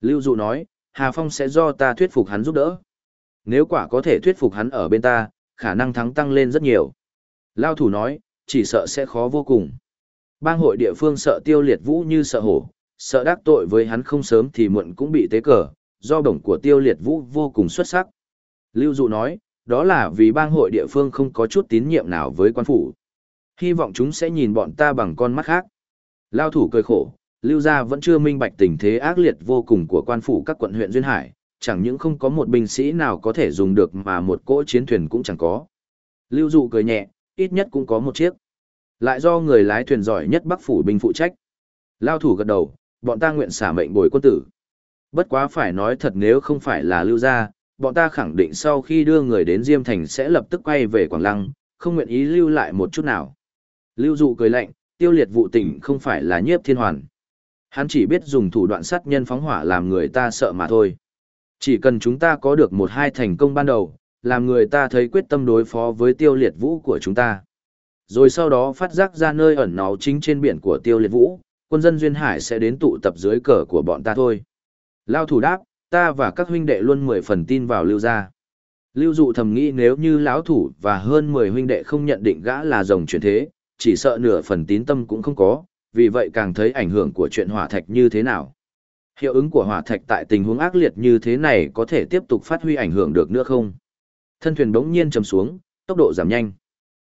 Lưu Dụ nói, Hà Phong sẽ do ta thuyết phục hắn giúp đỡ. Nếu quả có thể thuyết phục hắn ở bên ta, khả năng thắng tăng lên rất nhiều. Lao thủ nói, chỉ sợ sẽ khó vô cùng. Bang hội địa phương sợ tiêu liệt vũ như sợ hổ, sợ đắc tội với hắn không sớm thì muộn cũng bị tế cờ, do đồng của tiêu liệt vũ vô cùng xuất sắc. Lưu Dụ nói, đó là vì bang hội địa phương không có chút tín nhiệm nào với quan phủ. Hy vọng chúng sẽ nhìn bọn ta bằng con mắt khác. Lao thủ cười khổ, Lưu gia vẫn chưa minh bạch tình thế ác liệt vô cùng của quan phủ các quận huyện Duyên Hải, chẳng những không có một binh sĩ nào có thể dùng được mà một cỗ chiến thuyền cũng chẳng có. Lưu Dụ cười nhẹ, ít nhất cũng có một chiếc. Lại do người lái thuyền giỏi nhất Bắc phủ binh phụ trách. Lao thủ gật đầu, bọn ta nguyện xả mệnh bồi quân tử. Bất quá phải nói thật nếu không phải là Lưu gia, bọn ta khẳng định sau khi đưa người đến Diêm Thành sẽ lập tức quay về Quảng Lăng, không nguyện ý lưu lại một chút nào. Lưu Dụ cười lạnh, tiêu liệt vụ tỉnh không phải là nhiếp thiên hoàn. Hắn chỉ biết dùng thủ đoạn sát nhân phóng hỏa làm người ta sợ mà thôi. Chỉ cần chúng ta có được một hai thành công ban đầu, làm người ta thấy quyết tâm đối phó với tiêu liệt vũ của chúng ta. Rồi sau đó phát giác ra nơi ẩn náu chính trên biển của tiêu liệt vũ, quân dân Duyên Hải sẽ đến tụ tập dưới cờ của bọn ta thôi. Lao thủ đáp, ta và các huynh đệ luôn mười phần tin vào lưu gia. Lưu dụ thầm nghĩ nếu như lão thủ và hơn mười huynh đệ không nhận định gã là rồng chuyển thế, chỉ sợ nửa phần tín tâm cũng không có, vì vậy càng thấy ảnh hưởng của chuyện hỏa thạch như thế nào. Hiệu ứng của hỏa thạch tại tình huống ác liệt như thế này có thể tiếp tục phát huy ảnh hưởng được nữa không? Thân thuyền bỗng nhiên chầm xuống, tốc độ giảm nhanh.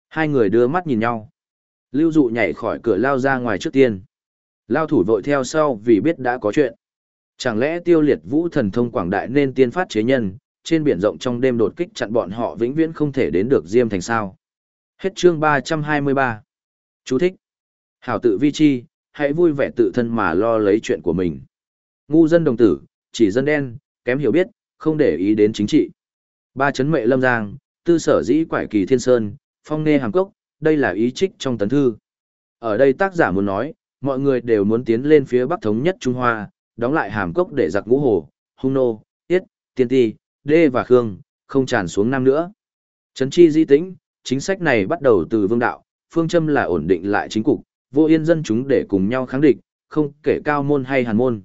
Hai người đưa mắt nhìn nhau. Lưu dụ nhảy khỏi cửa lao ra ngoài trước tiên. Lao thủ vội theo sau vì biết đã có chuyện. Chẳng lẽ tiêu liệt vũ thần thông quảng đại nên tiên phát chế nhân, trên biển rộng trong đêm đột kích chặn bọn họ vĩnh viễn không thể đến được Diêm Thành sao? Hết chương 323. Chú thích. Hảo tự vi chi, hãy vui vẻ tự thân mà lo lấy chuyện của mình. Ngu dân đồng tử, chỉ dân đen, kém hiểu biết, không để ý đến chính trị. Ba chấn mệ lâm giang, tư sở dĩ quải kỳ thiên sơn, phong nghe hàm cốc, đây là ý trích trong tấn thư. Ở đây tác giả muốn nói, mọi người đều muốn tiến lên phía bắc thống nhất Trung Hoa, đóng lại hàm cốc để giặc ngũ hồ, hung nô, tiết, tiên ti, đê và khương, không tràn xuống nam nữa. Trấn chi di tĩnh, chính sách này bắt đầu từ vương đạo, phương châm là ổn định lại chính cục, vô yên dân chúng để cùng nhau kháng địch, không kể cao môn hay hàn môn.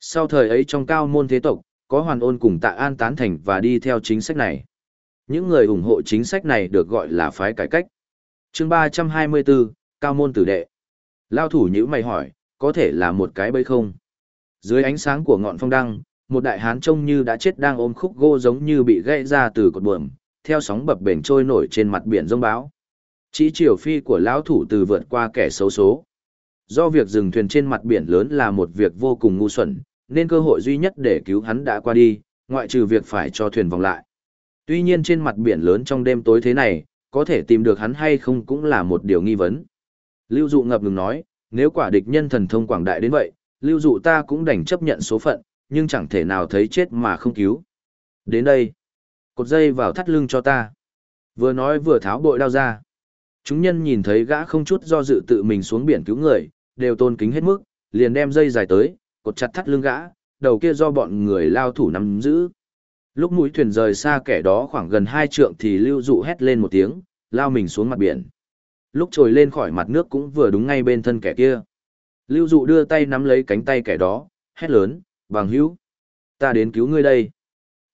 Sau thời ấy trong cao môn thế tộc, có hoàn ôn cùng tạ an tán thành và đi theo chính sách này. Những người ủng hộ chính sách này được gọi là phái cải cách. chương 324, Cao môn tử đệ. Lao thủ nhữ mày hỏi, có thể là một cái bấy không? Dưới ánh sáng của ngọn phong đăng, một đại hán trông như đã chết đang ôm khúc gỗ giống như bị gãy ra từ cột buồm, theo sóng bập bềnh trôi nổi trên mặt biển rông báo. Chỉ chiều phi của lão thủ từ vượt qua kẻ xấu số. Do việc dừng thuyền trên mặt biển lớn là một việc vô cùng ngu xuẩn, nên cơ hội duy nhất để cứu hắn đã qua đi, ngoại trừ việc phải cho thuyền vòng lại. Tuy nhiên trên mặt biển lớn trong đêm tối thế này, có thể tìm được hắn hay không cũng là một điều nghi vấn. Lưu dụ ngập ngừng nói, nếu quả địch nhân thần thông quảng đại đến vậy, lưu dụ ta cũng đành chấp nhận số phận, nhưng chẳng thể nào thấy chết mà không cứu. Đến đây, cột dây vào thắt lưng cho ta. Vừa nói vừa tháo bội đao ra. Chúng nhân nhìn thấy gã không chút do dự tự mình xuống biển cứu người, đều tôn kính hết mức, liền đem dây dài tới, cột chặt thắt lưng gã, đầu kia do bọn người lao thủ nắm giữ. Lúc mũi thuyền rời xa kẻ đó khoảng gần hai trượng thì lưu dụ hét lên một tiếng, lao mình xuống mặt biển. Lúc trồi lên khỏi mặt nước cũng vừa đúng ngay bên thân kẻ kia. Lưu dụ đưa tay nắm lấy cánh tay kẻ đó, hét lớn, bằng hữu. Ta đến cứu ngươi đây.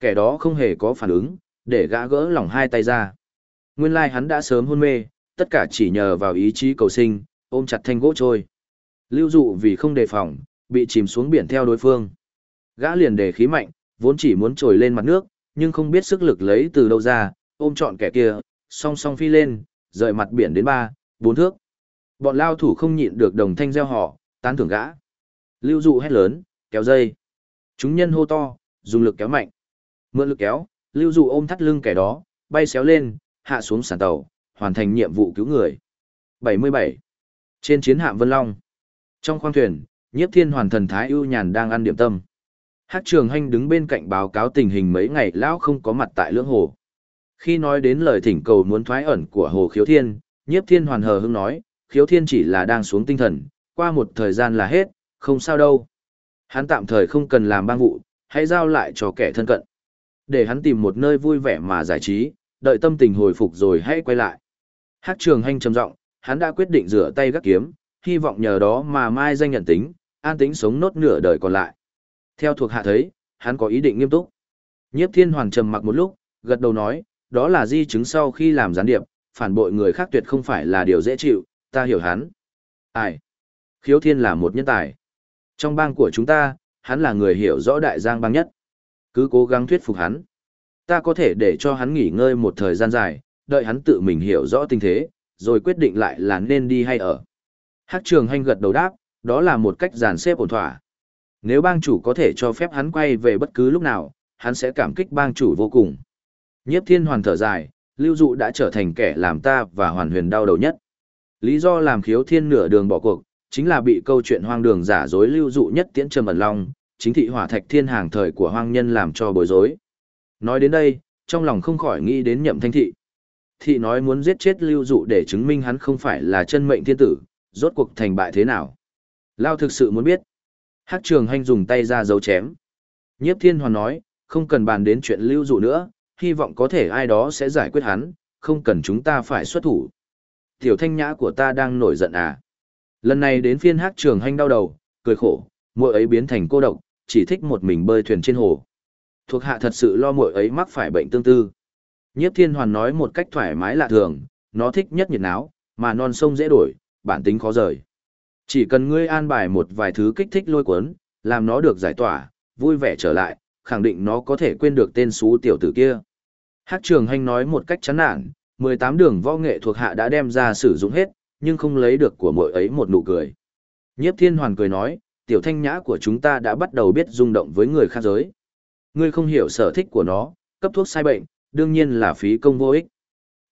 Kẻ đó không hề có phản ứng, để gã gỡ lỏng hai tay ra. Nguyên lai hắn đã sớm hôn mê, tất cả chỉ nhờ vào ý chí cầu sinh, ôm chặt thanh gỗ trôi. Lưu dụ vì không đề phòng, bị chìm xuống biển theo đối phương. Gã liền đề khí mạnh, vốn chỉ muốn trồi lên mặt nước, nhưng không biết sức lực lấy từ đâu ra, ôm trọn kẻ kia, song song phi lên, rời mặt biển đến ba, bốn thước. Bọn lao thủ không nhịn được đồng thanh gieo họ, tán thưởng gã. Lưu dụ hét lớn, kéo dây. Chúng nhân hô to, dùng lực kéo mạnh. Mượn lực kéo, lưu dụ ôm thắt lưng kẻ đó, bay xéo lên, hạ xuống sàn tàu, hoàn thành nhiệm vụ cứu người. 77. Trên chiến hạm Vân Long. Trong khoang thuyền, nhiếp thiên hoàn thần thái ưu nhàn đang ăn điểm tâm. Hát trường Hành đứng bên cạnh báo cáo tình hình mấy ngày lão không có mặt tại lưỡng hồ. Khi nói đến lời thỉnh cầu muốn thoái ẩn của hồ khiếu thiên, nhiếp thiên hoàn hờ hững nói, khiếu thiên chỉ là đang xuống tinh thần, qua một thời gian là hết, không sao đâu. Hắn tạm thời không cần làm bang vụ, hãy giao lại cho kẻ thân cận. Để hắn tìm một nơi vui vẻ mà giải trí, đợi tâm tình hồi phục rồi hãy quay lại. Hát trường hành trầm giọng, hắn đã quyết định rửa tay gác kiếm, hy vọng nhờ đó mà mai danh nhận tính, an tính sống nốt nửa đời còn lại. Theo thuộc hạ thấy, hắn có ý định nghiêm túc. Nhiếp thiên hoàn trầm mặc một lúc, gật đầu nói, đó là di chứng sau khi làm gián điệp, phản bội người khác tuyệt không phải là điều dễ chịu, ta hiểu hắn. Ai? Khiếu thiên là một nhân tài. Trong bang của chúng ta, hắn là người hiểu rõ đại giang bang nhất. Cứ cố gắng thuyết phục hắn. Ta có thể để cho hắn nghỉ ngơi một thời gian dài, đợi hắn tự mình hiểu rõ tình thế, rồi quyết định lại là nên đi hay ở. Hắc trường hành gật đầu đáp, đó là một cách giàn xếp ổn thỏa. Nếu bang chủ có thể cho phép hắn quay về bất cứ lúc nào, hắn sẽ cảm kích bang chủ vô cùng. Nhiếp thiên hoàn thở dài, lưu dụ đã trở thành kẻ làm ta và hoàn huyền đau đầu nhất. Lý do làm khiếu thiên nửa đường bỏ cuộc, chính là bị câu chuyện hoang đường giả dối lưu dụ nhất tiễn trầm ẩn long, chính thị hỏa thạch thiên hàng thời của hoang nhân làm cho bối rối. Nói đến đây, trong lòng không khỏi nghĩ đến nhậm thanh thị. Thị nói muốn giết chết lưu dụ để chứng minh hắn không phải là chân mệnh thiên tử, rốt cuộc thành bại thế nào. Lao thực sự muốn biết. Hắc trường hành dùng tay ra dấu chém. Nhiếp thiên hoàn nói, không cần bàn đến chuyện lưu dụ nữa, hy vọng có thể ai đó sẽ giải quyết hắn, không cần chúng ta phải xuất thủ. Tiểu thanh nhã của ta đang nổi giận à. Lần này đến phiên Hắc trường hành đau đầu, cười khổ, muội ấy biến thành cô độc, chỉ thích một mình bơi thuyền trên hồ. Thuộc hạ thật sự lo muội ấy mắc phải bệnh tương tư. Nhiếp thiên hoàn nói một cách thoải mái lạ thường, nó thích nhất nhiệt náo, mà non sông dễ đổi, bản tính khó rời. Chỉ cần ngươi an bài một vài thứ kích thích lôi cuốn, làm nó được giải tỏa, vui vẻ trở lại, khẳng định nó có thể quên được tên xú tiểu tử kia. Hát trường hành nói một cách chán nản, 18 đường võ nghệ thuộc hạ đã đem ra sử dụng hết, nhưng không lấy được của mỗi ấy một nụ cười. Nhiếp thiên hoàn cười nói, tiểu thanh nhã của chúng ta đã bắt đầu biết rung động với người khác giới. Ngươi không hiểu sở thích của nó, cấp thuốc sai bệnh, đương nhiên là phí công vô ích.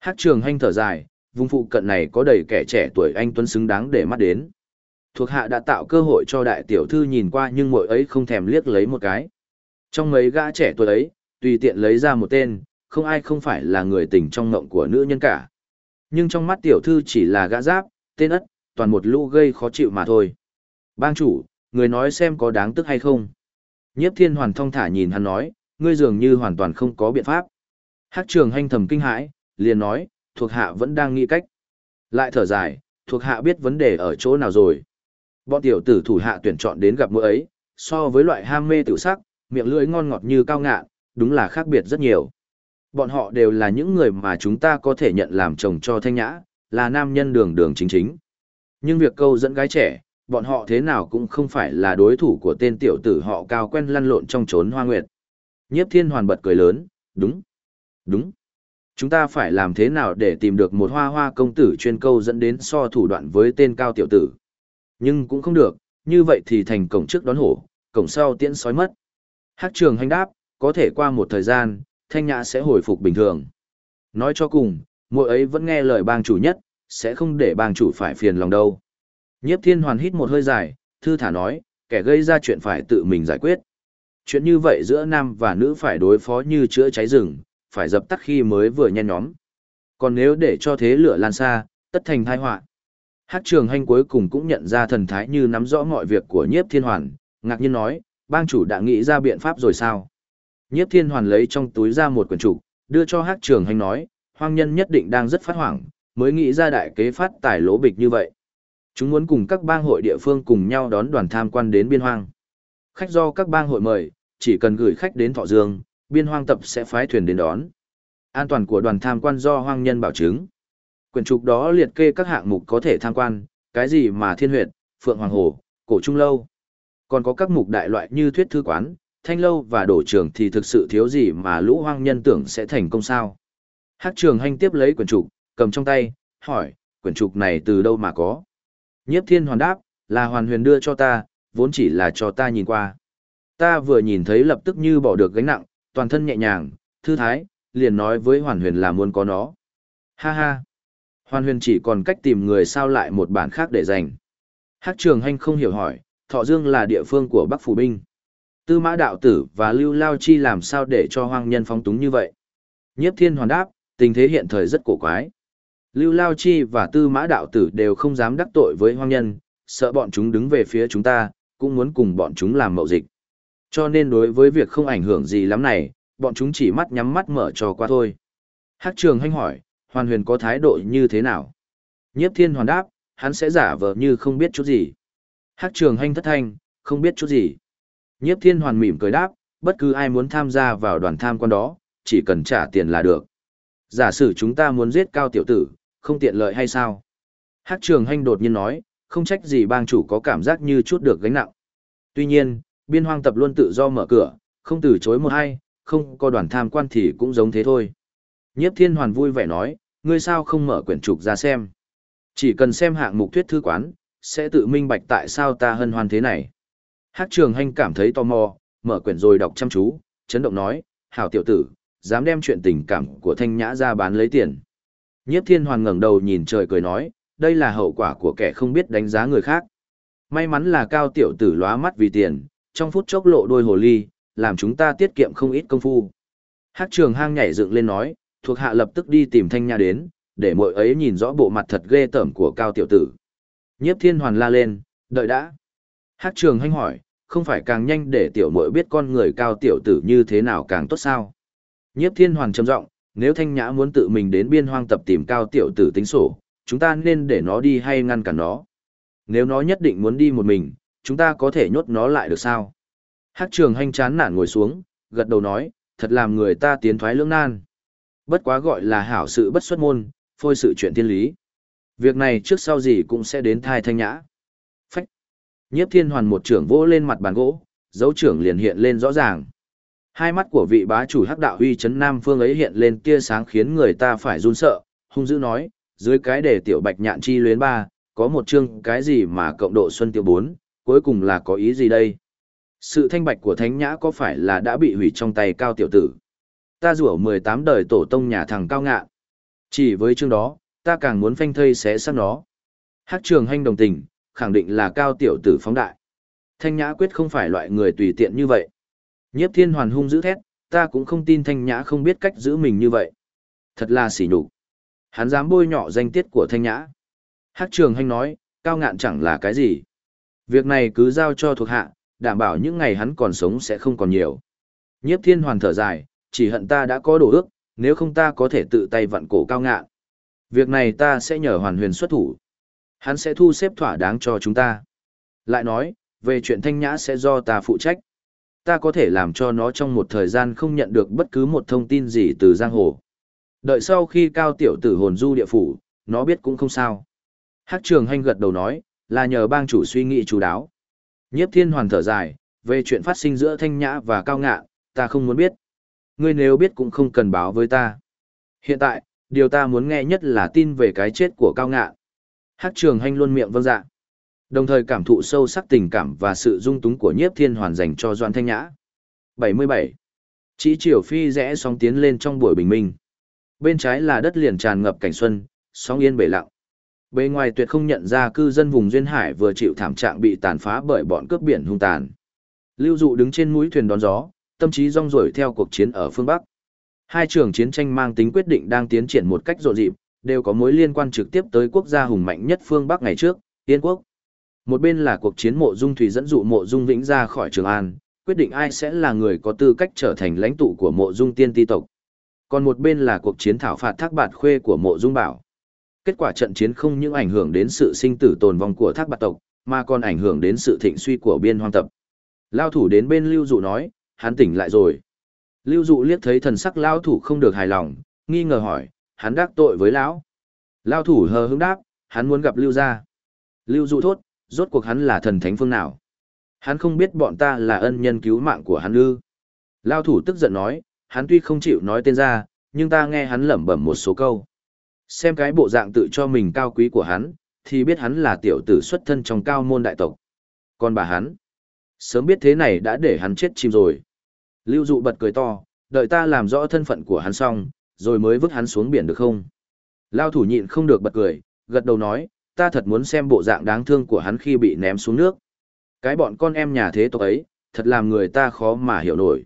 Hát trường hanh thở dài, vùng phụ cận này có đầy kẻ trẻ tuổi anh tuấn xứng đáng để mắt đến. Thuộc hạ đã tạo cơ hội cho đại tiểu thư nhìn qua nhưng mỗi ấy không thèm liếc lấy một cái. Trong mấy gã trẻ tuổi ấy, tùy tiện lấy ra một tên, không ai không phải là người tình trong ngộng của nữ nhân cả. Nhưng trong mắt tiểu thư chỉ là gã giáp, tên ất, toàn một lũ gây khó chịu mà thôi. Bang chủ, người nói xem có đáng tức hay không. Nhiếp thiên hoàn thong thả nhìn hắn nói, ngươi dường như hoàn toàn không có biện pháp. Hắc trường hanh thầm kinh hãi, liền nói, thuộc hạ vẫn đang nghĩ cách. Lại thở dài, thuộc hạ biết vấn đề ở chỗ nào rồi. Bọn tiểu tử thủ hạ tuyển chọn đến gặp mỗi ấy, so với loại ham mê tiểu sắc, miệng lưỡi ngon ngọt như cao ngạn, đúng là khác biệt rất nhiều. Bọn họ đều là những người mà chúng ta có thể nhận làm chồng cho thanh nhã, là nam nhân đường đường chính chính. Nhưng việc câu dẫn gái trẻ, bọn họ thế nào cũng không phải là đối thủ của tên tiểu tử họ cao quen lăn lộn trong trốn hoa nguyệt. Nhiếp thiên hoàn bật cười lớn, đúng, đúng. Chúng ta phải làm thế nào để tìm được một hoa hoa công tử chuyên câu dẫn đến so thủ đoạn với tên cao tiểu tử. Nhưng cũng không được, như vậy thì thành cổng trước đón hổ, cổng sau tiễn sói mất. Hát trường hành đáp, có thể qua một thời gian, thanh nhã sẽ hồi phục bình thường. Nói cho cùng, mỗi ấy vẫn nghe lời bang chủ nhất, sẽ không để bang chủ phải phiền lòng đâu. Nhiếp thiên hoàn hít một hơi dài, thư thả nói, kẻ gây ra chuyện phải tự mình giải quyết. Chuyện như vậy giữa nam và nữ phải đối phó như chữa cháy rừng, phải dập tắt khi mới vừa nhen nhóm. Còn nếu để cho thế lửa lan xa, tất thành tai họa. Hát trường hành cuối cùng cũng nhận ra thần thái như nắm rõ mọi việc của nhiếp thiên hoàn, ngạc nhiên nói, bang chủ đã nghĩ ra biện pháp rồi sao? Nhiếp thiên hoàn lấy trong túi ra một quyển trục, đưa cho hát trường hành nói, hoang nhân nhất định đang rất phát hoảng, mới nghĩ ra đại kế phát tài lỗ bịch như vậy. Chúng muốn cùng các bang hội địa phương cùng nhau đón đoàn tham quan đến biên hoang. Khách do các bang hội mời, chỉ cần gửi khách đến Thọ Dương, biên hoang tập sẽ phái thuyền đến đón. An toàn của đoàn tham quan do hoang nhân bảo chứng. Quyển trục đó liệt kê các hạng mục có thể tham quan, cái gì mà thiên huyệt, phượng hoàng hồ, cổ trung lâu. Còn có các mục đại loại như thuyết thư quán, thanh lâu và đổ trường thì thực sự thiếu gì mà lũ hoang nhân tưởng sẽ thành công sao. Hát trường hành tiếp lấy quyển trục, cầm trong tay, hỏi, quyển trục này từ đâu mà có? Nhiếp thiên hoàn đáp, là hoàn huyền đưa cho ta, vốn chỉ là cho ta nhìn qua. Ta vừa nhìn thấy lập tức như bỏ được gánh nặng, toàn thân nhẹ nhàng, thư thái, liền nói với hoàn huyền là muốn có nó. Ha ha. Hoàn huyền chỉ còn cách tìm người sao lại một bản khác để dành. Hắc trường hành không hiểu hỏi, Thọ Dương là địa phương của Bắc Phủ Binh. Tư mã đạo tử và Lưu Lao Chi làm sao để cho hoang nhân phóng túng như vậy? Nhiếp thiên hoàn đáp, tình thế hiện thời rất cổ quái. Lưu Lao Chi và Tư mã đạo tử đều không dám đắc tội với hoang nhân, sợ bọn chúng đứng về phía chúng ta, cũng muốn cùng bọn chúng làm mậu dịch. Cho nên đối với việc không ảnh hưởng gì lắm này, bọn chúng chỉ mắt nhắm mắt mở cho qua thôi. Hắc trường hanh hỏi, hoàn huyền có thái độ như thế nào? Nhiếp thiên hoàn đáp, hắn sẽ giả vờ như không biết chút gì. Hắc trường hanh thất thanh, không biết chút gì. Nhiếp thiên hoàn mỉm cười đáp, bất cứ ai muốn tham gia vào đoàn tham quan đó, chỉ cần trả tiền là được. Giả sử chúng ta muốn giết cao tiểu tử, không tiện lợi hay sao? Hắc trường hanh đột nhiên nói, không trách gì bang chủ có cảm giác như chút được gánh nặng. Tuy nhiên, biên hoang tập luôn tự do mở cửa, không từ chối một hay, không có đoàn tham quan thì cũng giống thế thôi. Nhiếp thiên hoàn vui vẻ nói, ngươi sao không mở quyển trục ra xem. Chỉ cần xem hạng mục thuyết thư quán, sẽ tự minh bạch tại sao ta hân hoan thế này. Hát trường hành cảm thấy tò mò, mở quyển rồi đọc chăm chú, chấn động nói, hảo tiểu tử, dám đem chuyện tình cảm của thanh nhã ra bán lấy tiền. Nhiếp thiên hoàn ngẩng đầu nhìn trời cười nói, đây là hậu quả của kẻ không biết đánh giá người khác. May mắn là cao tiểu tử lóa mắt vì tiền, trong phút chốc lộ đôi hồ ly, làm chúng ta tiết kiệm không ít công phu. Hát trường hang nhảy dựng lên nói, thuộc hạ lập tức đi tìm thanh nha đến, để mỗi ấy nhìn rõ bộ mặt thật ghê tởm của cao tiểu tử. Nhiếp thiên hoàn la lên, đợi đã. Hát trường hanh hỏi, không phải càng nhanh để tiểu muội biết con người cao tiểu tử như thế nào càng tốt sao? Nhiếp thiên hoàn trầm giọng, nếu thanh nhã muốn tự mình đến biên hoang tập tìm cao tiểu tử tính sổ, chúng ta nên để nó đi hay ngăn cản nó. Nếu nó nhất định muốn đi một mình, chúng ta có thể nhốt nó lại được sao? Hắc trường hanh chán nản ngồi xuống, gật đầu nói, thật làm người ta tiến thoái lưỡng nan. Bất quá gọi là hảo sự bất xuất môn, phôi sự chuyện tiên lý. Việc này trước sau gì cũng sẽ đến thai thanh nhã. Phách. Nhiếp thiên hoàn một trưởng vỗ lên mặt bàn gỗ, dấu trưởng liền hiện lên rõ ràng. Hai mắt của vị bá chủ hắc đạo huy chấn nam phương ấy hiện lên tia sáng khiến người ta phải run sợ, hung dữ nói, dưới cái đề tiểu bạch nhạn chi luyến ba, có một chương cái gì mà cộng độ xuân tiêu bốn, cuối cùng là có ý gì đây? Sự thanh bạch của thánh nhã có phải là đã bị hủy trong tay cao tiểu tử? Ta rủa 18 đời tổ tông nhà thằng cao ngạ. Chỉ với chương đó, ta càng muốn phanh thây xé xác nó. Hát trường hành đồng tình, khẳng định là cao tiểu tử phóng đại. Thanh nhã quyết không phải loại người tùy tiện như vậy. Nhiếp thiên hoàn hung giữ thét, ta cũng không tin thanh nhã không biết cách giữ mình như vậy. Thật là xỉ nhục. Hắn dám bôi nhọ danh tiết của thanh nhã. Hát trường hành nói, cao ngạn chẳng là cái gì. Việc này cứ giao cho thuộc hạ, đảm bảo những ngày hắn còn sống sẽ không còn nhiều. Nhiếp thiên hoàn thở dài, chỉ hận ta đã có đồ ước, nếu không ta có thể tự tay vặn cổ cao ngạn. Việc này ta sẽ nhờ hoàn huyền xuất thủ. Hắn sẽ thu xếp thỏa đáng cho chúng ta. Lại nói, về chuyện thanh nhã sẽ do ta phụ trách. Ta có thể làm cho nó trong một thời gian không nhận được bất cứ một thông tin gì từ giang hồ. Đợi sau khi cao tiểu tử hồn du địa phủ, nó biết cũng không sao. Hắc trường hanh gật đầu nói, là nhờ bang chủ suy nghĩ chú đáo. Nhiếp thiên hoàn thở dài, về chuyện phát sinh giữa thanh nhã và cao ngạ, ta không muốn biết. Ngươi nếu biết cũng không cần báo với ta. Hiện tại, điều ta muốn nghe nhất là tin về cái chết của cao ngạ. Hắc trường Hành luôn miệng vâng dạ. Đồng thời cảm thụ sâu sắc tình cảm và sự dung túng của nhiếp thiên hoàn dành cho Doan Thanh Nhã. 77. Chỉ triều phi rẽ sóng tiến lên trong buổi bình minh. Bên trái là đất liền tràn ngập cảnh xuân, sóng yên bể lặng. Bề ngoài tuyệt không nhận ra cư dân vùng duyên hải vừa chịu thảm trạng bị tàn phá bởi bọn cướp biển hung tàn. Lưu dụ đứng trên mũi thuyền đón gió, tâm trí rong rổi theo cuộc chiến ở phương Bắc. Hai trường chiến tranh mang tính quyết định đang tiến triển một cách rộn rịp, đều có mối liên quan trực tiếp tới quốc gia hùng mạnh nhất phương Bắc ngày trước, Yên quốc. Một bên là cuộc chiến mộ dung thủy dẫn dụ mộ dung vĩnh ra khỏi Trường An, quyết định ai sẽ là người có tư cách trở thành lãnh tụ của mộ dung tiên ti tộc. Còn một bên là cuộc chiến thảo phạt thác bạt khuê của mộ dung bảo. Kết quả trận chiến không những ảnh hưởng đến sự sinh tử tồn vong của thác bạt tộc, mà còn ảnh hưởng đến sự thịnh suy của biên hoang tập. Lao thủ đến bên lưu dụ nói, hắn tỉnh lại rồi. Lưu dụ liếc thấy thần sắc lao thủ không được hài lòng, nghi ngờ hỏi, hắn đắc tội với lão. Lao thủ hờ hững đáp, hắn muốn gặp lưu gia. Lưu dụ thốt, rốt cuộc hắn là thần thánh phương nào. Hắn không biết bọn ta là ân nhân cứu mạng của hắn ư. Lao thủ tức giận nói, hắn tuy không chịu nói tên ra, nhưng ta nghe hắn lẩm bẩm một số câu. Xem cái bộ dạng tự cho mình cao quý của hắn, thì biết hắn là tiểu tử xuất thân trong cao môn đại tộc. Còn bà hắn, sớm biết thế này đã để hắn chết chìm rồi. Lưu dụ bật cười to, đợi ta làm rõ thân phận của hắn xong, rồi mới vứt hắn xuống biển được không? Lao thủ nhịn không được bật cười, gật đầu nói, ta thật muốn xem bộ dạng đáng thương của hắn khi bị ném xuống nước. Cái bọn con em nhà thế tộc ấy, thật làm người ta khó mà hiểu nổi.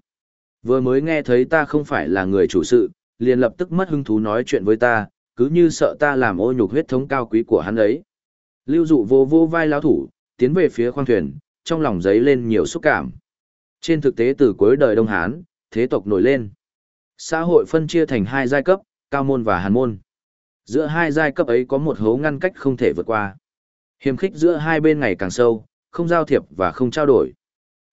Vừa mới nghe thấy ta không phải là người chủ sự, liền lập tức mất hứng thú nói chuyện với ta, cứ như sợ ta làm ô nhục huyết thống cao quý của hắn ấy. Lưu dụ vô vô vai lão thủ, tiến về phía khoang thuyền, trong lòng giấy lên nhiều xúc cảm. Trên thực tế từ cuối đời Đông Hán, thế tộc nổi lên. Xã hội phân chia thành hai giai cấp, cao môn và hàn môn. Giữa hai giai cấp ấy có một hố ngăn cách không thể vượt qua. Hiềm khích giữa hai bên ngày càng sâu, không giao thiệp và không trao đổi.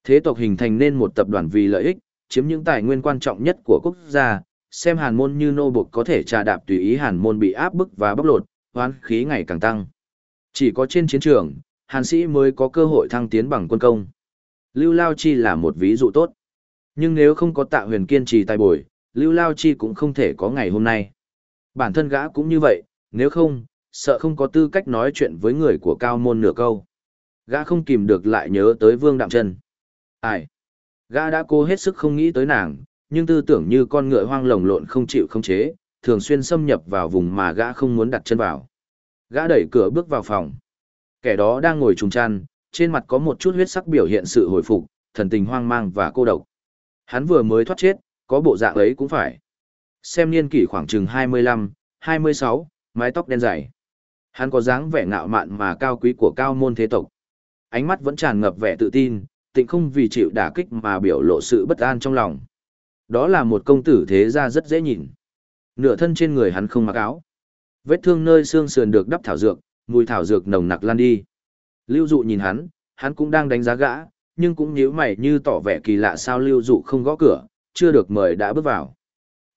Thế tộc hình thành nên một tập đoàn vì lợi ích, chiếm những tài nguyên quan trọng nhất của quốc gia, xem hàn môn như nô buộc có thể trà đạp tùy ý hàn môn bị áp bức và bóc lột, hoán khí ngày càng tăng. Chỉ có trên chiến trường, hàn sĩ mới có cơ hội thăng tiến bằng quân công. Lưu Lao Chi là một ví dụ tốt. Nhưng nếu không có tạ huyền kiên trì tài bồi, Lưu Lao Chi cũng không thể có ngày hôm nay. Bản thân gã cũng như vậy, nếu không, sợ không có tư cách nói chuyện với người của cao môn nửa câu. Gã không kìm được lại nhớ tới Vương Đạm Trân. Ai? Gã đã cố hết sức không nghĩ tới nàng, nhưng tư tưởng như con ngựa hoang lồng lộn không chịu không chế, thường xuyên xâm nhập vào vùng mà gã không muốn đặt chân vào. Gã đẩy cửa bước vào phòng. Kẻ đó đang ngồi trùng chăn, trên mặt có một chút huyết sắc biểu hiện sự hồi phục, thần tình hoang mang và cô độc. Hắn vừa mới thoát chết, có bộ dạng ấy cũng phải. Xem niên kỷ khoảng chừng 25, 26, mái tóc đen dày. Hắn có dáng vẻ ngạo mạn mà cao quý của cao môn thế tộc. Ánh mắt vẫn tràn ngập vẻ tự tin, tịnh không vì chịu đả kích mà biểu lộ sự bất an trong lòng. Đó là một công tử thế gia rất dễ nhìn. Nửa thân trên người hắn không mặc áo. Vết thương nơi xương sườn được đắp thảo dược, mùi thảo dược nồng nặc lan đi. Lưu dụ nhìn hắn, hắn cũng đang đánh giá gã, nhưng cũng nhíu mày như tỏ vẻ kỳ lạ sao lưu dụ không gõ cửa, chưa được mời đã bước vào.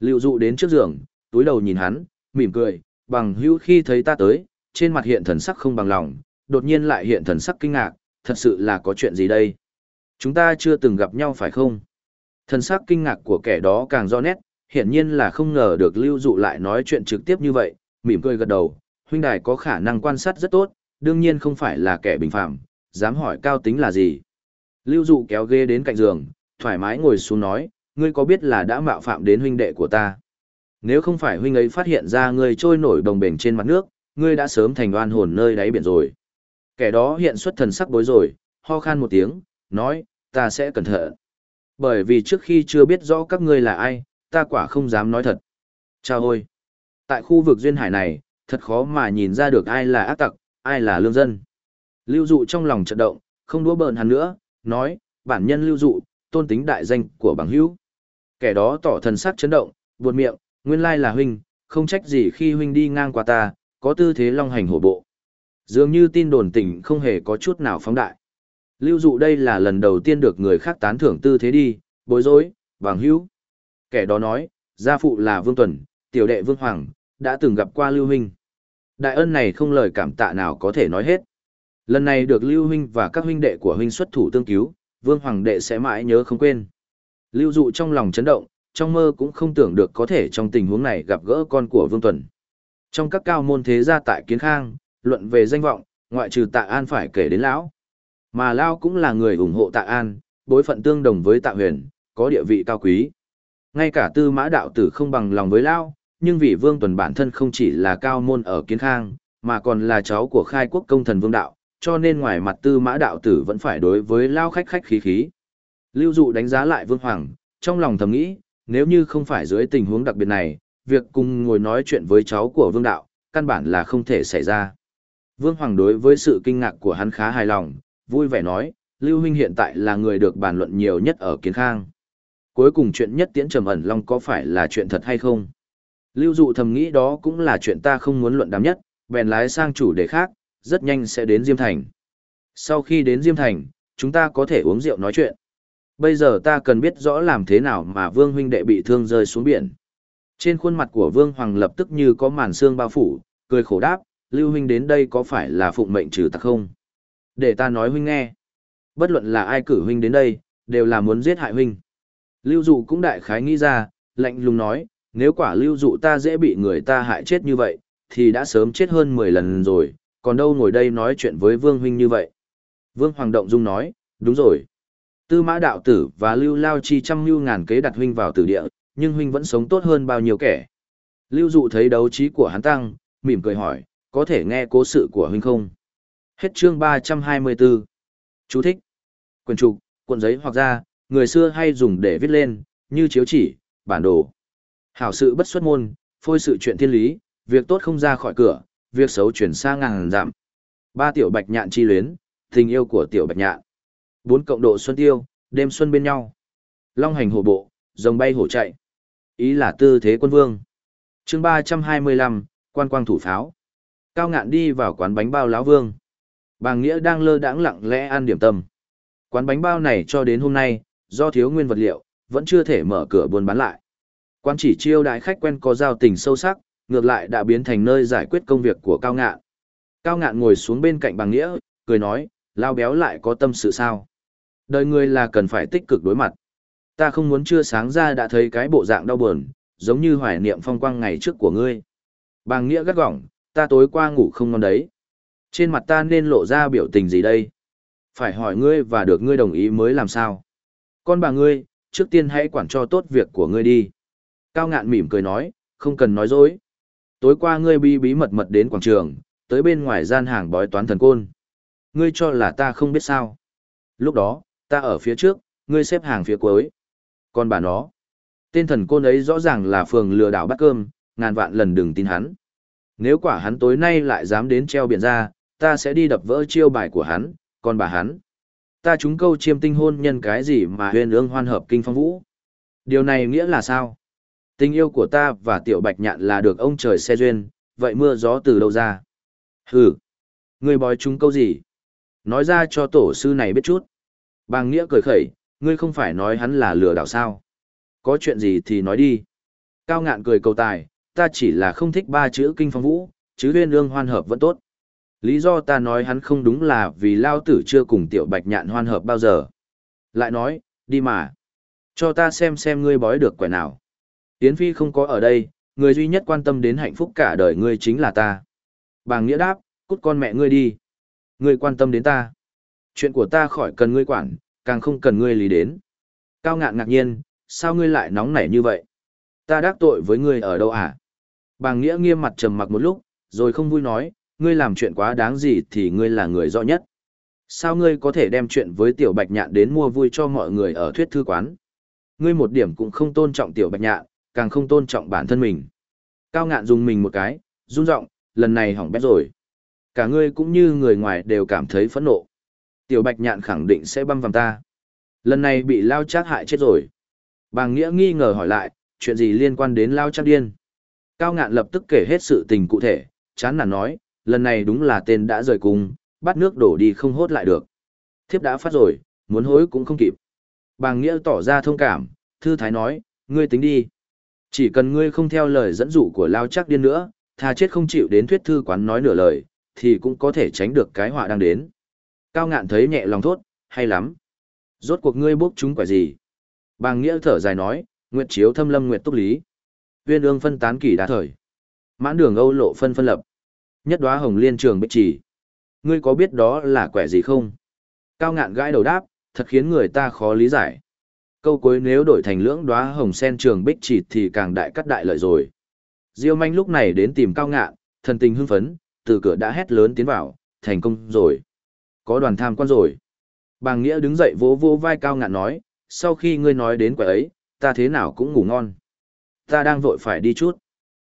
Lưu dụ đến trước giường, túi đầu nhìn hắn, mỉm cười, bằng hữu khi thấy ta tới, trên mặt hiện thần sắc không bằng lòng, đột nhiên lại hiện thần sắc kinh ngạc, thật sự là có chuyện gì đây? Chúng ta chưa từng gặp nhau phải không? Thần sắc kinh ngạc của kẻ đó càng rõ nét, hiển nhiên là không ngờ được lưu dụ lại nói chuyện trực tiếp như vậy, mỉm cười gật đầu, huynh đài có khả năng quan sát rất tốt, đương nhiên không phải là kẻ bình phạm, dám hỏi cao tính là gì. Lưu dụ kéo ghế đến cạnh giường, thoải mái ngồi xuống nói, ngươi có biết là đã mạo phạm đến huynh đệ của ta. Nếu không phải huynh ấy phát hiện ra ngươi trôi nổi đồng bền trên mặt nước, ngươi đã sớm thành oan hồn nơi đáy biển rồi. Kẻ đó hiện xuất thần sắc bối rồi, ho khan một tiếng, nói, ta sẽ cẩn thận. Bởi vì trước khi chưa biết rõ các ngươi là ai, ta quả không dám nói thật. Chào ôi! Tại khu vực duyên hải này, thật khó mà nhìn ra được ai là ác tặc, ai là lương dân. Lưu dụ trong lòng trận động, không đũa bờn hắn nữa, nói, bản nhân lưu dụ, tôn tính đại danh của bằng hữu. Kẻ đó tỏ thần sắc chấn động, buột miệng, nguyên lai là huynh, không trách gì khi huynh đi ngang qua ta, có tư thế long hành hổ bộ. Dường như tin đồn tỉnh không hề có chút nào phóng đại. Lưu dụ đây là lần đầu tiên được người khác tán thưởng tư thế đi, bối rối, bằng hữu. Kẻ đó nói, gia phụ là Vương Tuần, tiểu đệ Vương Hoàng, đã từng gặp qua Lưu Huynh. Đại ân này không lời cảm tạ nào có thể nói hết. Lần này được Lưu Huynh và các huynh đệ của huynh xuất thủ tương cứu, Vương Hoàng đệ sẽ mãi nhớ không quên. Lưu dụ trong lòng chấn động, trong mơ cũng không tưởng được có thể trong tình huống này gặp gỡ con của Vương Tuần. Trong các cao môn thế gia tại Kiến Khang, luận về danh vọng, ngoại trừ tạ an phải kể đến lão. Mà Lao cũng là người ủng hộ tạ an, bối phận tương đồng với tạ huyền, có địa vị cao quý. Ngay cả tư mã đạo tử không bằng lòng với Lao, nhưng vì Vương Tuần bản thân không chỉ là cao môn ở Kiến Khang, mà còn là cháu của khai quốc công thần Vương Đạo, cho nên ngoài mặt tư mã đạo tử vẫn phải đối với Lao khách khách khí khí. Lưu Dụ đánh giá lại Vương Hoàng, trong lòng thầm nghĩ, nếu như không phải dưới tình huống đặc biệt này, việc cùng ngồi nói chuyện với cháu của Vương Đạo, căn bản là không thể xảy ra. Vương Hoàng đối với sự kinh ngạc của hắn khá hài lòng, vui vẻ nói, Lưu Huynh hiện tại là người được bàn luận nhiều nhất ở Kiến Khang. Cuối cùng chuyện nhất tiễn trầm ẩn long có phải là chuyện thật hay không? Lưu dụ thầm nghĩ đó cũng là chuyện ta không muốn luận đàm nhất, bèn lái sang chủ đề khác, rất nhanh sẽ đến Diêm Thành. Sau khi đến Diêm Thành, chúng ta có thể uống rượu nói chuyện. Bây giờ ta cần biết rõ làm thế nào mà Vương huynh đệ bị thương rơi xuống biển. Trên khuôn mặt của Vương Hoàng lập tức như có màn xương bao phủ, cười khổ đáp, Lưu huynh đến đây có phải là phụng mệnh trừ tặc không? Để ta nói huynh nghe. Bất luận là ai cử huynh đến đây, đều là muốn giết hại huynh. Lưu dụ cũng đại khái nghĩ ra, lạnh lùng nói, nếu quả lưu dụ ta dễ bị người ta hại chết như vậy, thì đã sớm chết hơn 10 lần rồi, còn đâu ngồi đây nói chuyện với Vương huynh như vậy. Vương Hoàng Động Dung nói, đúng rồi. Tư mã đạo tử và lưu lao chi trăm mưu ngàn kế đặt huynh vào tử địa, nhưng huynh vẫn sống tốt hơn bao nhiêu kẻ. Lưu dụ thấy đấu trí của hắn tăng, mỉm cười hỏi, có thể nghe cố sự của huynh không? Hết chương 324. Chú thích. Quyền trục, cuộn giấy hoặc ra, người xưa hay dùng để viết lên, như chiếu chỉ, bản đồ. Hảo sự bất xuất môn, phôi sự chuyện thiên lý, việc tốt không ra khỏi cửa, việc xấu chuyển sang ngàn giảm. Ba tiểu bạch nhạn chi luyến, tình yêu của tiểu bạch nhạn. Bốn cộng độ xuân tiêu, đêm xuân bên nhau. Long hành hổ bộ, rồng bay hổ chạy. Ý là tư thế quân vương. chương 325, quan quang thủ pháo. Cao ngạn đi vào quán bánh bao láo vương. Bàng Nghĩa đang lơ đãng lặng lẽ ăn điểm tâm. Quán bánh bao này cho đến hôm nay, do thiếu nguyên vật liệu, vẫn chưa thể mở cửa buôn bán lại. Quán chỉ chiêu đại khách quen có giao tình sâu sắc, ngược lại đã biến thành nơi giải quyết công việc của Cao Ngạn. Cao Ngạn ngồi xuống bên cạnh bà nghĩa, cười nói, lao béo lại có tâm sự sao. Đời người là cần phải tích cực đối mặt. Ta không muốn chưa sáng ra đã thấy cái bộ dạng đau buồn, giống như hoài niệm phong quang ngày trước của ngươi. Bà nghĩa gắt gỏng, ta tối qua ngủ không ngon đấy. Trên mặt ta nên lộ ra biểu tình gì đây? Phải hỏi ngươi và được ngươi đồng ý mới làm sao? Con bà ngươi, trước tiên hãy quản cho tốt việc của ngươi đi. Cao ngạn mỉm cười nói, không cần nói dối. Tối qua ngươi bí bí mật mật đến quảng trường, tới bên ngoài gian hàng bói toán thần côn. Ngươi cho là ta không biết sao. Lúc đó, ta ở phía trước, ngươi xếp hàng phía cuối. Còn bà nó, tên thần côn ấy rõ ràng là phường lừa đảo bắt cơm, ngàn vạn lần đừng tin hắn. Nếu quả hắn tối nay lại dám đến treo biển ra, ta sẽ đi đập vỡ chiêu bài của hắn, còn bà hắn. Ta trúng câu chiêm tinh hôn nhân cái gì mà huyền ương hoan hợp kinh phong vũ. Điều này nghĩa là sao? Tình yêu của ta và tiểu bạch nhạn là được ông trời xe duyên, vậy mưa gió từ đâu ra? Hừ, ngươi bói trúng câu gì? Nói ra cho tổ sư này biết chút. Bàng nghĩa cười khẩy, ngươi không phải nói hắn là lừa đảo sao? Có chuyện gì thì nói đi. Cao ngạn cười cầu tài, ta chỉ là không thích ba chữ kinh phong vũ, chứ huyên ương hoan hợp vẫn tốt. Lý do ta nói hắn không đúng là vì lao tử chưa cùng tiểu bạch nhạn hoan hợp bao giờ. Lại nói, đi mà. Cho ta xem xem ngươi bói được quẻ nào. Yến Phi không có ở đây, người duy nhất quan tâm đến hạnh phúc cả đời ngươi chính là ta. Bàng Nghĩa đáp, cút con mẹ ngươi đi. Ngươi quan tâm đến ta. Chuyện của ta khỏi cần ngươi quản, càng không cần ngươi lý đến. Cao ngạn ngạc nhiên, sao ngươi lại nóng nảy như vậy? Ta đắc tội với ngươi ở đâu à? Bàng Nghĩa nghiêm mặt trầm mặc một lúc, rồi không vui nói, ngươi làm chuyện quá đáng gì thì ngươi là người rõ nhất. Sao ngươi có thể đem chuyện với tiểu bạch nhạn đến mua vui cho mọi người ở thuyết thư quán? Ngươi một điểm cũng không tôn trọng tiểu bạch nhạn, càng không tôn trọng bản thân mình. Cao ngạn dùng mình một cái, run giọng lần này hỏng bét rồi. Cả ngươi cũng như người ngoài đều cảm thấy phẫn nộ. Tiểu bạch nhạn khẳng định sẽ băm vằm ta. Lần này bị lao chát hại chết rồi. Bàng Nghĩa nghi ngờ hỏi lại, chuyện gì liên quan đến lao chát điên. Cao ngạn lập tức kể hết sự tình cụ thể, chán nản nói, lần này đúng là tên đã rời cung, bắt nước đổ đi không hốt lại được. Thiếp đã phát rồi, muốn hối cũng không kịp. Bàng Nghĩa tỏ ra thông cảm, thư thái nói, ngươi tính đi. Chỉ cần ngươi không theo lời dẫn dụ của Lao chắc điên nữa, thà chết không chịu đến thuyết thư quán nói nửa lời, thì cũng có thể tránh được cái họa đang đến. Cao ngạn thấy nhẹ lòng thốt, hay lắm. Rốt cuộc ngươi bốc chúng quả gì? Bàng Nghĩa thở dài nói, Nguyệt chiếu thâm lâm Nguyệt túc lý. Viên ương phân tán kỷ đá thời. Mãn đường Âu lộ phân phân lập. Nhất đoá hồng liên trường bích chỉ. Ngươi có biết đó là quẻ gì không? Cao ngạn gãi đầu đáp, thật khiến người ta khó lý giải. Câu cuối nếu đổi thành lưỡng đoá hồng sen trường bích chỉ thì càng đại cắt đại lợi rồi. Diêu manh lúc này đến tìm cao ngạn, thần tình hưng phấn, từ cửa đã hét lớn tiến vào, thành công rồi. Có đoàn tham quan rồi. Bàng Nghĩa đứng dậy vỗ vỗ vai cao ngạn nói, sau khi ngươi nói đến quẻ ấy, ta thế nào cũng ngủ ngon. Ta đang vội phải đi chút.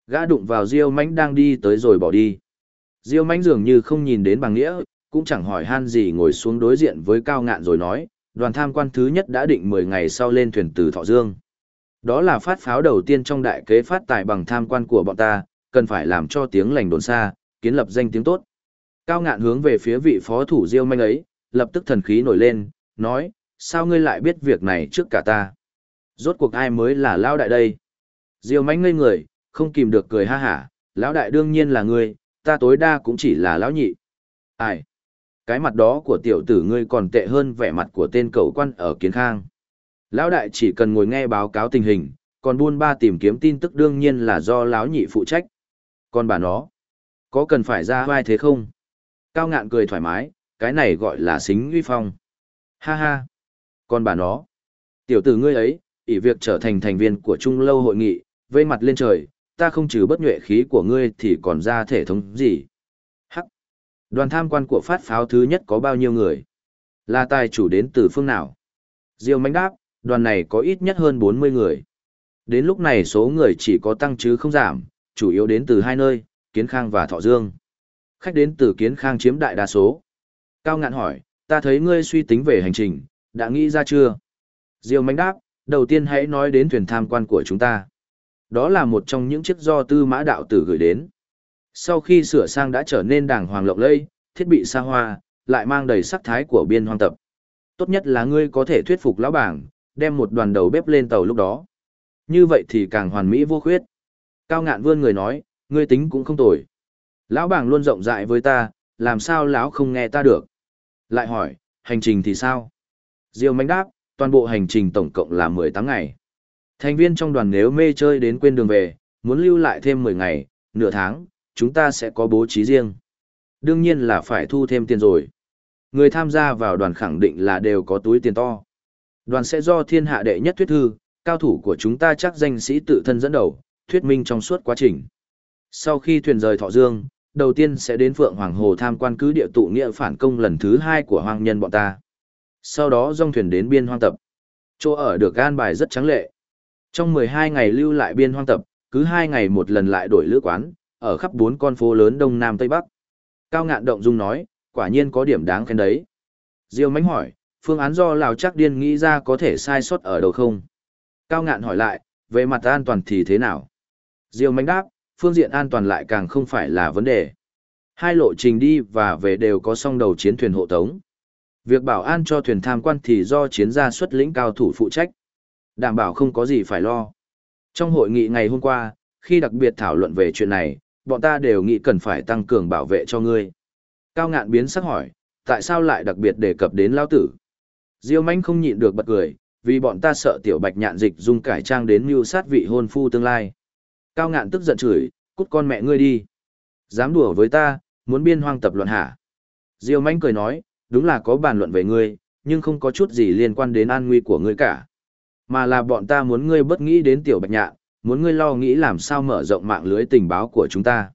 Gã đụng vào Diêu manh đang đi tới rồi bỏ đi. Diêu manh dường như không nhìn đến bằng Nghĩa, cũng chẳng hỏi han gì ngồi xuống đối diện với cao ngạn rồi nói, đoàn tham quan thứ nhất đã định 10 ngày sau lên thuyền từ Thọ Dương. Đó là phát pháo đầu tiên trong đại kế phát tài bằng tham quan của bọn ta, cần phải làm cho tiếng lành đồn xa, kiến lập danh tiếng tốt. Cao ngạn hướng về phía vị phó thủ Diêu manh ấy, lập tức thần khí nổi lên, nói, sao ngươi lại biết việc này trước cả ta? Rốt cuộc ai mới là lao đại đây? Diêu manh ngây người, không kìm được cười ha hả, lão đại đương nhiên là ngươi, ta tối đa cũng chỉ là lão nhị. Ai? Cái mặt đó của tiểu tử ngươi còn tệ hơn vẻ mặt của tên cậu quan ở kiến khang. Lão đại chỉ cần ngồi nghe báo cáo tình hình, còn buôn ba tìm kiếm tin tức đương nhiên là do lão nhị phụ trách. Còn bà nó, có cần phải ra vai thế không? Cao ngạn cười thoải mái, cái này gọi là xính uy phong. Ha ha, còn bà nó, tiểu tử ngươi ấy, ỷ việc trở thành thành viên của trung lâu hội nghị, vây mặt lên trời, ta không trừ bất nhuệ khí của ngươi thì còn ra thể thống gì. Đoàn tham quan của phát pháo thứ nhất có bao nhiêu người? Là tài chủ đến từ phương nào? Diêu mánh đáp, đoàn này có ít nhất hơn 40 người. Đến lúc này số người chỉ có tăng chứ không giảm, chủ yếu đến từ hai nơi, Kiến Khang và Thọ Dương. Khách đến từ Kiến Khang chiếm đại đa số. Cao ngạn hỏi, ta thấy ngươi suy tính về hành trình, đã nghĩ ra chưa? Diêu mánh đáp, đầu tiên hãy nói đến thuyền tham quan của chúng ta. Đó là một trong những chiếc do tư mã đạo tử gửi đến. Sau khi sửa sang đã trở nên đàng hoàng lộng lẫy, thiết bị xa hoa, lại mang đầy sắc thái của biên hoang tập. Tốt nhất là ngươi có thể thuyết phục lão bảng, đem một đoàn đầu bếp lên tàu lúc đó. Như vậy thì càng hoàn mỹ vô khuyết. Cao ngạn vươn người nói, ngươi tính cũng không tồi. Lão bảng luôn rộng rãi với ta, làm sao lão không nghe ta được. Lại hỏi, hành trình thì sao? Diêu mánh đáp, toàn bộ hành trình tổng cộng là 18 ngày. Thành viên trong đoàn nếu mê chơi đến quên đường về, muốn lưu lại thêm 10 ngày, nửa tháng, chúng ta sẽ có bố trí riêng. Đương nhiên là phải thu thêm tiền rồi. Người tham gia vào đoàn khẳng định là đều có túi tiền to. Đoàn sẽ do thiên hạ đệ nhất thuyết thư, cao thủ của chúng ta chắc danh sĩ tự thân dẫn đầu, thuyết minh trong suốt quá trình. Sau khi thuyền rời Thọ Dương, đầu tiên sẽ đến Phượng Hoàng Hồ tham quan cứ địa tụ nghĩa phản công lần thứ hai của hoang nhân bọn ta. Sau đó dòng thuyền đến biên hoang tập. Chỗ ở được gan bài rất trắng lệ. Trong 12 ngày lưu lại biên hoang tập, cứ 2 ngày một lần lại đổi lữ quán, ở khắp bốn con phố lớn Đông Nam Tây Bắc. Cao ngạn động dung nói, quả nhiên có điểm đáng khen đấy. Diêu mánh hỏi, phương án do Lào chắc điên nghĩ ra có thể sai sót ở đâu không? Cao ngạn hỏi lại, về mặt an toàn thì thế nào? Diêu mánh đáp, phương diện an toàn lại càng không phải là vấn đề. Hai lộ trình đi và về đều có song đầu chiến thuyền hộ tống. Việc bảo an cho thuyền tham quan thì do chiến gia xuất lĩnh cao thủ phụ trách. Đảm bảo không có gì phải lo. Trong hội nghị ngày hôm qua, khi đặc biệt thảo luận về chuyện này, bọn ta đều nghĩ cần phải tăng cường bảo vệ cho ngươi. Cao ngạn biến sắc hỏi, tại sao lại đặc biệt đề cập đến lao tử? Diêu manh không nhịn được bật cười, vì bọn ta sợ tiểu bạch nhạn dịch dung cải trang đến mưu sát vị hôn phu tương lai. Cao ngạn tức giận chửi, cút con mẹ ngươi đi. Dám đùa với ta, muốn biên hoang tập luận hả? Diêu manh cười nói, đúng là có bàn luận về ngươi, nhưng không có chút gì liên quan đến an nguy của ngươi cả. Mà là bọn ta muốn ngươi bất nghĩ đến tiểu bạch nhạn, muốn ngươi lo nghĩ làm sao mở rộng mạng lưới tình báo của chúng ta.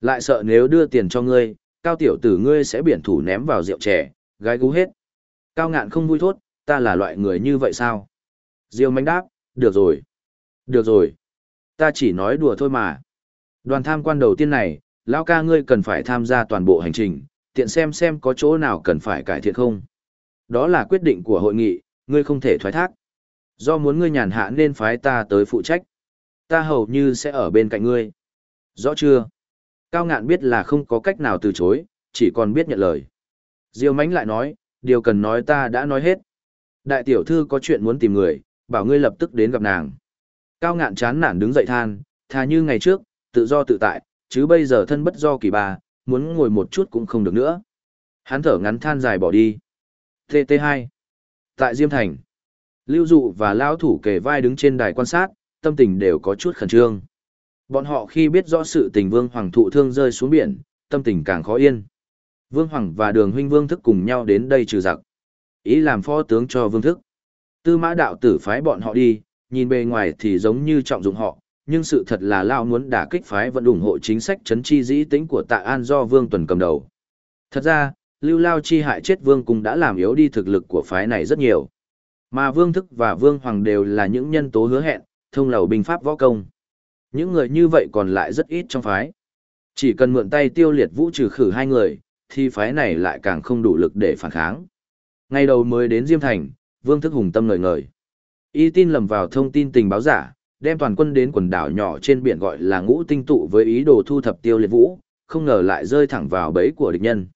Lại sợ nếu đưa tiền cho ngươi, cao tiểu tử ngươi sẽ biển thủ ném vào rượu trẻ, gái gú hết. Cao ngạn không vui thốt, ta là loại người như vậy sao? Diêu manh đáp, được rồi. Được rồi. Ta chỉ nói đùa thôi mà. Đoàn tham quan đầu tiên này, lão ca ngươi cần phải tham gia toàn bộ hành trình, tiện xem xem có chỗ nào cần phải cải thiện không. Đó là quyết định của hội nghị, ngươi không thể thoái thác. Do muốn ngươi nhàn hạ nên phái ta tới phụ trách. Ta hầu như sẽ ở bên cạnh ngươi. Rõ chưa? Cao ngạn biết là không có cách nào từ chối, chỉ còn biết nhận lời. Diêu mánh lại nói, điều cần nói ta đã nói hết. Đại tiểu thư có chuyện muốn tìm người, bảo ngươi lập tức đến gặp nàng. Cao ngạn chán nản đứng dậy than, thà như ngày trước, tự do tự tại, chứ bây giờ thân bất do kỳ bà, muốn ngồi một chút cũng không được nữa. Hắn thở ngắn than dài bỏ đi. TT2 Tại Diêm Thành Lưu Dụ và Lão Thủ kề vai đứng trên đài quan sát, tâm tình đều có chút khẩn trương. Bọn họ khi biết rõ sự tình Vương Hoàng thụ thương rơi xuống biển, tâm tình càng khó yên. Vương Hoàng và Đường Huynh Vương Thức cùng nhau đến đây trừ giặc. Ý làm phó tướng cho Vương Thức. Tư mã đạo tử phái bọn họ đi, nhìn bề ngoài thì giống như trọng dụng họ, nhưng sự thật là Lao muốn đả kích phái vẫn ủng hộ chính sách chấn chi dĩ tính của tạ an do Vương Tuần cầm đầu. Thật ra, Lưu Lao chi hại chết Vương Cung đã làm yếu đi thực lực của phái này rất nhiều. Mà Vương Thức và Vương Hoàng đều là những nhân tố hứa hẹn, thông lầu binh pháp võ công. Những người như vậy còn lại rất ít trong phái. Chỉ cần mượn tay tiêu liệt vũ trừ khử hai người, thì phái này lại càng không đủ lực để phản kháng. Ngày đầu mới đến Diêm Thành, Vương Thức Hùng tâm ngời ngời. Y tin lầm vào thông tin tình báo giả, đem toàn quân đến quần đảo nhỏ trên biển gọi là ngũ tinh tụ với ý đồ thu thập tiêu liệt vũ, không ngờ lại rơi thẳng vào bẫy của địch nhân.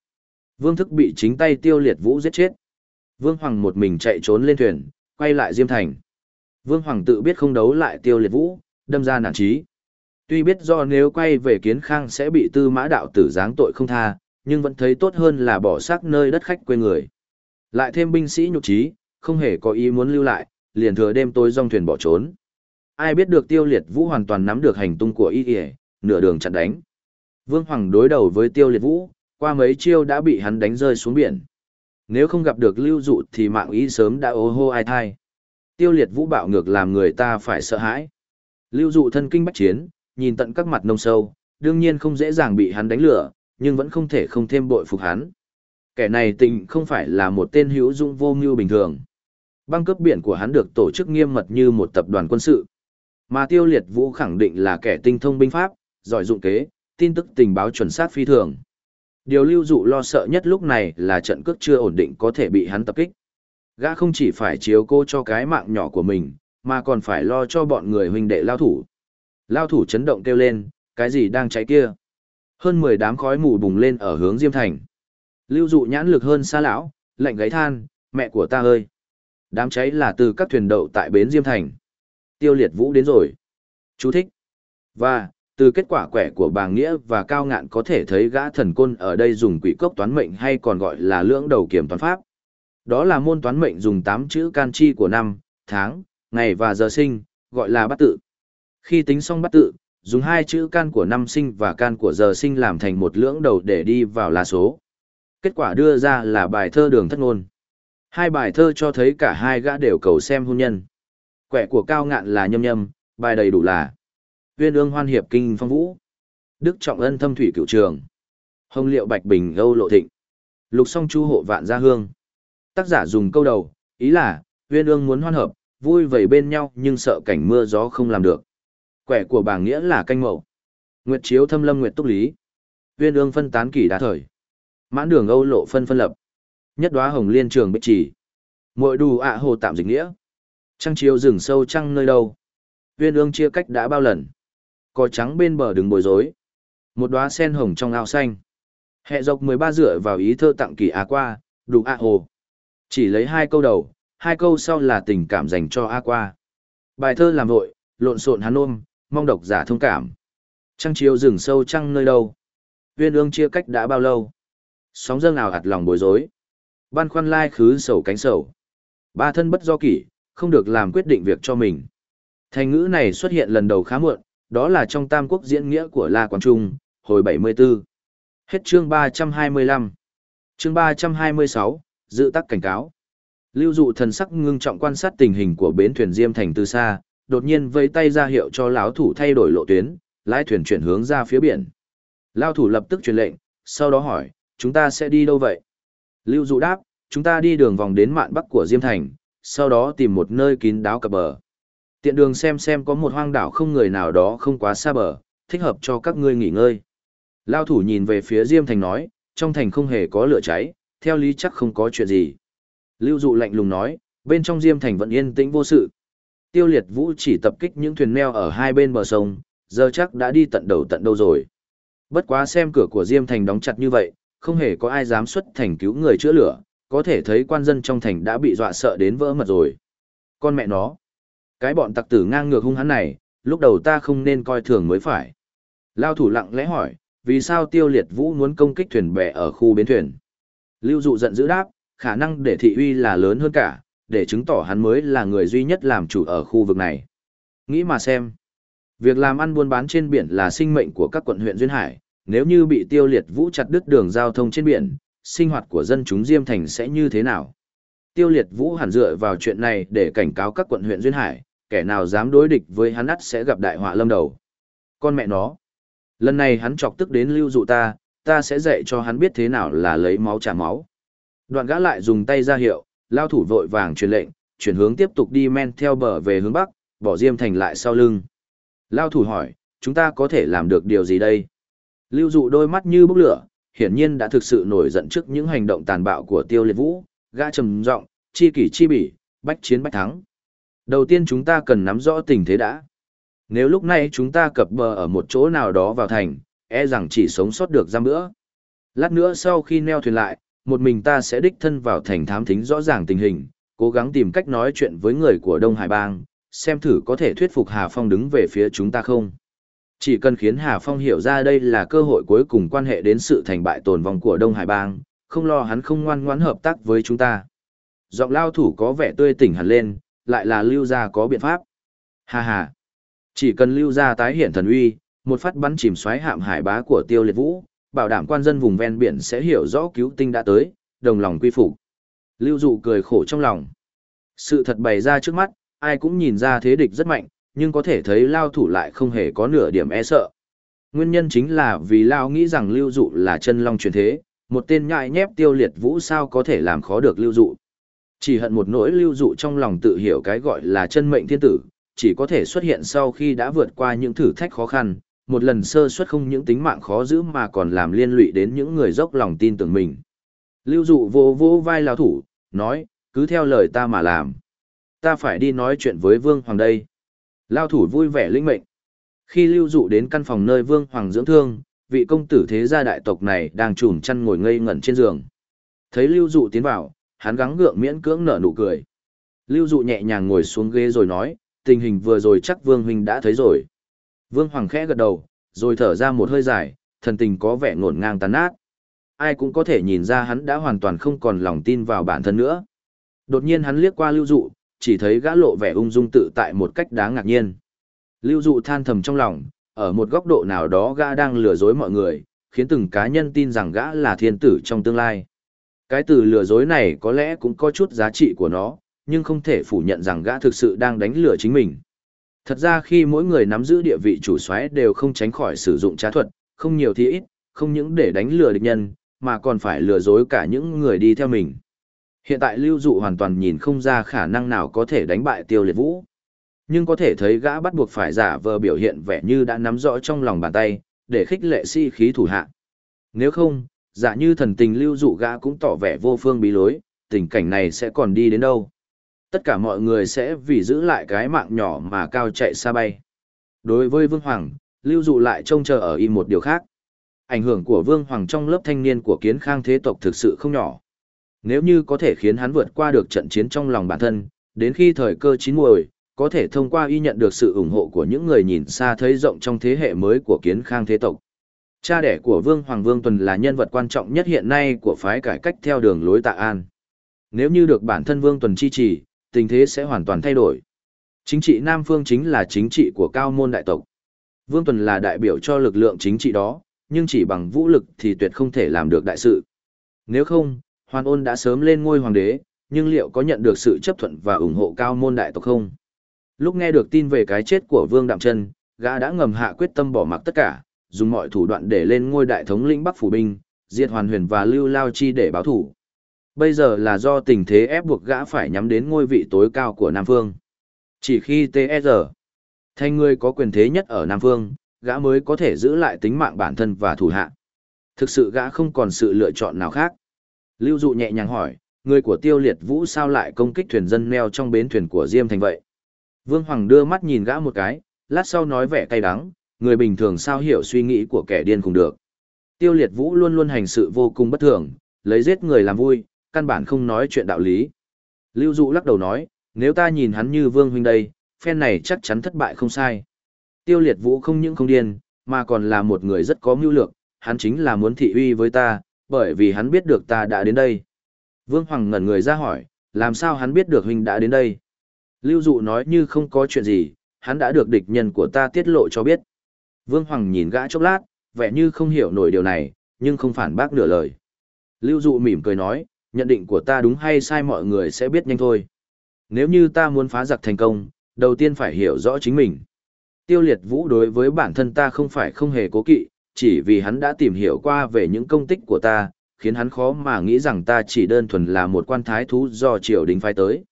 Vương Thức bị chính tay tiêu liệt vũ giết chết. Vương Hoàng một mình chạy trốn lên thuyền, quay lại Diêm Thành. Vương Hoàng tự biết không đấu lại tiêu liệt vũ, đâm ra nản trí. Tuy biết do nếu quay về kiến khang sẽ bị tư mã đạo tử giáng tội không tha, nhưng vẫn thấy tốt hơn là bỏ xác nơi đất khách quê người. Lại thêm binh sĩ nhục trí, không hề có ý muốn lưu lại, liền thừa đêm tối dòng thuyền bỏ trốn. Ai biết được tiêu liệt vũ hoàn toàn nắm được hành tung của y y, nửa đường chặn đánh. Vương Hoàng đối đầu với tiêu liệt vũ, qua mấy chiêu đã bị hắn đánh rơi xuống biển. Nếu không gặp được lưu dụ thì mạng ý sớm đã ô hô ai thai. Tiêu liệt vũ bạo ngược làm người ta phải sợ hãi. Lưu dụ thân kinh bách chiến, nhìn tận các mặt nông sâu, đương nhiên không dễ dàng bị hắn đánh lửa, nhưng vẫn không thể không thêm bội phục hắn. Kẻ này tình không phải là một tên hữu dụng vô mưu bình thường. Băng cấp biển của hắn được tổ chức nghiêm mật như một tập đoàn quân sự. Mà tiêu liệt vũ khẳng định là kẻ tinh thông binh pháp, giỏi dụng kế, tin tức tình báo chuẩn xác phi thường. Điều lưu dụ lo sợ nhất lúc này là trận cước chưa ổn định có thể bị hắn tập kích. Gã không chỉ phải chiếu cô cho cái mạng nhỏ của mình, mà còn phải lo cho bọn người huynh đệ lao thủ. Lao thủ chấn động kêu lên, cái gì đang cháy kia? Hơn 10 đám khói mù bùng lên ở hướng Diêm Thành. Lưu dụ nhãn lực hơn xa lão, lạnh gáy than, Mẹ của ta ơi! Đám cháy là từ các thuyền đậu tại bến Diêm Thành. Tiêu liệt vũ đến rồi. Chú thích. Và, từ kết quả quẻ của bà Nghĩa và Cao Ngạn có thể thấy gã thần côn ở đây dùng quỷ cốc toán mệnh hay còn gọi là lưỡng đầu kiểm toán pháp. Đó là môn toán mệnh dùng 8 chữ can chi của năm, tháng, ngày và giờ sinh, gọi là bắt tự. Khi tính xong bắt tự, dùng hai chữ can của năm sinh và can của giờ sinh làm thành một lưỡng đầu để đi vào lá số. Kết quả đưa ra là bài thơ đường thất ngôn. Hai bài thơ cho thấy cả hai gã đều cầu xem hôn nhân. Quẻ của cao ngạn là nhâm nhâm, bài đầy đủ là Viên ương hoan hiệp kinh phong vũ. Đức trọng ân thâm thủy cửu trường. Hồng liệu bạch bình âu lộ thịnh. Lục song chu hộ vạn gia hương. Tác giả dùng câu đầu, ý là, viên ương muốn hoan hợp, vui vầy bên nhau nhưng sợ cảnh mưa gió không làm được. Quẻ của bảng nghĩa là canh mậu. Nguyệt chiếu thâm lâm nguyệt túc lý. Viên ương phân tán kỷ đá thời. Mãn đường âu lộ phân phân lập. Nhất đoá hồng liên trường bích chỉ. Mội đù ạ hồ tạm dịch nghĩa. Trăng chiếu rừng sâu trăng nơi đâu. Viên ương chia cách đã bao lần. Cỏ trắng bên bờ đứng bối rối. Một đóa sen hồng trong ao xanh. Hệ dọc 13 dựa vào ý thơ tặng kỳ á qua, đủ ạ hồ. Chỉ lấy hai câu đầu, hai câu sau là tình cảm dành cho A qua. Bài thơ làm vội, lộn xộn hắn ôm, mong độc giả thông cảm. Trăng chiếu rừng sâu trăng nơi đâu. Viên ương chia cách đã bao lâu. Sóng dâng ảo hạt lòng bối rối. Ban khoăn lai khứ sầu cánh sầu. Ba thân bất do kỷ, không được làm quyết định việc cho mình. Thành ngữ này xuất hiện lần đầu khá muộn, đó là trong Tam Quốc diễn nghĩa của La Quang Trung, hồi 74. Hết chương 325. Chương 326, dự tắc cảnh cáo. Lưu dụ thần sắc ngưng trọng quan sát tình hình của bến thuyền Diêm Thành từ xa, đột nhiên vẫy tay ra hiệu cho lão thủ thay đổi lộ tuyến, lái thuyền chuyển hướng ra phía biển. Lão thủ lập tức truyền lệnh, sau đó hỏi, chúng ta sẽ đi đâu vậy? Lưu dụ đáp, chúng ta đi đường vòng đến mạn bắc của Diêm Thành, sau đó tìm một nơi kín đáo cập bờ. Tiện đường xem xem có một hoang đảo không người nào đó không quá xa bờ, thích hợp cho các ngươi nghỉ ngơi. Lao thủ nhìn về phía Diêm Thành nói, trong thành không hề có lửa cháy, theo lý chắc không có chuyện gì. Lưu dụ lạnh lùng nói, bên trong Diêm Thành vẫn yên tĩnh vô sự. Tiêu liệt vũ chỉ tập kích những thuyền neo ở hai bên bờ sông, giờ chắc đã đi tận đầu tận đâu rồi. Bất quá xem cửa của Diêm Thành đóng chặt như vậy, không hề có ai dám xuất thành cứu người chữa lửa, có thể thấy quan dân trong thành đã bị dọa sợ đến vỡ mật rồi. Con mẹ nó, cái bọn tặc tử ngang ngược hung hắn này, lúc đầu ta không nên coi thường mới phải. Lao thủ lặng lẽ hỏi, vì sao tiêu liệt vũ muốn công kích thuyền bè ở khu bến thuyền? Lưu dụ giận dữ đáp, khả năng để thị uy là lớn hơn cả, để chứng tỏ hắn mới là người duy nhất làm chủ ở khu vực này. Nghĩ mà xem. Việc làm ăn buôn bán trên biển là sinh mệnh của các quận huyện Duyên Hải, nếu như bị tiêu liệt vũ chặt đứt đường giao thông trên biển, sinh hoạt của dân chúng Diêm Thành sẽ như thế nào? Tiêu liệt vũ hẳn dựa vào chuyện này để cảnh cáo các quận huyện Duyên Hải, kẻ nào dám đối địch với hắn ắt sẽ gặp đại họa lâm đầu. Con mẹ nó. Lần này hắn chọc tức đến lưu dụ ta, ta sẽ dạy cho hắn biết thế nào là lấy máu trả máu. Đoạn gã lại dùng tay ra hiệu, lao thủ vội vàng truyền lệnh, chuyển hướng tiếp tục đi men theo bờ về hướng bắc, bỏ Diêm Thành lại sau lưng. Lao thủ hỏi, chúng ta có thể làm được điều gì đây? Lưu dụ đôi mắt như bốc lửa, hiển nhiên đã thực sự nổi giận trước những hành động tàn bạo của tiêu liệt vũ, gã trầm giọng chi kỷ chi bỉ, bách chiến bách thắng. Đầu tiên chúng ta cần nắm rõ tình thế đã. Nếu lúc này chúng ta cập bờ ở một chỗ nào đó vào thành, e rằng chỉ sống sót được giam bữa. Lát nữa sau khi neo thuyền lại, một mình ta sẽ đích thân vào thành thám thính rõ ràng tình hình, cố gắng tìm cách nói chuyện với người của Đông Hải Bang, xem thử có thể thuyết phục Hà Phong đứng về phía chúng ta không. Chỉ cần khiến Hà Phong hiểu ra đây là cơ hội cuối cùng quan hệ đến sự thành bại tồn vong của Đông Hải Bang, không lo hắn không ngoan ngoãn hợp tác với chúng ta. Giọng lao thủ có vẻ tươi tỉnh hẳn lên, lại là lưu gia có biện pháp. Hà hà. Chỉ cần lưu gia tái hiện thần uy, một phát bắn chìm xoáy hạm hải bá của tiêu liệt vũ, bảo đảm quan dân vùng ven biển sẽ hiểu rõ cứu tinh đã tới, đồng lòng quy phục. Lưu dụ cười khổ trong lòng. Sự thật bày ra trước mắt, ai cũng nhìn ra thế địch rất mạnh, nhưng có thể thấy lao thủ lại không hề có nửa điểm e sợ. Nguyên nhân chính là vì lao nghĩ rằng lưu dụ là chân long truyền thế, một tên nhại nhép tiêu liệt vũ sao có thể làm khó được lưu dụ. Chỉ hận một nỗi lưu dụ trong lòng tự hiểu cái gọi là chân mệnh thiên tử, chỉ có thể xuất hiện sau khi đã vượt qua những thử thách khó khăn, một lần sơ suất không những tính mạng khó giữ mà còn làm liên lụy đến những người dốc lòng tin tưởng mình. Lưu dụ vô vô vai lão thủ, nói, cứ theo lời ta mà làm. Ta phải đi nói chuyện với Vương Hoàng đây. Lao thủ vui vẻ linh mệnh. Khi lưu dụ đến căn phòng nơi Vương Hoàng dưỡng thương, vị công tử thế gia đại tộc này đang trùm chăn ngồi ngây ngẩn trên giường. Thấy lưu dụ tiến vào, Hắn gắng gượng miễn cưỡng nở nụ cười. Lưu dụ nhẹ nhàng ngồi xuống ghế rồi nói, tình hình vừa rồi chắc Vương Huynh đã thấy rồi. Vương Hoàng khẽ gật đầu, rồi thở ra một hơi dài, thần tình có vẻ ngổn ngang tàn nát. Ai cũng có thể nhìn ra hắn đã hoàn toàn không còn lòng tin vào bản thân nữa. Đột nhiên hắn liếc qua lưu dụ, chỉ thấy gã lộ vẻ ung dung tự tại một cách đáng ngạc nhiên. Lưu dụ than thầm trong lòng, ở một góc độ nào đó gã đang lừa dối mọi người, khiến từng cá nhân tin rằng gã là thiên tử trong tương lai. Cái từ lừa dối này có lẽ cũng có chút giá trị của nó, nhưng không thể phủ nhận rằng gã thực sự đang đánh lừa chính mình. Thật ra khi mỗi người nắm giữ địa vị chủ soái đều không tránh khỏi sử dụng trá thuật, không nhiều thì ít, không những để đánh lừa địch nhân, mà còn phải lừa dối cả những người đi theo mình. Hiện tại Lưu Dụ hoàn toàn nhìn không ra khả năng nào có thể đánh bại Tiêu Liệt Vũ. Nhưng có thể thấy gã bắt buộc phải giả vờ biểu hiện vẻ như đã nắm rõ trong lòng bàn tay, để khích lệ si khí thủ hạ. Nếu không, giả như thần tình Lưu Dụ gã cũng tỏ vẻ vô phương bí lối, tình cảnh này sẽ còn đi đến đâu. Tất cả mọi người sẽ vì giữ lại cái mạng nhỏ mà cao chạy xa bay. Đối với Vương Hoàng, Lưu Dụ lại trông chờ ở y một điều khác. Ảnh hưởng của Vương Hoàng trong lớp thanh niên của kiến khang thế tộc thực sự không nhỏ. Nếu như có thể khiến hắn vượt qua được trận chiến trong lòng bản thân, đến khi thời cơ chín muồi, có thể thông qua y nhận được sự ủng hộ của những người nhìn xa thấy rộng trong thế hệ mới của kiến khang thế tộc. Cha đẻ của Vương Hoàng Vương Tuần là nhân vật quan trọng nhất hiện nay của phái cải cách theo đường lối tạ an. Nếu như được bản thân Vương Tuần chi trì, tình thế sẽ hoàn toàn thay đổi. Chính trị Nam Phương chính là chính trị của cao môn đại tộc. Vương Tuần là đại biểu cho lực lượng chính trị đó, nhưng chỉ bằng vũ lực thì tuyệt không thể làm được đại sự. Nếu không, Hoàn ôn đã sớm lên ngôi hoàng đế, nhưng liệu có nhận được sự chấp thuận và ủng hộ cao môn đại tộc không? Lúc nghe được tin về cái chết của Vương Đạm Trân, gã đã ngầm hạ quyết tâm bỏ mặc tất cả, dùng mọi thủ đoạn để lên ngôi đại thống lĩnh Bắc Phủ Binh, diệt Hoàn Huyền và Lưu Lao Chi để báo thủ. Bây giờ là do tình thế ép buộc gã phải nhắm đến ngôi vị tối cao của Nam Phương. Chỉ khi TSR thành người có quyền thế nhất ở Nam Phương, gã mới có thể giữ lại tính mạng bản thân và thủ hạ. Thực sự gã không còn sự lựa chọn nào khác. Lưu Dụ nhẹ nhàng hỏi, người của Tiêu Liệt Vũ sao lại công kích thuyền dân neo trong bến thuyền của Diêm Thành vậy? Vương Hoàng đưa mắt nhìn gã một cái, lát sau nói vẻ cay đắng, người bình thường sao hiểu suy nghĩ của kẻ điên cùng được. Tiêu Liệt Vũ luôn luôn hành sự vô cùng bất thường, lấy giết người làm vui, căn bản không nói chuyện đạo lý. Lưu Dụ lắc đầu nói, nếu ta nhìn hắn như Vương Huynh đây, phen này chắc chắn thất bại không sai. Tiêu Liệt Vũ không những không điên, mà còn là một người rất có mưu lược, hắn chính là muốn thị uy với ta, bởi vì hắn biết được ta đã đến đây. Vương Hoàng ngẩn người ra hỏi, làm sao hắn biết được huynh đã đến đây? Lưu Dụ nói như không có chuyện gì, hắn đã được địch nhân của ta tiết lộ cho biết. Vương Hoàng nhìn gã chốc lát, vẻ như không hiểu nổi điều này, nhưng không phản bác nửa lời. Lưu Dụ mỉm cười nói, nhận định của ta đúng hay sai mọi người sẽ biết nhanh thôi. Nếu như ta muốn phá giặc thành công, đầu tiên phải hiểu rõ chính mình. Tiêu liệt vũ đối với bản thân ta không phải không hề cố kỵ, chỉ vì hắn đã tìm hiểu qua về những công tích của ta, khiến hắn khó mà nghĩ rằng ta chỉ đơn thuần là một quan thái thú do triều đình phái tới.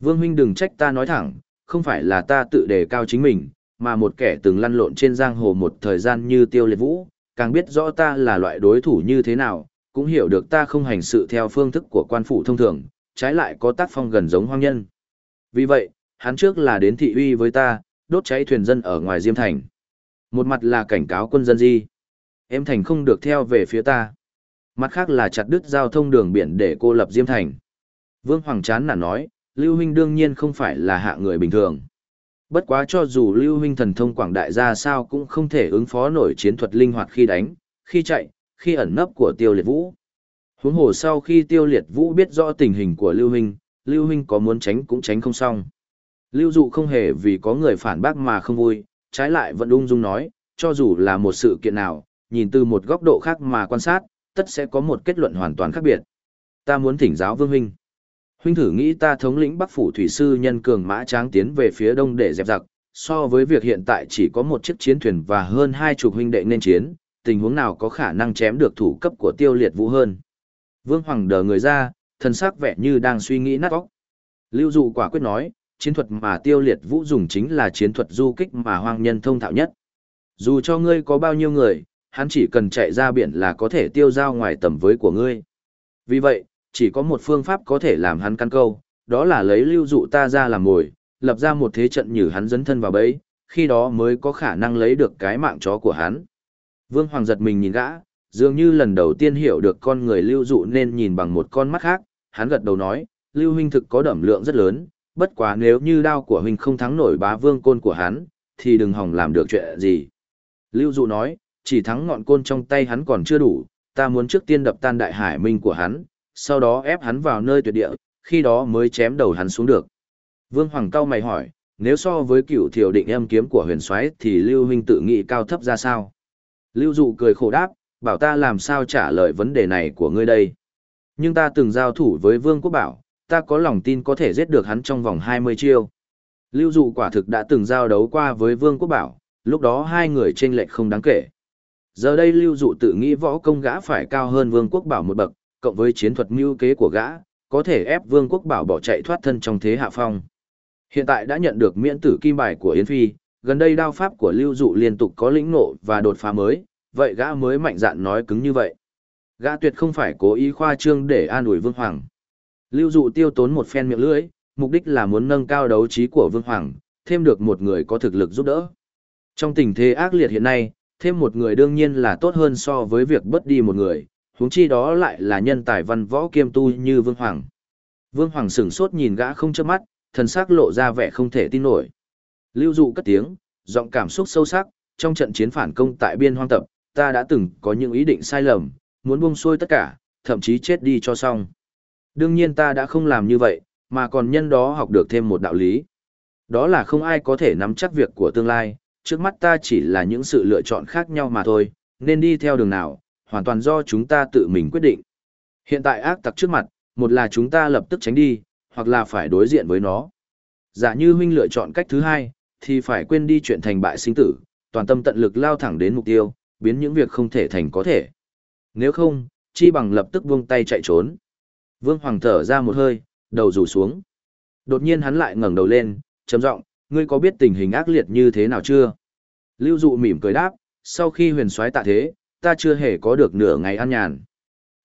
Vương huynh đừng trách ta nói thẳng, không phải là ta tự đề cao chính mình, mà một kẻ từng lăn lộn trên giang hồ một thời gian như tiêu liệt vũ, càng biết rõ ta là loại đối thủ như thế nào, cũng hiểu được ta không hành sự theo phương thức của quan phủ thông thường, trái lại có tác phong gần giống hoang nhân. Vì vậy, hắn trước là đến thị uy với ta, đốt cháy thuyền dân ở ngoài Diêm Thành. Một mặt là cảnh cáo quân dân di. Em Thành không được theo về phía ta. Mặt khác là chặt đứt giao thông đường biển để cô lập Diêm Thành. Vương Hoàng chán nản nói, Lưu Huynh đương nhiên không phải là hạ người bình thường. Bất quá cho dù Lưu Huynh thần thông quảng đại ra sao cũng không thể ứng phó nổi chiến thuật linh hoạt khi đánh, khi chạy, khi ẩn nấp của Tiêu Liệt Vũ. Huống hồ sau khi Tiêu Liệt Vũ biết rõ tình hình của Lưu Huynh, Lưu Huynh có muốn tránh cũng tránh không xong. Lưu Dụ không hề vì có người phản bác mà không vui, trái lại vẫn ung dung nói, cho dù là một sự kiện nào, nhìn từ một góc độ khác mà quan sát, tất sẽ có một kết luận hoàn toàn khác biệt. Ta muốn thỉnh giáo Vương huynh. Huynh thử nghĩ ta thống lĩnh Bắc phủ thủy sư nhân cường mã tráng tiến về phía đông để dẹp giặc, so với việc hiện tại chỉ có một chiếc chiến thuyền và hơn hai chục huynh đệ nên chiến, tình huống nào có khả năng chém được thủ cấp của Tiêu Liệt Vũ hơn. Vương Hoàng đờ người ra, thân sắc vẻ như đang suy nghĩ nát óc. Lưu Dụ quả quyết nói, chiến thuật mà Tiêu Liệt Vũ dùng chính là chiến thuật du kích mà hoang nhân thông thạo nhất. Dù cho ngươi có bao nhiêu người, hắn chỉ cần chạy ra biển là có thể tiêu dao ngoài tầm với của ngươi. Vì vậy, chỉ có một phương pháp có thể làm hắn căn câu, đó là lấy lưu dụ ta ra làm mồi, lập ra một thế trận nhử hắn dấn thân vào bẫy, khi đó mới có khả năng lấy được cái mạng chó của hắn. Vương Hoàng giật mình nhìn gã, dường như lần đầu tiên hiểu được con người lưu dụ nên nhìn bằng một con mắt khác, hắn gật đầu nói, Lưu huynh thực có đẩm lượng rất lớn, bất quá nếu như đao của huynh không thắng nổi bá vương côn của hắn, thì đừng hòng làm được chuyện gì. Lưu Dụ nói, chỉ thắng ngọn côn trong tay hắn còn chưa đủ, ta muốn trước tiên đập tan đại hải minh của hắn, sau đó ép hắn vào nơi tuyệt địa, khi đó mới chém đầu hắn xuống được. Vương Hoàng cao mày hỏi, nếu so với cựu thiểu định âm kiếm của huyền soái thì Lưu huynh tự nghĩ cao thấp ra sao? Lưu Dụ cười khổ đáp, bảo ta làm sao trả lời vấn đề này của ngươi đây. Nhưng ta từng giao thủ với Vương Quốc Bảo, ta có lòng tin có thể giết được hắn trong vòng 20 chiêu. Lưu Dụ quả thực đã từng giao đấu qua với Vương Quốc Bảo, lúc đó hai người chênh lệch không đáng kể. Giờ đây Lưu Dụ tự nghĩ võ công gã phải cao hơn Vương Quốc Bảo một bậc, cộng với chiến thuật mưu kế của gã, có thể ép Vương Quốc Bảo bỏ chạy thoát thân trong thế hạ phong. Hiện tại đã nhận được miễn tử kim bài của Yến Phi, gần đây đao pháp của Lưu Dụ liên tục có lĩnh ngộ và đột phá mới, vậy gã mới mạnh dạn nói cứng như vậy. Gã tuyệt không phải cố ý khoa trương để an ủi Vương Hoàng. Lưu Dụ tiêu tốn một phen miệng lưỡi, mục đích là muốn nâng cao đấu trí của Vương Hoàng, thêm được một người có thực lực giúp đỡ. Trong tình thế ác liệt hiện nay, thêm một người đương nhiên là tốt hơn so với việc bất đi một người, huống chi đó lại là nhân tài văn võ kiêm tu như Vương Hoàng. Vương Hoàng sửng sốt nhìn gã không chớp mắt, thần sắc lộ ra vẻ không thể tin nổi. Lưu dụ cất tiếng, giọng cảm xúc sâu sắc, trong trận chiến phản công tại biên hoang tập, ta đã từng có những ý định sai lầm, muốn buông xuôi tất cả, thậm chí chết đi cho xong. Đương nhiên ta đã không làm như vậy, mà còn nhân đó học được thêm một đạo lý. Đó là không ai có thể nắm chắc việc của tương lai, trước mắt ta chỉ là những sự lựa chọn khác nhau mà thôi, nên đi theo đường nào, hoàn toàn do chúng ta tự mình quyết định. Hiện tại ác tặc trước mặt, một là chúng ta lập tức tránh đi, hoặc là phải đối diện với nó. Giả như huynh lựa chọn cách thứ hai, thì phải quên đi chuyện thành bại sinh tử, toàn tâm tận lực lao thẳng đến mục tiêu, biến những việc không thể thành có thể. Nếu không, chi bằng lập tức buông tay chạy trốn. Vương Hoàng thở ra một hơi, đầu rủ xuống. Đột nhiên hắn lại ngẩng đầu lên, trầm giọng, ngươi có biết tình hình ác liệt như thế nào chưa? Lưu Dụ mỉm cười đáp, sau khi huyền soái tạ thế, ta chưa hề có được nửa ngày an nhàn.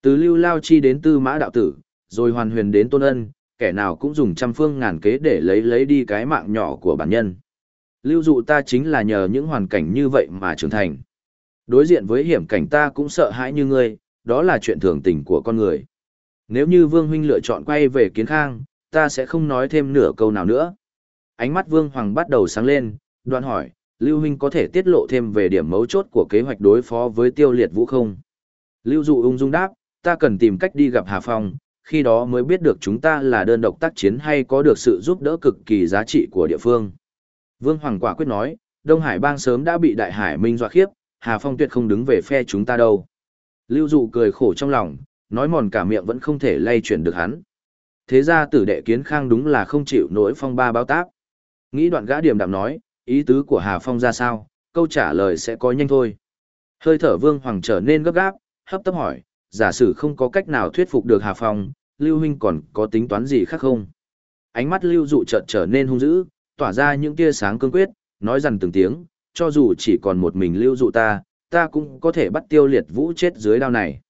Từ Lưu Lao Chi đến Tư Mã Đạo Tử, rồi hoàn huyền đến Tôn Ân, kẻ nào cũng dùng trăm phương ngàn kế để lấy lấy đi cái mạng nhỏ của bản nhân. Lưu Dụ ta chính là nhờ những hoàn cảnh như vậy mà trưởng thành. Đối diện với hiểm cảnh ta cũng sợ hãi như ngươi, đó là chuyện thường tình của con người. Nếu như Vương Huynh lựa chọn quay về kiến khang, ta sẽ không nói thêm nửa câu nào nữa. Ánh mắt Vương Hoàng bắt đầu sáng lên, đoạn hỏi, Lưu Huynh có thể tiết lộ thêm về điểm mấu chốt của kế hoạch đối phó với tiêu liệt vũ không? Lưu Dụ ung dung đáp, ta cần tìm cách đi gặp Hà Phong, khi đó mới biết được chúng ta là đơn độc tác chiến hay có được sự giúp đỡ cực kỳ giá trị của địa phương. Vương Hoàng quả quyết nói, Đông Hải bang sớm đã bị Đại Hải Minh dọa khiếp, Hà Phong tuyệt không đứng về phe chúng ta đâu. Lưu Dụ cười khổ trong lòng, nói mòn cả miệng vẫn không thể lay chuyển được hắn. Thế ra tử đệ kiến khang đúng là không chịu nổi phong ba báo táp. Nghĩ đoạn gã điểm đạm nói, ý tứ của Hà Phong ra sao, câu trả lời sẽ có nhanh thôi. Hơi thở vương hoàng trở nên gấp gáp, hấp tấp hỏi, giả sử không có cách nào thuyết phục được Hà Phong, Lưu Huynh còn có tính toán gì khác không? Ánh mắt Lưu dụ chợt trở nên hung dữ, tỏa ra những tia sáng cương quyết, nói rằng từng tiếng, cho dù chỉ còn một mình Lưu dụ ta, ta cũng có thể bắt tiêu liệt vũ chết dưới đao này.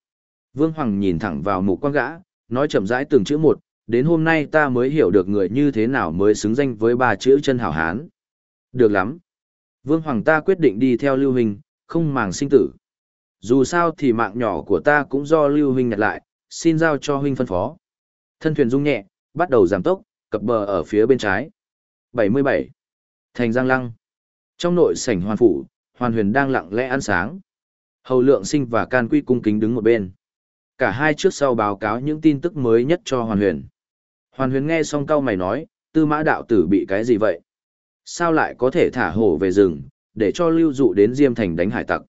Vương Hoàng nhìn thẳng vào mục quan gã, nói chậm rãi từng chữ một, đến hôm nay ta mới hiểu được người như thế nào mới xứng danh với ba chữ chân hảo hán. Được lắm. Vương Hoàng ta quyết định đi theo Lưu Hình, không màng sinh tử. Dù sao thì mạng nhỏ của ta cũng do Lưu Huynh nhặt lại, xin giao cho Huynh phân phó. Thân thuyền rung nhẹ, bắt đầu giảm tốc, cập bờ ở phía bên trái. 77. Thành Giang Lăng. Trong nội sảnh hoàn phủ, hoàn huyền đang lặng lẽ ăn sáng. Hầu lượng sinh và can quy cung kính đứng một bên. Cả hai trước sau báo cáo những tin tức mới nhất cho hoàn huyền. Hoàn huyền nghe xong câu mày nói, tư mã đạo tử bị cái gì vậy? Sao lại có thể thả hổ về rừng, để cho lưu dụ đến Diêm Thành đánh hải tặc?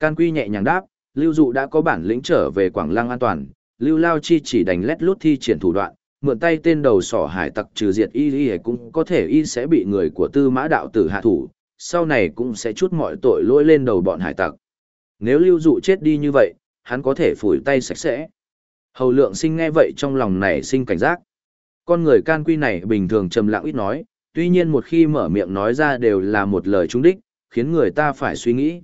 Can quy nhẹ nhàng đáp, lưu dụ đã có bản lĩnh trở về Quảng Lăng an toàn, lưu lao chi chỉ đánh lét lút thi triển thủ đoạn, mượn tay tên đầu sỏ hải tặc trừ diệt y y cũng có thể y sẽ bị người của tư mã đạo tử hạ thủ, sau này cũng sẽ chút mọi tội lỗi lên đầu bọn hải tặc. Nếu lưu dụ chết đi như vậy, hắn có thể phủi tay sạch sẽ. Hầu lượng sinh nghe vậy trong lòng này sinh cảnh giác. Con người can quy này bình thường trầm lặng ít nói, tuy nhiên một khi mở miệng nói ra đều là một lời trúng đích, khiến người ta phải suy nghĩ.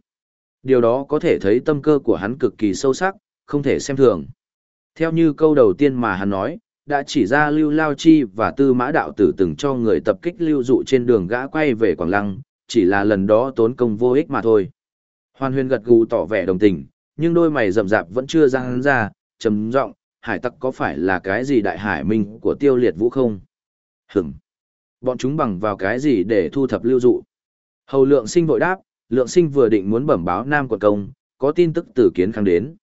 Điều đó có thể thấy tâm cơ của hắn cực kỳ sâu sắc, không thể xem thường. Theo như câu đầu tiên mà hắn nói, đã chỉ ra Lưu Lao Chi và Tư Mã Đạo Tử từng cho người tập kích lưu dụ trên đường gã quay về Quảng Lăng, chỉ là lần đó tốn công vô ích mà thôi. Hoàn huyền gật gù tỏ vẻ đồng tình, nhưng đôi mày rậm rạp vẫn chưa ra hắn ra, trầm giọng, hải tặc có phải là cái gì đại hải minh của tiêu liệt vũ không? Hửm. Bọn chúng bằng vào cái gì để thu thập lưu dụ? Hầu lượng sinh vội đáp, lượng sinh vừa định muốn bẩm báo Nam quận công, có tin tức từ kiến khang đến.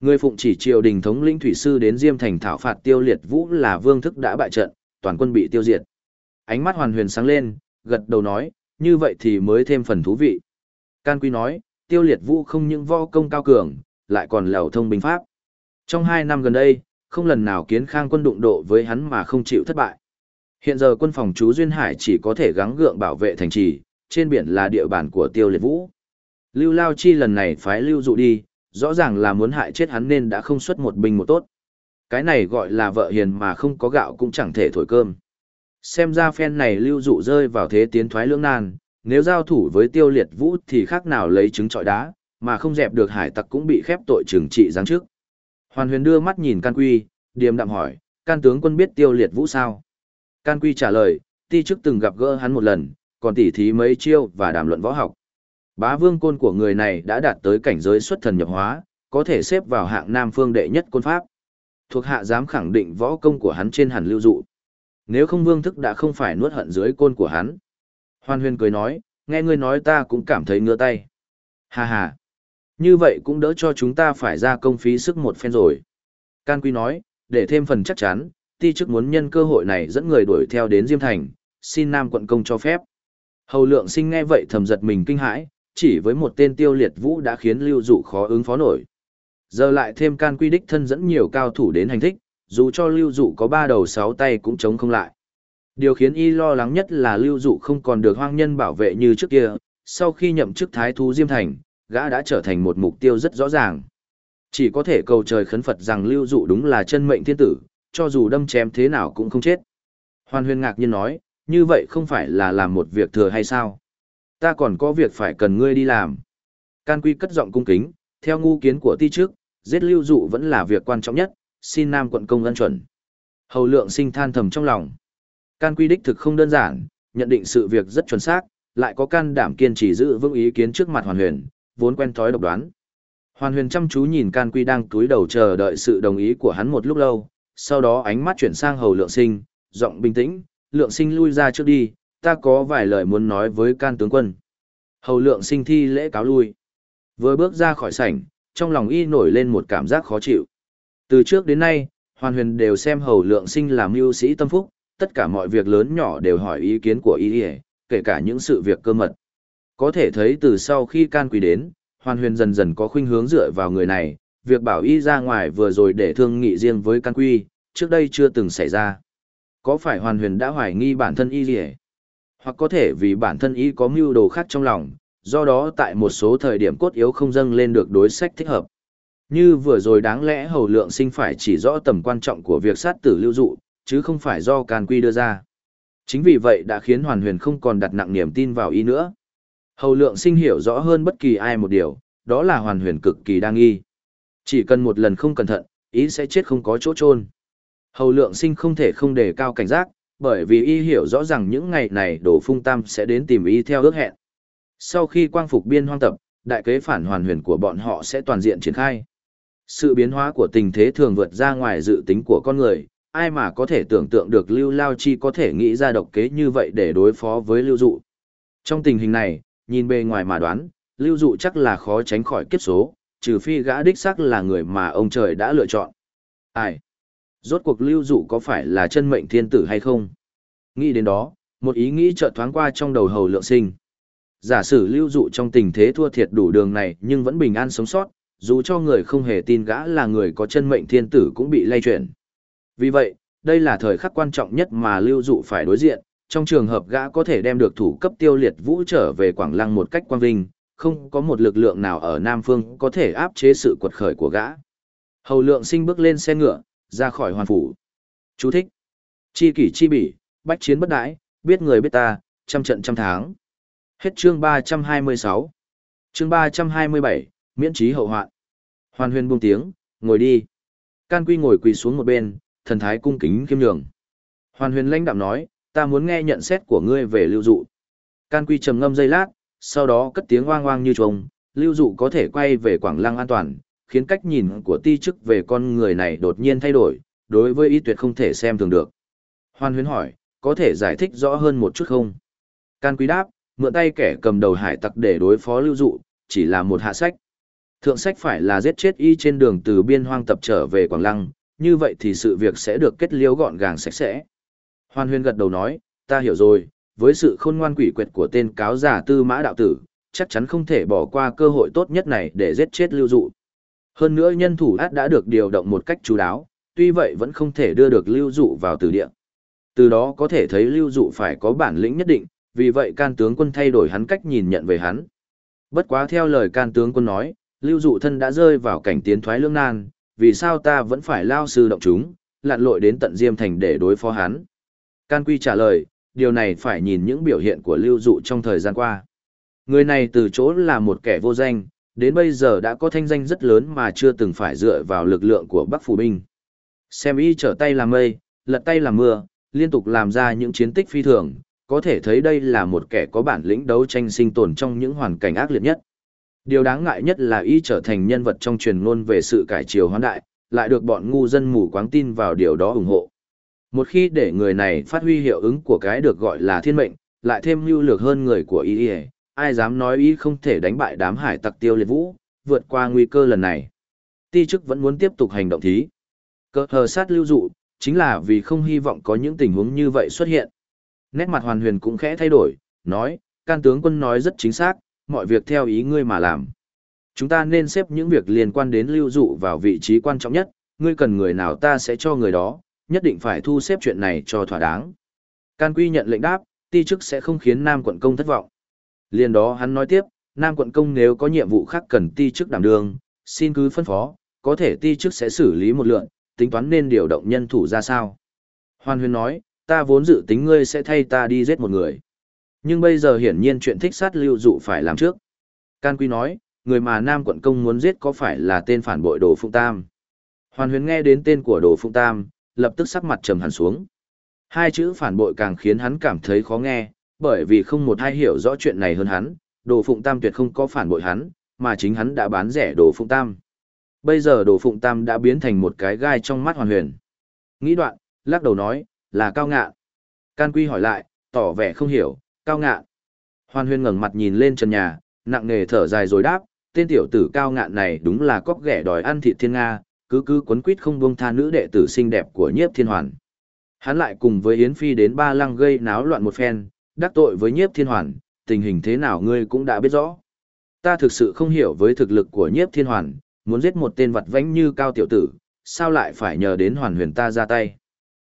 Người phụng chỉ triều đình thống lĩnh thủy sư đến Diêm Thành thảo phạt tiêu liệt vũ là vương thức đã bại trận, toàn quân bị tiêu diệt. Ánh mắt hoàn huyền sáng lên, gật đầu nói, như vậy thì mới thêm phần thú vị. Can Quy nói, tiêu liệt vũ không những võ công cao cường, lại còn lèo thông binh pháp. Trong hai năm gần đây, không lần nào kiến khang quân đụng độ với hắn mà không chịu thất bại. Hiện giờ quân phòng chú Duyên Hải chỉ có thể gắng gượng bảo vệ thành trì, trên biển là địa bàn của tiêu liệt vũ. Lưu Lao Chi lần này phái lưu dụ đi, rõ ràng là muốn hại chết hắn nên đã không xuất một binh một tốt. Cái này gọi là vợ hiền mà không có gạo cũng chẳng thể thổi cơm. Xem ra phen này lưu dụ rơi vào thế tiến thoái lưỡng nan, nếu giao thủ với tiêu liệt vũ thì khác nào lấy trứng trọi đá, mà không dẹp được hải tặc cũng bị khép tội trừng trị giáng trước. Hoàn huyền đưa mắt nhìn can quy, điềm đạm hỏi, can tướng quân biết tiêu liệt vũ sao? Can quy trả lời, ti chức từng gặp gỡ hắn một lần, còn tỉ thí mấy chiêu và đàm luận võ học. Bá vương côn của người này đã đạt tới cảnh giới xuất thần nhập hóa, có thể xếp vào hạng nam phương đệ nhất côn pháp. Thuộc hạ dám khẳng định võ công của hắn trên hẳn lưu dụ. Nếu không vương thức đã không phải nuốt hận dưới côn của hắn. Hoan huyền cười nói, nghe ngươi nói ta cũng cảm thấy ngứa tay. Hà hà. Như vậy cũng đỡ cho chúng ta phải ra công phí sức một phen rồi. Can Quy nói, để thêm phần chắc chắn, ti chức muốn nhân cơ hội này dẫn người đuổi theo đến Diêm Thành, xin Nam quận công cho phép. Hầu lượng sinh nghe vậy thầm giật mình kinh hãi, chỉ với một tên tiêu liệt vũ đã khiến lưu dụ khó ứng phó nổi. Giờ lại thêm can quy đích thân dẫn nhiều cao thủ đến hành thích, dù cho lưu dụ có ba đầu sáu tay cũng chống không lại. Điều khiến y lo lắng nhất là lưu dụ không còn được hoang nhân bảo vệ như trước kia, sau khi nhậm chức thái thú Diêm Thành, gã đã trở thành một mục tiêu rất rõ ràng. Chỉ có thể cầu trời khấn Phật rằng lưu dụ đúng là chân mệnh thiên tử, cho dù đâm chém thế nào cũng không chết. Hoàn huyền ngạc nhiên nói, như vậy không phải là làm một việc thừa hay sao? Ta còn có việc phải cần ngươi đi làm. Can Quy cất giọng cung kính, theo ngu kiến của ti trước, giết lưu dụ vẫn là việc quan trọng nhất, xin Nam quận công ân chuẩn. Hầu lượng sinh than thầm trong lòng. Can Quy đích thực không đơn giản, nhận định sự việc rất chuẩn xác, lại có can đảm kiên trì giữ vững ý kiến trước mặt Hoàn Huyền, vốn quen thói độc đoán. Hoàn Huyền chăm chú nhìn Can Quy đang cúi đầu chờ đợi sự đồng ý của hắn một lúc lâu, sau đó ánh mắt chuyển sang Hầu Lượng Sinh, giọng bình tĩnh, Lượng Sinh lui ra trước đi, ta có vài lời muốn nói với can tướng quân. Hầu lượng sinh thi lễ cáo lui. Vừa bước ra khỏi sảnh, trong lòng y nổi lên một cảm giác khó chịu. Từ trước đến nay, hoàn huyền đều xem hầu lượng sinh làm mưu sĩ tâm phúc, tất cả mọi việc lớn nhỏ đều hỏi ý kiến của y, kể cả những sự việc cơ mật. Có thể thấy từ sau khi can quỳ đến, hoàn huyền dần dần có khuynh hướng dựa vào người này, việc bảo y ra ngoài vừa rồi để thương nghị riêng với căn quy, trước đây chưa từng xảy ra. Có phải hoàn huyền đã hoài nghi bản thân y gì hoặc có thể vì bản thân Y có mưu đồ khác trong lòng, do đó tại một số thời điểm cốt yếu không dâng lên được đối sách thích hợp. Như vừa rồi đáng lẽ hầu lượng sinh phải chỉ rõ tầm quan trọng của việc sát tử lưu dụ, chứ không phải do can quy đưa ra. Chính vì vậy đã khiến hoàn huyền không còn đặt nặng niềm tin vào Y nữa. Hầu lượng sinh hiểu rõ hơn bất kỳ ai một điều, đó là hoàn huyền cực kỳ đang nghi. Chỉ cần một lần không cẩn thận, ý sẽ chết không có chỗ trôn. Hầu lượng sinh không thể không đề cao cảnh giác, bởi vì y hiểu rõ rằng những ngày này đổ phung tam sẽ đến tìm y theo ước hẹn. Sau khi quang phục biên hoang tập, đại kế phản hoàn huyền của bọn họ sẽ toàn diện triển khai. Sự biến hóa của tình thế thường vượt ra ngoài dự tính của con người, ai mà có thể tưởng tượng được Lưu Lao Chi có thể nghĩ ra độc kế như vậy để đối phó với Lưu Dụ. Trong tình hình này, nhìn bề ngoài mà đoán, Lưu Dụ chắc là khó tránh khỏi kiếp số, trừ phi gã đích xác là người mà ông trời đã lựa chọn. Ai? Rốt cuộc lưu dụ có phải là chân mệnh thiên tử hay không? Nghĩ đến đó, một ý nghĩ chợt thoáng qua trong đầu hầu lượng sinh. Giả sử lưu dụ trong tình thế thua thiệt đủ đường này nhưng vẫn bình an sống sót, dù cho người không hề tin gã là người có chân mệnh thiên tử cũng bị lay chuyển. Vì vậy, đây là thời khắc quan trọng nhất mà lưu dụ phải đối diện, trong trường hợp gã có thể đem được thủ cấp tiêu liệt vũ trở về Quảng Lăng một cách quang vinh, không có một lực lượng nào ở Nam Phương có thể áp chế sự quật khởi của gã. Hầu lượng sinh bước lên xe ngựa, ra khỏi hoàn phủ. Chú thích. Chi kỷ chi bỉ, bách chiến bất đãi, biết người biết ta, trăm trận trăm tháng. Hết chương 326. Chương 327, miễn trí hậu hoạn. Hoàn huyền buông tiếng, ngồi đi. Can Quy ngồi quỳ xuống một bên, thần thái cung kính kiêm nhường. Hoàn huyền lãnh đạm nói, ta muốn nghe nhận xét của ngươi về lưu dụ. Can Quy trầm ngâm giây lát, sau đó cất tiếng oang oang như trống, lưu dụ có thể quay về Quảng Lăng an toàn, khiến cách nhìn của ti chức về con người này đột nhiên thay đổi, đối với y tuyệt không thể xem thường được. Hoan huyến hỏi, có thể giải thích rõ hơn một chút không? Can quý đáp, mượn tay kẻ cầm đầu hải tặc để đối phó lưu dụ, chỉ là một hạ sách. Thượng sách phải là giết chết y trên đường từ biên hoang tập trở về Quảng Lăng, như vậy thì sự việc sẽ được kết liễu gọn gàng sạch sẽ. Hoan huyên gật đầu nói, ta hiểu rồi, với sự khôn ngoan quỷ quyệt của tên cáo giả tư mã đạo tử, chắc chắn không thể bỏ qua cơ hội tốt nhất này để giết chết lưu dụ. Hơn nữa nhân thủ át đã được điều động một cách chú đáo, tuy vậy vẫn không thể đưa được lưu dụ vào từ địa. Từ đó có thể thấy lưu dụ phải có bản lĩnh nhất định, vì vậy can tướng quân thay đổi hắn cách nhìn nhận về hắn. Bất quá theo lời can tướng quân nói, lưu dụ thân đã rơi vào cảnh tiến thoái lương nan, vì sao ta vẫn phải lao sư động chúng, lặn lội đến tận Diêm Thành để đối phó hắn. Can Quy trả lời, điều này phải nhìn những biểu hiện của lưu dụ trong thời gian qua. Người này từ chỗ là một kẻ vô danh, đến bây giờ đã có thanh danh rất lớn mà chưa từng phải dựa vào lực lượng của Bắc Phủ Binh. Xem y trở tay làm mây, lật tay làm mưa, liên tục làm ra những chiến tích phi thường, có thể thấy đây là một kẻ có bản lĩnh đấu tranh sinh tồn trong những hoàn cảnh ác liệt nhất. Điều đáng ngại nhất là y trở thành nhân vật trong truyền ngôn về sự cải triều hoán đại, lại được bọn ngu dân mù quáng tin vào điều đó ủng hộ. Một khi để người này phát huy hiệu ứng của cái được gọi là thiên mệnh, lại thêm mưu lược hơn người của y, ai dám nói y không thể đánh bại đám hải tặc tiêu liệt vũ, vượt qua nguy cơ lần này. Ti chức vẫn muốn tiếp tục hành động thí. Cơ hờ sát lưu dụ, chính là vì không hy vọng có những tình huống như vậy xuất hiện. Nét mặt hoàn huyền cũng khẽ thay đổi, nói, can tướng quân nói rất chính xác, mọi việc theo ý ngươi mà làm. Chúng ta nên xếp những việc liên quan đến lưu dụ vào vị trí quan trọng nhất, ngươi cần người nào ta sẽ cho người đó, nhất định phải thu xếp chuyện này cho thỏa đáng. Can Quy nhận lệnh đáp, ti chức sẽ không khiến Nam quận công thất vọng. Liên đó hắn nói tiếp, Nam quận công nếu có nhiệm vụ khác cần ti chức đảm đương, xin cứ phân phó, có thể ti chức sẽ xử lý một lượng, tính toán nên điều động nhân thủ ra sao. Hoan huyền nói, ta vốn dự tính ngươi sẽ thay ta đi giết một người. Nhưng bây giờ hiển nhiên chuyện thích sát lưu dụ phải làm trước. Can Quy nói, người mà Nam quận công muốn giết có phải là tên phản bội Đồ Phụng Tam? Hoàn huyền nghe đến tên của Đồ Phụng Tam, lập tức sắc mặt trầm hẳn xuống. Hai chữ phản bội càng khiến hắn cảm thấy khó nghe, bởi vì không một ai hiểu rõ chuyện này hơn hắn, Đồ Phụng Tam tuyệt không có phản bội hắn, mà chính hắn đã bán rẻ Đồ Phụng Tam. Bây giờ Đồ Phụng Tam đã biến thành một cái gai trong mắt Hoàn huyền. Nghĩ đoạn, lắc đầu nói, là cao ngạn. Can Quy hỏi lại, tỏ vẻ không hiểu, cao ngạn. Hoàn huyền ngẩng mặt nhìn lên trần nhà, nặng nề thở dài rồi đáp, tên tiểu tử cao ngạn này đúng là cóc ghẻ đòi ăn thịt thiên Nga, cứ cứ quấn quýt không buông tha nữ đệ tử xinh đẹp của nhiếp thiên hoàn. Hắn lại cùng với Yến Phi đến ba lăng gây náo loạn một phen, đắc tội với nhiếp thiên hoàn, tình hình thế nào ngươi cũng đã biết rõ. Ta thực sự không hiểu với thực lực của nhiếp thiên hoàn, muốn giết một tên vật vãnh như cao tiểu tử, sao lại phải nhờ đến hoàn huyền ta ra tay.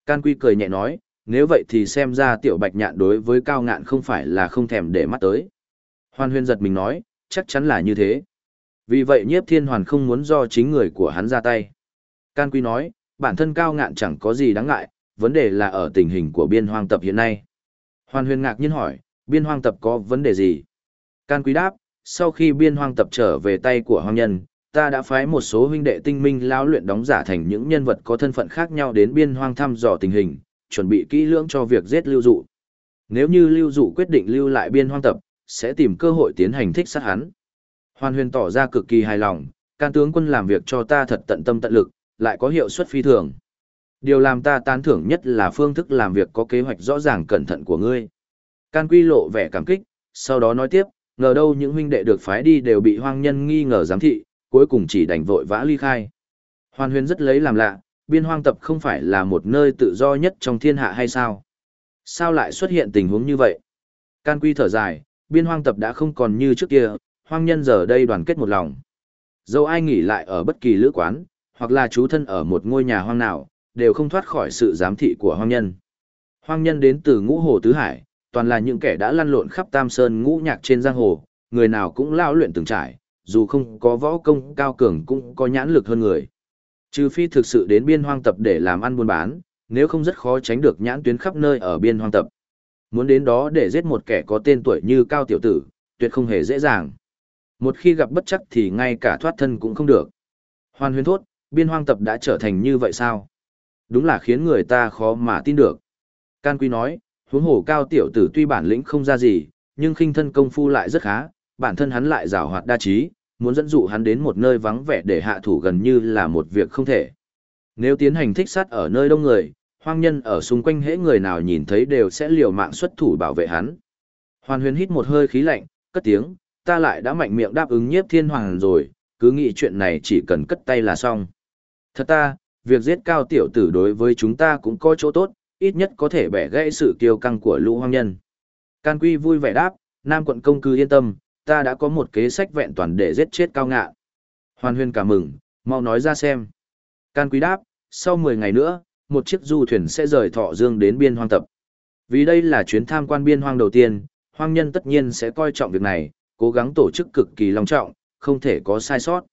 Can Quy cười nhẹ nói, nếu vậy thì xem ra tiểu bạch nhạn đối với cao ngạn không phải là không thèm để mắt tới. Hoàn huyền giật mình nói, chắc chắn là như thế. Vì vậy nhiếp thiên hoàn không muốn do chính người của hắn ra tay. Can Quy nói, bản thân cao ngạn chẳng có gì đáng ngại, vấn đề là ở tình hình của biên hoang tập hiện nay. Hoàn huyền ngạc nhiên hỏi, biên hoang tập có vấn đề gì? Can Quy đáp, sau khi biên hoang tập trở về tay của hoang nhân, ta đã phái một số huynh đệ tinh minh lao luyện đóng giả thành những nhân vật có thân phận khác nhau đến biên hoang thăm dò tình hình, chuẩn bị kỹ lưỡng cho việc giết lưu dụ. Nếu như lưu dụ quyết định lưu lại biên hoang tập, sẽ tìm cơ hội tiến hành thích sát hắn. Hoàn huyền tỏ ra cực kỳ hài lòng, can tướng quân làm việc cho ta thật tận tâm tận lực, lại có hiệu suất phi thường. Điều làm ta tán thưởng nhất là phương thức làm việc có kế hoạch rõ ràng cẩn thận của ngươi. Can quy lộ vẻ cảm kích, sau đó nói tiếp, ngờ đâu những huynh đệ được phái đi đều bị hoang nhân nghi ngờ giám thị, cuối cùng chỉ đành vội vã ly khai. Hoàn huyền rất lấy làm lạ, biên hoang tập không phải là một nơi tự do nhất trong thiên hạ hay sao? Sao lại xuất hiện tình huống như vậy? Can quy thở dài, biên hoang tập đã không còn như trước kia, hoang nhân giờ đây đoàn kết một lòng. Dẫu ai nghỉ lại ở bất kỳ lữ quán, hoặc là chú thân ở một ngôi nhà hoang nào, đều không thoát khỏi sự giám thị của hoang nhân. Hoang nhân đến từ ngũ hồ tứ hải, toàn là những kẻ đã lăn lộn khắp tam sơn ngũ nhạc trên giang hồ, người nào cũng lao luyện từng trải, dù không có võ công cao cường cũng có nhãn lực hơn người. Trừ phi thực sự đến biên hoang tập để làm ăn buôn bán, nếu không rất khó tránh được nhãn tuyến khắp nơi ở biên hoang tập. Muốn đến đó để giết một kẻ có tên tuổi như cao tiểu tử, tuyệt không hề dễ dàng. Một khi gặp bất chắc thì ngay cả thoát thân cũng không được. Hoan huyên thốt, biên hoang tập đã trở thành như vậy sao? Đúng là khiến người ta khó mà tin được. Can Quy nói, huống hồ cao tiểu tử tuy bản lĩnh không ra gì, nhưng khinh thân công phu lại rất khá, bản thân hắn lại rào hoạt đa trí, muốn dẫn dụ hắn đến một nơi vắng vẻ để hạ thủ gần như là một việc không thể. Nếu tiến hành thích sát ở nơi đông người, hoang nhân ở xung quanh hễ người nào nhìn thấy đều sẽ liều mạng xuất thủ bảo vệ hắn. Hoàn huyền hít một hơi khí lạnh, cất tiếng, ta lại đã mạnh miệng đáp ứng nhiếp thiên hoàng rồi, cứ nghĩ chuyện này chỉ cần cất tay là xong. Thật ta, việc giết cao tiểu tử đối với chúng ta cũng có chỗ tốt, ít nhất có thể bẻ gãy sự kiêu căng của lũ hoang nhân. Can Quy vui vẻ đáp, Nam quận công cư yên tâm, ta đã có một kế sách vẹn toàn để giết chết cao ngạ. Hoàn huyên cả mừng, mau nói ra xem. Can Quy đáp, sau 10 ngày nữa, một chiếc du thuyền sẽ rời Thọ Dương đến biên hoang tập. Vì đây là chuyến tham quan biên hoang đầu tiên, hoang nhân tất nhiên sẽ coi trọng việc này, cố gắng tổ chức cực kỳ long trọng, không thể có sai sót.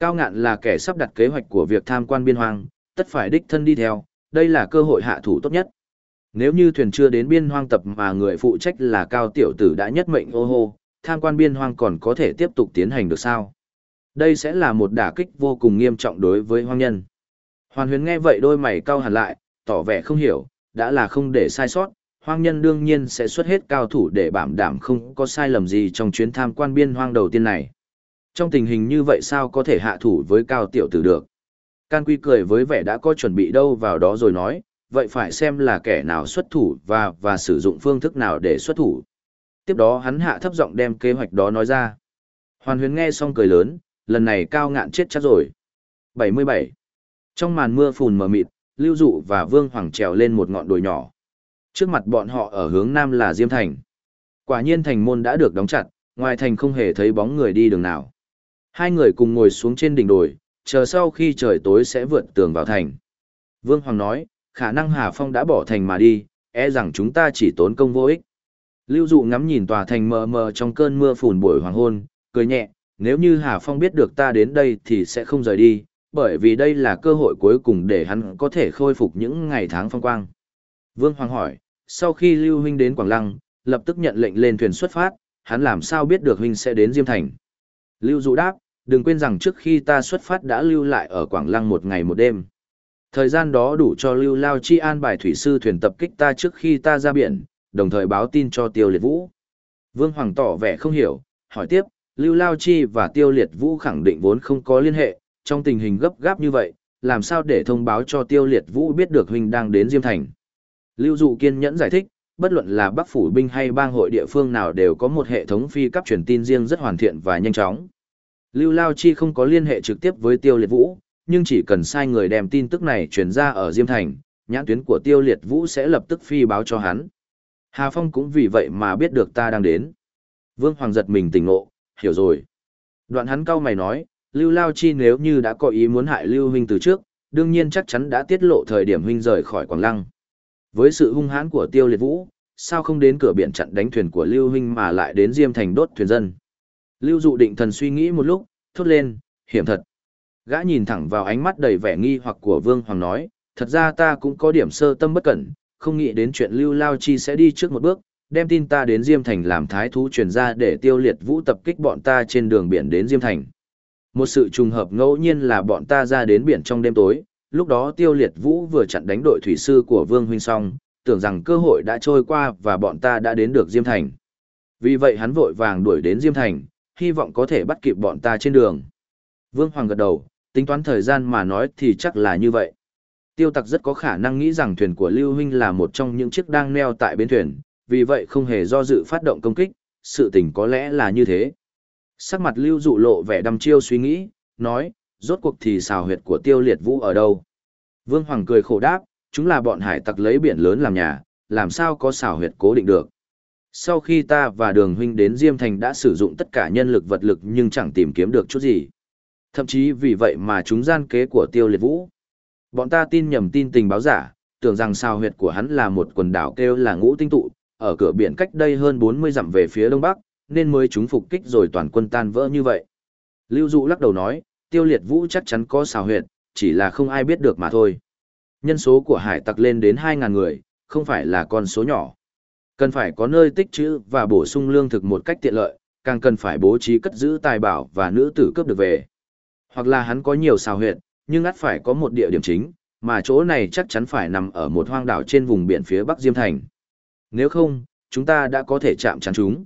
Cao ngạn là kẻ sắp đặt kế hoạch của việc tham quan biên hoang, tất phải đích thân đi theo, đây là cơ hội hạ thủ tốt nhất. Nếu như thuyền chưa đến biên hoang tập mà người phụ trách là cao tiểu tử đã nhất mệnh ô hô, tham quan biên hoang còn có thể tiếp tục tiến hành được sao? Đây sẽ là một đả kích vô cùng nghiêm trọng đối với hoang nhân. Hoàn huyền nghe vậy đôi mày cau hẳn lại, tỏ vẻ không hiểu, đã là không để sai sót, hoang nhân đương nhiên sẽ xuất hết cao thủ để bảo đảm không có sai lầm gì trong chuyến tham quan biên hoang đầu tiên này. Trong tình hình như vậy sao có thể hạ thủ với cao tiểu tử được? Can Quy cười với vẻ đã có chuẩn bị đâu vào đó rồi nói, vậy phải xem là kẻ nào xuất thủ và và sử dụng phương thức nào để xuất thủ. Tiếp đó hắn hạ thấp giọng đem kế hoạch đó nói ra. Hoàn huyền nghe xong cười lớn, lần này cao ngạn chết chắc rồi. 77. Trong màn mưa phùn mờ mịt, Lưu Dụ và Vương Hoàng trèo lên một ngọn đồi nhỏ. Trước mặt bọn họ ở hướng nam là Diêm Thành. Quả nhiên thành môn đã được đóng chặt, ngoài thành không hề thấy bóng người đi đường nào. Hai người cùng ngồi xuống trên đỉnh đồi, chờ sau khi trời tối sẽ vượt tường vào thành. Vương Hoàng nói, khả năng Hà Phong đã bỏ thành mà đi, e rằng chúng ta chỉ tốn công vô ích. Lưu Dụ ngắm nhìn tòa thành mờ mờ trong cơn mưa phùn buổi hoàng hôn, cười nhẹ, nếu như Hà Phong biết được ta đến đây thì sẽ không rời đi, bởi vì đây là cơ hội cuối cùng để hắn có thể khôi phục những ngày tháng phong quang. Vương Hoàng hỏi, sau khi Lưu Huynh đến Quảng Lăng, lập tức nhận lệnh lên thuyền xuất phát, hắn làm sao biết được Huynh sẽ đến Diêm Thành. Lưu Dụ đáp, đừng quên rằng trước khi ta xuất phát đã lưu lại ở Quảng Lăng một ngày một đêm. Thời gian đó đủ cho Lưu Lao Chi an bài thủy sư thuyền tập kích ta trước khi ta ra biển, đồng thời báo tin cho Tiêu Liệt Vũ. Vương Hoàng tỏ vẻ không hiểu, hỏi tiếp, Lưu Lao Chi và Tiêu Liệt Vũ khẳng định vốn không có liên hệ, trong tình hình gấp gáp như vậy, làm sao để thông báo cho Tiêu Liệt Vũ biết được huynh đang đến Diêm Thành. Lưu Dụ kiên nhẫn giải thích, bất luận là Bắc phủ binh hay bang hội địa phương nào đều có một hệ thống phi cấp truyền tin riêng rất hoàn thiện và nhanh chóng. Lưu Lao Chi không có liên hệ trực tiếp với Tiêu Liệt Vũ, nhưng chỉ cần sai người đem tin tức này truyền ra ở Diêm Thành, nhãn tuyến của Tiêu Liệt Vũ sẽ lập tức phi báo cho hắn. Hà Phong cũng vì vậy mà biết được ta đang đến. Vương Hoàng giật mình tỉnh ngộ, hiểu rồi. Đoạn hắn cau mày nói, Lưu Lao Chi nếu như đã có ý muốn hại Lưu Huynh từ trước, đương nhiên chắc chắn đã tiết lộ thời điểm Huynh rời khỏi Quảng Lăng. Với sự hung hãn của Tiêu Liệt Vũ, sao không đến cửa biển chặn đánh thuyền của Lưu Huynh mà lại đến Diêm Thành đốt thuyền dân. Lưu Dụ định thần suy nghĩ một lúc, thốt lên, hiểm thật. Gã nhìn thẳng vào ánh mắt đầy vẻ nghi hoặc của Vương Hoàng nói, thật ra ta cũng có điểm sơ tâm bất cẩn, không nghĩ đến chuyện Lưu Lao Chi sẽ đi trước một bước, đem tin ta đến Diêm Thành làm thái thú truyền ra để tiêu liệt vũ tập kích bọn ta trên đường biển đến Diêm Thành. Một sự trùng hợp ngẫu nhiên là bọn ta ra đến biển trong đêm tối, lúc đó tiêu liệt vũ vừa chặn đánh đội thủy sư của Vương Huynh xong, tưởng rằng cơ hội đã trôi qua và bọn ta đã đến được Diêm Thành. Vì vậy hắn vội vàng đuổi đến Diêm Thành, hy vọng có thể bắt kịp bọn ta trên đường. Vương Hoàng gật đầu, tính toán thời gian mà nói thì chắc là như vậy. Tiêu tặc rất có khả năng nghĩ rằng thuyền của Lưu Huynh là một trong những chiếc đang neo tại bến thuyền, vì vậy không hề do dự phát động công kích, sự tình có lẽ là như thế. Sắc mặt Lưu dụ lộ vẻ đăm chiêu suy nghĩ, nói, rốt cuộc thì xào huyệt của tiêu liệt vũ ở đâu? Vương Hoàng cười khổ đáp, chúng là bọn hải tặc lấy biển lớn làm nhà, làm sao có xào huyệt cố định được. Sau khi ta và đường huynh đến Diêm Thành đã sử dụng tất cả nhân lực vật lực nhưng chẳng tìm kiếm được chút gì. Thậm chí vì vậy mà chúng gian kế của tiêu liệt vũ. Bọn ta tin nhầm tin tình báo giả, tưởng rằng sao huyệt của hắn là một quần đảo kêu là ngũ tinh tụ, ở cửa biển cách đây hơn 40 dặm về phía đông bắc, nên mới chúng phục kích rồi toàn quân tan vỡ như vậy. Lưu Dụ lắc đầu nói, tiêu liệt vũ chắc chắn có xào huyệt, chỉ là không ai biết được mà thôi. Nhân số của hải tặc lên đến 2.000 người, không phải là con số nhỏ. Cần phải có nơi tích trữ và bổ sung lương thực một cách tiện lợi, càng cần phải bố trí cất giữ tài bảo và nữ tử cướp được về. Hoặc là hắn có nhiều xào huyệt, nhưng ắt phải có một địa điểm chính, mà chỗ này chắc chắn phải nằm ở một hoang đảo trên vùng biển phía bắc Diêm Thành. Nếu không, chúng ta đã có thể chạm chắn chúng.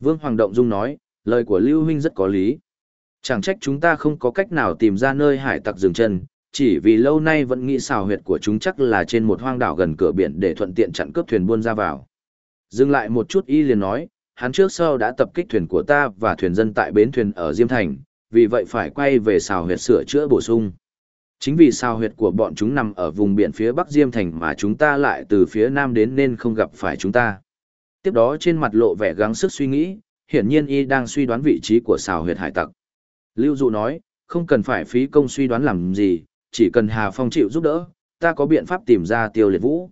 Vương Hoàng Động Dung nói, lời của Lưu Huynh rất có lý. Chẳng trách chúng ta không có cách nào tìm ra nơi hải tặc dừng chân, chỉ vì lâu nay vẫn nghĩ xào huyệt của chúng chắc là trên một hoang đảo gần cửa biển để thuận tiện chặn cướp thuyền buôn ra vào. Dừng lại một chút y liền nói, hắn trước sau đã tập kích thuyền của ta và thuyền dân tại bến thuyền ở Diêm Thành, vì vậy phải quay về xào huyệt sửa chữa bổ sung. Chính vì xào huyệt của bọn chúng nằm ở vùng biển phía bắc Diêm Thành mà chúng ta lại từ phía nam đến nên không gặp phải chúng ta. Tiếp đó trên mặt lộ vẻ gắng sức suy nghĩ, hiển nhiên y đang suy đoán vị trí của xào huyệt hải tặc. Lưu Dụ nói, không cần phải phí công suy đoán làm gì, chỉ cần Hà Phong chịu giúp đỡ, ta có biện pháp tìm ra tiêu liệt vũ.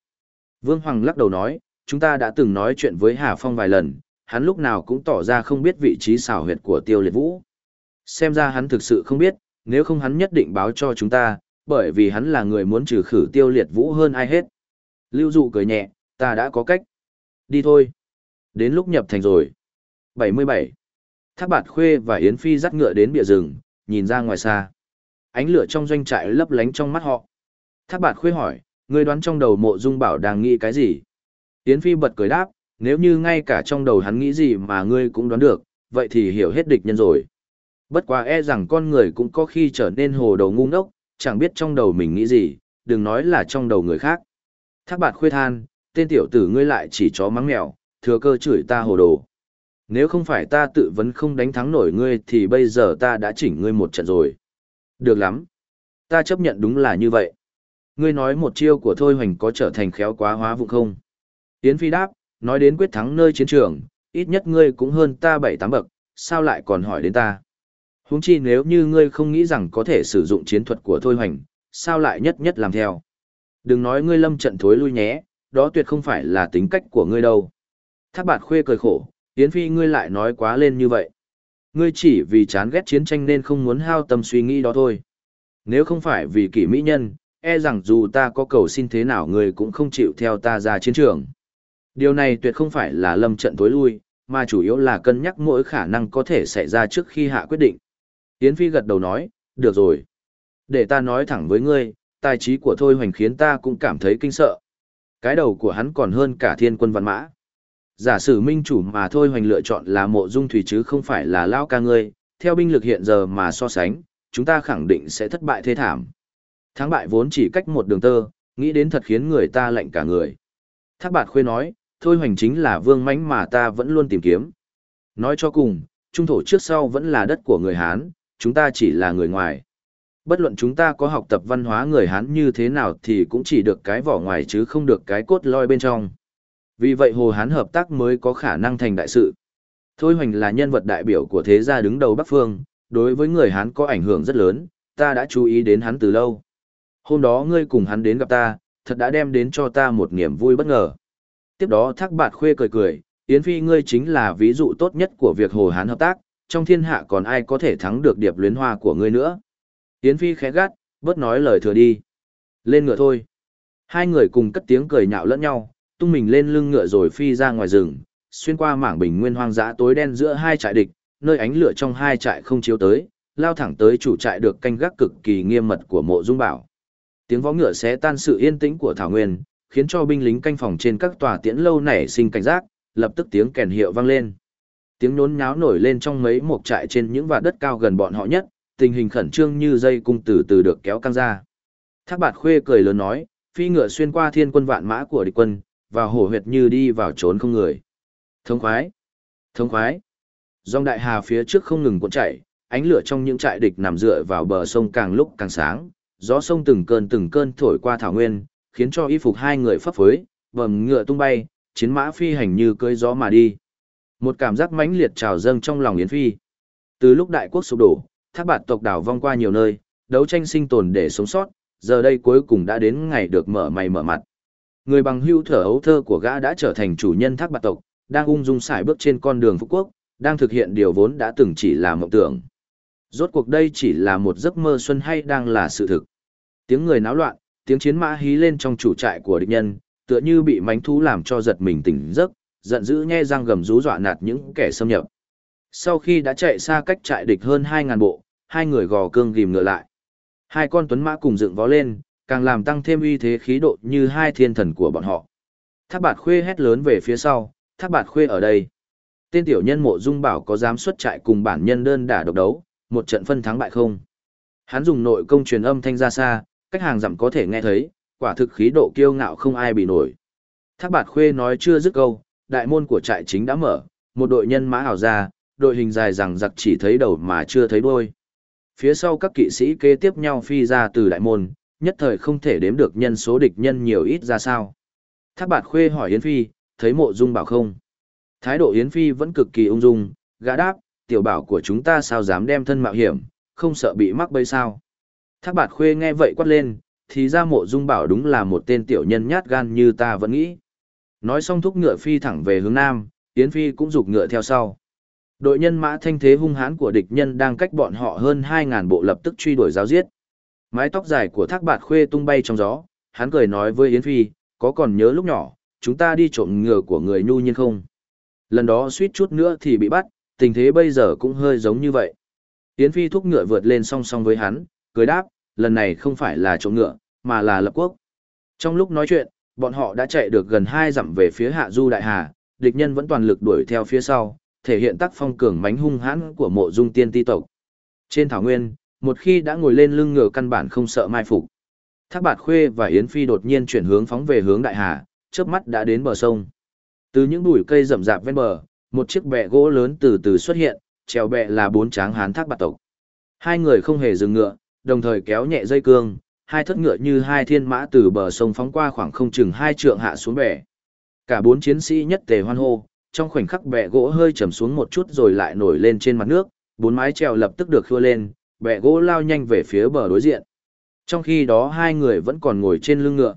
Vương Hoàng lắc đầu nói, chúng ta đã từng nói chuyện với Hà Phong vài lần, hắn lúc nào cũng tỏ ra không biết vị trí xảo huyệt của tiêu liệt vũ. Xem ra hắn thực sự không biết, nếu không hắn nhất định báo cho chúng ta, bởi vì hắn là người muốn trừ khử tiêu liệt vũ hơn ai hết. Lưu dụ cười nhẹ, ta đã có cách. Đi thôi. Đến lúc nhập thành rồi. 77. Thác bạt khuê và Yến Phi dắt ngựa đến bìa rừng, nhìn ra ngoài xa. Ánh lửa trong doanh trại lấp lánh trong mắt họ. Thác bạt khuê hỏi, ngươi đoán trong đầu mộ dung bảo đang nghĩ cái gì? Yến Phi bật cười đáp, nếu như ngay cả trong đầu hắn nghĩ gì mà ngươi cũng đoán được, vậy thì hiểu hết địch nhân rồi. Bất quá e rằng con người cũng có khi trở nên hồ đầu ngu ngốc, chẳng biết trong đầu mình nghĩ gì, đừng nói là trong đầu người khác. Thác bạt khuê than, tên tiểu tử ngươi lại chỉ chó mắng mèo, thừa cơ chửi ta hồ đồ. Nếu không phải ta tự vấn không đánh thắng nổi ngươi thì bây giờ ta đã chỉnh ngươi một trận rồi. Được lắm. Ta chấp nhận đúng là như vậy. Ngươi nói một chiêu của Thôi Hoành có trở thành khéo quá hóa vụ không? Yến Phi đáp, nói đến quyết thắng nơi chiến trường, ít nhất ngươi cũng hơn ta bảy tám bậc, sao lại còn hỏi đến ta? Huống chi nếu như ngươi không nghĩ rằng có thể sử dụng chiến thuật của Thôi Hoành, sao lại nhất nhất làm theo? Đừng nói ngươi lâm trận thối lui nhé, đó tuyệt không phải là tính cách của ngươi đâu. Thác bạt khuê cười khổ, Yến Phi ngươi lại nói quá lên như vậy. Ngươi chỉ vì chán ghét chiến tranh nên không muốn hao tâm suy nghĩ đó thôi. Nếu không phải vì kỷ mỹ nhân, e rằng dù ta có cầu xin thế nào ngươi cũng không chịu theo ta ra chiến trường. Điều này tuyệt không phải là lâm trận tối lui, mà chủ yếu là cân nhắc mỗi khả năng có thể xảy ra trước khi hạ quyết định. Yến Phi gật đầu nói, được rồi. Để ta nói thẳng với ngươi, tài trí của Thôi Hoành khiến ta cũng cảm thấy kinh sợ. Cái đầu của hắn còn hơn cả thiên quân văn mã. Giả sử minh chủ mà Thôi Hoành lựa chọn là mộ dung thủy chứ không phải là lao ca ngươi, theo binh lực hiện giờ mà so sánh, chúng ta khẳng định sẽ thất bại thê thảm. Thắng bại vốn chỉ cách một đường tơ, nghĩ đến thật khiến người ta lạnh cả người. Thác bạt khuê nói, thôi hoành chính là vương mãnh mà ta vẫn luôn tìm kiếm. Nói cho cùng, trung thổ trước sau vẫn là đất của người Hán, chúng ta chỉ là người ngoài. Bất luận chúng ta có học tập văn hóa người Hán như thế nào thì cũng chỉ được cái vỏ ngoài chứ không được cái cốt loi bên trong. Vì vậy Hồ Hán hợp tác mới có khả năng thành đại sự. Thôi hoành là nhân vật đại biểu của thế gia đứng đầu Bắc Phương, đối với người Hán có ảnh hưởng rất lớn, ta đã chú ý đến hắn từ lâu. Hôm đó ngươi cùng hắn đến gặp ta, thật đã đem đến cho ta một niềm vui bất ngờ. Tiếp đó thác bạt khuê cười cười, Yến Phi ngươi chính là ví dụ tốt nhất của việc Hồ Hán hợp tác, trong thiên hạ còn ai có thể thắng được điệp luyến hoa của ngươi nữa. Yến Phi khẽ gắt, bớt nói lời thừa đi. Lên ngựa thôi. Hai người cùng cất tiếng cười nhạo lẫn nhau, tung mình lên lưng ngựa rồi phi ra ngoài rừng, xuyên qua mảng bình nguyên hoang dã tối đen giữa hai trại địch, nơi ánh lửa trong hai trại không chiếu tới, lao thẳng tới chủ trại được canh gác cực kỳ nghiêm mật của mộ dung bảo. Tiếng vó ngựa xé tan sự yên tĩnh của Thảo Nguyên, khiến cho binh lính canh phòng trên các tòa tiễn lâu nảy sinh cảnh giác, lập tức tiếng kèn hiệu vang lên. Tiếng nhốn nháo nổi lên trong mấy mộc trại trên những vạt đất cao gần bọn họ nhất, tình hình khẩn trương như dây cung từ từ được kéo căng ra. Thác bạt khuê cười lớn nói, phi ngựa xuyên qua thiên quân vạn mã của địch quân, vào hổ huyệt như đi vào trốn không người. Thông khoái! Thông khoái! Dòng đại hà phía trước không ngừng cuộn chảy, ánh lửa trong những trại địch nằm dựa vào bờ sông càng lúc càng sáng, gió sông từng cơn từng cơn thổi qua thảo nguyên, khiến cho y phục hai người phấp phới, vầm ngựa tung bay, chiến mã phi hành như cưỡi gió mà đi. Một cảm giác mãnh liệt trào dâng trong lòng Yến Phi. Từ lúc đại quốc sụp đổ, thác bạt tộc đảo vong qua nhiều nơi, đấu tranh sinh tồn để sống sót, giờ đây cuối cùng đã đến ngày được mở mày mở mặt. Người bằng hưu thở ấu thơ của gã đã trở thành chủ nhân thác bạc tộc, đang ung dung xài bước trên con đường phú quốc, đang thực hiện điều vốn đã từng chỉ là mộng tưởng. Rốt cuộc đây chỉ là một giấc mơ xuân hay đang là sự thực. Tiếng người náo loạn, tiếng chiến mã hí lên trong chủ trại của địch nhân, tựa như bị mánh thú làm cho giật mình tỉnh giấc, giận dữ nhe răng gầm rú dọa nạt những kẻ xâm nhập. Sau khi đã chạy xa cách trại địch hơn 2.000 bộ, hai người gò cương ghim ngựa lại. Hai con tuấn mã cùng dựng vó lên, càng làm tăng thêm uy thế khí độ như hai thiên thần của bọn họ. Thác bạt khuê hét lớn về phía sau, thác bạt khuê ở đây. Tên tiểu nhân mộ dung bảo có dám xuất trại cùng bản nhân đơn đả độc đấu, một trận phân thắng bại không. Hắn dùng nội công truyền âm thanh ra xa, cách hàng dặm có thể nghe thấy, quả thực khí độ kiêu ngạo không ai bị nổi. Thác bạt khuê nói chưa dứt câu, đại môn của trại chính đã mở, một đội nhân mã hào ra, đội hình dài rằng giặc chỉ thấy đầu mà chưa thấy đuôi. Phía sau các kỵ sĩ kế tiếp nhau phi ra từ đại môn, nhất thời không thể đếm được nhân số địch nhân nhiều ít ra sao. Thác bạt khuê hỏi Yến Phi, thấy mộ dung bảo không? Thái độ Yến Phi vẫn cực kỳ ung dung, gã đáp, tiểu bảo của chúng ta sao dám đem thân mạo hiểm, không sợ bị mắc bẫy sao. Thác bạt khuê nghe vậy quát lên, thì ra mộ dung bảo đúng là một tên tiểu nhân nhát gan như ta vẫn nghĩ. Nói xong thúc ngựa phi thẳng về hướng nam, Yến Phi cũng rục ngựa theo sau. Đội nhân mã thanh thế hung hãn của địch nhân đang cách bọn họ hơn 2.000 bộ lập tức truy đuổi giáo giết. Mái tóc dài của thác bạt khuê tung bay trong gió, hắn cười nói với Yến Phi, có còn nhớ lúc nhỏ, chúng ta đi trộm ngựa của người nhu nhiên không? Lần đó suýt chút nữa thì bị bắt, tình thế bây giờ cũng hơi giống như vậy. Yến Phi thúc ngựa vượt lên song song với hắn, cười đáp, lần này không phải là trộm ngựa, mà là lập quốc. Trong lúc nói chuyện, bọn họ đã chạy được gần hai dặm về phía hạ du đại hà, địch nhân vẫn toàn lực đuổi theo phía sau, thể hiện tác phong cường mánh hung hãn của mộ dung tiên ti tộc. Trên thảo nguyên, một khi đã ngồi lên lưng ngựa căn bản không sợ mai phục. Thác Bạt Khuê và Yến Phi đột nhiên chuyển hướng phóng về hướng đại hà, chớp mắt đã đến bờ sông. Từ những bụi cây rậm rạp ven bờ, một chiếc bè gỗ lớn từ từ xuất hiện, chèo bè là bốn tráng hán thác bạt tộc. Hai người không hề dừng ngựa, đồng thời kéo nhẹ dây cương, hai thất ngựa như hai thiên mã từ bờ sông phóng qua khoảng không chừng hai trượng hạ xuống bè. Cả bốn chiến sĩ nhất tề hoan hô, trong khoảnh khắc bè gỗ hơi chầm xuống một chút rồi lại nổi lên trên mặt nước, bốn mái chèo lập tức được khua lên, bẹ gỗ lao nhanh về phía bờ đối diện. Trong khi đó hai người vẫn còn ngồi trên lưng ngựa.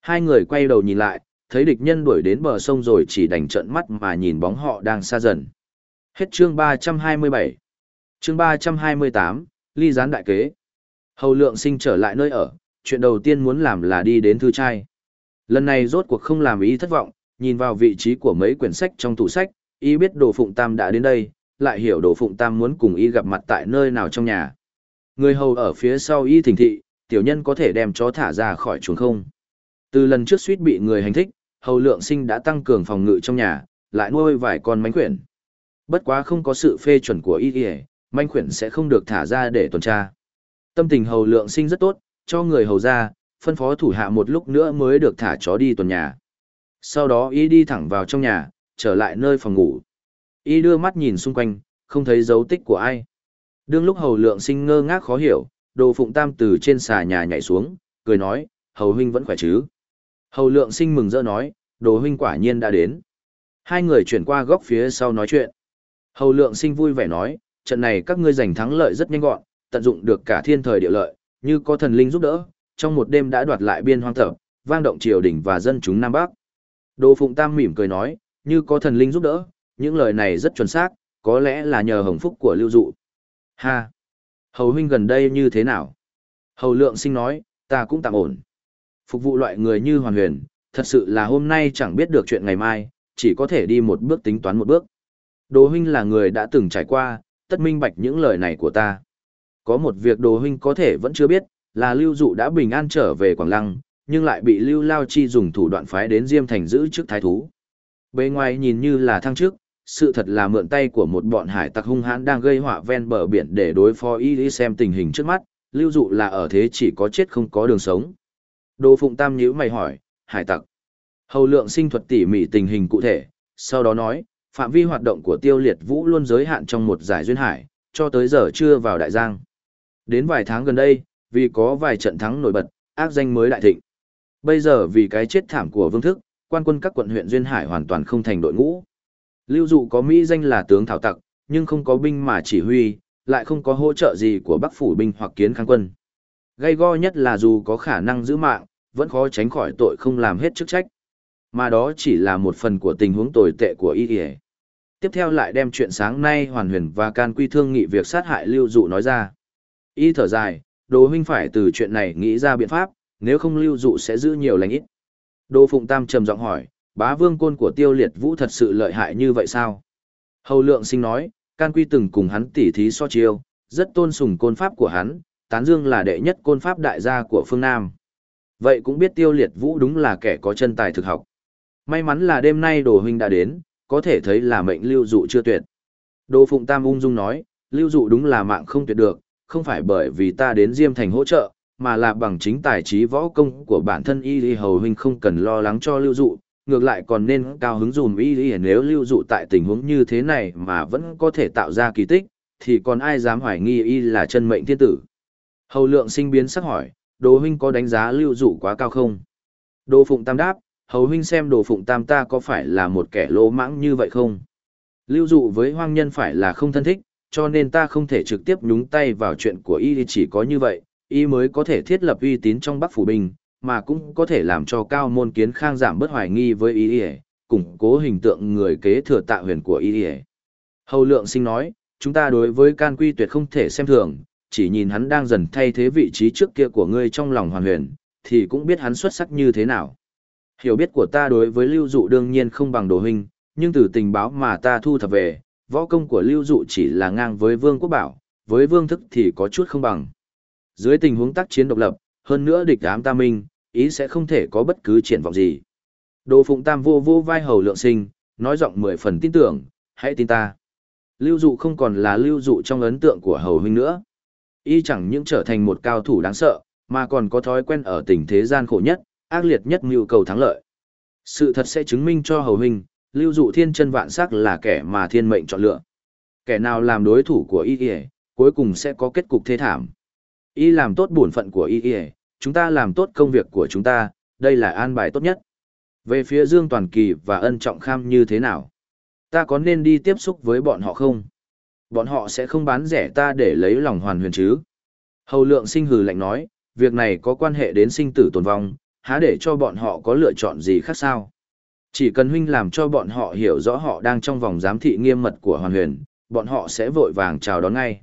Hai người quay đầu nhìn lại, thấy địch nhân đuổi đến bờ sông rồi chỉ đành trợn mắt mà nhìn bóng họ đang xa dần. Hết chương 327. Chương 328, ly gián đại kế. Hầu lượng sinh trở lại nơi ở, chuyện đầu tiên muốn làm là đi đến thư trai. Lần này rốt cuộc không làm ý thất vọng, nhìn vào vị trí của mấy quyển sách trong tủ sách, ý biết Đồ Phụng Tam đã đến đây, lại hiểu Đồ Phụng Tam muốn cùng y gặp mặt tại nơi nào trong nhà. Người hầu ở phía sau y thỉnh thị, tiểu nhân có thể đem chó thả ra khỏi chuồng không. Từ lần trước suýt bị người hành thích, hầu lượng sinh đã tăng cường phòng ngự trong nhà, lại nuôi vài con mánh khuyển. Bất quá không có sự phê chuẩn của y kìa, manh khuyển sẽ không được thả ra để tuần tra. Tâm tình hầu lượng sinh rất tốt, cho người hầu ra, phân phó thủ hạ một lúc nữa mới được thả chó đi tuần nhà. Sau đó y đi thẳng vào trong nhà, trở lại nơi phòng ngủ. Y đưa mắt nhìn xung quanh, không thấy dấu tích của ai. Đương lúc hầu lượng sinh ngơ ngác khó hiểu, đồ phụng tam từ trên xà nhà nhảy xuống, cười nói, hầu huynh vẫn khỏe chứ. Hầu lượng sinh mừng rỡ nói, đồ huynh quả nhiên đã đến. Hai người chuyển qua góc phía sau nói chuyện. Hầu lượng sinh vui vẻ nói, trận này các ngươi giành thắng lợi rất nhanh gọn, tận dụng được cả thiên thời địa lợi, như có thần linh giúp đỡ, trong một đêm đã đoạt lại biên hoang thập, vang động triều đình và dân chúng Nam Bắc. Đồ Phụng Tam mỉm cười nói, như có thần linh giúp đỡ, những lời này rất chuẩn xác, có lẽ là nhờ hồng phúc của lưu dụ. Ha! Hầu huynh gần đây như thế nào? Hầu lượng sinh nói, ta cũng tạm ổn. Phục vụ loại người như hoàn huyền, thật sự là hôm nay chẳng biết được chuyện ngày mai, chỉ có thể đi một bước tính toán một bước. Đồ huynh là người đã từng trải qua, tất minh bạch những lời này của ta. Có một việc đồ huynh có thể vẫn chưa biết, là lưu dụ đã bình an trở về Quảng Lăng, nhưng lại bị lưu lao chi dùng thủ đoạn phái đến Diêm Thành giữ chức thái thú. Bề ngoài nhìn như là thăng chức, sự thật là mượn tay của một bọn hải tặc hung hãn đang gây họa ven bờ biển để đối phó y xem tình hình trước mắt, lưu dụ là ở thế chỉ có chết không có đường sống. Đồ Phụng Tam nhíu mày hỏi, hải tặc. Hầu lượng sinh thuật tỉ mỉ tình hình cụ thể, sau đó nói, phạm vi hoạt động của tiêu liệt vũ luôn giới hạn trong một giải duyên hải, cho tới giờ chưa vào đại giang. Đến vài tháng gần đây, vì có vài trận thắng nổi bật, ác danh mới đại thịnh. Bây giờ vì cái chết thảm của vương thức, quan quân các quận huyện duyên hải hoàn toàn không thành đội ngũ. Lưu dụ có Mỹ danh là tướng thảo tặc, nhưng không có binh mà chỉ huy, lại không có hỗ trợ gì của Bắc phủ binh hoặc kiến kháng quân. Gây go nhất là dù có khả năng giữ mạng, vẫn khó tránh khỏi tội không làm hết chức trách. Mà đó chỉ là một phần của tình huống tồi tệ của y y. Tiếp theo lại đem chuyện sáng nay hoàn huyền và can quy thương nghị việc sát hại lưu dụ nói ra. Y thở dài, đồ huynh phải từ chuyện này nghĩ ra biện pháp, nếu không lưu dụ sẽ giữ nhiều lành ít. Đô Phụng Tam trầm giọng hỏi, bá vương côn của tiêu liệt vũ thật sự lợi hại như vậy sao? Hầu lượng sinh nói, can quy từng cùng hắn tỉ thí so chiêu, rất tôn sùng côn pháp của hắn, tán dương là đệ nhất côn pháp đại gia của phương Nam. Vậy cũng biết tiêu liệt vũ đúng là kẻ có chân tài thực học. May mắn là đêm nay đồ huynh đã đến, có thể thấy là mệnh lưu dụ chưa tuyệt. Đồ Phụng Tam ung dung nói, Lưu dụ đúng là mạng không tuyệt được, không phải bởi vì ta đến Diêm Thành hỗ trợ, mà là bằng chính tài trí võ công của bản thân y y hầu huynh không cần lo lắng cho lưu dụ, ngược lại còn nên cao hứng dùm y y nếu lưu dụ tại tình huống như thế này mà vẫn có thể tạo ra kỳ tích, thì còn ai dám hoài nghi y là chân mệnh thiên tử. Hầu lượng sinh biến sắc hỏi, đồ huynh có đánh giá lưu dụ quá cao không? Đồ phụng tam đáp, hầu huynh xem đồ phụng tam ta có phải là một kẻ lỗ mãng như vậy không? Lưu dụ với hoang nhân phải là không thân thích, cho nên ta không thể trực tiếp nhúng tay vào chuyện của y chỉ có như vậy, y mới có thể thiết lập uy tín trong Bắc Phủ Bình, mà cũng có thể làm cho cao môn kiến khang giảm bớt hoài nghi với y củng cố hình tượng người kế thừa tạ huyền của y Hầu lượng sinh nói, chúng ta đối với can quy tuyệt không thể xem thường, chỉ nhìn hắn đang dần thay thế vị trí trước kia của ngươi trong lòng hoàn huyền, thì cũng biết hắn xuất sắc như thế nào. Hiểu biết của ta đối với lưu dụ đương nhiên không bằng đồ huynh, nhưng từ tình báo mà ta thu thập về, võ công của lưu dụ chỉ là ngang với vương quốc bảo, với vương thức thì có chút không bằng. Dưới tình huống tác chiến độc lập, hơn nữa địch ám ta minh, ý sẽ không thể có bất cứ triển vọng gì. Đồ Phụng Tam vô vô vai hầu lượng sinh, nói giọng mười phần tin tưởng, hãy tin ta. Lưu dụ không còn là lưu dụ trong ấn tượng của hầu huynh nữa. Y chẳng những trở thành một cao thủ đáng sợ, mà còn có thói quen ở tình thế gian khổ nhất, ác liệt nhất mưu cầu thắng lợi. Sự thật sẽ chứng minh cho hầu huynh, lưu dụ thiên chân vạn sắc là kẻ mà thiên mệnh chọn lựa. Kẻ nào làm đối thủ của y cuối cùng sẽ có kết cục thế thảm. Y làm tốt bổn phận của y chúng ta làm tốt công việc của chúng ta, đây là an bài tốt nhất. Về phía Dương Toàn Kỳ và ân trọng kham như thế nào? Ta có nên đi tiếp xúc với bọn họ không? Bọn họ sẽ không bán rẻ ta để lấy lòng hoàn huyền chứ? Hầu lượng sinh hừ lạnh nói, việc này có quan hệ đến sinh tử tồn vong, há để cho bọn họ có lựa chọn gì khác sao? Chỉ cần huynh làm cho bọn họ hiểu rõ họ đang trong vòng giám thị nghiêm mật của hoàn huyền, bọn họ sẽ vội vàng chào đón ngay.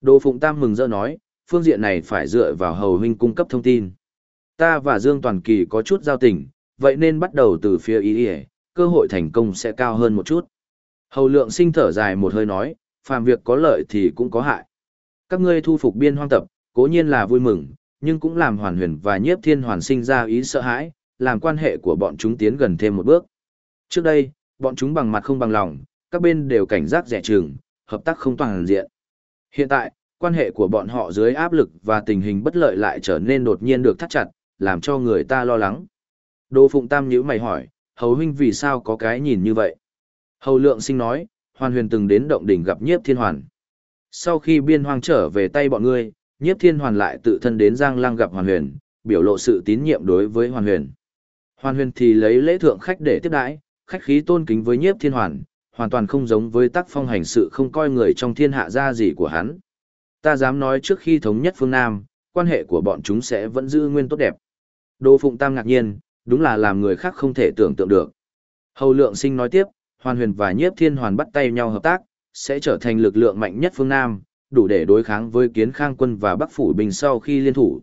Đồ Phụng Tam mừng rỡ nói, phương diện này phải dựa vào hầu huynh cung cấp thông tin. Ta và Dương Toàn Kỳ có chút giao tình, vậy nên bắt đầu từ phía ý ý, cơ hội thành công sẽ cao hơn một chút. Hầu lượng sinh thở dài một hơi nói, phàm việc có lợi thì cũng có hại. Các ngươi thu phục biên hoang tập, cố nhiên là vui mừng, nhưng cũng làm hoàn huyền và nhiếp thiên hoàn sinh ra ý sợ hãi, làm quan hệ của bọn chúng tiến gần thêm một bước. Trước đây, bọn chúng bằng mặt không bằng lòng, các bên đều cảnh giác rẻ trường, hợp tác không toàn diện. Hiện tại, quan hệ của bọn họ dưới áp lực và tình hình bất lợi lại trở nên đột nhiên được thắt chặt, làm cho người ta lo lắng. Đỗ Phụng Tam nhíu mày hỏi, hầu huynh vì sao có cái nhìn như vậy? Hầu lượng sinh nói, hoàn huyền từng đến động đỉnh gặp nhiếp thiên hoàn. Sau khi biên hoang trở về tay bọn ngươi, nhiếp thiên hoàn lại tự thân đến Giang Lăng gặp hoàn huyền, biểu lộ sự tín nhiệm đối với hoàn huyền. Hoàn huyền thì lấy lễ thượng khách để tiếp đãi, khách khí tôn kính với nhiếp thiên hoàn, hoàn toàn không giống với tác phong hành sự không coi người trong thiên hạ ra gì của hắn. Ta dám nói trước khi thống nhất phương Nam, quan hệ của bọn chúng sẽ vẫn giữ nguyên tốt đẹp. Đô Phụng Tam ngạc nhiên, đúng là làm người khác không thể tưởng tượng được. Hầu Lượng Sinh nói tiếp, Hoàn Huyền và Nhiếp Thiên Hoàn bắt tay nhau hợp tác, sẽ trở thành lực lượng mạnh nhất phương Nam, đủ để đối kháng với Kiến Khang quân và Bắc phủ Bình sau khi liên thủ.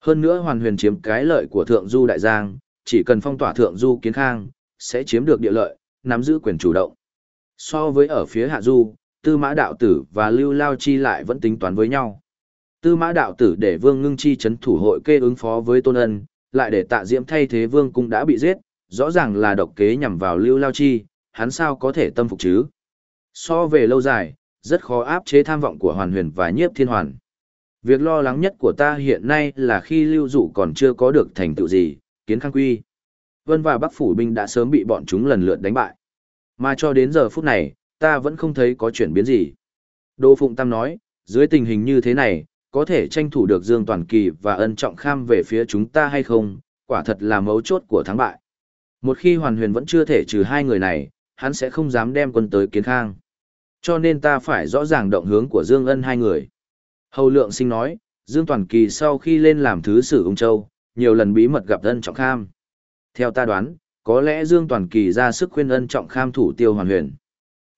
Hơn nữa Hoàn Huyền chiếm cái lợi của Thượng Du Đại Giang, chỉ cần phong tỏa Thượng Du Kiến Khang, sẽ chiếm được địa lợi, nắm giữ quyền chủ động. So với ở phía Hạ Du, Tư Mã Đạo Tử và Lưu Lao Chi lại vẫn tính toán với nhau. Tư Mã Đạo Tử để Vương Ngưng Chi chấn thủ hội kê ứng phó với Tôn Ân, lại để Tạ Diễm thay thế Vương cũng đã bị giết, rõ ràng là độc kế nhằm vào Lưu Lao Chi, hắn sao có thể tâm phục chứ? So về lâu dài, rất khó áp chế tham vọng của Hoàn Huyền và Nhiếp Thiên Hoàn. Việc lo lắng nhất của ta hiện nay là khi Lưu Dụ còn chưa có được thành tựu gì, kiến khang quy. Vân và Bắc Phủ binh đã sớm bị bọn chúng lần lượt đánh bại. Mà cho đến giờ phút này, ta vẫn không thấy có chuyển biến gì. Đỗ Phụng Tam nói, dưới tình hình như thế này, có thể tranh thủ được Dương Toàn Kỳ và ân trọng kham về phía chúng ta hay không, quả thật là mấu chốt của thắng bại. Một khi Hoàn Huyền vẫn chưa thể trừ hai người này, hắn sẽ không dám đem quân tới kiến khang. Cho nên ta phải rõ ràng động hướng của Dương Ân hai người. Hầu Lượng Sinh nói, Dương Toàn Kỳ sau khi lên làm thứ sử ung châu, nhiều lần bí mật gặp ân trọng kham. Theo ta đoán, có lẽ Dương Toàn Kỳ ra sức khuyên ân trọng kham thủ tiêu Hoàn Huyền.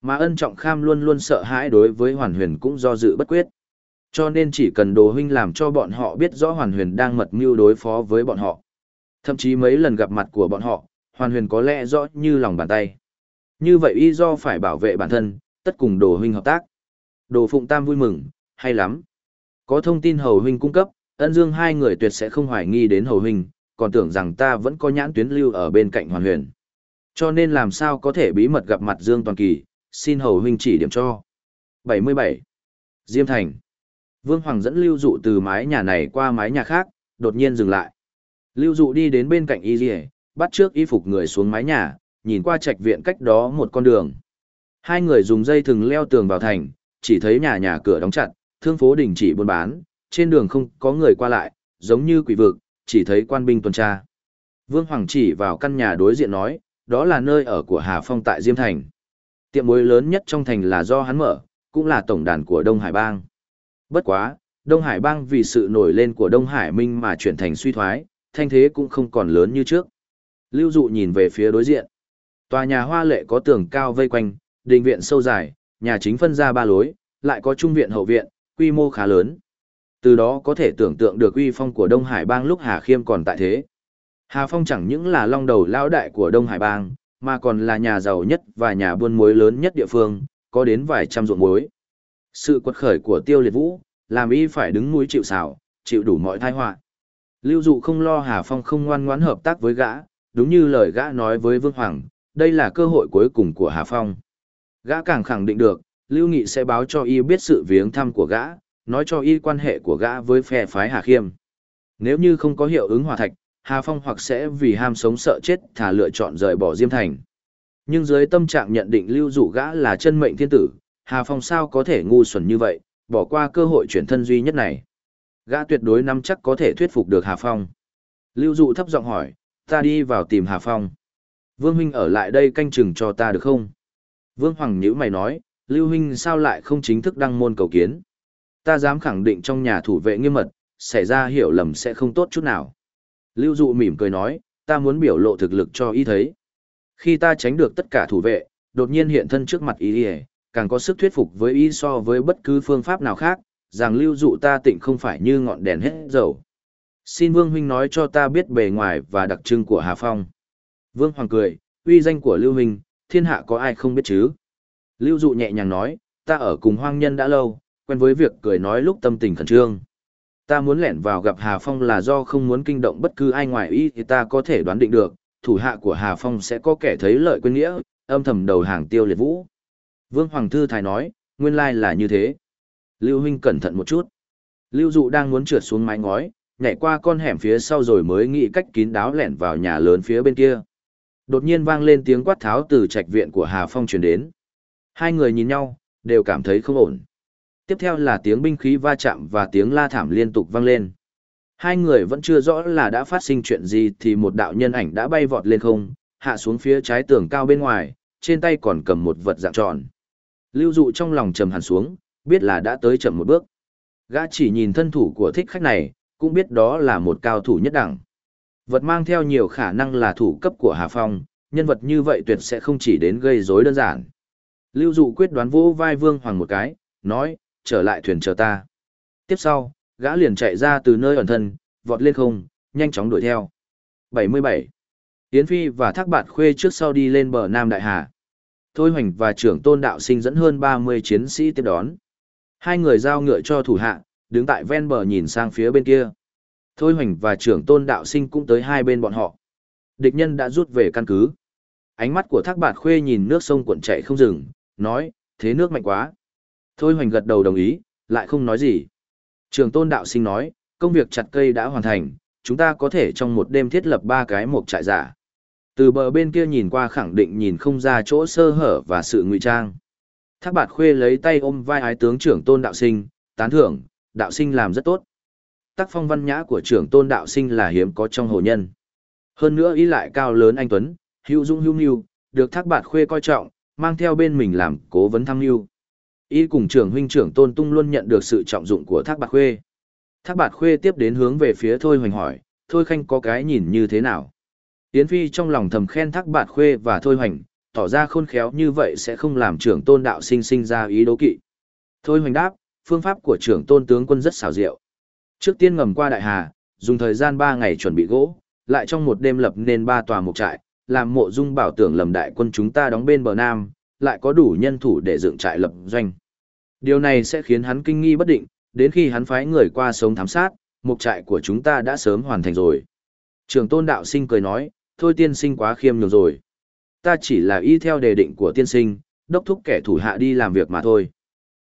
Mà ân trọng kham luôn luôn sợ hãi đối với hoàn huyền cũng do dự bất quyết. Cho nên chỉ cần đồ huynh làm cho bọn họ biết rõ hoàn huyền đang mật mưu đối phó với bọn họ. Thậm chí mấy lần gặp mặt của bọn họ, hoàn huyền có lẽ rõ như lòng bàn tay. Như vậy y do phải bảo vệ bản thân, tất cùng đồ huynh hợp tác. Đồ phụng tam vui mừng, hay lắm. Có thông tin hầu huynh cung cấp, ân dương hai người tuyệt sẽ không hoài nghi đến hầu huynh, còn tưởng rằng ta vẫn có nhãn tuyến lưu ở bên cạnh hoàn huyền. Cho nên làm sao có thể bí mật gặp mặt Dương Toàn Kỳ, xin hầu huynh chỉ điểm cho. 77. Diêm Thành. Vương Hoàng dẫn Lưu Dụ từ mái nhà này qua mái nhà khác, đột nhiên dừng lại. Lưu Dụ đi đến bên cạnh y rìa, bắt trước y phục người xuống mái nhà, nhìn qua trạch viện cách đó một con đường. Hai người dùng dây thừng leo tường vào thành, chỉ thấy nhà nhà cửa đóng chặt, thương phố đình chỉ buôn bán, trên đường không có người qua lại, giống như quỷ vực, chỉ thấy quan binh tuần tra. Vương Hoàng chỉ vào căn nhà đối diện nói, đó là nơi ở của Hà Phong tại Diêm Thành. Tiệm muối lớn nhất trong thành là do hắn mở, cũng là tổng đàn của Đông Hải Bang. Bất quá, Đông Hải Bang vì sự nổi lên của Đông Hải Minh mà chuyển thành suy thoái, thanh thế cũng không còn lớn như trước. Lưu Dụ nhìn về phía đối diện. Tòa nhà hoa lệ có tường cao vây quanh, đình viện sâu dài, nhà chính phân ra ba lối, lại có trung viện hậu viện, quy mô khá lớn. Từ đó có thể tưởng tượng được uy phong của Đông Hải Bang lúc Hà Khiêm còn tại thế. Hà Phong chẳng những là long đầu lão đại của Đông Hải Bang, mà còn là nhà giàu nhất và nhà buôn muối lớn nhất địa phương, có đến vài trăm ruộng muối. Sự quật khởi của Tiêu Liệt Vũ, làm y phải đứng muối chịu xảo, chịu đủ mọi tai họa. Lưu Dụ không lo Hà Phong không ngoan ngoãn hợp tác với gã, đúng như lời gã nói với Vương Hoàng, đây là cơ hội cuối cùng của Hà Phong. Gã càng khẳng định được, Lưu Nghị sẽ báo cho y biết sự viếng thăm của gã, nói cho y quan hệ của gã với phe phái Hà Khiêm. Nếu như không có hiệu ứng hòa thạch, Hà Phong hoặc sẽ vì ham sống sợ chết thả lựa chọn rời bỏ Diêm Thành. Nhưng dưới tâm trạng nhận định lưu dụ gã là chân mệnh thiên tử, Hà Phong sao có thể ngu xuẩn như vậy, bỏ qua cơ hội chuyển thân duy nhất này. Gã tuyệt đối nắm chắc có thể thuyết phục được Hà Phong. Lưu dụ thấp giọng hỏi, ta đi vào tìm Hà Phong. Vương Huynh ở lại đây canh chừng cho ta được không? Vương Hoàng nhữ mày nói, Lưu Huynh sao lại không chính thức đăng môn cầu kiến? Ta dám khẳng định trong nhà thủ vệ nghiêm mật, xảy ra hiểu lầm sẽ không tốt chút nào. Lưu Dụ mỉm cười nói, ta muốn biểu lộ thực lực cho y thấy. Khi ta tránh được tất cả thủ vệ, đột nhiên hiện thân trước mặt y càng có sức thuyết phục với y so với bất cứ phương pháp nào khác, rằng lưu dụ ta tịnh không phải như ngọn đèn hết dầu. Xin Vương Huynh nói cho ta biết bề ngoài và đặc trưng của Hà Phong. Vương Hoàng cười, uy danh của Lưu Huynh, thiên hạ có ai không biết chứ? Lưu dụ nhẹ nhàng nói, ta ở cùng hoang nhân đã lâu, quen với việc cười nói lúc tâm tình khẩn trương. Ta muốn lẻn vào gặp Hà Phong là do không muốn kinh động bất cứ ai ngoài ý thì ta có thể đoán định được, thủ hạ của Hà Phong sẽ có kẻ thấy lợi quên nghĩa, âm thầm đầu hàng tiêu liệt vũ. Vương Hoàng Thư Thái nói, nguyên lai là như thế. Lưu Huynh cẩn thận một chút. Lưu Dụ đang muốn trượt xuống mái ngói, nhảy qua con hẻm phía sau rồi mới nghĩ cách kín đáo lẻn vào nhà lớn phía bên kia. Đột nhiên vang lên tiếng quát tháo từ trạch viện của Hà Phong truyền đến. Hai người nhìn nhau, đều cảm thấy không ổn tiếp theo là tiếng binh khí va chạm và tiếng la thảm liên tục vang lên. Hai người vẫn chưa rõ là đã phát sinh chuyện gì thì một đạo nhân ảnh đã bay vọt lên không, hạ xuống phía trái tường cao bên ngoài, trên tay còn cầm một vật dạng tròn. Lưu dụ trong lòng trầm hẳn xuống, biết là đã tới chậm một bước. Gã chỉ nhìn thân thủ của thích khách này, cũng biết đó là một cao thủ nhất đẳng. Vật mang theo nhiều khả năng là thủ cấp của Hà Phong, nhân vật như vậy tuyệt sẽ không chỉ đến gây rối đơn giản. Lưu dụ quyết đoán vỗ vai Vương Hoàng một cái, nói, trở lại thuyền chờ ta. Tiếp sau, gã liền chạy ra từ nơi ẩn thân, vọt lên không, nhanh chóng đuổi theo. 77. Yến Phi và Thác Bạt Khuê trước sau đi lên bờ Nam Đại Hà. Thôi Hoành và trưởng tôn đạo sinh dẫn hơn 30 chiến sĩ tiếp đón. Hai người giao ngựa cho thủ hạ, đứng tại ven bờ nhìn sang phía bên kia. Thôi Hoành và trưởng tôn đạo sinh cũng tới hai bên bọn họ. Địch nhân đã rút về căn cứ. Ánh mắt của Thác Bạt Khuê nhìn nước sông cuộn chảy không dừng, nói, thế nước mạnh quá. Thôi hoành gật đầu đồng ý, lại không nói gì. Trường tôn đạo sinh nói, công việc chặt cây đã hoàn thành, chúng ta có thể trong một đêm thiết lập ba cái mộc trại giả. Từ bờ bên kia nhìn qua khẳng định nhìn không ra chỗ sơ hở và sự ngụy trang. Thác bạt khuê lấy tay ôm vai ái tướng trưởng tôn đạo sinh, tán thưởng, đạo sinh làm rất tốt. Tác phong văn nhã của trưởng tôn đạo sinh là hiếm có trong hồ nhân. Hơn nữa ý lại cao lớn anh Tuấn, hữu dung hữu nhu, được thác bạt khuê coi trọng, mang theo bên mình làm cố vấn thăng nghiêu. Y cùng trưởng huynh trưởng Tôn Tung luôn nhận được sự trọng dụng của Thác Bạt Khuê. Thác Bạt Khuê tiếp đến hướng về phía Thôi Hoành hỏi, Thôi Khanh có cái nhìn như thế nào? Yến Phi trong lòng thầm khen Thác Bạt Khuê và Thôi Hoành, tỏ ra khôn khéo như vậy sẽ không làm trưởng tôn đạo sinh sinh ra ý đố kỵ. Thôi Hoành đáp, phương pháp của trưởng tôn tướng quân rất xảo diệu. Trước tiên ngầm qua Đại Hà, dùng thời gian 3 ngày chuẩn bị gỗ, lại trong một đêm lập nên ba tòa mục trại, làm mộ dung bảo tưởng lầm đại quân chúng ta đóng bên bờ Nam, lại có đủ nhân thủ để dựng trại lập doanh. Điều này sẽ khiến hắn kinh nghi bất định, đến khi hắn phái người qua sống thám sát, mục trại của chúng ta đã sớm hoàn thành rồi. Trường tôn đạo sinh cười nói, thôi tiên sinh quá khiêm nhường rồi. Ta chỉ là y theo đề định của tiên sinh, đốc thúc kẻ thủ hạ đi làm việc mà thôi.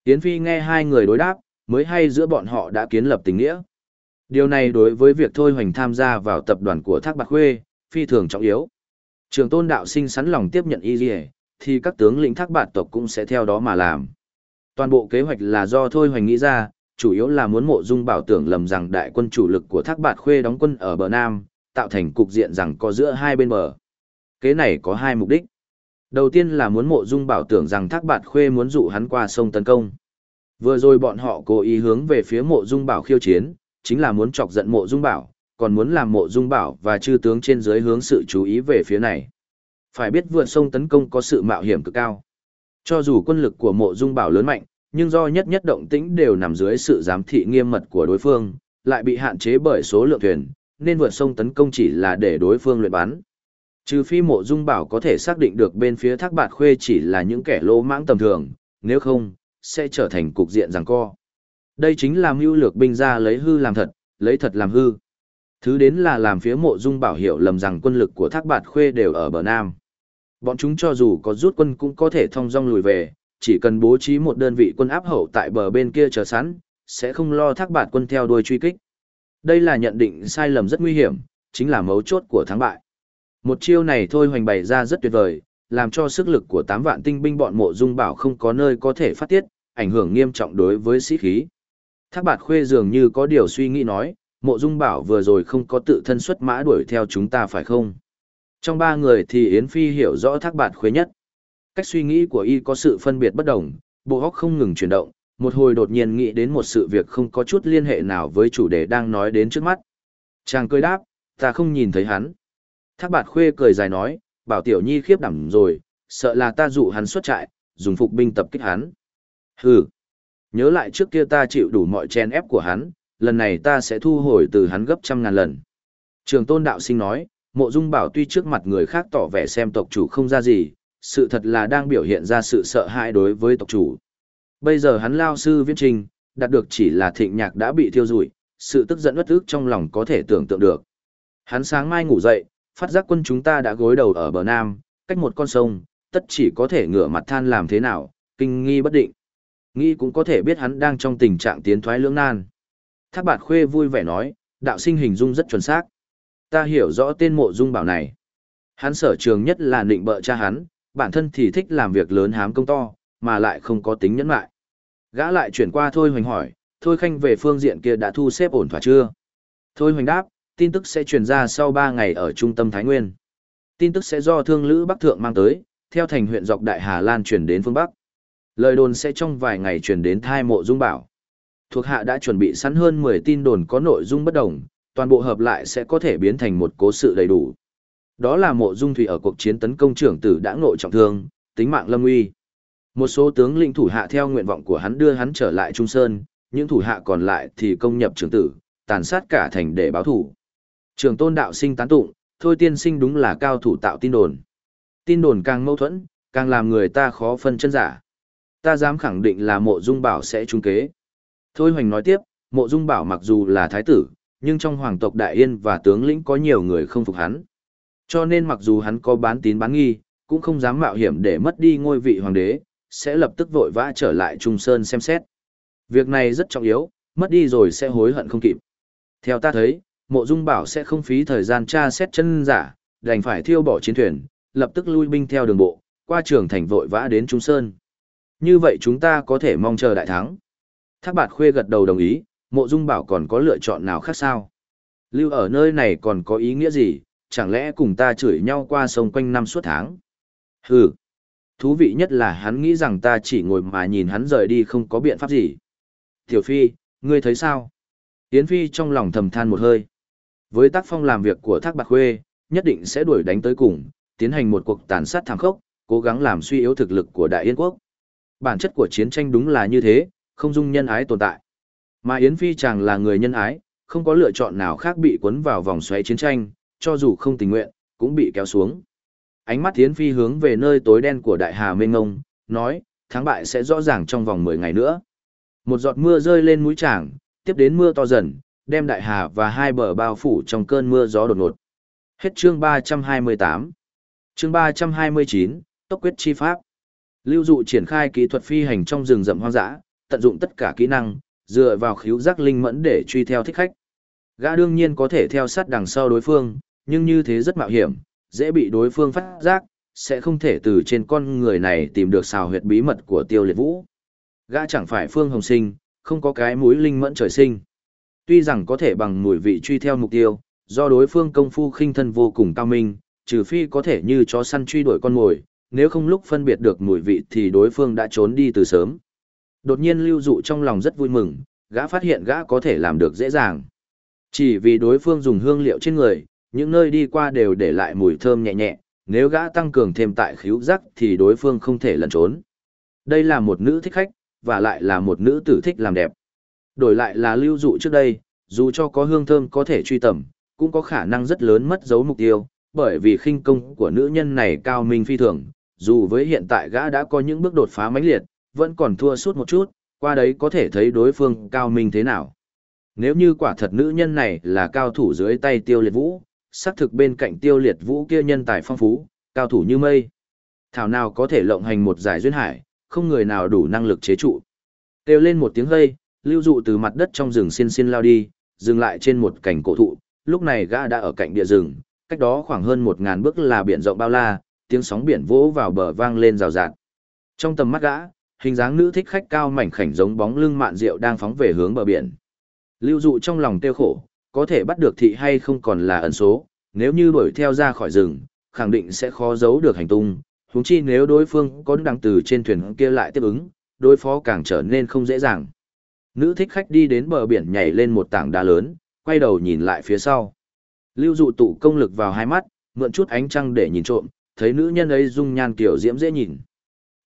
Yến Phi nghe hai người đối đáp, mới hay giữa bọn họ đã kiến lập tình nghĩa. Điều này đối với việc Thôi Hoành tham gia vào tập đoàn của Thác Bạc Khuê, phi thường trọng yếu. Trường tôn đạo sinh sẵn lòng tiếp nhận y dì thì các tướng lĩnh Thác Bạt tộc cũng sẽ theo đó mà làm. Toàn bộ kế hoạch là do Thôi Hoành nghĩ ra, chủ yếu là muốn mộ dung bảo tưởng lầm rằng đại quân chủ lực của Thác Bạt Khuê đóng quân ở bờ Nam, tạo thành cục diện rằng có giữa hai bên bờ. Kế này có hai mục đích. Đầu tiên là muốn mộ dung bảo tưởng rằng Thác Bạt Khuê muốn dụ hắn qua sông tấn công. Vừa rồi bọn họ cố ý hướng về phía mộ dung bảo khiêu chiến, chính là muốn chọc giận mộ dung bảo, còn muốn làm mộ dung bảo và chư tướng trên dưới hướng sự chú ý về phía này. Phải biết vượt sông tấn công có sự mạo hiểm cực cao. Cho dù quân lực của mộ dung bảo lớn mạnh, nhưng do nhất nhất động tĩnh đều nằm dưới sự giám thị nghiêm mật của đối phương, lại bị hạn chế bởi số lượng thuyền, nên vượt sông tấn công chỉ là để đối phương luyện bắn. Trừ phi mộ dung bảo có thể xác định được bên phía thác bạt khuê chỉ là những kẻ lỗ mãng tầm thường, nếu không, sẽ trở thành cục diện giằng co. Đây chính là mưu lược binh ra lấy hư làm thật, lấy thật làm hư. Thứ đến là làm phía mộ dung bảo hiểu lầm rằng quân lực của thác bạt khuê đều ở bờ Nam. Bọn chúng cho dù có rút quân cũng có thể thông dong lùi về, chỉ cần bố trí một đơn vị quân áp hậu tại bờ bên kia chờ sẵn, sẽ không lo thác bạt quân theo đuôi truy kích. Đây là nhận định sai lầm rất nguy hiểm, chính là mấu chốt của thắng bại. Một chiêu này thôi hoành bày ra rất tuyệt vời, làm cho sức lực của 8 vạn tinh binh bọn mộ dung bảo không có nơi có thể phát tiết, ảnh hưởng nghiêm trọng đối với sĩ khí. Thác bạt khuê dường như có điều suy nghĩ nói, mộ dung bảo vừa rồi không có tự thân xuất mã đuổi theo chúng ta phải không? Trong ba người thì Yến Phi hiểu rõ thác bạt khuê nhất. Cách suy nghĩ của y có sự phân biệt bất đồng, bộ óc không ngừng chuyển động, một hồi đột nhiên nghĩ đến một sự việc không có chút liên hệ nào với chủ đề đang nói đến trước mắt. Chàng cười đáp, ta không nhìn thấy hắn. Thác bạt khuê cười dài nói, bảo tiểu nhi khiếp đảm rồi, sợ là ta dụ hắn xuất trại, dùng phục binh tập kích hắn. Hừ, nhớ lại trước kia ta chịu đủ mọi chen ép của hắn, lần này ta sẽ thu hồi từ hắn gấp trăm ngàn lần. Trường tôn đạo sinh nói, mộ dung bảo tuy trước mặt người khác tỏ vẻ xem tộc chủ không ra gì, sự thật là đang biểu hiện ra sự sợ hãi đối với tộc chủ. Bây giờ hắn lao sư viễn trình, đạt được chỉ là thịnh nhạc đã bị thiêu rụi, sự tức giận uất ức trong lòng có thể tưởng tượng được. Hắn sáng mai ngủ dậy, phát giác quân chúng ta đã gối đầu ở bờ nam, cách một con sông, tất chỉ có thể ngửa mặt than làm thế nào, kinh nghi bất định. Nghi cũng có thể biết hắn đang trong tình trạng tiến thoái lưỡng nan. Thác bạt khuê vui vẻ nói, đạo sinh hình dung rất chuẩn xác. Ta hiểu rõ tên mộ dung bảo này. Hắn sở trường nhất là nịnh bợ cha hắn, bản thân thì thích làm việc lớn hám công to, mà lại không có tính nhẫn lại. Gã lại chuyển qua Thôi Hoành hỏi, Thôi Khanh về phương diện kia đã thu xếp ổn thỏa chưa? Thôi Hoành đáp, tin tức sẽ truyền ra sau 3 ngày ở trung tâm Thái Nguyên. Tin tức sẽ do thương lữ Bắc Thượng mang tới, theo thành huyện dọc Đại Hà Lan chuyển đến phương Bắc. Lời đồn sẽ trong vài ngày truyền đến thai mộ dung bảo. Thuộc hạ đã chuẩn bị sẵn hơn 10 tin đồn có nội dung bất đồng, toàn bộ hợp lại sẽ có thể biến thành một cố sự đầy đủ. Đó là mộ dung thủy ở cuộc chiến tấn công trưởng tử đã ngộ trọng thương, tính mạng lâm uy. Một số tướng lĩnh thủ hạ theo nguyện vọng của hắn đưa hắn trở lại Trung Sơn, những thủ hạ còn lại thì công nhập trưởng tử, tàn sát cả thành để báo thủ. Trường tôn đạo sinh tán tụng, thôi tiên sinh đúng là cao thủ tạo tin đồn. Tin đồn càng mâu thuẫn, càng làm người ta khó phân chân giả. Ta dám khẳng định là mộ dung bảo sẽ trung kế. Thôi hoành nói tiếp, mộ dung bảo mặc dù là thái tử, nhưng trong hoàng tộc Đại Yên và tướng lĩnh có nhiều người không phục hắn. Cho nên mặc dù hắn có bán tín bán nghi, cũng không dám mạo hiểm để mất đi ngôi vị hoàng đế, sẽ lập tức vội vã trở lại Trung Sơn xem xét. Việc này rất trọng yếu, mất đi rồi sẽ hối hận không kịp. Theo ta thấy, mộ dung bảo sẽ không phí thời gian tra xét chân giả, đành phải thiêu bỏ chiến thuyền, lập tức lui binh theo đường bộ, qua trường thành vội vã đến Trung Sơn. Như vậy chúng ta có thể mong chờ đại thắng. Thác bạt khuê gật đầu đồng ý, mộ dung bảo còn có lựa chọn nào khác sao? Lưu ở nơi này còn có ý nghĩa gì, chẳng lẽ cùng ta chửi nhau qua sông quanh năm suốt tháng? Hừ, thú vị nhất là hắn nghĩ rằng ta chỉ ngồi mà nhìn hắn rời đi không có biện pháp gì. Tiểu Phi, ngươi thấy sao? Yến Phi trong lòng thầm than một hơi. Với tác phong làm việc của Thác Bạc Khuê, nhất định sẽ đuổi đánh tới cùng, tiến hành một cuộc tàn sát thảm khốc, cố gắng làm suy yếu thực lực của Đại Yên quốc. Bản chất của chiến tranh đúng là như thế, không dung nhân ái tồn tại. Mà Yến Phi chàng là người nhân ái, không có lựa chọn nào khác bị cuốn vào vòng xoáy chiến tranh, cho dù không tình nguyện, cũng bị kéo xuống. Ánh mắt Yến Phi hướng về nơi tối đen của Đại Hà Mênh Ngông, nói, thắng bại sẽ rõ ràng trong vòng 10 ngày nữa. Một giọt mưa rơi lên mũi chàng, tiếp đến mưa to dần, đem Đại Hà và hai bờ bao phủ trong cơn mưa gió đột ngột. Hết chương 328. Chương 329, Tốc quyết chi pháp. Lưu dụ triển khai kỹ thuật phi hành trong rừng rậm hoang dã, tận dụng tất cả kỹ năng, dựa vào khiếu giác linh mẫn để truy theo thích khách. Gã đương nhiên có thể theo sát đằng sau đối phương, nhưng như thế rất mạo hiểm, dễ bị đối phương phát giác, sẽ không thể từ trên con người này tìm được xào huyệt bí mật của tiêu liệt vũ. Gã chẳng phải phương hồng sinh, không có cái mũi linh mẫn trời sinh. Tuy rằng có thể bằng mùi vị truy theo mục tiêu, do đối phương công phu khinh thân vô cùng cao minh, trừ phi có thể như chó săn truy đuổi con mồi, nếu không lúc phân biệt được mùi vị thì đối phương đã trốn đi từ sớm. Đột nhiên lưu dụ trong lòng rất vui mừng, gã phát hiện gã có thể làm được dễ dàng. Chỉ vì đối phương dùng hương liệu trên người, những nơi đi qua đều để lại mùi thơm nhẹ nhẹ, nếu gã tăng cường thêm tại khíu giác thì đối phương không thể lẩn trốn. Đây là một nữ thích khách, và lại là một nữ tử thích làm đẹp. Đổi lại là lưu dụ trước đây, dù cho có hương thơm có thể truy tầm, cũng có khả năng rất lớn mất dấu mục tiêu, bởi vì khinh công của nữ nhân này cao minh phi thường, dù với hiện tại gã đã có những bước đột phá mãnh liệt, vẫn còn thua suốt một chút, qua đấy có thể thấy đối phương cao minh thế nào. Nếu như quả thật nữ nhân này là cao thủ dưới tay tiêu liệt vũ, xác thực bên cạnh tiêu liệt vũ kia nhân tài phong phú, cao thủ như mây. Thảo nào có thể lộng hành một giải duyên hải, không người nào đủ năng lực chế trụ. tiêu lên một tiếng hây, lưu dụ từ mặt đất trong rừng xiên xiên lao đi, dừng lại trên một cành cổ thụ, lúc này gã đã ở cạnh địa rừng, cách đó khoảng hơn một ngàn bước là biển rộng bao la, tiếng sóng biển vỗ vào bờ vang lên rào rạt. Trong tầm mắt gã, hình dáng nữ thích khách cao mảnh khảnh giống bóng lưng mạn rượu đang phóng về hướng bờ biển. Lưu dụ trong lòng tiêu khổ, có thể bắt được thị hay không còn là ẩn số, nếu như đuổi theo ra khỏi rừng, khẳng định sẽ khó giấu được hành tung, huống chi nếu đối phương có đăng từ trên thuyền kia lại tiếp ứng, đối phó càng trở nên không dễ dàng. Nữ thích khách đi đến bờ biển nhảy lên một tảng đá lớn, quay đầu nhìn lại phía sau. Lưu dụ tụ công lực vào hai mắt, mượn chút ánh trăng để nhìn trộm, thấy nữ nhân ấy dung nhan kiểu diễm dễ nhìn.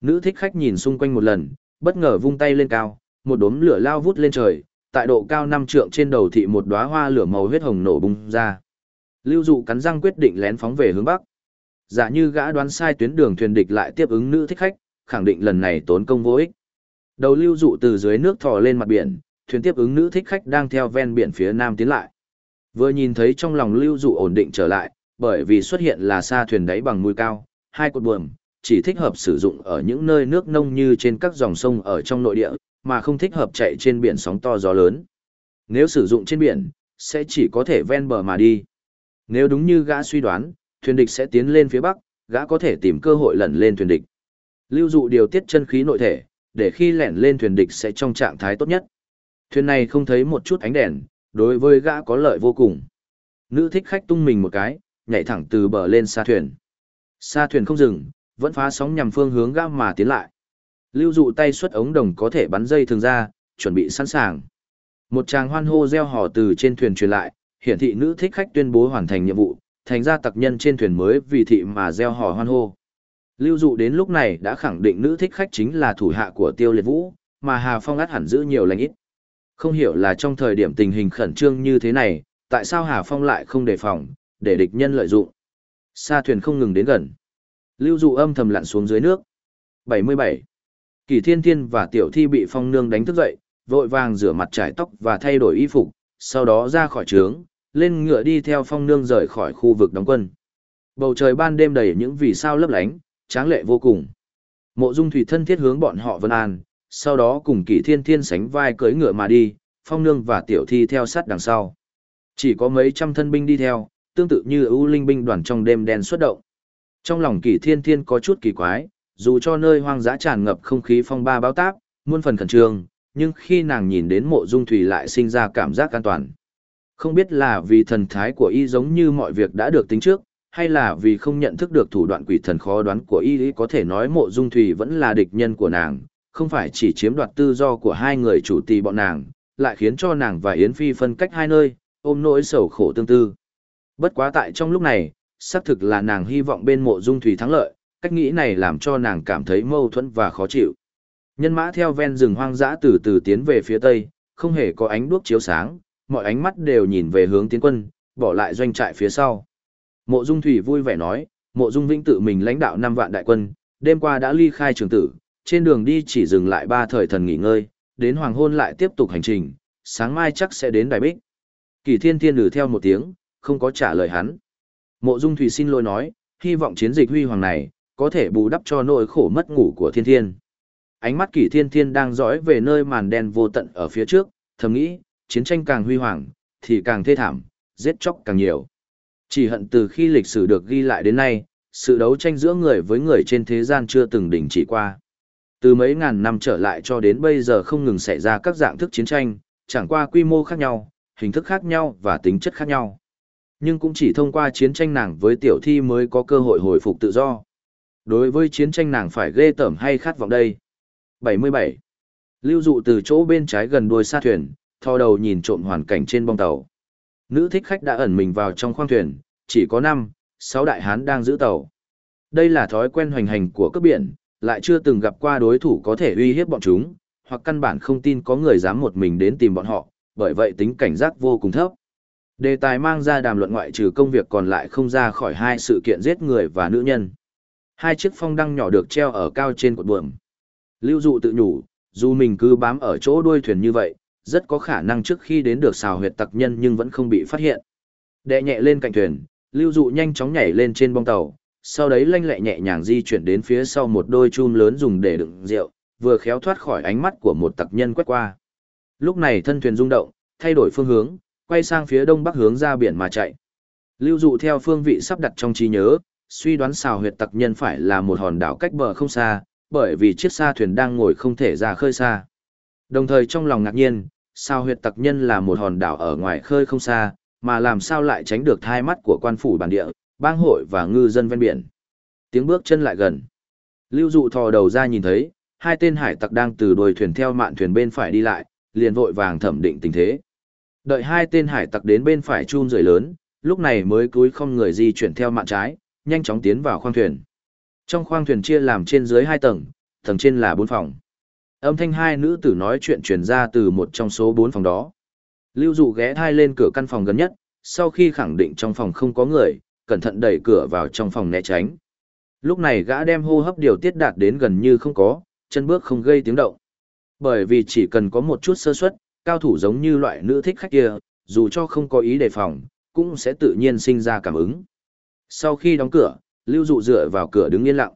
Nữ thích khách nhìn xung quanh một lần, bất ngờ vung tay lên cao, một đốm lửa lao vút lên trời, tại độ cao năm trượng trên đầu thị một đóa hoa lửa màu huyết hồng nổ bung ra. Lưu dụ cắn răng quyết định lén phóng về hướng bắc. Giả như gã đoán sai tuyến đường thuyền địch lại tiếp ứng nữ thích khách, khẳng định lần này tốn công vô ích. Đầu lưu dụ từ dưới nước thò lên mặt biển, thuyền tiếp ứng nữ thích khách đang theo ven biển phía nam tiến lại. Vừa nhìn thấy trong lòng lưu dụ ổn định trở lại, bởi vì xuất hiện là xa thuyền đáy bằng mũi cao, hai cột buồm, chỉ thích hợp sử dụng ở những nơi nước nông như trên các dòng sông ở trong nội địa, mà không thích hợp chạy trên biển sóng to gió lớn. Nếu sử dụng trên biển, sẽ chỉ có thể ven bờ mà đi. Nếu đúng như gã suy đoán, thuyền địch sẽ tiến lên phía bắc, gã có thể tìm cơ hội lẩn lên thuyền địch. Lưu dụ điều tiết chân khí nội thể, để khi lẻn lên thuyền địch sẽ trong trạng thái tốt nhất. Thuyền này không thấy một chút ánh đèn, đối với gã có lợi vô cùng. Nữ thích khách tung mình một cái, nhảy thẳng từ bờ lên xa thuyền. Xa thuyền không dừng, vẫn phá sóng nhằm phương hướng gã mà tiến lại. Lưu dụ tay xuất ống đồng có thể bắn dây thường ra, chuẩn bị sẵn sàng. Một tràng hoan hô reo hò từ trên thuyền truyền lại, hiển thị nữ thích khách tuyên bố hoàn thành nhiệm vụ, thành ra tặc nhân trên thuyền mới vì thị mà reo hò hoan hô. Lưu dụ đến lúc này đã khẳng định nữ thích khách chính là thủ hạ của tiêu liệt vũ, mà Hà Phong át hẳn giữ nhiều lành ít. Không hiểu là trong thời điểm tình hình khẩn trương như thế này, tại sao Hà Phong lại không đề phòng, để địch nhân lợi dụng. Sa thuyền không ngừng đến gần. Lưu dụ âm thầm lặn xuống dưới nước. 77. Kỳ thiên thiên và tiểu thi bị phong nương đánh thức dậy, vội vàng rửa mặt trải tóc và thay đổi y phục, sau đó ra khỏi trướng, lên ngựa đi theo phong nương rời khỏi khu vực đóng quân. Bầu trời ban đêm đầy những vì sao lấp lánh, tráng lệ vô cùng. Mộ Dung Thủy thân thiết hướng bọn họ vân an, sau đó cùng Kỷ Thiên Thiên sánh vai cưỡi ngựa mà đi, Phong Nương và Tiểu Thi theo sát đằng sau. Chỉ có mấy trăm thân binh đi theo, tương tự như ưu linh binh đoàn trong đêm đen xuất động. Trong lòng kỳ Thiên Thiên có chút kỳ quái, dù cho nơi hoang dã tràn ngập không khí phong ba báo táp, muôn phần khẩn trương, nhưng khi nàng nhìn đến Mộ Dung Thủy lại sinh ra cảm giác an toàn. Không biết là vì thần thái của y giống như mọi việc đã được tính trước, hay là vì không nhận thức được thủ đoạn quỷ thần khó đoán của y có thể nói mộ dung thủy vẫn là địch nhân của nàng, không phải chỉ chiếm đoạt tư do của hai người chủ tì bọn nàng, lại khiến cho nàng và Yến Phi phân cách hai nơi, ôm nỗi sầu khổ tương tư. Bất quá tại trong lúc này, xác thực là nàng hy vọng bên mộ dung thủy thắng lợi, cách nghĩ này làm cho nàng cảm thấy mâu thuẫn và khó chịu. Nhân mã theo ven rừng hoang dã từ từ tiến về phía tây, không hề có ánh đuốc chiếu sáng, mọi ánh mắt đều nhìn về hướng tiến quân, bỏ lại doanh trại phía sau. Mộ Dung Thủy vui vẻ nói, Mộ Dung Vĩnh tự mình lãnh đạo 5 vạn đại quân, đêm qua đã ly khai trường tử, trên đường đi chỉ dừng lại ba thời thần nghỉ ngơi, đến hoàng hôn lại tiếp tục hành trình, sáng mai chắc sẽ đến Đại Bích. Kỳ Thiên Thiên lử theo một tiếng, không có trả lời hắn. Mộ Dung Thủy xin lỗi nói, hy vọng chiến dịch huy hoàng này, có thể bù đắp cho nỗi khổ mất ngủ của Thiên Thiên. ánh mắt kỷ thiên thiên đang dõi về nơi màn đen vô tận ở phía trước, thầm nghĩ, chiến tranh càng huy hoàng, thì càng thê thảm, giết chóc càng nhiều. Chỉ hận từ khi lịch sử được ghi lại đến nay, sự đấu tranh giữa người với người trên thế gian chưa từng đình chỉ qua. Từ mấy ngàn năm trở lại cho đến bây giờ không ngừng xảy ra các dạng thức chiến tranh, chẳng qua quy mô khác nhau, hình thức khác nhau và tính chất khác nhau. Nhưng cũng chỉ thông qua chiến tranh nàng với tiểu thi mới có cơ hội hồi phục tự do. Đối với chiến tranh nàng phải ghê tởm hay khát vọng đây. 77. Lưu dụ từ chỗ bên trái gần đuôi xa thuyền, thò đầu nhìn trộm hoàn cảnh trên bong tàu. Nữ thích khách đã ẩn mình vào trong khoang thuyền, chỉ có 5, 6 đại hán đang giữ tàu. Đây là thói quen hoành hành của cấp biển, lại chưa từng gặp qua đối thủ có thể uy hiếp bọn chúng, hoặc căn bản không tin có người dám một mình đến tìm bọn họ, bởi vậy tính cảnh giác vô cùng thấp. Đề tài mang ra đàm luận ngoại trừ công việc còn lại không ra khỏi hai sự kiện giết người và nữ nhân. Hai chiếc phong đăng nhỏ được treo ở cao trên cột buồm. Lưu dụ tự nhủ, dù mình cứ bám ở chỗ đuôi thuyền như vậy, rất có khả năng trước khi đến được xào huyệt tặc nhân nhưng vẫn không bị phát hiện. Đệ nhẹ lên cạnh thuyền, lưu dụ nhanh chóng nhảy lên trên bong tàu, sau đấy lanh lẹ nhẹ nhàng di chuyển đến phía sau một đôi chum lớn dùng để đựng rượu, vừa khéo thoát khỏi ánh mắt của một tặc nhân quét qua. Lúc này thân thuyền rung động, thay đổi phương hướng, quay sang phía đông bắc hướng ra biển mà chạy. Lưu dụ theo phương vị sắp đặt trong trí nhớ, suy đoán xào huyệt tặc nhân phải là một hòn đảo cách bờ không xa, bởi vì chiếc xa thuyền đang ngồi không thể ra khơi xa. Đồng thời trong lòng ngạc nhiên, sao huyệt tặc nhân là một hòn đảo ở ngoài khơi không xa, mà làm sao lại tránh được thai mắt của quan phủ bản địa, bang hội và ngư dân ven biển. Tiếng bước chân lại gần. Lưu dụ thò đầu ra nhìn thấy, hai tên hải tặc đang từ đuôi thuyền theo mạn thuyền bên phải đi lại, liền vội vàng thẩm định tình thế. Đợi hai tên hải tặc đến bên phải chun rời lớn, lúc này mới cúi không người di chuyển theo mạn trái, nhanh chóng tiến vào khoang thuyền. Trong khoang thuyền chia làm trên dưới hai tầng, tầng trên là bốn phòng. Âm thanh hai nữ tử nói chuyện truyền ra từ một trong số bốn phòng đó. Lưu dụ ghé thai lên cửa căn phòng gần nhất, sau khi khẳng định trong phòng không có người, cẩn thận đẩy cửa vào trong phòng né tránh. Lúc này gã đem hô hấp điều tiết đạt đến gần như không có, chân bước không gây tiếng động. Bởi vì chỉ cần có một chút sơ suất, cao thủ giống như loại nữ thích khách kia, dù cho không có ý đề phòng, cũng sẽ tự nhiên sinh ra cảm ứng. Sau khi đóng cửa, Lưu Dụ dựa vào cửa đứng yên lặng.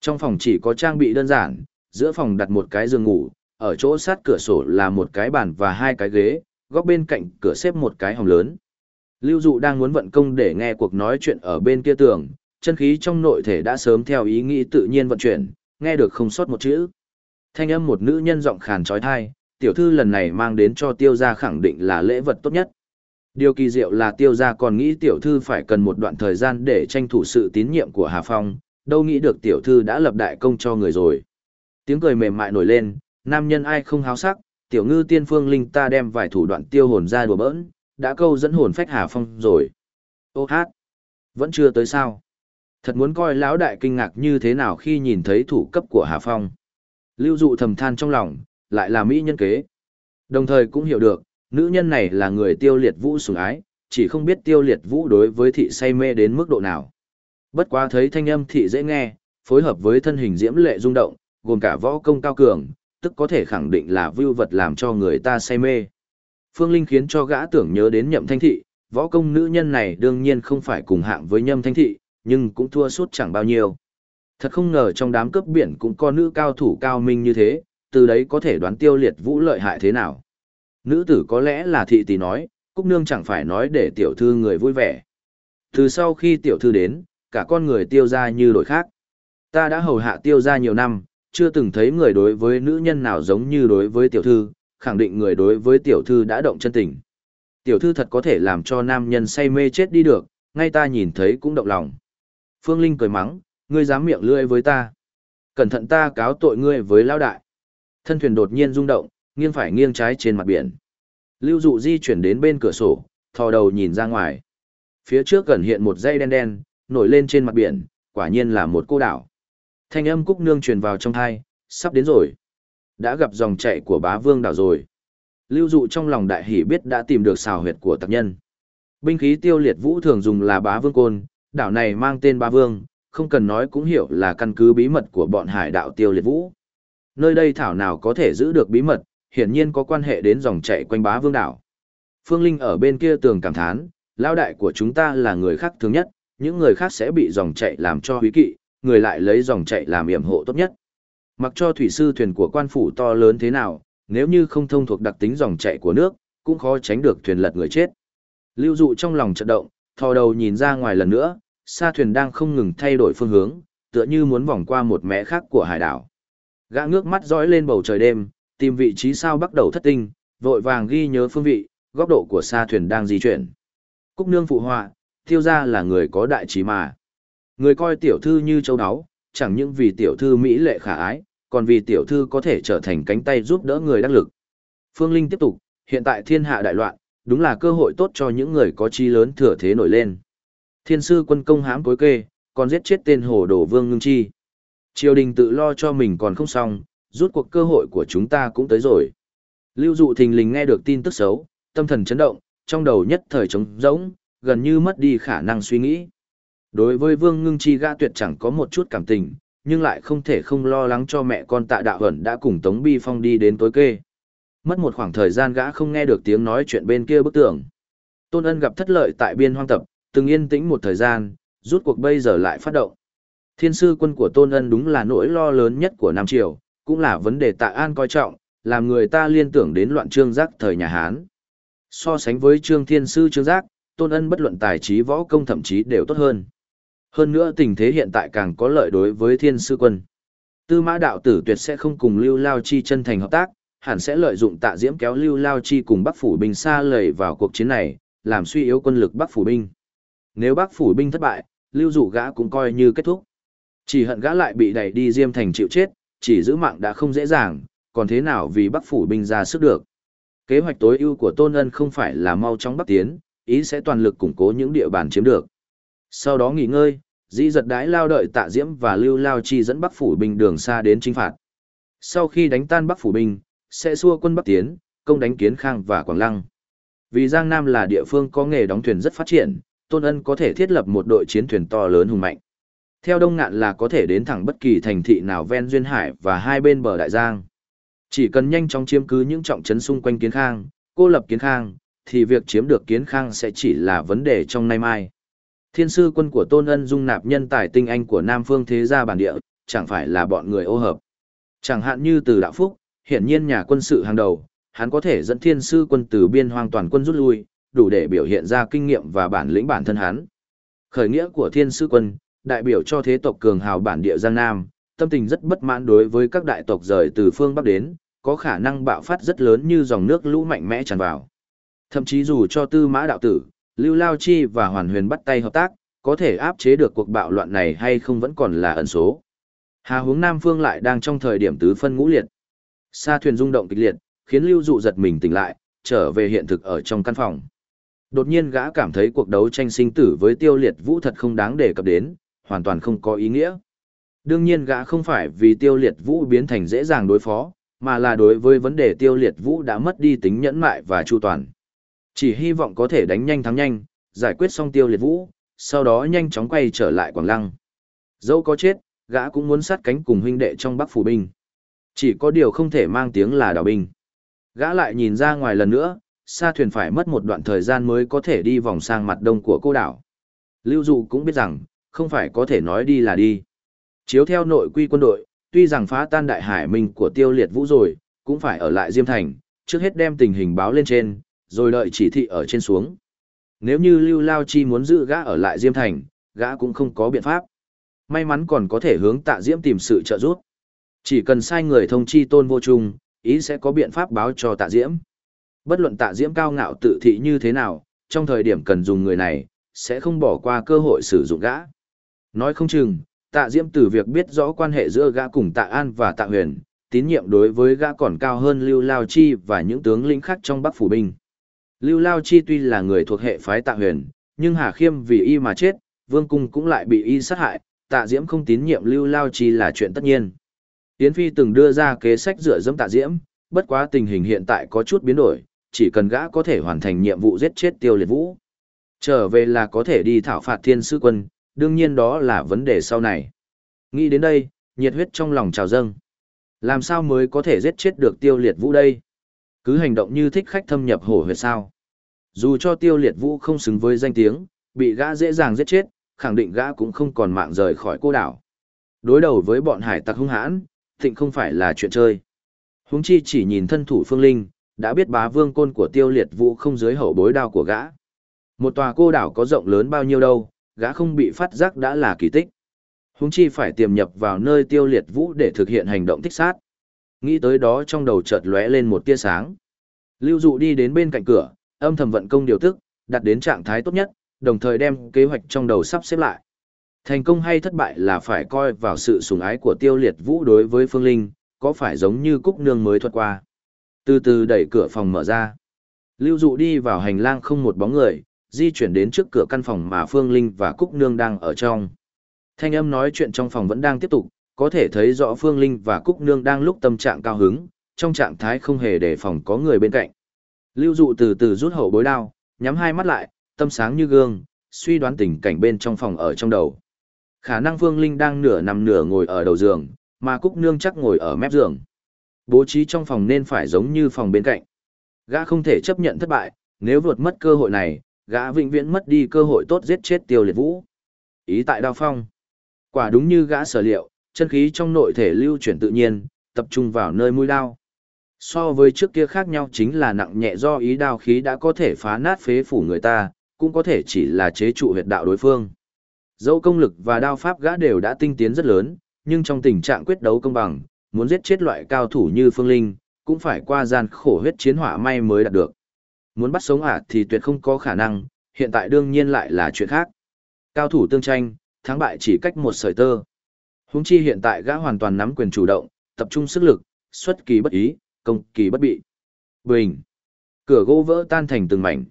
Trong phòng chỉ có trang bị đơn giản, giữa phòng đặt một cái giường ngủ, ở chỗ sát cửa sổ là một cái bàn và hai cái ghế, góc bên cạnh cửa xếp một cái hòm lớn. Lưu Dụ đang muốn vận công để nghe cuộc nói chuyện ở bên kia tường, chân khí trong nội thể đã sớm theo ý nghĩ tự nhiên vận chuyển, nghe được không sót một chữ. Thanh âm một nữ nhân giọng khàn trói thai, tiểu thư lần này mang đến cho tiêu gia khẳng định là lễ vật tốt nhất. Điều kỳ diệu là tiêu gia còn nghĩ tiểu thư phải cần một đoạn thời gian để tranh thủ sự tín nhiệm của Hà Phong, đâu nghĩ được tiểu thư đã lập đại công cho người rồi. Tiếng cười mềm mại nổi lên, nam nhân ai không háo sắc, tiểu ngư tiên phương linh ta đem vài thủ đoạn tiêu hồn ra đùa bỡn, đã câu dẫn hồn phách Hà Phong rồi. Ô hát, vẫn chưa tới sao. Thật muốn coi lão đại kinh ngạc như thế nào khi nhìn thấy thủ cấp của Hà Phong. Lưu dụ thầm than trong lòng, lại là mỹ nhân kế. Đồng thời cũng hiểu được, nữ nhân này là người tiêu liệt vũ sủng ái, chỉ không biết tiêu liệt vũ đối với thị say mê đến mức độ nào. Bất quá thấy thanh âm thị dễ nghe, phối hợp với thân hình diễm lệ rung động, gồm cả võ công cao cường, tức có thể khẳng định là vưu vật làm cho người ta say mê. Phương Linh khiến cho gã tưởng nhớ đến nhậm thanh thị, võ công nữ nhân này đương nhiên không phải cùng hạng với nhâm thanh thị, nhưng cũng thua suốt chẳng bao nhiêu. Thật không ngờ trong đám cướp biển cũng có nữ cao thủ cao minh như thế, từ đấy có thể đoán tiêu liệt vũ lợi hại thế nào. Nữ tử có lẽ là thị tỷ nói, Cúc Nương chẳng phải nói để tiểu thư người vui vẻ. Từ sau khi tiểu thư đến, cả con người tiêu ra như đổi khác. Ta đã hầu hạ tiêu ra nhiều năm, chưa từng thấy người đối với nữ nhân nào giống như đối với tiểu thư, khẳng định người đối với tiểu thư đã động chân tình. Tiểu thư thật có thể làm cho nam nhân say mê chết đi được, ngay ta nhìn thấy cũng động lòng. Phương Linh cười mắng, ngươi dám miệng lưỡi với ta. Cẩn thận ta cáo tội ngươi với lao đại. Thân thuyền đột nhiên rung động, nghiêng phải nghiêng trái trên mặt biển. Lưu dụ di chuyển đến bên cửa sổ, thò đầu nhìn ra ngoài. Phía trước gần hiện một dây đen đen, nổi lên trên mặt biển, quả nhiên là một cô đảo. Thanh âm cúc nương truyền vào trong thai, sắp đến rồi. Đã gặp dòng chạy của bá vương đảo rồi. Lưu dụ trong lòng đại hỷ biết đã tìm được xào huyệt của tặc nhân. Binh khí tiêu liệt vũ thường dùng là bá vương côn, đảo này mang tên bá vương, không cần nói cũng hiểu là căn cứ bí mật của bọn hải đạo tiêu liệt vũ. Nơi đây thảo nào có thể giữ được bí mật, hiển nhiên có quan hệ đến dòng chảy quanh bá vương đảo. Phương Linh ở bên kia tường cảm thán, lao đại của chúng ta là người khác thường nhất, những người khác sẽ bị dòng chảy làm cho húy kỵ, người lại lấy dòng chảy làm yểm hộ tốt nhất. Mặc cho thủy sư thuyền của quan phủ to lớn thế nào, nếu như không thông thuộc đặc tính dòng chảy của nước, cũng khó tránh được thuyền lật người chết. Lưu dụ trong lòng chợt động, thò đầu nhìn ra ngoài lần nữa, xa thuyền đang không ngừng thay đổi phương hướng, tựa như muốn vòng qua một mé khác của hải đảo. Gã ngước mắt dõi lên bầu trời đêm, tìm vị trí sao bắt đầu thất tinh, vội vàng ghi nhớ phương vị, góc độ của xa thuyền đang di chuyển. Cúc nương phụ họa, tiêu ra là người có đại trí mà. Người coi tiểu thư như châu áo, chẳng những vì tiểu thư mỹ lệ khả ái, còn vì tiểu thư có thể trở thành cánh tay giúp đỡ người đắc lực. Phương Linh tiếp tục, hiện tại thiên hạ đại loạn, đúng là cơ hội tốt cho những người có chi lớn thừa thế nổi lên. Thiên sư quân công hãm cối kê, còn giết chết tên hồ đồ vương ngưng chi. Triều đình tự lo cho mình còn không xong, rút cuộc cơ hội của chúng ta cũng tới rồi. Lưu dụ thình lình nghe được tin tức xấu, tâm thần chấn động, trong đầu nhất thời trống rỗng, gần như mất đi khả năng suy nghĩ. Đối với vương ngưng chi gã tuyệt chẳng có một chút cảm tình, nhưng lại không thể không lo lắng cho mẹ con tạ đạo ẩn đã cùng Tống Bi Phong đi đến tối kê. Mất một khoảng thời gian gã không nghe được tiếng nói chuyện bên kia bức tường. Tôn ân gặp thất lợi tại biên hoang tập, từng yên tĩnh một thời gian, rút cuộc bây giờ lại phát động. Thiên sư quân của Tôn ân đúng là nỗi lo lớn nhất của Nam Triều, cũng là vấn đề tạ an coi trọng, làm người ta liên tưởng đến loạn trương giác thời nhà Hán. So sánh với trương thiên sư trương giác, Tôn ân bất luận tài trí võ công thậm chí đều tốt hơn. Hơn nữa tình thế hiện tại càng có lợi đối với thiên sư quân. Tư mã đạo tử tuyệt sẽ không cùng Lưu Lao Chi chân thành hợp tác, hẳn sẽ lợi dụng tạ diễm kéo Lưu Lao Chi cùng Bắc Phủ binh xa lầy vào cuộc chiến này, làm suy yếu quân lực Bắc Phủ binh. Nếu Bắc Phủ binh thất bại, Lưu Dụ gã cũng coi như kết thúc. Chỉ hận gã lại bị đẩy đi Diêm Thành chịu chết, chỉ giữ mạng đã không dễ dàng, còn thế nào vì Bắc Phủ binh ra sức được. Kế hoạch tối ưu của Tôn Ân không phải là mau chóng bắc tiến, ý sẽ toàn lực củng cố những địa bàn chiếm được. Sau đó nghỉ ngơi, dĩ giật đái lao đợi tạ diễm và lưu lao chi dẫn bắc phủ binh đường xa đến chinh phạt sau khi đánh tan bắc phủ binh sẽ xua quân bắc tiến công đánh kiến khang và quảng lăng vì giang nam là địa phương có nghề đóng thuyền rất phát triển tôn ân có thể thiết lập một đội chiến thuyền to lớn hùng mạnh theo đông ngạn là có thể đến thẳng bất kỳ thành thị nào ven duyên hải và hai bên bờ đại giang chỉ cần nhanh chóng chiếm cứ những trọng trấn xung quanh kiến khang cô lập kiến khang thì việc chiếm được kiến khang sẽ chỉ là vấn đề trong nay mai Thiên sư quân của Tôn Ân dung nạp nhân tài tinh anh của Nam Phương thế gia bản địa, chẳng phải là bọn người ô hợp. Chẳng hạn như từ Đạo Phúc, hiển nhiên nhà quân sự hàng đầu, hắn có thể dẫn thiên sư quân từ biên hoang toàn quân rút lui, đủ để biểu hiện ra kinh nghiệm và bản lĩnh bản thân hắn. Khởi nghĩa của thiên sư quân, đại biểu cho thế tộc cường hào bản địa Giang Nam, tâm tình rất bất mãn đối với các đại tộc rời từ phương Bắc đến, có khả năng bạo phát rất lớn như dòng nước lũ mạnh mẽ tràn vào. Thậm chí dù cho tư mã đạo tử, Lưu Lao Chi và Hoàn Huyền bắt tay hợp tác, có thể áp chế được cuộc bạo loạn này hay không vẫn còn là ẩn số. Hà hướng Nam Phương lại đang trong thời điểm tứ phân ngũ liệt. Sa thuyền rung động kịch liệt, khiến Lưu Dụ giật mình tỉnh lại, trở về hiện thực ở trong căn phòng. Đột nhiên gã cảm thấy cuộc đấu tranh sinh tử với tiêu liệt vũ thật không đáng để cập đến, hoàn toàn không có ý nghĩa. Đương nhiên gã không phải vì tiêu liệt vũ biến thành dễ dàng đối phó, mà là đối với vấn đề tiêu liệt vũ đã mất đi tính nhẫn mại và chu toàn. Chỉ hy vọng có thể đánh nhanh thắng nhanh, giải quyết xong tiêu liệt vũ, sau đó nhanh chóng quay trở lại Quảng Lăng. Dẫu có chết, gã cũng muốn sát cánh cùng huynh đệ trong Bắc Phủ Binh. Chỉ có điều không thể mang tiếng là đào binh. Gã lại nhìn ra ngoài lần nữa, xa thuyền phải mất một đoạn thời gian mới có thể đi vòng sang mặt đông của cô đảo. Lưu Dụ cũng biết rằng, không phải có thể nói đi là đi. Chiếu theo nội quy quân đội, tuy rằng phá tan đại hải minh của tiêu liệt vũ rồi, cũng phải ở lại Diêm Thành, trước hết đem tình hình báo lên trên, rồi đợi chỉ thị ở trên xuống. Nếu như Lưu Lao Chi muốn giữ gã ở lại Diêm Thành, gã cũng không có biện pháp. May mắn còn có thể hướng tạ Diễm tìm sự trợ giúp. Chỉ cần sai người thông chi tôn vô trung, ý sẽ có biện pháp báo cho tạ Diễm. Bất luận tạ Diễm cao ngạo tự thị như thế nào, trong thời điểm cần dùng người này, sẽ không bỏ qua cơ hội sử dụng gã. Nói không chừng, tạ Diễm từ việc biết rõ quan hệ giữa gã cùng tạ An và tạ Huyền, tín nhiệm đối với gã còn cao hơn Lưu Lao Chi và những tướng lĩnh khác trong Bắc Phủ Binh. Lưu Lao Chi tuy là người thuộc hệ phái tạ huyền, nhưng Hà Khiêm vì y mà chết, vương cung cũng lại bị y sát hại, tạ diễm không tín nhiệm Lưu Lao Chi là chuyện tất nhiên. Tiến Phi từng đưa ra kế sách dựa dẫm tạ diễm, bất quá tình hình hiện tại có chút biến đổi, chỉ cần gã có thể hoàn thành nhiệm vụ giết chết tiêu liệt vũ. Trở về là có thể đi thảo phạt thiên sư quân, đương nhiên đó là vấn đề sau này. Nghĩ đến đây, nhiệt huyết trong lòng trào dâng. Làm sao mới có thể giết chết được tiêu liệt vũ đây? Cứ hành động như thích khách thâm nhập hổ huyệt sao. Dù cho tiêu liệt vũ không xứng với danh tiếng, bị gã dễ dàng giết chết, khẳng định gã cũng không còn mạng rời khỏi cô đảo. Đối đầu với bọn hải tặc hung hãn, thịnh không phải là chuyện chơi. Huống chi chỉ nhìn thân thủ phương linh, đã biết bá vương côn của tiêu liệt vũ không dưới hậu bối đao của gã. Một tòa cô đảo có rộng lớn bao nhiêu đâu, gã không bị phát giác đã là kỳ tích. Huống chi phải tiềm nhập vào nơi tiêu liệt vũ để thực hiện hành động thích sát. Nghĩ tới đó trong đầu chợt lóe lên một tia sáng. Lưu dụ đi đến bên cạnh cửa, âm thầm vận công điều tức, đặt đến trạng thái tốt nhất, đồng thời đem kế hoạch trong đầu sắp xếp lại. Thành công hay thất bại là phải coi vào sự sủng ái của tiêu liệt vũ đối với Phương Linh, có phải giống như cúc nương mới thuật qua. Từ từ đẩy cửa phòng mở ra. Lưu dụ đi vào hành lang không một bóng người, di chuyển đến trước cửa căn phòng mà Phương Linh và Cúc Nương đang ở trong. Thanh âm nói chuyện trong phòng vẫn đang tiếp tục, có thể thấy rõ Phương Linh và Cúc Nương đang lúc tâm trạng cao hứng, trong trạng thái không hề đề phòng có người bên cạnh. Lưu dụ từ từ rút hậu bối đao, nhắm hai mắt lại, tâm sáng như gương, suy đoán tình cảnh bên trong phòng ở trong đầu. Khả năng Phương Linh đang nửa nằm nửa ngồi ở đầu giường, mà Cúc Nương chắc ngồi ở mép giường. Bố trí trong phòng nên phải giống như phòng bên cạnh. Gã không thể chấp nhận thất bại, nếu vượt mất cơ hội này, gã vĩnh viễn mất đi cơ hội tốt giết chết tiêu liệt vũ. Ý tại đao phong. Quả đúng như gã sở liệu, chân khí trong nội thể lưu chuyển tự nhiên, tập trung vào nơi mũi đao. So với trước kia khác nhau chính là nặng nhẹ do ý đao khí đã có thể phá nát phế phủ người ta, cũng có thể chỉ là chế trụ huyệt đạo đối phương. Dẫu công lực và đao pháp gã đều đã tinh tiến rất lớn, nhưng trong tình trạng quyết đấu công bằng, muốn giết chết loại cao thủ như Phương Linh, cũng phải qua gian khổ huyết chiến hỏa may mới đạt được. Muốn bắt sống ả thì tuyệt không có khả năng, hiện tại đương nhiên lại là chuyện khác. Cao thủ tương tranh, thắng bại chỉ cách một sợi tơ. Húng chi hiện tại gã hoàn toàn nắm quyền chủ động, tập trung sức lực, xuất kỳ bất ý, công kỳ bất bị. Bình. Cửa gỗ vỡ tan thành từng mảnh.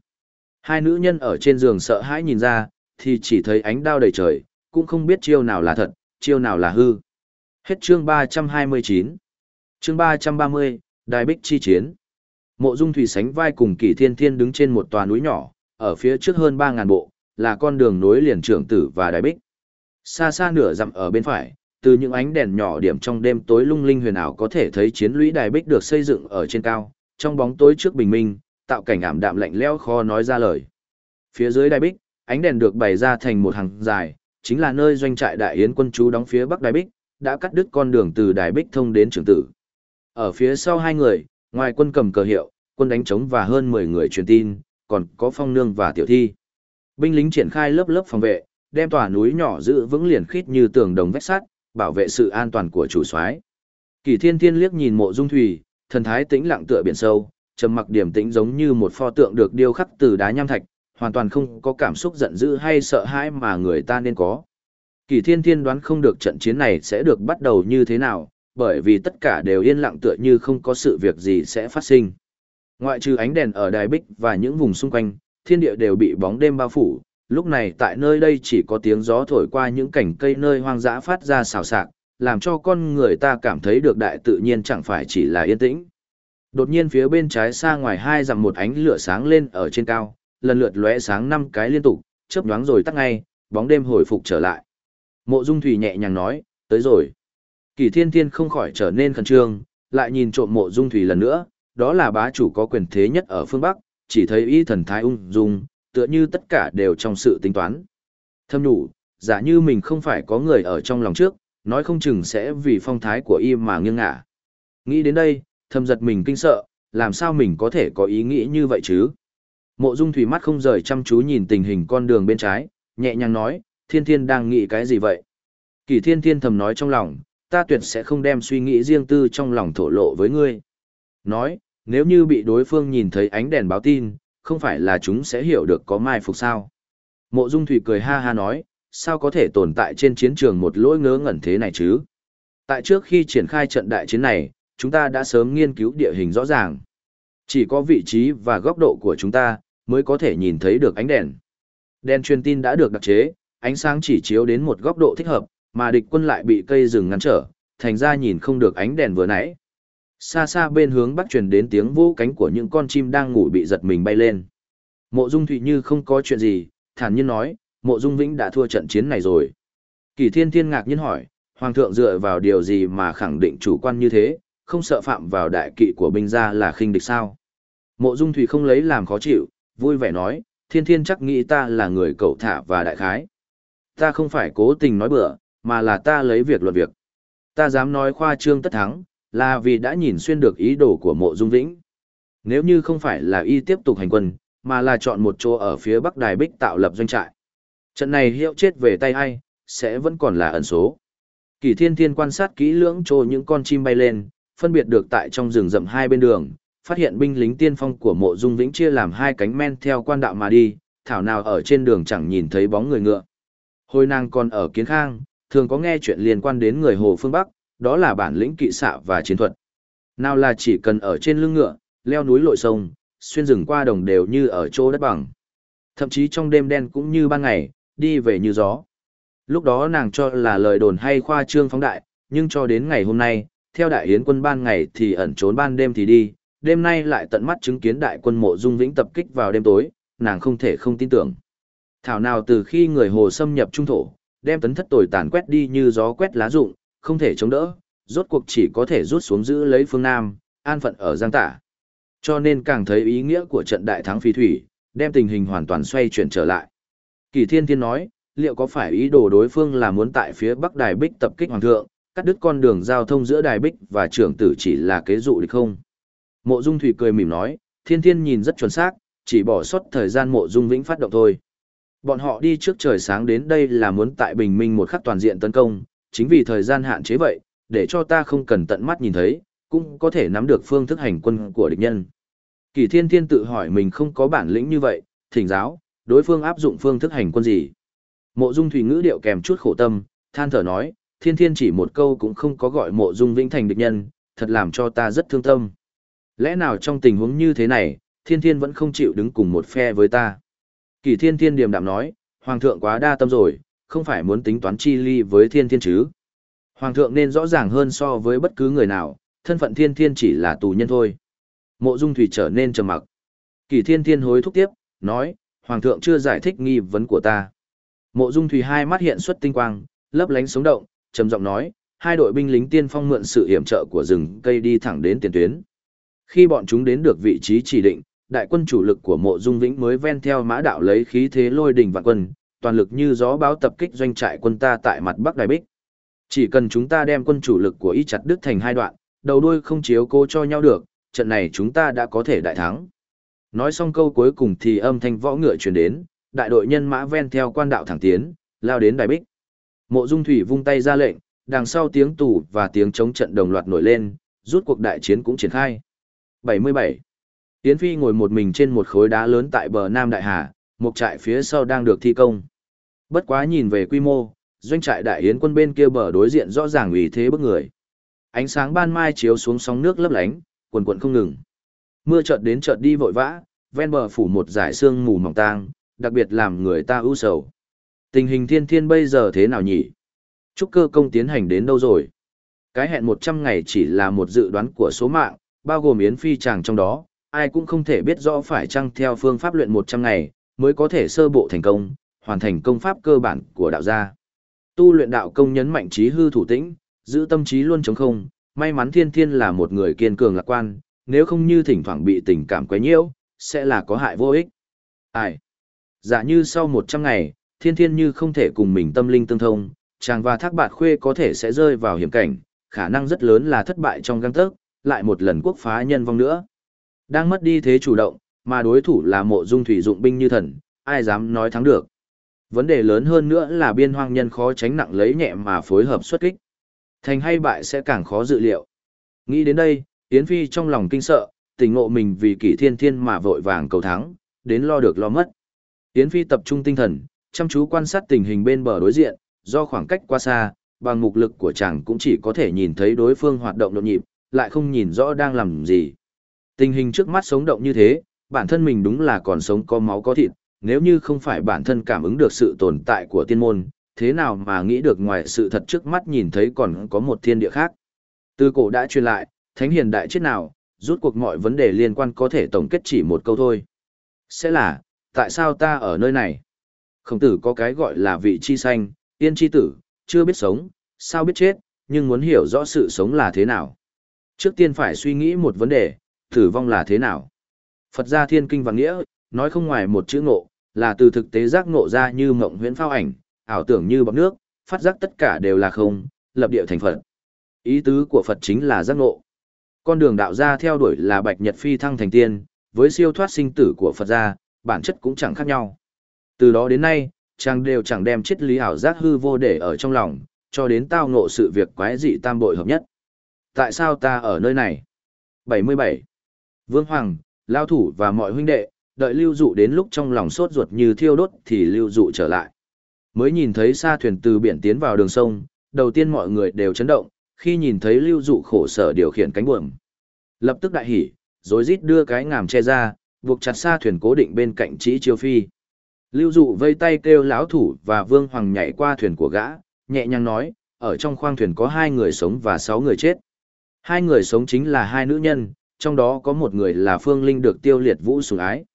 Hai nữ nhân ở trên giường sợ hãi nhìn ra, thì chỉ thấy ánh đao đầy trời, cũng không biết chiêu nào là thật, chiêu nào là hư. Hết chương 329. Chương 330, Đài Bích chi chiến. Mộ Dung Thủy sánh vai cùng Kỷ Thiên Thiên đứng trên một tòa núi nhỏ, ở phía trước hơn 3000 bộ, là con đường nối liền trưởng tử và Đài Bích. Xa xa nửa dặm ở bên phải, từ những ánh đèn nhỏ điểm trong đêm tối lung linh huyền ảo có thể thấy chiến lũy Đài Bích được xây dựng ở trên cao, trong bóng tối trước bình minh, tạo cảnh ảm đạm lạnh lẽo khó nói ra lời. Phía dưới Đài Bích, ánh đèn được bày ra thành một hàng dài, chính là nơi doanh trại đại yến quân chú đóng phía bắc Đài Bích, đã cắt đứt con đường từ Đài Bích thông đến trưởng tử. Ở phía sau hai người, ngoài quân cầm cờ hiệu, quân đánh trống và hơn 10 người truyền tin, còn có phong nương và tiểu thi. Binh lính triển khai lớp lớp phòng vệ, đem tòa núi nhỏ giữ vững liền khít như tường đồng vách sắt, bảo vệ sự an toàn của chủ soái. Kỳ Thiên Thiên liếc nhìn Mộ Dung Thủy, thần thái tĩnh lặng tựa biển sâu, trầm mặc điểm tĩnh giống như một pho tượng được điêu khắc từ đá nham thạch, hoàn toàn không có cảm xúc giận dữ hay sợ hãi mà người ta nên có. Kỳ Thiên Thiên đoán không được trận chiến này sẽ được bắt đầu như thế nào, bởi vì tất cả đều yên lặng tựa như không có sự việc gì sẽ phát sinh. Ngoại trừ ánh đèn ở đài bích và những vùng xung quanh, thiên địa đều bị bóng đêm bao phủ, lúc này tại nơi đây chỉ có tiếng gió thổi qua những cảnh cây nơi hoang dã phát ra xào xạc, làm cho con người ta cảm thấy được đại tự nhiên chẳng phải chỉ là yên tĩnh. Đột nhiên phía bên trái xa ngoài hai dặm một ánh lửa sáng lên ở trên cao, lần lượt lóe sáng năm cái liên tục, chớp nhoáng rồi tắt ngay, bóng đêm hồi phục trở lại. Mộ Dung Thủy nhẹ nhàng nói, tới rồi. Kỳ Thiên Thiên không khỏi trở nên khẩn trương, lại nhìn trộm Mộ Dung Thủy lần nữa, đó là bá chủ có quyền thế nhất ở phương Bắc, chỉ thấy y thần thái ung dung, tựa như tất cả đều trong sự tính toán. Thâm đủ, giả như mình không phải có người ở trong lòng trước, nói không chừng sẽ vì phong thái của y mà nghiêng ngả. Nghĩ đến đây, thâm giật mình kinh sợ, làm sao mình có thể có ý nghĩ như vậy chứ? Mộ Dung Thủy mắt không rời chăm chú nhìn tình hình con đường bên trái, nhẹ nhàng nói, Thiên Thiên đang nghĩ cái gì vậy? Kỳ Thiên Thiên thầm nói trong lòng, ta tuyệt sẽ không đem suy nghĩ riêng tư trong lòng thổ lộ với ngươi. Nói, nếu như bị đối phương nhìn thấy ánh đèn báo tin, không phải là chúng sẽ hiểu được có mai phục sao. Mộ Dung Thủy cười ha ha nói, sao có thể tồn tại trên chiến trường một lỗi ngớ ngẩn thế này chứ? Tại trước khi triển khai trận đại chiến này, chúng ta đã sớm nghiên cứu địa hình rõ ràng. Chỉ có vị trí và góc độ của chúng ta, mới có thể nhìn thấy được ánh đèn. Đèn truyền tin đã được đặc chế, ánh sáng chỉ chiếu đến một góc độ thích hợp, mà địch quân lại bị cây rừng ngăn trở, thành ra nhìn không được ánh đèn vừa nãy. Xa xa bên hướng bắc truyền đến tiếng vô cánh của những con chim đang ngủ bị giật mình bay lên. Mộ Dung Thụy như không có chuyện gì, thản nhiên nói, Mộ Dung Vĩnh đã thua trận chiến này rồi. Kỳ Thiên Thiên ngạc nhiên hỏi, Hoàng thượng dựa vào điều gì mà khẳng định chủ quan như thế, không sợ phạm vào đại kỵ của binh gia là khinh địch sao? Mộ Dung Thụy không lấy làm khó chịu, vui vẻ nói, Thiên Thiên chắc nghĩ ta là người cậu thả và đại khái. Ta không phải cố tình nói bừa, mà là ta lấy việc luận việc. Ta dám nói khoa trương tất thắng, là vì đã nhìn xuyên được ý đồ của mộ dung vĩnh. Nếu như không phải là y tiếp tục hành quân, mà là chọn một chỗ ở phía bắc đài bích tạo lập doanh trại. Trận này hiệu chết về tay ai, sẽ vẫn còn là ẩn số. Kỳ thiên thiên quan sát kỹ lưỡng chỗ những con chim bay lên, phân biệt được tại trong rừng rậm hai bên đường, phát hiện binh lính tiên phong của mộ dung vĩnh chia làm hai cánh men theo quan đạo mà đi, thảo nào ở trên đường chẳng nhìn thấy bóng người ngựa. Hồi nàng còn ở kiến khang, thường có nghe chuyện liên quan đến người Hồ Phương Bắc, đó là bản lĩnh kỵ xạ và chiến thuật. Nào là chỉ cần ở trên lưng ngựa, leo núi lội sông, xuyên rừng qua đồng đều như ở chỗ đất bằng. Thậm chí trong đêm đen cũng như ban ngày, đi về như gió. Lúc đó nàng cho là lời đồn hay khoa trương phóng đại, nhưng cho đến ngày hôm nay, theo đại yến quân ban ngày thì ẩn trốn ban đêm thì đi, đêm nay lại tận mắt chứng kiến đại quân mộ dung vĩnh tập kích vào đêm tối, nàng không thể không tin tưởng. Thảo nào từ khi người hồ xâm nhập trung thổ, đem tấn thất tồi tàn quét đi như gió quét lá rụng, không thể chống đỡ, rốt cuộc chỉ có thể rút xuống giữ lấy phương Nam, an phận ở Giang Tả. Cho nên càng thấy ý nghĩa của trận đại thắng phi thủy, đem tình hình hoàn toàn xoay chuyển trở lại. Kỳ Thiên Thiên nói, liệu có phải ý đồ đối phương là muốn tại phía Bắc Đài Bích tập kích Hoàng thượng, cắt đứt con đường giao thông giữa Đài Bích và trưởng tử chỉ là kế dụ địch không? Mộ Dung Thủy cười mỉm nói, Thiên Thiên nhìn rất chuẩn xác, chỉ bỏ sót thời gian Mộ Dung Vĩnh phát động thôi. Bọn họ đi trước trời sáng đến đây là muốn tại bình minh một khắc toàn diện tấn công, chính vì thời gian hạn chế vậy, để cho ta không cần tận mắt nhìn thấy, cũng có thể nắm được phương thức hành quân của địch nhân. Kỳ thiên thiên tự hỏi mình không có bản lĩnh như vậy, thỉnh giáo, đối phương áp dụng phương thức hành quân gì. Mộ dung thủy ngữ điệu kèm chút khổ tâm, than thở nói, thiên thiên chỉ một câu cũng không có gọi mộ dung vĩnh thành địch nhân, thật làm cho ta rất thương tâm. Lẽ nào trong tình huống như thế này, thiên thiên vẫn không chịu đứng cùng một phe với ta. Kỳ thiên thiên điềm đạm nói, hoàng thượng quá đa tâm rồi, không phải muốn tính toán chi ly với thiên thiên chứ. Hoàng thượng nên rõ ràng hơn so với bất cứ người nào, thân phận thiên thiên chỉ là tù nhân thôi. Mộ dung thủy trở nên trầm mặc. Kỳ thiên thiên hối thúc tiếp, nói, Hoàng thượng chưa giải thích nghi vấn của ta. Mộ dung thủy hai mắt hiện xuất tinh quang, lấp lánh sống động, trầm giọng nói, hai đội binh lính tiên phong mượn sự hiểm trợ của rừng cây đi thẳng đến tiền tuyến. Khi bọn chúng đến được vị trí chỉ định, đại quân chủ lực của mộ dung vĩnh mới ven theo mã đạo lấy khí thế lôi đình vạn quân, toàn lực như gió báo tập kích doanh trại quân ta tại mặt bắc đại bích. Chỉ cần chúng ta đem quân chủ lực của y chặt đứt thành hai đoạn, đầu đuôi không chiếu cố cho nhau được, trận này chúng ta đã có thể đại thắng. Nói xong câu cuối cùng thì âm thanh võ ngựa truyền đến, đại đội nhân mã ven theo quan đạo thẳng tiến, lao đến đại bích. Mộ Dung Thủy vung tay ra lệnh, đằng sau tiếng tù và tiếng chống trận đồng loạt nổi lên, rút cuộc đại chiến cũng triển khai. 77. Tiến Phi ngồi một mình trên một khối đá lớn tại bờ Nam Đại Hà, một trại phía sau đang được thi công. Bất quá nhìn về quy mô, doanh trại đại yến quân bên kia bờ đối diện rõ ràng ủy thế bức người. Ánh sáng ban mai chiếu xuống sóng nước lấp lánh, quần quần không ngừng. Mưa chợt đến chợt đi vội vã, ven bờ phủ một dải sương mù mỏng tang, đặc biệt làm người ta ưu sầu. Tình hình thiên thiên bây giờ thế nào nhỉ? Trúc cơ công tiến hành đến đâu rồi? Cái hẹn 100 ngày chỉ là một dự đoán của số mạng, bao gồm Yến Phi chàng trong đó, ai cũng không thể biết rõ phải chăng theo phương pháp luyện 100 ngày, mới có thể sơ bộ thành công, hoàn thành công pháp cơ bản của đạo gia. Tu luyện đạo công nhấn mạnh trí hư thủ tĩnh, giữ tâm trí luôn trống không, may mắn thiên thiên là một người kiên cường lạc quan, nếu không như thỉnh thoảng bị tình cảm quấy nhiễu, sẽ là có hại vô ích. Ai? Giả như sau 100 ngày, thiên thiên như không thể cùng mình tâm linh tương thông, chàng và thác bạt khuê có thể sẽ rơi vào hiểm cảnh, khả năng rất lớn là thất bại trong găng tớc, lại một lần quốc phá nhân vong nữa. Đang mất đi thế chủ động, mà đối thủ là mộ dung thủy dụng binh như thần, ai dám nói thắng được. Vấn đề lớn hơn nữa là biên hoang nhân khó tránh nặng lấy nhẹ mà phối hợp xuất kích. Thành hay bại sẽ càng khó dự liệu. Nghĩ đến đây, Yến Phi trong lòng kinh sợ, tình ngộ mình vì kỷ thiên thiên mà vội vàng cầu thắng, đến lo được lo mất. Yến Phi tập trung tinh thần, chăm chú quan sát tình hình bên bờ đối diện, do khoảng cách quá xa, bằng mục lực của chàng cũng chỉ có thể nhìn thấy đối phương hoạt động nhộn nhịp, lại không nhìn rõ đang làm gì. Tình hình trước mắt sống động như thế, bản thân mình đúng là còn sống có máu có thịt, nếu như không phải bản thân cảm ứng được sự tồn tại của tiên môn, thế nào mà nghĩ được ngoài sự thật trước mắt nhìn thấy còn có một thiên địa khác. Từ cổ đã truyền lại, thánh hiền đại chết nào, rút cuộc mọi vấn đề liên quan có thể tổng kết chỉ một câu thôi. Sẽ là, tại sao ta ở nơi này? Khổng tử có cái gọi là vị chi sanh, tiên chi tử, chưa biết sống, sao biết chết, nhưng muốn hiểu rõ sự sống là thế nào. Trước tiên phải suy nghĩ một vấn đề, tử vong là thế nào. Phật gia thiên kinh và nghĩa, nói không ngoài một chữ ngộ, là từ thực tế giác ngộ ra như mộng huyễn phao ảnh, ảo tưởng như bọc nước, phát giác tất cả đều là không, lập địa thành Phật. Ý tứ của Phật chính là giác ngộ. Con đường đạo gia theo đuổi là bạch nhật phi thăng thành tiên, với siêu thoát sinh tử của Phật gia, bản chất cũng chẳng khác nhau. Từ đó đến nay, chàng đều chẳng đem triết lý ảo giác hư vô để ở trong lòng, cho đến tao ngộ sự việc quái dị tam bội hợp nhất. Tại sao ta ở nơi này? 77. Vương Hoàng, Lao Thủ và mọi huynh đệ, đợi lưu dụ đến lúc trong lòng sốt ruột như thiêu đốt thì lưu dụ trở lại. Mới nhìn thấy xa thuyền từ biển tiến vào đường sông, đầu tiên mọi người đều chấn động, khi nhìn thấy lưu dụ khổ sở điều khiển cánh buồm. Lập tức đại hỉ, rồi rít đưa cái ngàm che ra, buộc chặt xa thuyền cố định bên cạnh chỉ chiêu phi. Lưu dụ vây tay kêu lão thủ và vương hoàng nhảy qua thuyền của gã, nhẹ nhàng nói, ở trong khoang thuyền có hai người sống và sáu người chết. Hai người sống chính là hai nữ nhân, trong đó có một người là Phương Linh được tiêu liệt vũ sủng ái.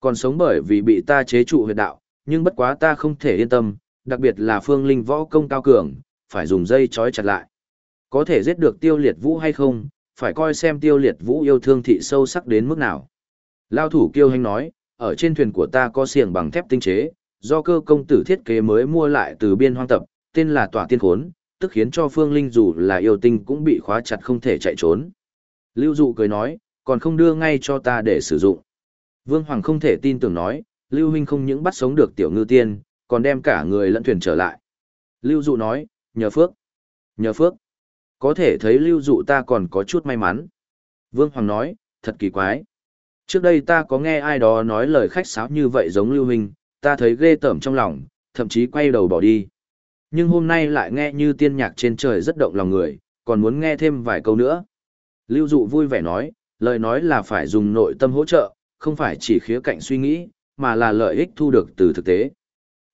Còn sống bởi vì bị ta chế trụ huyệt đạo, nhưng bất quá ta không thể yên tâm, đặc biệt là Phương Linh võ công cao cường, phải dùng dây trói chặt lại. Có thể giết được tiêu liệt vũ hay không, phải coi xem tiêu liệt vũ yêu thương thị sâu sắc đến mức nào. Lao thủ kiêu hành nói, ở trên thuyền của ta có xiềng bằng thép tinh chế, do cơ công tử thiết kế mới mua lại từ biên hoang tập, tên là tỏa tiên khốn, tức khiến cho Phương Linh dù là yêu tinh cũng bị khóa chặt không thể chạy trốn. Lưu Dụ cười nói, còn không đưa ngay cho ta để sử dụng. Vương Hoàng không thể tin tưởng nói, Lưu Huynh không những bắt sống được tiểu ngư tiên, còn đem cả người lẫn thuyền trở lại. Lưu Dụ nói, nhờ phước. Nhờ phước. Có thể thấy Lưu Dụ ta còn có chút may mắn. Vương Hoàng nói, thật kỳ quái. Trước đây ta có nghe ai đó nói lời khách sáo như vậy giống Lưu Huynh, ta thấy ghê tởm trong lòng, thậm chí quay đầu bỏ đi. Nhưng hôm nay lại nghe như tiên nhạc trên trời rất động lòng người, còn muốn nghe thêm vài câu nữa. Lưu Dụ vui vẻ nói, lời nói là phải dùng nội tâm hỗ trợ, không phải chỉ khía cạnh suy nghĩ, mà là lợi ích thu được từ thực tế.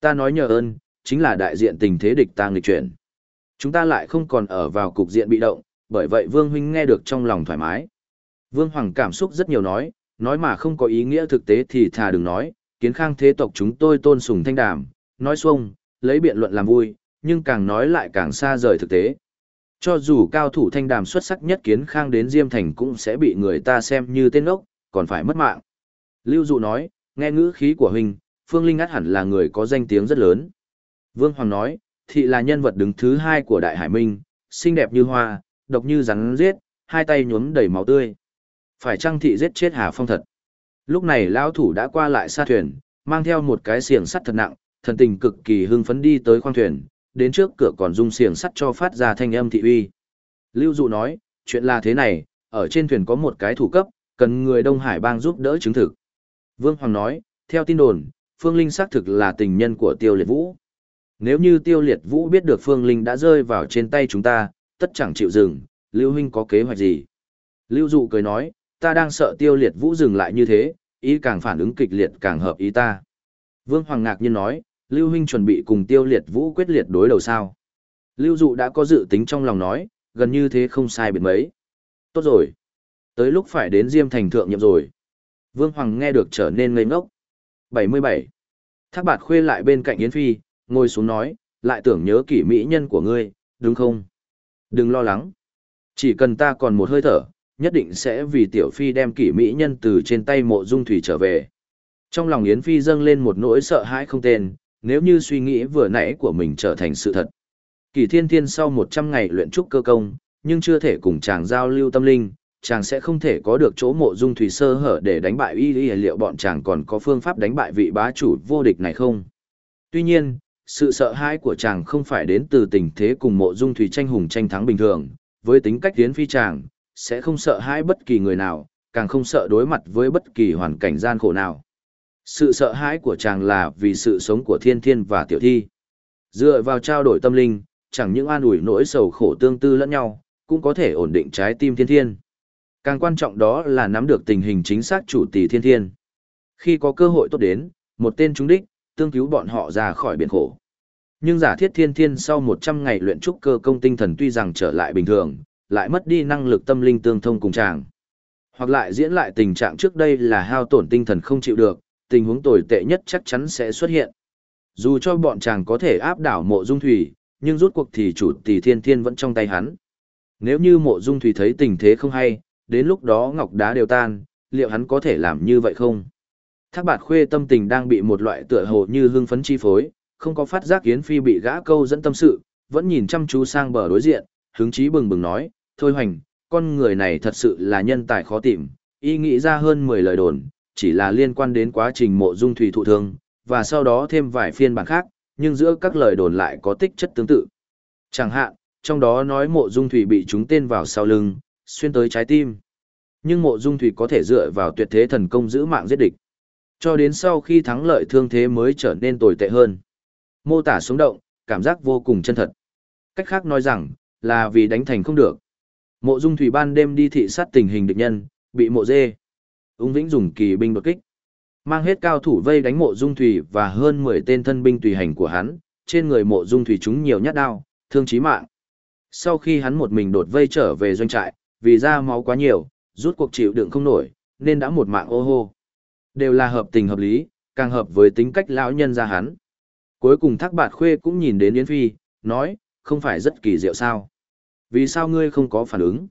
Ta nói nhờ ơn, chính là đại diện tình thế địch ta nghịch chuyển. Chúng ta lại không còn ở vào cục diện bị động, bởi vậy Vương Huynh nghe được trong lòng thoải mái. Vương Hoàng cảm xúc rất nhiều nói, nói mà không có ý nghĩa thực tế thì thà đừng nói, kiến khang thế tộc chúng tôi tôn sùng thanh đàm, nói xuông, lấy biện luận làm vui, nhưng càng nói lại càng xa rời thực tế. Cho dù cao thủ thanh đàm xuất sắc nhất kiến khang đến Diêm Thành cũng sẽ bị người ta xem như tên ốc, còn phải mất mạng. Lưu Dụ nói, nghe ngữ khí của huynh, Phương Linh át hẳn là người có danh tiếng rất lớn. Vương Hoàng nói, thị là nhân vật đứng thứ hai của Đại Hải Minh, xinh đẹp như hoa, độc như rắn giết, hai tay nhuốm đầy máu tươi. Phải chăng thị giết chết Hà Phong thật? Lúc này lão thủ đã qua lại xa thuyền, mang theo một cái xiềng sắt thật nặng, thần tình cực kỳ hưng phấn đi tới khoang thuyền, đến trước cửa còn dung xiềng sắt cho phát ra thanh âm thị uy. Lưu Dụ nói, chuyện là thế này, ở trên thuyền có một cái thủ cấp, cần người Đông Hải bang giúp đỡ chứng thực. Vương Hoàng nói, theo tin đồn, Phương Linh xác thực là tình nhân của Tiêu Liệt Vũ. Nếu như Tiêu Liệt Vũ biết được Phương Linh đã rơi vào trên tay chúng ta, tất chẳng chịu dừng, Lưu Huynh có kế hoạch gì? Lưu Dụ cười nói, ta đang sợ Tiêu Liệt Vũ dừng lại như thế, ý càng phản ứng kịch liệt càng hợp ý ta. Vương Hoàng ngạc nhiên nói, Lưu Huynh chuẩn bị cùng Tiêu Liệt Vũ quyết liệt đối đầu sao? Lưu Dụ đã có dự tính trong lòng nói, gần như thế không sai biệt mấy. Tốt rồi. Tới lúc phải đến Diêm Thành thượng nhiệm rồi. Vương Hoàng nghe được trở nên ngây ngốc. 77. Thác bạt khuê lại bên cạnh Yến Phi, ngồi xuống nói, lại tưởng nhớ kỷ mỹ nhân của ngươi, đúng không? Đừng lo lắng. Chỉ cần ta còn một hơi thở, nhất định sẽ vì tiểu phi đem kỷ mỹ nhân từ trên tay mộ dung thủy trở về. Trong lòng Yến Phi dâng lên một nỗi sợ hãi không tên, nếu như suy nghĩ vừa nãy của mình trở thành sự thật. Kỳ thiên thiên sau 100 ngày luyện trúc cơ công, nhưng chưa thể cùng chàng giao lưu tâm linh, chàng sẽ không thể có được chỗ mộ dung thủy sơ hở để đánh bại y y liệu bọn chàng còn có phương pháp đánh bại vị bá chủ vô địch này không. Tuy nhiên, sự sợ hãi của chàng không phải đến từ tình thế cùng mộ dung thủy tranh hùng tranh thắng bình thường, với tính cách tiến phi chàng, sẽ không sợ hãi bất kỳ người nào, càng không sợ đối mặt với bất kỳ hoàn cảnh gian khổ nào. Sự sợ hãi của chàng là vì sự sống của thiên thiên và tiểu thi. Dựa vào trao đổi tâm linh, chẳng những an ủi nỗi sầu khổ tương tư lẫn nhau, cũng có thể ổn định trái tim thiên thiên. Càng quan trọng đó là nắm được tình hình chính xác chủ tỷ thiên thiên. Khi có cơ hội tốt đến, một tên trúng đích, tương cứu bọn họ ra khỏi biển khổ. Nhưng giả thiết thiên thiên sau 100 ngày luyện trúc cơ công tinh thần tuy rằng trở lại bình thường, lại mất đi năng lực tâm linh tương thông cùng chàng. Hoặc lại diễn lại tình trạng trước đây là hao tổn tinh thần không chịu được, tình huống tồi tệ nhất chắc chắn sẽ xuất hiện. Dù cho bọn chàng có thể áp đảo mộ dung thủy, nhưng rút cuộc thì chủ tỷ thiên thiên vẫn trong tay hắn. Nếu như mộ dung thủy thấy tình thế không hay, đến lúc đó ngọc đá đều tan, liệu hắn có thể làm như vậy không? Thác bạt khuê tâm tình đang bị một loại tựa hồ như hưng phấn chi phối, không có phát giác Yến Phi bị gã câu dẫn tâm sự, vẫn nhìn chăm chú sang bờ đối diện, hứng chí bừng bừng nói, thôi hoành, con người này thật sự là nhân tài khó tìm, y nghĩ ra hơn 10 lời đồn, chỉ là liên quan đến quá trình mộ dung thủy thụ thương, và sau đó thêm vài phiên bản khác, nhưng giữa các lời đồn lại có tích chất tương tự. Chẳng hạn, trong đó nói mộ dung thủy bị chúng tên vào sau lưng, xuyên tới trái tim. Nhưng mộ dung thủy có thể dựa vào tuyệt thế thần công giữ mạng giết địch. Cho đến sau khi thắng lợi thương thế mới trở nên tồi tệ hơn. Mô tả sống động, cảm giác vô cùng chân thật. Cách khác nói rằng, là vì đánh thành không được. Mộ dung thủy ban đêm đi thị sát tình hình địch nhân, bị mộ dê ung Vĩnh dùng kỳ binh đột kích. Mang hết cao thủ vây đánh mộ dung thủy và hơn 10 tên thân binh tùy hành của hắn, trên người mộ dung thủy chúng nhiều nhát đao, thương chí mạng. Sau khi hắn một mình đột vây trở về doanh trại, vì ra máu quá nhiều, rút cuộc chịu đựng không nổi, nên đã một mạng ô hô. Đều là hợp tình hợp lý, càng hợp với tính cách lão nhân ra hắn. Cuối cùng Thác Bạt Khuê cũng nhìn đến Yến Phi, nói, không phải rất kỳ diệu sao? Vì sao ngươi không có phản ứng?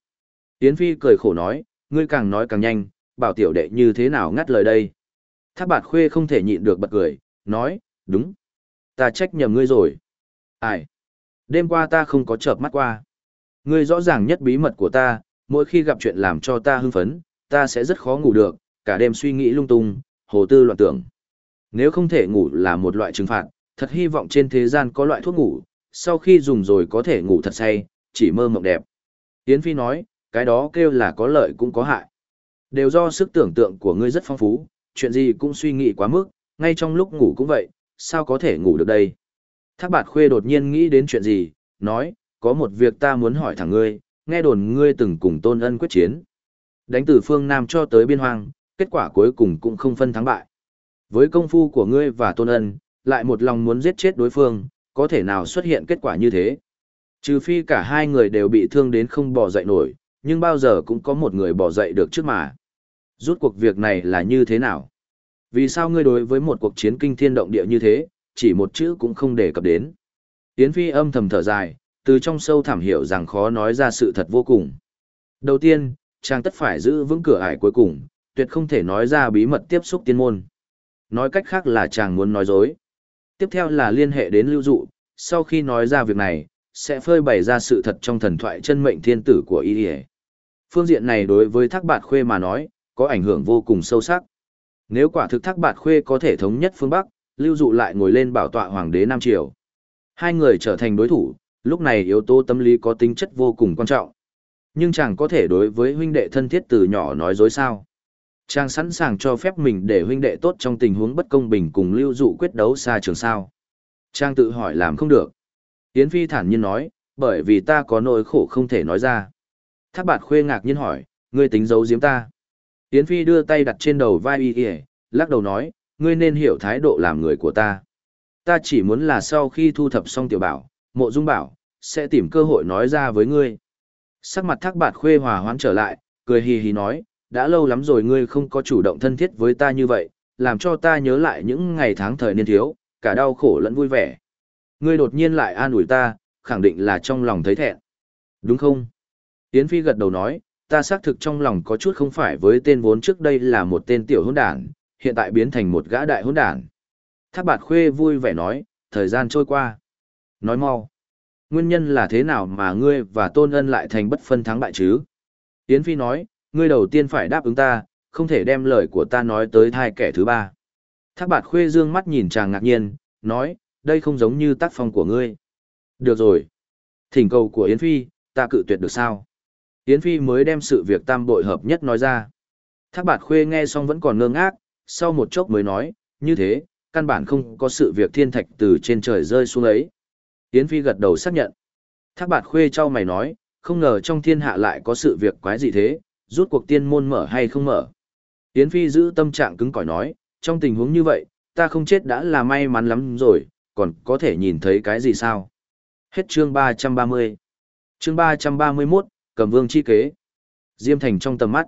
Yến Phi cười khổ nói, ngươi càng nói càng nhanh, bảo tiểu đệ như thế nào ngắt lời đây? Thác Bạt Khuê không thể nhịn được bật cười, nói, đúng. Ta trách nhầm ngươi rồi. Ai? Đêm qua ta không có chợp mắt qua. Ngươi rõ ràng nhất bí mật của ta, mỗi khi gặp chuyện làm cho ta hưng phấn, ta sẽ rất khó ngủ được, cả đêm suy nghĩ lung tung, hồ tư loạn tưởng. Nếu không thể ngủ là một loại trừng phạt, thật hy vọng trên thế gian có loại thuốc ngủ, sau khi dùng rồi có thể ngủ thật say, chỉ mơ mộng đẹp. Yến Phi nói, cái đó kêu là có lợi cũng có hại. Đều do sức tưởng tượng của ngươi rất phong phú, chuyện gì cũng suy nghĩ quá mức, ngay trong lúc ngủ cũng vậy, sao có thể ngủ được đây? Thác bạt khuê đột nhiên nghĩ đến chuyện gì, nói, có một việc ta muốn hỏi thẳng ngươi, nghe đồn ngươi từng cùng tôn ân quyết chiến. Đánh từ phương Nam cho tới biên hoang, kết quả cuối cùng cũng không phân thắng bại. Với công phu của ngươi và tôn ân, lại một lòng muốn giết chết đối phương, có thể nào xuất hiện kết quả như thế? Trừ phi cả hai người đều bị thương đến không bỏ dậy nổi, nhưng bao giờ cũng có một người bỏ dậy được trước mà. Rút cuộc việc này là như thế nào? Vì sao ngươi đối với một cuộc chiến kinh thiên động địa như thế, chỉ một chữ cũng không đề cập đến? Yến Phi âm thầm thở dài, từ trong sâu thẳm hiểu rằng khó nói ra sự thật vô cùng. Đầu tiên, chàng tất phải giữ vững cửa ải cuối cùng, tuyệt không thể nói ra bí mật tiếp xúc tiên môn. Nói cách khác là chàng muốn nói dối. Tiếp theo là liên hệ đến lưu dụ, sau khi nói ra việc này, sẽ phơi bày ra sự thật trong thần thoại chân mệnh thiên tử của y Phương diện này đối với thác bạt khuê mà nói, có ảnh hưởng vô cùng sâu sắc. Nếu quả thực thác bạt khuê có thể thống nhất phương Bắc, lưu dụ lại ngồi lên bảo tọa hoàng đế Nam Triều. Hai người trở thành đối thủ, lúc này yếu tố tâm lý có tính chất vô cùng quan trọng. Nhưng chàng có thể đối với huynh đệ thân thiết từ nhỏ nói dối sao. Chàng sẵn sàng cho phép mình để huynh đệ tốt trong tình huống bất công bình cùng lưu dụ quyết đấu xa trường sao. Chàng tự hỏi làm không được. Yến Phi thản nhiên nói, bởi vì ta có nỗi khổ không thể nói ra. Thác bạt khuê ngạc nhiên hỏi, ngươi tính giấu giếm ta. Yến Phi đưa tay đặt trên đầu vai y y, lắc đầu nói, ngươi nên hiểu thái độ làm người của ta. Ta chỉ muốn là sau khi thu thập xong tiểu bảo, mộ dung bảo, sẽ tìm cơ hội nói ra với ngươi. Sắc mặt thác bạt khuê hòa hoãn trở lại, cười hì hì nói, đã lâu lắm rồi ngươi không có chủ động thân thiết với ta như vậy, làm cho ta nhớ lại những ngày tháng thời niên thiếu, cả đau khổ lẫn vui vẻ. Ngươi đột nhiên lại an ủi ta, khẳng định là trong lòng thấy thẹn. Đúng không? Yến Phi gật đầu nói, ta xác thực trong lòng có chút không phải với tên vốn trước đây là một tên tiểu hỗn đản, hiện tại biến thành một gã đại hỗn đản. Thác bạt khuê vui vẻ nói, thời gian trôi qua. Nói mau. Nguyên nhân là thế nào mà ngươi và tôn ân lại thành bất phân thắng bại chứ? Yến Phi nói, ngươi đầu tiên phải đáp ứng ta, không thể đem lời của ta nói tới thai kẻ thứ ba. Thác bạt khuê dương mắt nhìn chàng ngạc nhiên, nói, đây không giống như tác phong của ngươi. Được rồi. Thỉnh cầu của Yến Phi, ta cự tuyệt được sao? Yến Phi mới đem sự việc tam bội hợp nhất nói ra. Thác bạt khuê nghe xong vẫn còn ngơ ngác, sau một chốc mới nói, như thế, căn bản không có sự việc thiên thạch từ trên trời rơi xuống ấy. Yến Phi gật đầu xác nhận. Thác bạt khuê trao mày nói, không ngờ trong thiên hạ lại có sự việc quái gì thế, rút cuộc tiên môn mở hay không mở. Yến Phi giữ tâm trạng cứng cỏi nói, trong tình huống như vậy, ta không chết đã là may mắn lắm rồi, còn có thể nhìn thấy cái gì sao? Hết chương 330. Chương 331, cầm vương chi kế. Diêm thành trong tầm mắt.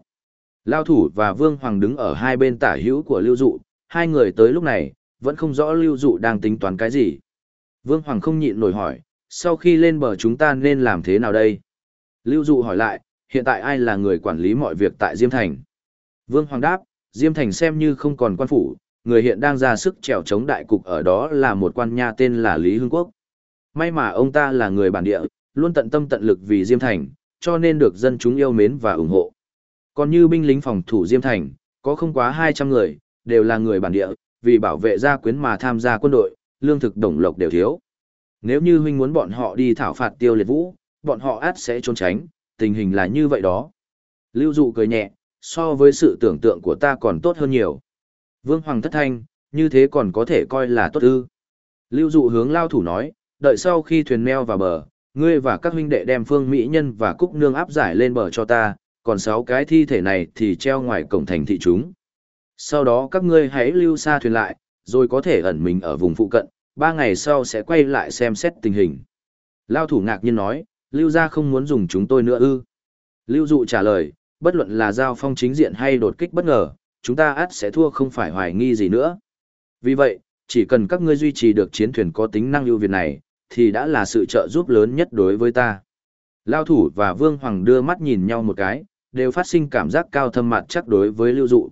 Lao thủ và vương hoàng đứng ở hai bên tả hữu của lưu dụ, hai người tới lúc này, vẫn không rõ lưu dụ đang tính toán cái gì. Vương hoàng không nhịn nổi hỏi, sau khi lên bờ chúng ta nên làm thế nào đây? Lưu dụ hỏi lại, hiện tại ai là người quản lý mọi việc tại Diêm thành? Vương hoàng đáp, Diêm thành xem như không còn quan phủ, người hiện đang ra sức trèo chống đại cục ở đó là một quan nha tên là Lý Hưng Quốc. May mà ông ta là người bản địa, Luôn tận tâm tận lực vì Diêm Thành, cho nên được dân chúng yêu mến và ủng hộ. Còn như binh lính phòng thủ Diêm Thành, có không quá 200 người, đều là người bản địa, vì bảo vệ gia quyến mà tham gia quân đội, lương thực đồng lộc đều thiếu. Nếu như huynh muốn bọn họ đi thảo phạt tiêu liệt vũ, bọn họ át sẽ trốn tránh, tình hình là như vậy đó. Lưu dụ cười nhẹ, so với sự tưởng tượng của ta còn tốt hơn nhiều. Vương Hoàng thất thanh, như thế còn có thể coi là tốt ư. Lưu dụ hướng lao thủ nói, đợi sau khi thuyền meo vào bờ, ngươi và các huynh đệ đem phương mỹ nhân và cúc nương áp giải lên bờ cho ta, còn sáu cái thi thể này thì treo ngoài cổng thành thị chúng. Sau đó các ngươi hãy lưu xa thuyền lại, rồi có thể ẩn mình ở vùng phụ cận, ba ngày sau sẽ quay lại xem xét tình hình. Lao thủ ngạc nhiên nói, lưu gia không muốn dùng chúng tôi nữa ư. Lưu dụ trả lời, bất luận là giao phong chính diện hay đột kích bất ngờ, chúng ta ắt sẽ thua không phải hoài nghi gì nữa. Vì vậy, chỉ cần các ngươi duy trì được chiến thuyền có tính năng ưu việt này, thì đã là sự trợ giúp lớn nhất đối với ta. Lao thủ và Vương Hoàng đưa mắt nhìn nhau một cái, đều phát sinh cảm giác cao thâm mặt chắc đối với Lưu Dụ.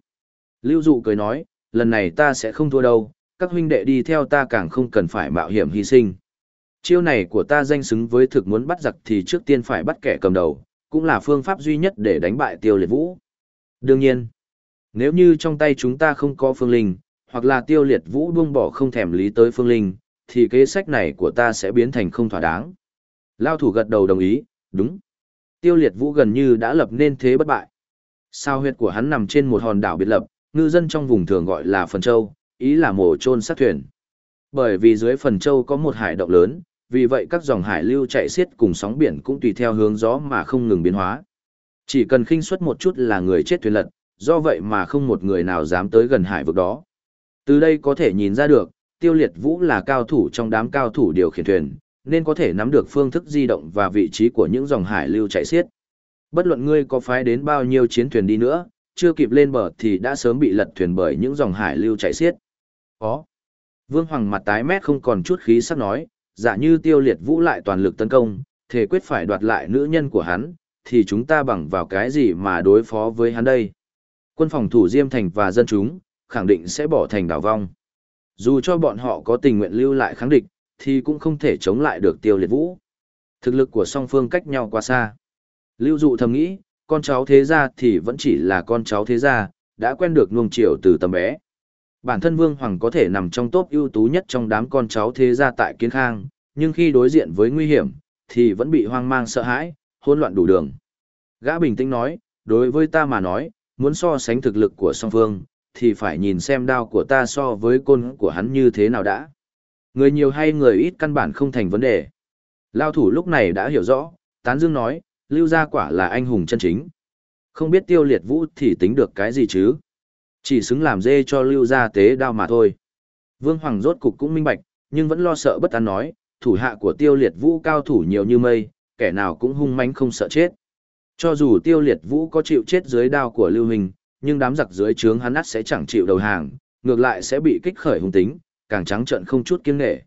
Lưu Dụ cười nói, lần này ta sẽ không thua đâu, các huynh đệ đi theo ta càng không cần phải mạo hiểm hy sinh. Chiêu này của ta danh xứng với thực muốn bắt giặc thì trước tiên phải bắt kẻ cầm đầu, cũng là phương pháp duy nhất để đánh bại tiêu liệt vũ. Đương nhiên, nếu như trong tay chúng ta không có phương linh, hoặc là tiêu liệt vũ buông bỏ không thèm lý tới phương linh, thì kế sách này của ta sẽ biến thành không thỏa đáng. Lao thủ gật đầu đồng ý, đúng. Tiêu liệt vũ gần như đã lập nên thế bất bại. Sao huyệt của hắn nằm trên một hòn đảo biệt lập, ngư dân trong vùng thường gọi là Phần Châu, ý là mổ trôn sát thuyền. Bởi vì dưới Phần Châu có một hải động lớn, vì vậy các dòng hải lưu chạy xiết cùng sóng biển cũng tùy theo hướng gió mà không ngừng biến hóa. Chỉ cần khinh suất một chút là người chết thuyền lật, do vậy mà không một người nào dám tới gần hải vực đó. Từ đây có thể nhìn ra được, tiêu liệt vũ là cao thủ trong đám cao thủ điều khiển thuyền, nên có thể nắm được phương thức di động và vị trí của những dòng hải lưu chạy xiết. Bất luận ngươi có phái đến bao nhiêu chiến thuyền đi nữa, chưa kịp lên bờ thì đã sớm bị lật thuyền bởi những dòng hải lưu chạy xiết. Có. Vương Hoàng mặt tái mét không còn chút khí sắc nói, giả như tiêu liệt vũ lại toàn lực tấn công, thể quyết phải đoạt lại nữ nhân của hắn, thì chúng ta bằng vào cái gì mà đối phó với hắn đây? Quân phòng thủ Diêm Thành và dân chúng, khẳng định sẽ bỏ thành đảo vong. Dù cho bọn họ có tình nguyện lưu lại kháng địch, thì cũng không thể chống lại được tiêu liệt vũ. Thực lực của song phương cách nhau quá xa. Lưu dụ thầm nghĩ, con cháu thế gia thì vẫn chỉ là con cháu thế gia, đã quen được nuông chiều từ tầm bé. Bản thân Vương Hoàng có thể nằm trong top ưu tú nhất trong đám con cháu thế gia tại Kiến Khang, nhưng khi đối diện với nguy hiểm, thì vẫn bị hoang mang sợ hãi, hỗn loạn đủ đường. Gã bình tĩnh nói, đối với ta mà nói, muốn so sánh thực lực của song phương, thì phải nhìn xem đao của ta so với côn của hắn như thế nào đã. Người nhiều hay người ít căn bản không thành vấn đề. Lao thủ lúc này đã hiểu rõ, tán dương nói, lưu gia quả là anh hùng chân chính. Không biết tiêu liệt vũ thì tính được cái gì chứ. Chỉ xứng làm dê cho lưu gia tế đao mà thôi. Vương Hoàng rốt cục cũng minh bạch, nhưng vẫn lo sợ bất an nói, thủ hạ của tiêu liệt vũ cao thủ nhiều như mây, kẻ nào cũng hung mãnh không sợ chết. Cho dù tiêu liệt vũ có chịu chết dưới đao của lưu hình, nhưng đám giặc dưới trướng hắn ắt sẽ chẳng chịu đầu hàng, ngược lại sẽ bị kích khởi hung tính, càng trắng trợn không chút kiêng nể.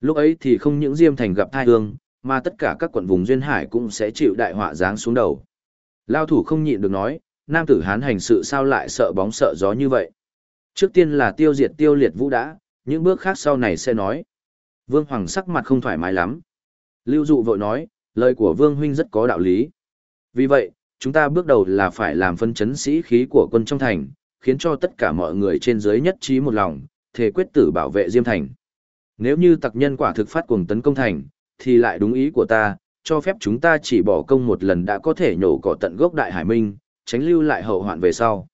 Lúc ấy thì không những Diêm Thành gặp thai hương, mà tất cả các quận vùng duyên hải cũng sẽ chịu đại họa giáng xuống đầu. Lao thủ không nhịn được nói, nam tử hán hành sự sao lại sợ bóng sợ gió như vậy. Trước tiên là tiêu diệt tiêu liệt vũ đã, những bước khác sau này sẽ nói. Vương Hoàng sắc mặt không thoải mái lắm. Lưu dụ vội nói, lời của Vương Huynh rất có đạo lý. Vì vậy, chúng ta bước đầu là phải làm phân chấn sĩ khí của quân trong thành, khiến cho tất cả mọi người trên dưới nhất trí một lòng, thể quyết tử bảo vệ Diêm Thành. Nếu như tặc nhân quả thực phát cuồng tấn công thành, thì lại đúng ý của ta, cho phép chúng ta chỉ bỏ công một lần đã có thể nhổ cỏ tận gốc Đại Hải Minh, tránh lưu lại hậu hoạn về sau.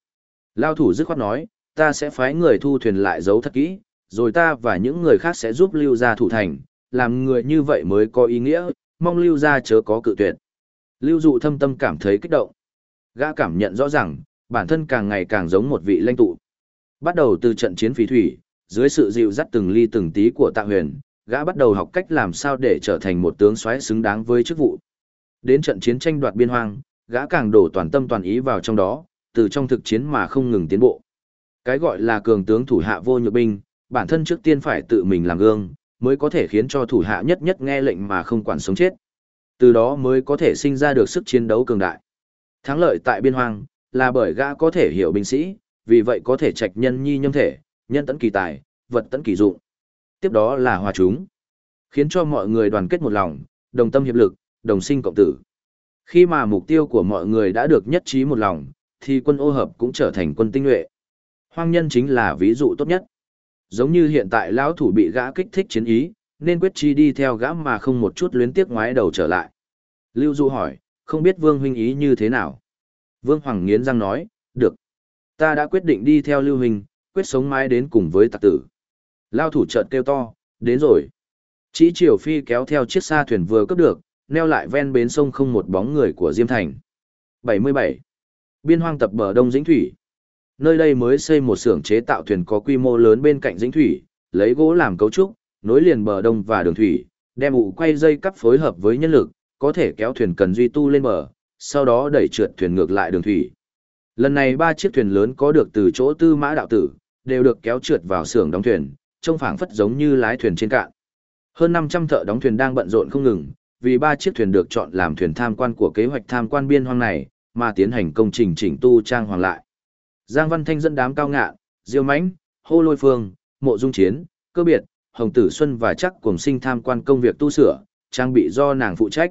Lao thủ dứt khoát nói, ta sẽ phái người thu thuyền lại giấu thật kỹ, rồi ta và những người khác sẽ giúp lưu ra thủ thành, làm người như vậy mới có ý nghĩa, mong lưu ra chớ có cự tuyệt. Lưu dụ thâm tâm cảm thấy kích động. Gã cảm nhận rõ ràng, bản thân càng ngày càng giống một vị lãnh tụ. Bắt đầu từ trận chiến phí thủy, dưới sự dịu dắt từng ly từng tí của tạ huyền, gã bắt đầu học cách làm sao để trở thành một tướng soái xứng đáng với chức vụ. Đến trận chiến tranh đoạt biên hoang, gã càng đổ toàn tâm toàn ý vào trong đó, từ trong thực chiến mà không ngừng tiến bộ. Cái gọi là cường tướng thủ hạ vô nhược binh, bản thân trước tiên phải tự mình làm gương, mới có thể khiến cho thủ hạ nhất nhất nghe lệnh mà không quản sống chết. Từ đó mới có thể sinh ra được sức chiến đấu cường đại. Thắng lợi tại biên hoang, là bởi gã có thể hiểu binh sĩ, vì vậy có thể trạch nhân nhi nhâm thể, nhân tấn kỳ tài, vật tấn kỳ dụng. Tiếp đó là hòa chúng. Khiến cho mọi người đoàn kết một lòng, đồng tâm hiệp lực, đồng sinh cộng tử. Khi mà mục tiêu của mọi người đã được nhất trí một lòng, thì quân ô hợp cũng trở thành quân tinh nhuệ. Hoang nhân chính là ví dụ tốt nhất. Giống như hiện tại lão thủ bị gã kích thích chiến ý, nên quyết chi đi theo gã mà không một chút luyến tiếc ngoái đầu trở lại. Lưu Du hỏi, không biết Vương huynh ý như thế nào? Vương Hoàng nghiến răng nói, được. Ta đã quyết định đi theo Lưu huynh, quyết sống mãi đến cùng với tạc tử. Lao thủ chợt kêu to, đến rồi. Chỉ Triều Phi kéo theo chiếc xa thuyền vừa cấp được, neo lại ven bến sông không một bóng người của Diêm Thành. 77. Biên hoang tập bờ Đông Dĩnh Thủy. Nơi đây mới xây một xưởng chế tạo thuyền có quy mô lớn bên cạnh Dĩnh Thủy, lấy gỗ làm cấu trúc, nối liền bờ đông và đường thủy, đem ụ quay dây cắp phối hợp với nhân lực, có thể kéo thuyền cần duy tu lên bờ, sau đó đẩy trượt thuyền ngược lại đường thủy. Lần này ba chiếc thuyền lớn có được từ chỗ tư mã đạo tử, đều được kéo trượt vào xưởng đóng thuyền, trông phảng phất giống như lái thuyền trên cạn. Hơn 500 thợ đóng thuyền đang bận rộn không ngừng, vì ba chiếc thuyền được chọn làm thuyền tham quan của kế hoạch tham quan biên hoang này, mà tiến hành công trình chỉnh tu trang hoàng lại. Giang Văn Thanh dẫn đám cao ngạ, Diêu Mãnh, Hô Lôi Phương, Mộ Dung Chiến, Cơ Biệt, Hồng Tử Xuân và chắc cùng sinh tham quan công việc tu sửa, trang bị do nàng phụ trách.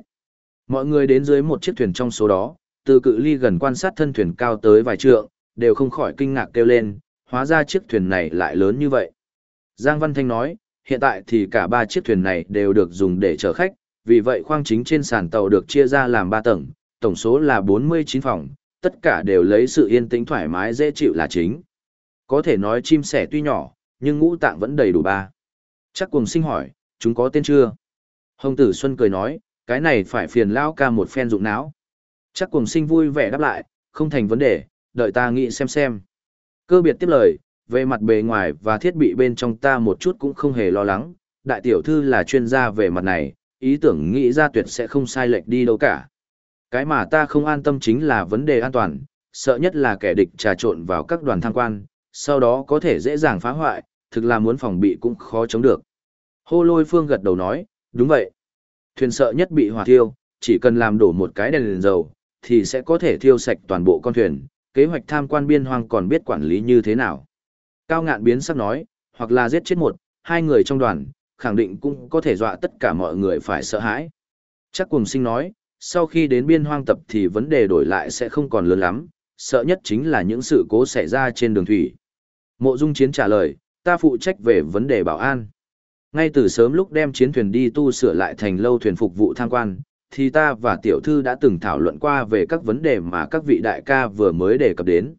Mọi người đến dưới một chiếc thuyền trong số đó, từ cự ly gần quan sát thân thuyền cao tới vài trượng, đều không khỏi kinh ngạc kêu lên, hóa ra chiếc thuyền này lại lớn như vậy. Giang Văn Thanh nói, hiện tại thì cả ba chiếc thuyền này đều được dùng để chở khách, vì vậy khoang chính trên sàn tàu được chia ra làm ba tầng, tổng số là 49 phòng, tất cả đều lấy sự yên tĩnh thoải mái dễ chịu là chính. Có thể nói chim sẻ tuy nhỏ, nhưng ngũ tạng vẫn đầy đủ ba. Chắc cùng sinh hỏi, chúng có tên chưa? Hồng tử Xuân cười nói, cái này phải phiền lão ca một phen dụng não. Chắc cùng sinh vui vẻ đáp lại, không thành vấn đề, đợi ta nghĩ xem xem. Cơ biệt tiếp lời, về mặt bề ngoài và thiết bị bên trong ta một chút cũng không hề lo lắng, đại tiểu thư là chuyên gia về mặt này, ý tưởng nghĩ ra tuyệt sẽ không sai lệch đi đâu cả. Cái mà ta không an tâm chính là vấn đề an toàn, sợ nhất là kẻ địch trà trộn vào các đoàn tham quan, sau đó có thể dễ dàng phá hoại, thực là muốn phòng bị cũng khó chống được. Hô lôi phương gật đầu nói, đúng vậy. Thuyền sợ nhất bị hỏa thiêu, chỉ cần làm đổ một cái đèn, đèn dầu, thì sẽ có thể thiêu sạch toàn bộ con thuyền. Kế hoạch tham quan biên hoang còn biết quản lý như thế nào. Cao ngạn biến sắc nói, hoặc là giết chết một, hai người trong đoàn, khẳng định cũng có thể dọa tất cả mọi người phải sợ hãi. Chắc cùng sinh nói, sau khi đến biên hoang tập thì vấn đề đổi lại sẽ không còn lớn lắm, sợ nhất chính là những sự cố xảy ra trên đường thủy. Mộ Dung Chiến trả lời, ta phụ trách về vấn đề bảo an. Ngay từ sớm lúc đem chiến thuyền đi tu sửa lại thành lâu thuyền phục vụ tham quan, thì ta và tiểu thư đã từng thảo luận qua về các vấn đề mà các vị đại ca vừa mới đề cập đến.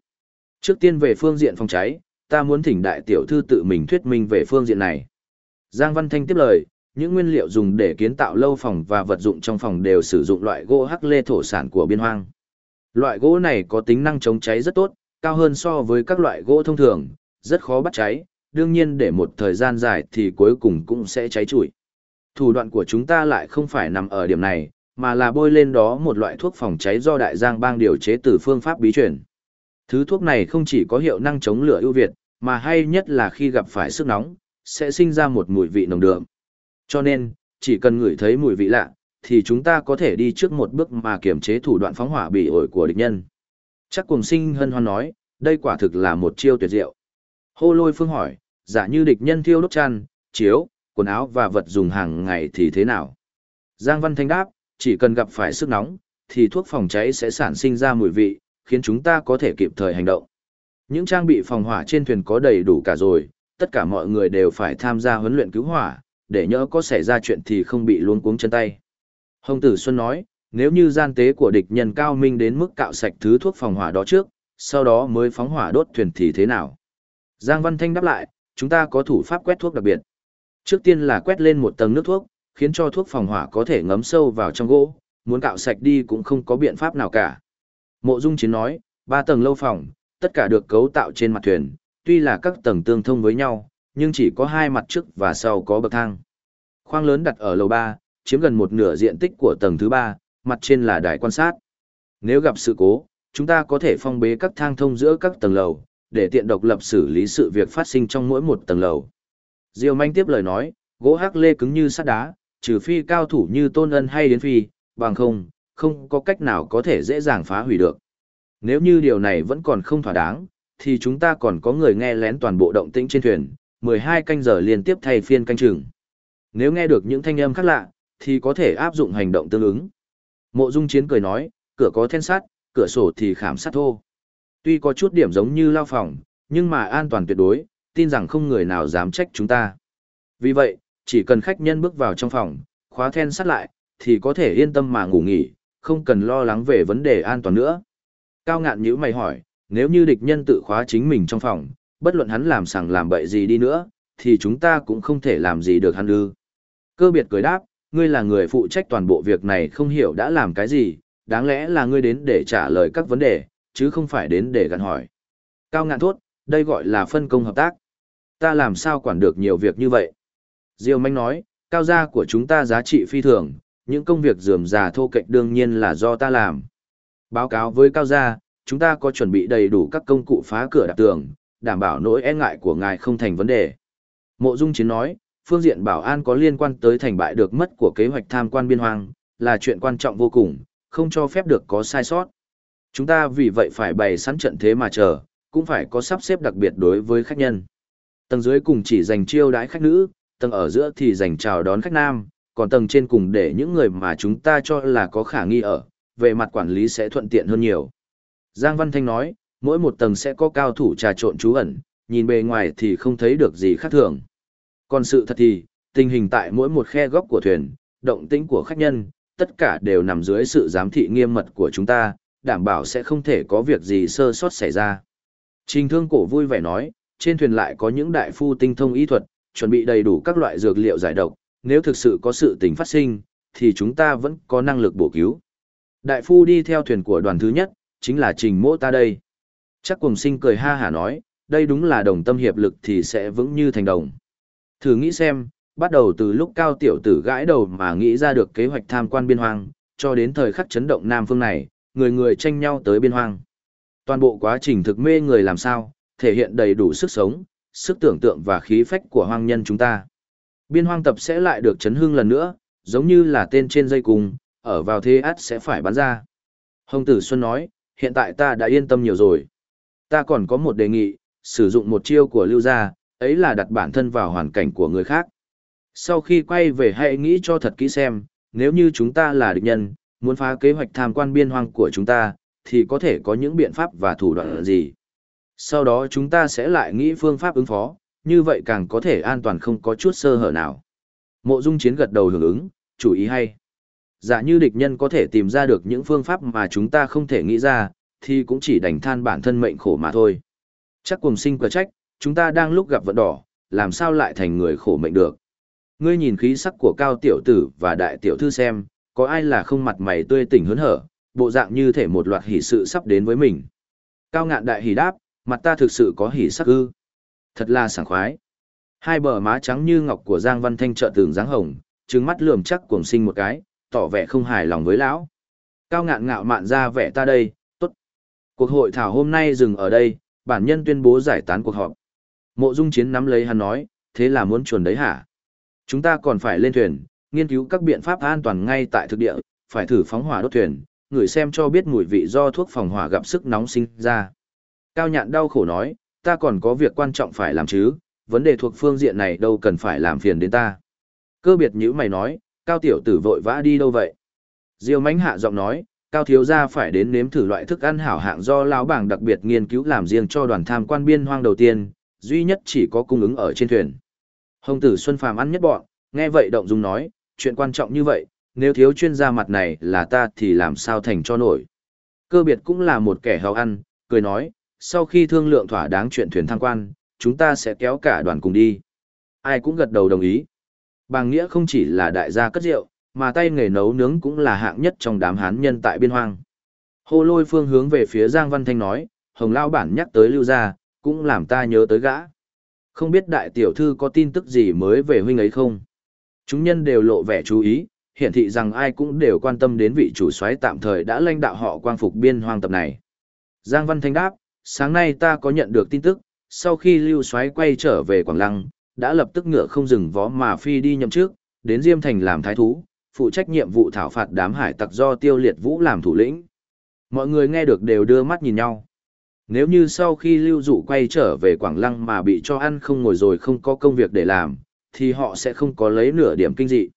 Trước tiên về phương diện phòng cháy, ta muốn thỉnh đại tiểu thư tự mình thuyết minh về phương diện này. Giang Văn Thanh tiếp lời, những nguyên liệu dùng để kiến tạo lâu phòng và vật dụng trong phòng đều sử dụng loại gỗ hắc lê thổ sản của biên hoang. Loại gỗ này có tính năng chống cháy rất tốt, cao hơn so với các loại gỗ thông thường, rất khó bắt cháy, đương nhiên để một thời gian dài thì cuối cùng cũng sẽ cháy trụi. Thủ đoạn của chúng ta lại không phải nằm ở điểm này, mà là bôi lên đó một loại thuốc phòng cháy do đại giang bang điều chế từ phương pháp bí truyền. Thứ thuốc này không chỉ có hiệu năng chống lửa ưu việt, mà hay nhất là khi gặp phải sức nóng, sẽ sinh ra một mùi vị nồng đượm. Cho nên, chỉ cần ngửi thấy mùi vị lạ, thì chúng ta có thể đi trước một bước mà kiểm chế thủ đoạn phóng hỏa bị ổi của địch nhân. Chắc cùng sinh hân hoan nói, đây quả thực là một chiêu tuyệt diệu. Hô lôi phương hỏi, giả như địch nhân thiêu đốt chăn, chiếu, quần áo và vật dùng hàng ngày thì thế nào? Giang Văn Thanh đáp, chỉ cần gặp phải sức nóng, thì thuốc phòng cháy sẽ sản sinh ra mùi vị, khiến chúng ta có thể kịp thời hành động. Những trang bị phòng hỏa trên thuyền có đầy đủ cả rồi, tất cả mọi người đều phải tham gia huấn luyện cứu hỏa, để nhỡ có xảy ra chuyện thì không bị luống cuống chân tay. Hồng Tử Xuân nói, nếu như gian tế của địch nhân cao minh đến mức cạo sạch thứ thuốc phòng hỏa đó trước, sau đó mới phóng hỏa đốt thuyền thì thế nào? Giang Văn Thanh đáp lại, chúng ta có thủ pháp quét thuốc đặc biệt. Trước tiên là quét lên một tầng nước thuốc, khiến cho thuốc phòng hỏa có thể ngấm sâu vào trong gỗ, muốn cạo sạch đi cũng không có biện pháp nào cả. Mộ Dung Chiến nói, ba tầng lâu phòng, tất cả được cấu tạo trên mặt thuyền, tuy là các tầng tương thông với nhau, nhưng chỉ có hai mặt trước và sau có bậc thang. Khoang lớn đặt ở lầu 3, chiếm gần một nửa diện tích của tầng thứ 3, mặt trên là đài quan sát. Nếu gặp sự cố, chúng ta có thể phong bế các thang thông giữa các tầng lầu, để tiện độc lập xử lý sự việc phát sinh trong mỗi một tầng lầu. Diêu manh tiếp lời nói, gỗ hắc lê cứng như sắt đá, trừ phi cao thủ như Tôn Ân hay Đến Phi, bằng không, không có cách nào có thể dễ dàng phá hủy được. Nếu như điều này vẫn còn không thỏa đáng, thì chúng ta còn có người nghe lén toàn bộ động tĩnh trên thuyền, 12 canh giờ liên tiếp thay phiên canh chừng. Nếu nghe được những thanh âm khác lạ, thì có thể áp dụng hành động tương ứng. Mộ Dung Chiến cười nói, cửa có then sắt, cửa sổ thì khảm sắt thô. Tuy có chút điểm giống như lao phòng, nhưng mà an toàn tuyệt đối, tin rằng không người nào dám trách chúng ta. Vì vậy, chỉ cần khách nhân bước vào trong phòng, khóa then sắt lại, thì có thể yên tâm mà ngủ nghỉ, không cần lo lắng về vấn đề an toàn nữa. Cao ngạn nhữ mày hỏi, nếu như địch nhân tự khóa chính mình trong phòng, bất luận hắn làm sằng làm bậy gì đi nữa, thì chúng ta cũng không thể làm gì được hắn ư. Cơ biệt cười đáp, ngươi là người phụ trách toàn bộ việc này không hiểu đã làm cái gì, đáng lẽ là ngươi đến để trả lời các vấn đề, chứ không phải đến để gặn hỏi. Cao ngạn thốt, đây gọi là phân công hợp tác. Ta làm sao quản được nhiều việc như vậy? Diêu Manh nói, cao gia của chúng ta giá trị phi thường, những công việc dườm già thô kệch đương nhiên là do ta làm. Báo cáo với cao gia, chúng ta có chuẩn bị đầy đủ các công cụ phá cửa đạp tường, đảm bảo nỗi e ngại của ngài không thành vấn đề. Mộ Dung Chiến nói, phương diện bảo an có liên quan tới thành bại được mất của kế hoạch tham quan biên hoang, là chuyện quan trọng vô cùng, không cho phép được có sai sót. Chúng ta vì vậy phải bày sẵn trận thế mà chờ, cũng phải có sắp xếp đặc biệt đối với khách nhân. Tầng dưới cùng chỉ dành chiêu đãi khách nữ, tầng ở giữa thì dành chào đón khách nam, còn tầng trên cùng để những người mà chúng ta cho là có khả nghi ở, về mặt quản lý sẽ thuận tiện hơn nhiều. Giang Văn Thanh nói, mỗi một tầng sẽ có cao thủ trà trộn trú ẩn, nhìn bề ngoài thì không thấy được gì khác thường. Còn sự thật thì, tình hình tại mỗi một khe góc của thuyền, động tĩnh của khách nhân, tất cả đều nằm dưới sự giám thị nghiêm mật của chúng ta, đảm bảo sẽ không thể có việc gì sơ sót xảy ra. Trình thương cổ vui vẻ nói, trên thuyền lại có những đại phu tinh thông y thuật, chuẩn bị đầy đủ các loại dược liệu giải độc, nếu thực sự có sự tình phát sinh, thì chúng ta vẫn có năng lực bổ cứu. Đại phu đi theo thuyền của đoàn thứ nhất, chính là trình mỗ ta đây. Chắc cùng sinh cười ha hả nói, đây đúng là đồng tâm hiệp lực thì sẽ vững như thành đồng. Thử nghĩ xem, bắt đầu từ lúc cao tiểu tử gãi đầu mà nghĩ ra được kế hoạch tham quan biên hoang, cho đến thời khắc chấn động Nam phương này, người người tranh nhau tới biên hoang. Toàn bộ quá trình thực mê người làm sao, thể hiện đầy đủ sức sống, sức tưởng tượng và khí phách của hoang nhân chúng ta. Biên hoang tập sẽ lại được chấn hưng lần nữa, giống như là tên trên dây cùng, ở vào thế át sẽ phải bắn ra. Hồng Tử Xuân nói, hiện tại ta đã yên tâm nhiều rồi. Ta còn có một đề nghị, sử dụng một chiêu của lưu gia, ấy là đặt bản thân vào hoàn cảnh của người khác. Sau khi quay về hãy nghĩ cho thật kỹ xem, nếu như chúng ta là địch nhân, muốn phá kế hoạch tham quan biên hoang của chúng ta, thì có thể có những biện pháp và thủ đoạn gì. Sau đó chúng ta sẽ lại nghĩ phương pháp ứng phó, như vậy càng có thể an toàn không có chút sơ hở nào. Mộ Dung Chiến gật đầu hưởng ứng, chủ ý hay. Giả như địch nhân có thể tìm ra được những phương pháp mà chúng ta không thể nghĩ ra, thì cũng chỉ đành than bản thân mệnh khổ mà thôi. Chắc cùng sinh quả trách, chúng ta đang lúc gặp vận đỏ, làm sao lại thành người khổ mệnh được. Ngươi nhìn khí sắc của cao tiểu tử và đại tiểu thư xem, có ai là không mặt mày tươi tỉnh hớn hở, bộ dạng như thể một loạt hỷ sự sắp đến với mình. Cao ngạn đại hỷ đáp, mặt ta thực sự có hỷ sắc ư. Thật là sảng khoái. Hai bờ má trắng như ngọc của Giang Văn Thanh trợ tường dáng hồng, trừng mắt lườm chắc cuồng sinh một cái, tỏ vẻ không hài lòng với lão. Cao ngạn ngạo mạn ra vẻ ta đây, tốt. Cuộc hội thảo hôm nay dừng ở đây, bản nhân tuyên bố giải tán cuộc họp. Mộ Dung Chiến nắm lấy hắn nói, thế là muốn chuồn đấy hả? Chúng ta còn phải lên thuyền, nghiên cứu các biện pháp an toàn ngay tại thực địa, phải thử phóng hỏa đốt thuyền, người xem cho biết mùi vị do thuốc phòng hỏa gặp sức nóng sinh ra. Cao nhạn đau khổ nói, ta còn có việc quan trọng phải làm chứ, vấn đề thuộc phương diện này đâu cần phải làm phiền đến ta. Cơ biệt như mày nói, cao tiểu tử vội vã đi đâu vậy? Diêu mánh hạ giọng nói, cao thiếu gia phải đến nếm thử loại thức ăn hảo hạng do lão bảng đặc biệt nghiên cứu làm riêng cho đoàn tham quan biên hoang đầu tiên, duy nhất chỉ có cung ứng ở trên thuyền. Hồng tử Xuân Phàm ăn nhất bọn, nghe vậy động dung nói, chuyện quan trọng như vậy, nếu thiếu chuyên gia mặt này là ta thì làm sao thành cho nổi. Cơ biệt cũng là một kẻ hào ăn, cười nói, sau khi thương lượng thỏa đáng chuyện thuyền tham quan, chúng ta sẽ kéo cả đoàn cùng đi. Ai cũng gật đầu đồng ý. Bàng Nghĩa không chỉ là đại gia cất rượu, mà tay nghề nấu nướng cũng là hạng nhất trong đám hán nhân tại biên hoang. Hồ lôi phương hướng về phía Giang Văn Thanh nói, Hồng Lao bản nhắc tới lưu gia, cũng làm ta nhớ tới gã. Không biết đại tiểu thư có tin tức gì mới về huynh ấy không? Chúng nhân đều lộ vẻ chú ý, hiển thị rằng ai cũng đều quan tâm đến vị chủ soái tạm thời đã lãnh đạo họ quang phục biên hoang tập này. Giang Văn Thanh đáp, sáng nay ta có nhận được tin tức, sau khi lưu soái quay trở về Quảng Lăng, đã lập tức ngựa không dừng vó mà phi đi nhậm trước, đến Diêm Thành làm thái thú, phụ trách nhiệm vụ thảo phạt đám hải tặc do Tiêu Liệt Vũ làm thủ lĩnh. Mọi người nghe được đều đưa mắt nhìn nhau. Nếu như sau khi lưu dụ quay trở về Quảng Lăng mà bị cho ăn không ngồi rồi không có công việc để làm, thì họ sẽ không có lấy nửa điểm kinh dị.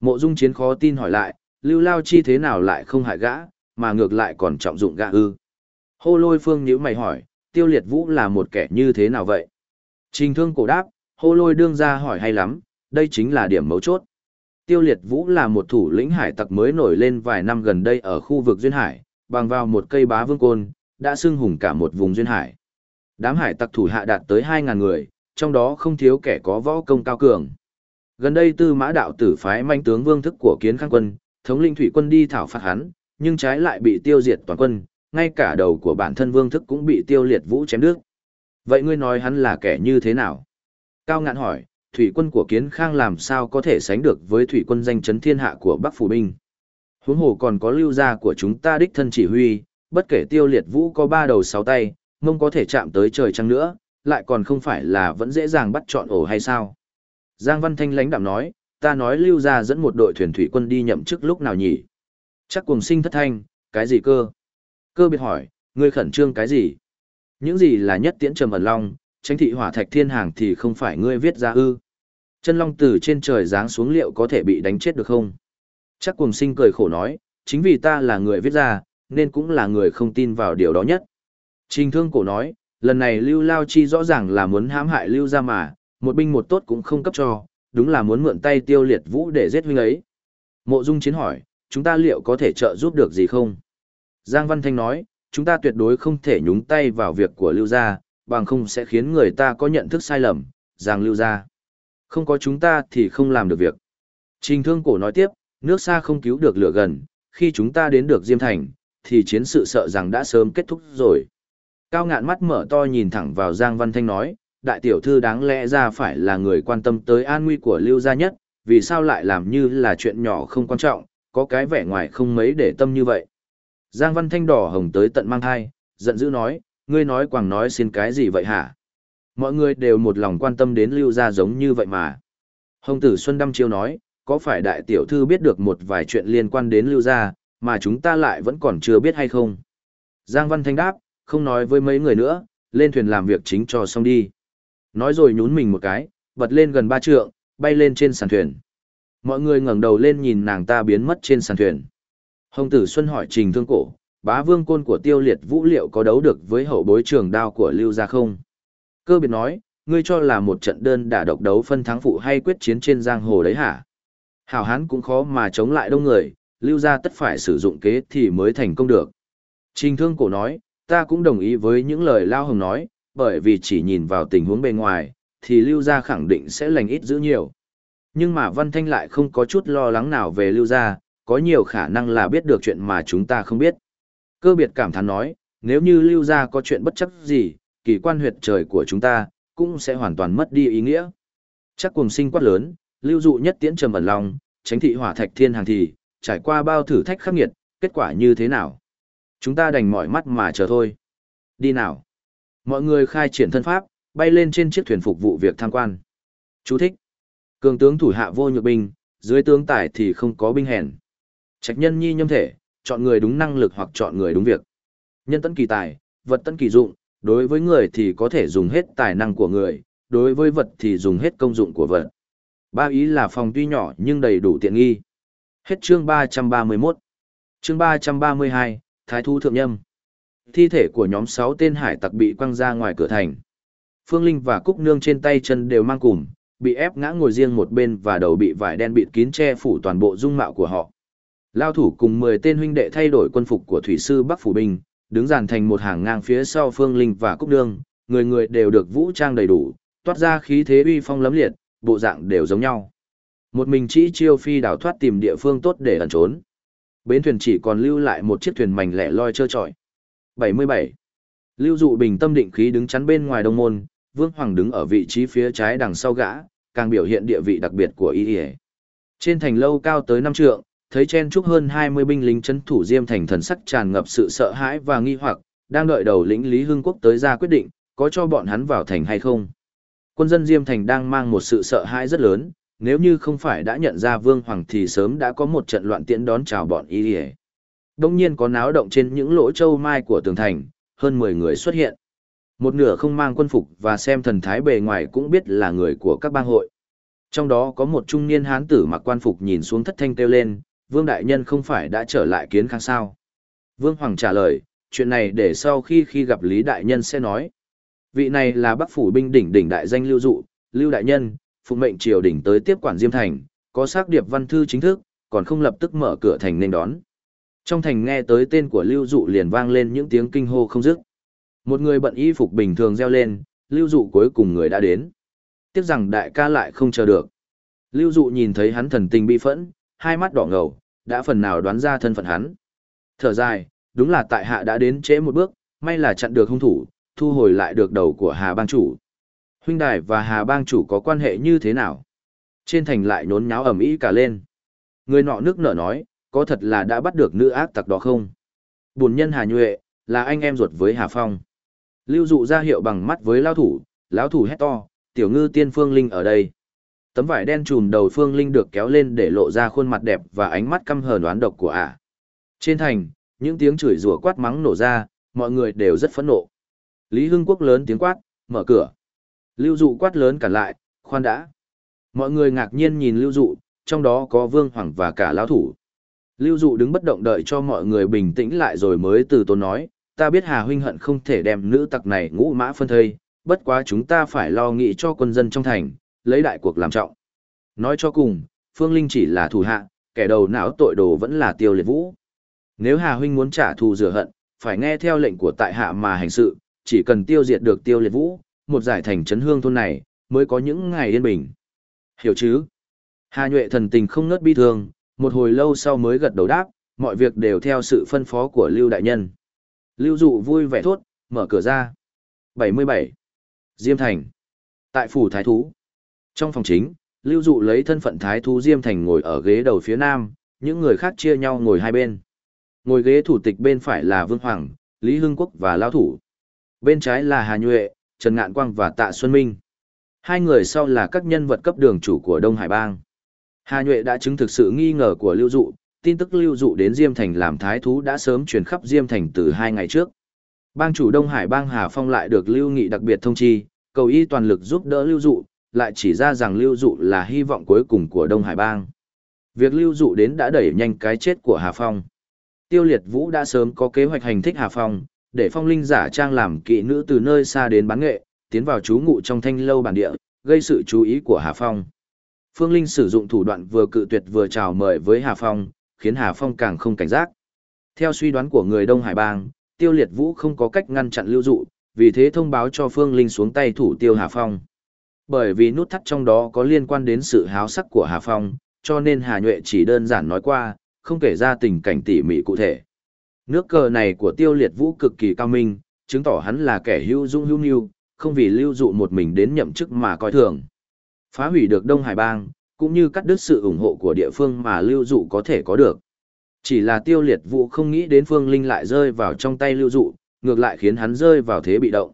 Mộ Dung Chiến khó tin hỏi lại, lưu lao chi thế nào lại không hại gã, mà ngược lại còn trọng dụng gã ư. Hô lôi phương nhữ mày hỏi, tiêu liệt vũ là một kẻ như thế nào vậy? Trình thương cổ đáp, hô lôi đương ra hỏi hay lắm, đây chính là điểm mấu chốt. Tiêu liệt vũ là một thủ lĩnh hải tặc mới nổi lên vài năm gần đây ở khu vực Duyên Hải, bằng vào một cây bá vương côn, đã xưng hùng cả một vùng Duyên Hải. Đám hải tặc thủ hạ đạt tới 2.000 người, trong đó không thiếu kẻ có võ công cao cường. Gần đây tư mã đạo tử phái manh tướng vương thức của kiến khang quân, thống linh thủy quân đi thảo phạt hắn, nhưng trái lại bị tiêu diệt toàn quân, ngay cả đầu của bản thân vương thức cũng bị tiêu liệt vũ chém đứt. Vậy ngươi nói hắn là kẻ như thế nào? Cao ngạn hỏi, thủy quân của kiến khang làm sao có thể sánh được với thủy quân danh chấn thiên hạ của bắc phủ binh? Huống hồ còn có lưu gia của chúng ta đích thân chỉ huy, bất kể tiêu liệt vũ có ba đầu sáu tay, mông có thể chạm tới trời chăng nữa, lại còn không phải là vẫn dễ dàng bắt chọn ổ hay sao? Giang Văn Thanh lãnh đạm nói, ta nói lưu gia dẫn một đội thuyền thủy quân đi nhậm chức lúc nào nhỉ? Chắc cùng sinh thất thanh, cái gì cơ? Cơ biệt hỏi, ngươi khẩn trương cái gì? Những gì là nhất tiễn trầm ẩn long, tranh thị hỏa thạch thiên hàng thì không phải ngươi viết ra ư? Chân long từ trên trời giáng xuống liệu có thể bị đánh chết được không? Chắc cùng sinh cười khổ nói, chính vì ta là người viết ra, nên cũng là người không tin vào điều đó nhất. Trình thương cổ nói, lần này Lưu Lao Chi rõ ràng là muốn hãm hại Lưu ra mà, một binh một tốt cũng không cấp cho, đúng là muốn mượn tay tiêu liệt vũ để giết huynh ấy. Mộ Dung Chiến hỏi, chúng ta liệu có thể trợ giúp được gì không? Giang Văn Thanh nói, chúng ta tuyệt đối không thể nhúng tay vào việc của Lưu gia, bằng không sẽ khiến người ta có nhận thức sai lầm, rằng Lưu gia. Không có chúng ta thì không làm được việc. Trình Thương Cổ nói tiếp, nước xa không cứu được lửa gần, khi chúng ta đến được Diêm Thành, thì chiến sự sợ rằng đã sớm kết thúc rồi. Cao ngạn mắt mở to nhìn thẳng vào Giang Văn Thanh nói, đại tiểu thư đáng lẽ ra phải là người quan tâm tới an nguy của Lưu gia nhất, vì sao lại làm như là chuyện nhỏ không quan trọng, có cái vẻ ngoài không mấy để tâm như vậy. Giang Văn Thanh đỏ hồng tới tận mang thai, giận dữ nói, ngươi nói quảng nói xin cái gì vậy hả? Mọi người đều một lòng quan tâm đến Lưu gia giống như vậy mà. Hồng tử Xuân Đăm Chiêu nói, có phải đại tiểu thư biết được một vài chuyện liên quan đến Lưu gia, mà chúng ta lại vẫn còn chưa biết hay không? Giang Văn Thanh đáp, không nói với mấy người nữa, lên thuyền làm việc chính cho xong đi. Nói rồi nhún mình một cái, bật lên gần ba trượng, bay lên trên sàn thuyền. Mọi người ngẩng đầu lên nhìn nàng ta biến mất trên sàn thuyền. Hồng Tử Xuân hỏi Trình Thương Cổ, bá vương côn của tiêu liệt vũ liệu có đấu được với hậu bối trường đao của Lưu Gia không? Cơ biệt nói, ngươi cho là một trận đơn đả độc đấu phân thắng phụ hay quyết chiến trên giang hồ đấy hả? Hảo hán cũng khó mà chống lại đông người, Lưu Gia tất phải sử dụng kế thì mới thành công được. Trình Thương Cổ nói, ta cũng đồng ý với những lời Lao Hồng nói, bởi vì chỉ nhìn vào tình huống bên ngoài, thì Lưu Gia khẳng định sẽ lành ít giữ nhiều. Nhưng mà Văn Thanh lại không có chút lo lắng nào về Lưu Gia, có nhiều khả năng là biết được chuyện mà chúng ta không biết. Cơ biệt cảm thán nói, nếu như Lưu Gia có chuyện bất chấp gì, kỳ quan huyệt trời của chúng ta, cũng sẽ hoàn toàn mất đi ý nghĩa. Chắc cùng sinh quát lớn, Lưu dụ nhất tiễn trầm ẩn lòng, tránh thị hỏa thạch thiên hàng thì, trải qua bao thử thách khắc nghiệt, kết quả như thế nào? Chúng ta đành mỏi mắt mà chờ thôi. Đi nào. Mọi người khai triển thân pháp, bay lên trên chiếc thuyền phục vụ việc tham quan. Chú thích. Cường tướng thủ hạ vô nhược binh, dưới tướng tài thì không có binh hèn. Trạch nhân nhi nhâm thể, chọn người đúng năng lực hoặc chọn người đúng việc. Nhân tấn kỳ tài, vật tấn kỳ dụng, đối với người thì có thể dùng hết tài năng của người, đối với vật thì dùng hết công dụng của vật. Ba ý là phòng tuy nhỏ nhưng đầy đủ tiện nghi. Hết chương 331. Chương 332, Thái Thu Thượng Nhâm. Thi thể của nhóm 6 tên hải tặc bị quăng ra ngoài cửa thành. Phương Linh và Cúc Nương trên tay chân đều mang cùm, bị ép ngã ngồi riêng một bên và đầu bị vải đen bịt kín che phủ toàn bộ dung mạo của họ. Lao thủ cùng 10 tên huynh đệ thay đổi quân phục của thủy sư Bắc Phủ Bình, đứng dàn thành một hàng ngang phía sau Phương Linh và Cúc Nương, người người đều được vũ trang đầy đủ, toát ra khí thế uy phong lấm liệt, bộ dạng đều giống nhau. Một mình chỉ chiêu phi đào thoát tìm địa phương tốt để ẩn trốn. Bến thuyền chỉ còn lưu lại một chiếc thuyền mảnh lẻ loi trơ trọi. 77. Lưu dụ bình tâm định khí đứng chắn bên ngoài đông môn, Vương Hoàng đứng ở vị trí phía trái đằng sau gã, càng biểu hiện địa vị đặc biệt của y Trên thành lâu cao tới năm trượng, thấy chen chúc hơn 20 binh lính chấn thủ Diêm thành thần sắc tràn ngập sự sợ hãi và nghi hoặc, đang đợi đầu lĩnh Lý Hưng Quốc tới ra quyết định, có cho bọn hắn vào thành hay không. Quân dân Diêm thành đang mang một sự sợ hãi rất lớn, nếu như không phải đã nhận ra Vương Hoàng thì sớm đã có một trận loạn tiễn đón chào bọn y Đông nhiên có náo động trên những lỗ châu mai của tường thành, hơn 10 người xuất hiện. Một nửa không mang quân phục và xem thần thái bề ngoài cũng biết là người của các bang hội. Trong đó có một trung niên hán tử mặc quan phục nhìn xuống thất thanh kêu lên, Vương Đại Nhân không phải đã trở lại kiến khang sao? Vương Hoàng trả lời, chuyện này để sau khi khi gặp Lý Đại Nhân sẽ nói. Vị này là Bắc Phủ binh đỉnh đỉnh đại danh Lưu Dụ, Lưu Đại Nhân, phụ mệnh triều đình tới tiếp quản Diêm Thành, có xác điệp văn thư chính thức, còn không lập tức mở cửa thành nên đón. Trong thành nghe tới tên của Lưu Dụ liền vang lên những tiếng kinh hô không dứt. Một người bận y phục bình thường reo lên, Lưu Dụ cuối cùng người đã đến. Tiếc rằng đại ca lại không chờ được. Lưu Dụ nhìn thấy hắn thần tình bi phẫn, hai mắt đỏ ngầu, đã phần nào đoán ra thân phận hắn. Thở dài, đúng là tại hạ đã đến trễ một bước, may là chặn được hung thủ, thu hồi lại được đầu của Hà Bang chủ. Huynh đài và Hà Bang chủ có quan hệ như thế nào? Trên thành lại nhốn nháo ầm ĩ cả lên. Người nọ nước nở nói, có thật là đã bắt được nữ ác tặc đó không? Bùn nhân Hà Nhuệ, là anh em ruột với Hà Phong. Lưu dụ ra hiệu bằng mắt với lao thủ, lão thủ hét to, tiểu ngư tiên Phương Linh ở đây. Tấm vải đen trùm đầu Phương Linh được kéo lên để lộ ra khuôn mặt đẹp và ánh mắt căm hờn oán độc của ả. Trên thành, những tiếng chửi rủa quát mắng nổ ra, mọi người đều rất phẫn nộ. Lý Hưng Quốc lớn tiếng quát, mở cửa. Lưu dụ quát lớn cản lại, khoan đã. Mọi người ngạc nhiên nhìn lưu dụ, trong đó có Vương Hoàng và cả lão thủ. Lưu dụ đứng bất động đợi cho mọi người bình tĩnh lại rồi mới từ tốn nói, ta biết Hà huynh hận không thể đem nữ tặc này ngũ mã phân thây, bất quá chúng ta phải lo nghĩ cho quân dân trong thành, lấy đại cuộc làm trọng. Nói cho cùng, Phương Linh chỉ là thủ hạ, kẻ đầu não tội đồ vẫn là tiêu liệt vũ. Nếu Hà huynh muốn trả thù rửa hận, phải nghe theo lệnh của tại hạ mà hành sự, chỉ cần tiêu diệt được tiêu liệt vũ, một giải thành trấn hương thôn này, mới có những ngày yên bình. Hiểu chứ? Hà Nhuệ thần tình không nớt bi thương, một hồi lâu sau mới gật đầu đáp, mọi việc đều theo sự phân phó của Lưu Đại Nhân. Lưu Dụ vui vẻ thốt, mở cửa ra. 77. Diêm Thành. Tại phủ Thái Thú. Trong phòng chính, Lưu Dụ lấy thân phận Thái Thú Diêm Thành ngồi ở ghế đầu phía nam, những người khác chia nhau ngồi hai bên. Ngồi ghế thủ tịch bên phải là Vương Hoàng, Lý Hưng Quốc và Lao Thủ. Bên trái là Hà Nhuệ, Trần Ngạn Quang và Tạ Xuân Minh. Hai người sau là các nhân vật cấp đường chủ của Đông Hải Bang. Hà Nhuệ đã chứng thực sự nghi ngờ của Lưu Dụ, tin tức Lưu Dụ đến Diêm Thành làm thái thú đã sớm truyền khắp Diêm Thành từ hai ngày trước. Bang chủ Đông Hải Bang Hà Phong lại được Lưu Nghị đặc biệt thông chi, cầu y toàn lực giúp đỡ Lưu Dụ, lại chỉ ra rằng Lưu Dụ là hy vọng cuối cùng của Đông Hải Bang. Việc Lưu Dụ đến đã đẩy nhanh cái chết của Hà Phong. Tiêu Liệt Vũ đã sớm có kế hoạch hành thích Hà Phong, để phong linh giả trang làm kỵ nữ từ nơi xa đến bán nghệ, tiến vào trú ngụ trong thanh lâu bản địa, gây sự chú ý của Hà Phong. Phương Linh sử dụng thủ đoạn vừa cự tuyệt vừa chào mời với Hà Phong, khiến Hà Phong càng không cảnh giác. Theo suy đoán của người Đông Hải Bang, Tiêu Liệt Vũ không có cách ngăn chặn lưu dụ, vì thế thông báo cho Phương Linh xuống tay thủ Tiêu Hà Phong. Bởi vì nút thắt trong đó có liên quan đến sự háo sắc của Hà Phong, cho nên Hà Nhuệ chỉ đơn giản nói qua, không kể ra tình cảnh tỉ mỉ cụ thể. Nước cờ này của Tiêu Liệt Vũ cực kỳ cao minh, chứng tỏ hắn là kẻ hữu dung hữu nhu, không vì lưu dụ một mình đến nhậm chức mà coi thường. Phá hủy được Đông Hải Bang, cũng như cắt đứt sự ủng hộ của địa phương mà lưu dụ có thể có được. Chỉ là tiêu liệt vũ không nghĩ đến Phương Linh lại rơi vào trong tay lưu dụ, ngược lại khiến hắn rơi vào thế bị động.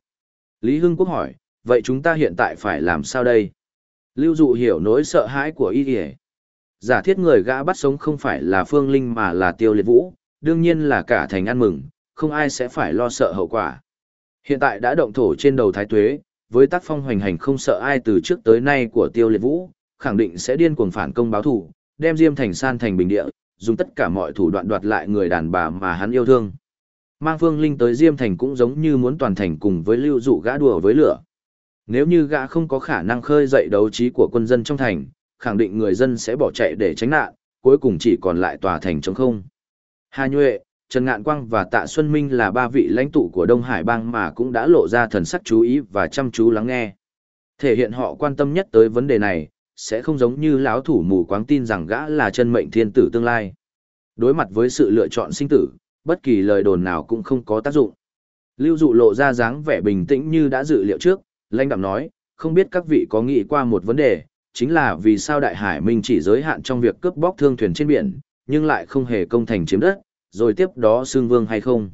Lý Hưng Quốc hỏi, vậy chúng ta hiện tại phải làm sao đây? Lưu dụ hiểu nỗi sợ hãi của y. Giả thiết người gã bắt sống không phải là Phương Linh mà là tiêu liệt vũ, đương nhiên là cả thành ăn mừng, không ai sẽ phải lo sợ hậu quả. Hiện tại đã động thổ trên đầu thái tuế, với tác phong hoành hành không sợ ai từ trước tới nay của tiêu liệt vũ, khẳng định sẽ điên cuồng phản công báo thù, đem Diêm Thành san thành bình địa, dùng tất cả mọi thủ đoạn đoạt lại người đàn bà mà hắn yêu thương. Mang Phương Linh tới Diêm Thành cũng giống như muốn toàn thành cùng với lưu dụ gã đùa với lửa. Nếu như gã không có khả năng khơi dậy đấu trí của quân dân trong thành, khẳng định người dân sẽ bỏ chạy để tránh nạn, cuối cùng chỉ còn lại tòa thành trống không. Hà Nhuệ, Trần Ngạn Quang và Tạ Xuân Minh là ba vị lãnh tụ của Đông Hải bang mà cũng đã lộ ra thần sắc chú ý và chăm chú lắng nghe. Thể hiện họ quan tâm nhất tới vấn đề này, sẽ không giống như lão thủ mù quáng tin rằng gã là chân mệnh thiên tử tương lai. Đối mặt với sự lựa chọn sinh tử, bất kỳ lời đồn nào cũng không có tác dụng. Lưu dụ lộ ra dáng vẻ bình tĩnh như đã dự liệu trước, lãnh đạm nói, không biết các vị có nghĩ qua một vấn đề, chính là vì sao đại hải minh chỉ giới hạn trong việc cướp bóc thương thuyền trên biển, nhưng lại không hề công thành chiếm đất, rồi tiếp đó xương vương hay không.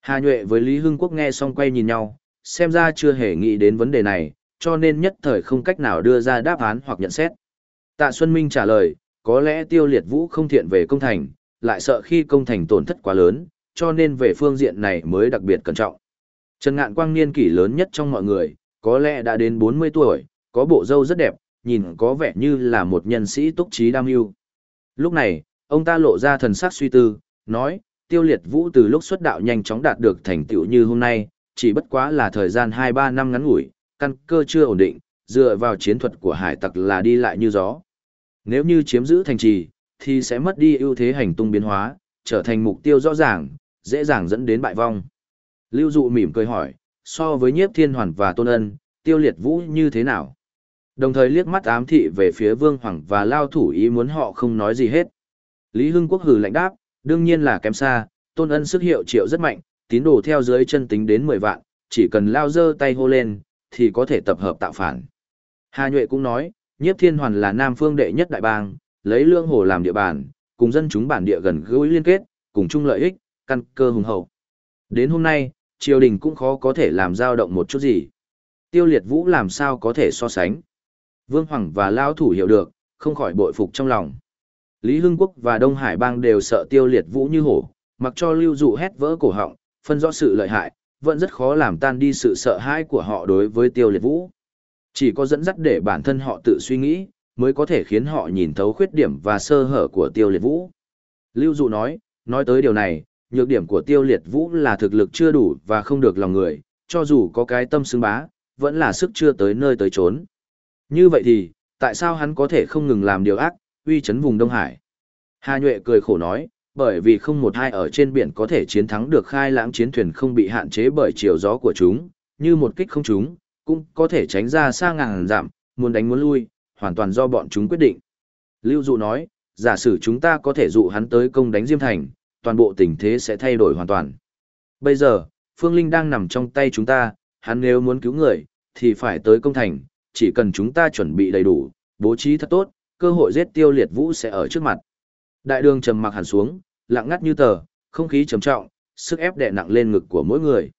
Hà Nhuệ với Lý Hưng Quốc nghe xong quay nhìn nhau, xem ra chưa hề nghĩ đến vấn đề này, cho nên nhất thời không cách nào đưa ra đáp án hoặc nhận xét. Tạ Xuân Minh trả lời, có lẽ tiêu liệt vũ không thiện về công thành, lại sợ khi công thành tổn thất quá lớn, cho nên về phương diện này mới đặc biệt cẩn trọng. Trần Ngạn Quang niên kỷ lớn nhất trong mọi người, có lẽ đã đến 40 tuổi, có bộ râu rất đẹp, nhìn có vẻ như là một nhân sĩ túc trí đam yêu. Lúc này, Ông ta lộ ra thần sắc suy tư, nói, tiêu liệt vũ từ lúc xuất đạo nhanh chóng đạt được thành tựu như hôm nay, chỉ bất quá là thời gian 2-3 năm ngắn ngủi, căn cơ chưa ổn định, dựa vào chiến thuật của hải tặc là đi lại như gió. Nếu như chiếm giữ thành trì, thì sẽ mất đi ưu thế hành tung biến hóa, trở thành mục tiêu rõ ràng, dễ dàng dẫn đến bại vong. Lưu Dụ mỉm cười hỏi, so với nhiếp thiên hoàn và tôn ân, tiêu liệt vũ như thế nào? Đồng thời liếc mắt ám thị về phía vương hoàng và lao thủ ý muốn họ không nói gì hết. Lý Hưng Quốc hừ lạnh đáp, đương nhiên là kém xa, tôn ân sức hiệu triệu rất mạnh, tín đồ theo dưới chân tính đến 10 vạn, chỉ cần lao dơ tay hô lên, thì có thể tập hợp tạo phản. Hà Nhuệ cũng nói, nhiếp thiên hoàn là nam phương đệ nhất đại bang, lấy lương hồ làm địa bàn, cùng dân chúng bản địa gần gũi liên kết, cùng chung lợi ích, căn cơ hùng hậu. Đến hôm nay, triều đình cũng khó có thể làm dao động một chút gì. Tiêu liệt vũ làm sao có thể so sánh. Vương Hoàng và Lao Thủ hiểu được, không khỏi bội phục trong lòng. Lý Hưng Quốc và Đông Hải Bang đều sợ tiêu liệt vũ như hổ, mặc cho lưu dụ hét vỡ cổ họng, phân rõ sự lợi hại, vẫn rất khó làm tan đi sự sợ hãi của họ đối với tiêu liệt vũ. Chỉ có dẫn dắt để bản thân họ tự suy nghĩ, mới có thể khiến họ nhìn thấu khuyết điểm và sơ hở của tiêu liệt vũ. Lưu dụ nói, nói tới điều này, nhược điểm của tiêu liệt vũ là thực lực chưa đủ và không được lòng người, cho dù có cái tâm xứng bá, vẫn là sức chưa tới nơi tới chốn. Như vậy thì, tại sao hắn có thể không ngừng làm điều ác, uy chấn vùng Đông Hải? Hà Nhuệ cười khổ nói, bởi vì không một hai ở trên biển có thể chiến thắng được khai lãng chiến thuyền không bị hạn chế bởi chiều gió của chúng, như một kích không chúng, cũng có thể tránh ra xa ngàn giảm, muốn đánh muốn lui, hoàn toàn do bọn chúng quyết định. Lưu Dụ nói, giả sử chúng ta có thể dụ hắn tới công đánh Diêm Thành, toàn bộ tình thế sẽ thay đổi hoàn toàn. Bây giờ, Phương Linh đang nằm trong tay chúng ta, hắn nếu muốn cứu người, thì phải tới công thành, chỉ cần chúng ta chuẩn bị đầy đủ, bố trí thật tốt, cơ hội giết tiêu liệt vũ sẽ ở trước mặt. Đại đường trầm mặc hẳn xuống, lặng ngắt như tờ, không khí trầm trọng, sức ép đè nặng lên ngực của mỗi người.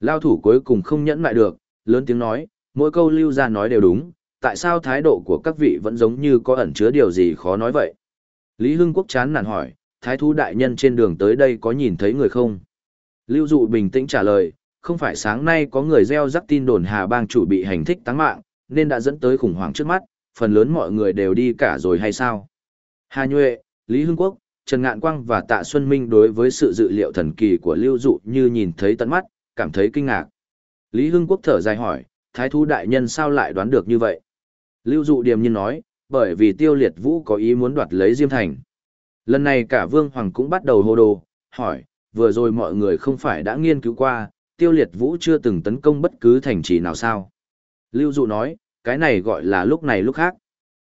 Lao thủ cuối cùng không nhẫn lại được, lớn tiếng nói, mỗi câu lưu ra nói đều đúng, tại sao thái độ của các vị vẫn giống như có ẩn chứa điều gì khó nói vậy? Lý Hưng Quốc chán nản hỏi, thái thú đại nhân trên đường tới đây có nhìn thấy người không? Lưu Dụ bình tĩnh trả lời, không phải sáng nay có người gieo rắc tin đồn Hà Bang chủ bị hành thích táng mạng, nên đã dẫn tới khủng hoảng trước mắt, phần lớn mọi người đều đi cả rồi hay sao? Hà Nhuệ, Lý Hưng Quốc, Trần Ngạn Quang và Tạ Xuân Minh đối với sự dự liệu thần kỳ của Lưu Dụ như nhìn thấy tận mắt, cảm thấy kinh ngạc. Lý Hưng Quốc thở dài hỏi, Thái thú đại nhân sao lại đoán được như vậy? Lưu Dụ điềm nhiên nói, bởi vì Tiêu Liệt Vũ có ý muốn đoạt lấy Diêm Thành. Lần này cả Vương Hoàng cũng bắt đầu hô đồ, hỏi, vừa rồi mọi người không phải đã nghiên cứu qua, Tiêu Liệt Vũ chưa từng tấn công bất cứ thành trì nào sao? Lưu Dụ nói, cái này gọi là lúc này lúc khác.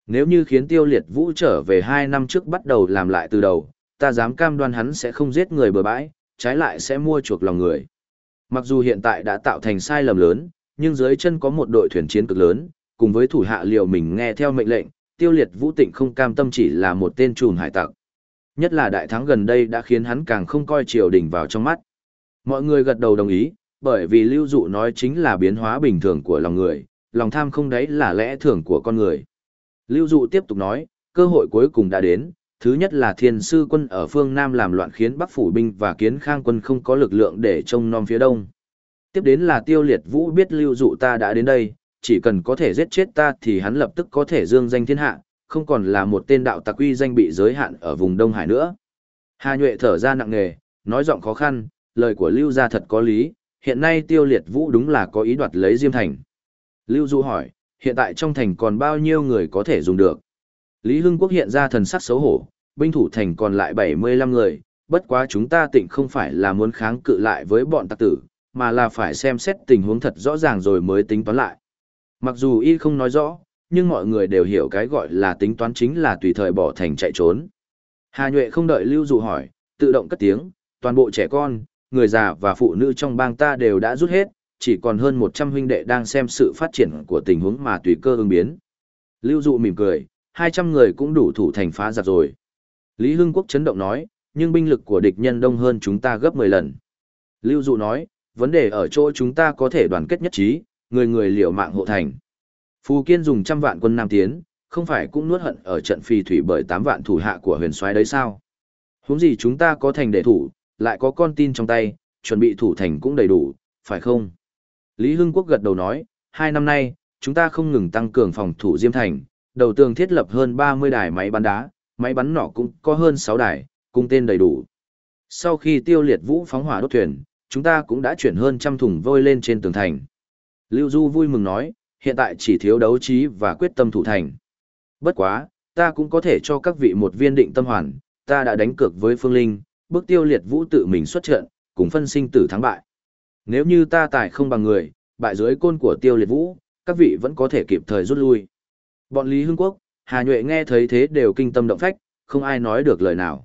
Nếu như khiến Tiêu Liệt Vũ trở về hai năm trước bắt đầu làm lại từ đầu, ta dám cam đoan hắn sẽ không giết người bừa bãi, trái lại sẽ mua chuộc lòng người. Mặc dù hiện tại đã tạo thành sai lầm lớn, nhưng dưới chân có một đội thuyền chiến cực lớn, cùng với thủ hạ liều mình nghe theo mệnh lệnh, tiêu liệt vũ tịnh không cam tâm chỉ là một tên trùn hải tặc. Nhất là đại thắng gần đây đã khiến hắn càng không coi triều đình vào trong mắt. Mọi người gật đầu đồng ý, bởi vì lưu dụ nói chính là biến hóa bình thường của lòng người, lòng tham không đấy là lẽ thường của con người. Lưu dụ tiếp tục nói, cơ hội cuối cùng đã đến, thứ nhất là thiên sư quân ở phương Nam làm loạn khiến Bắc phủ binh và kiến khang quân không có lực lượng để trông nom phía đông. Tiếp đến là tiêu liệt vũ biết lưu dụ ta đã đến đây, chỉ cần có thể giết chết ta thì hắn lập tức có thể dương danh thiên hạ, không còn là một tên đạo tặc uy danh bị giới hạn ở vùng Đông Hải nữa. Hà Nhuệ thở ra nặng nề, nói giọng khó khăn, lời của Lưu gia thật có lý, hiện nay tiêu liệt vũ đúng là có ý đoạt lấy Diêm Thành. Lưu Du hỏi, hiện tại trong thành còn bao nhiêu người có thể dùng được? Lý Hưng Quốc hiện ra thần sắc xấu hổ, binh thủ thành còn lại 75 người, bất quá chúng ta tịnh không phải là muốn kháng cự lại với bọn tặc tử, mà là phải xem xét tình huống thật rõ ràng rồi mới tính toán lại. Mặc dù y không nói rõ, nhưng mọi người đều hiểu cái gọi là tính toán chính là tùy thời bỏ thành chạy trốn. Hà Nhuệ không đợi Lưu Dụ hỏi, tự động cất tiếng, toàn bộ trẻ con, người già và phụ nữ trong bang ta đều đã rút hết, chỉ còn hơn 100 huynh đệ đang xem sự phát triển của tình huống mà tùy cơ ứng biến. Lưu Dụ mỉm cười, 200 người cũng đủ thủ thành phá giặc rồi. Lý Hưng Quốc chấn động nói, nhưng binh lực của địch nhân đông hơn chúng ta gấp 10 lần. Lưu Dụ nói, vấn đề ở chỗ chúng ta có thể đoàn kết nhất trí, người người liều mạng hộ thành. Phù Kiên dùng trăm vạn quân Nam tiến, không phải cũng nuốt hận ở trận phi thủy bởi 8 vạn thủ hạ của huyền soái đấy sao? Huống gì chúng ta có thành đệ thủ, lại có con tin trong tay, chuẩn bị thủ thành cũng đầy đủ, phải không? Lý Hưng Quốc gật đầu nói, hai năm nay, chúng ta không ngừng tăng cường phòng thủ Diêm Thành, đầu tường thiết lập hơn 30 đài máy bắn đá, máy bắn nỏ cũng có hơn 6 đài, cung tên đầy đủ. Sau khi tiêu liệt vũ phóng hỏa đốt thuyền, chúng ta cũng đã chuyển hơn trăm thùng vôi lên trên tường thành. Lưu Du vui mừng nói, hiện tại chỉ thiếu đấu trí và quyết tâm thủ thành. Bất quá, ta cũng có thể cho các vị một viên định tâm hoàn, ta đã đánh cược với Phương Linh, bước tiêu liệt vũ tự mình xuất trận, cùng phân sinh tử thắng bại. Nếu như ta tài không bằng người, bại dưới côn của tiêu liệt vũ, các vị vẫn có thể kịp thời rút lui. Bọn Lý Hưng Quốc, Hà Nhuệ nghe thấy thế đều kinh tâm động phách, không ai nói được lời nào.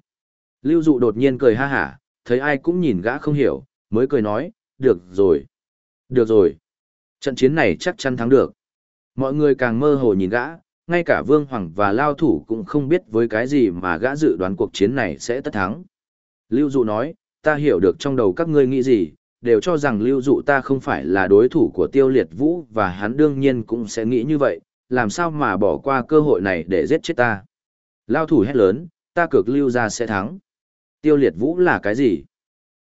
Lưu Dụ đột nhiên cười ha hả, thấy ai cũng nhìn gã không hiểu, mới cười nói, được rồi. Được rồi. Trận chiến này chắc chắn thắng được. Mọi người càng mơ hồ nhìn gã, ngay cả Vương Hoàng và Lao Thủ cũng không biết với cái gì mà gã dự đoán cuộc chiến này sẽ tất thắng. Lưu Dụ nói, ta hiểu được trong đầu các ngươi nghĩ gì, đều cho rằng Lưu Dụ ta không phải là đối thủ của Tiêu Liệt Vũ và hắn đương nhiên cũng sẽ nghĩ như vậy, làm sao mà bỏ qua cơ hội này để giết chết ta. Lao Thủ hét lớn, ta cược Lưu ra sẽ thắng. Tiêu Liệt Vũ là cái gì?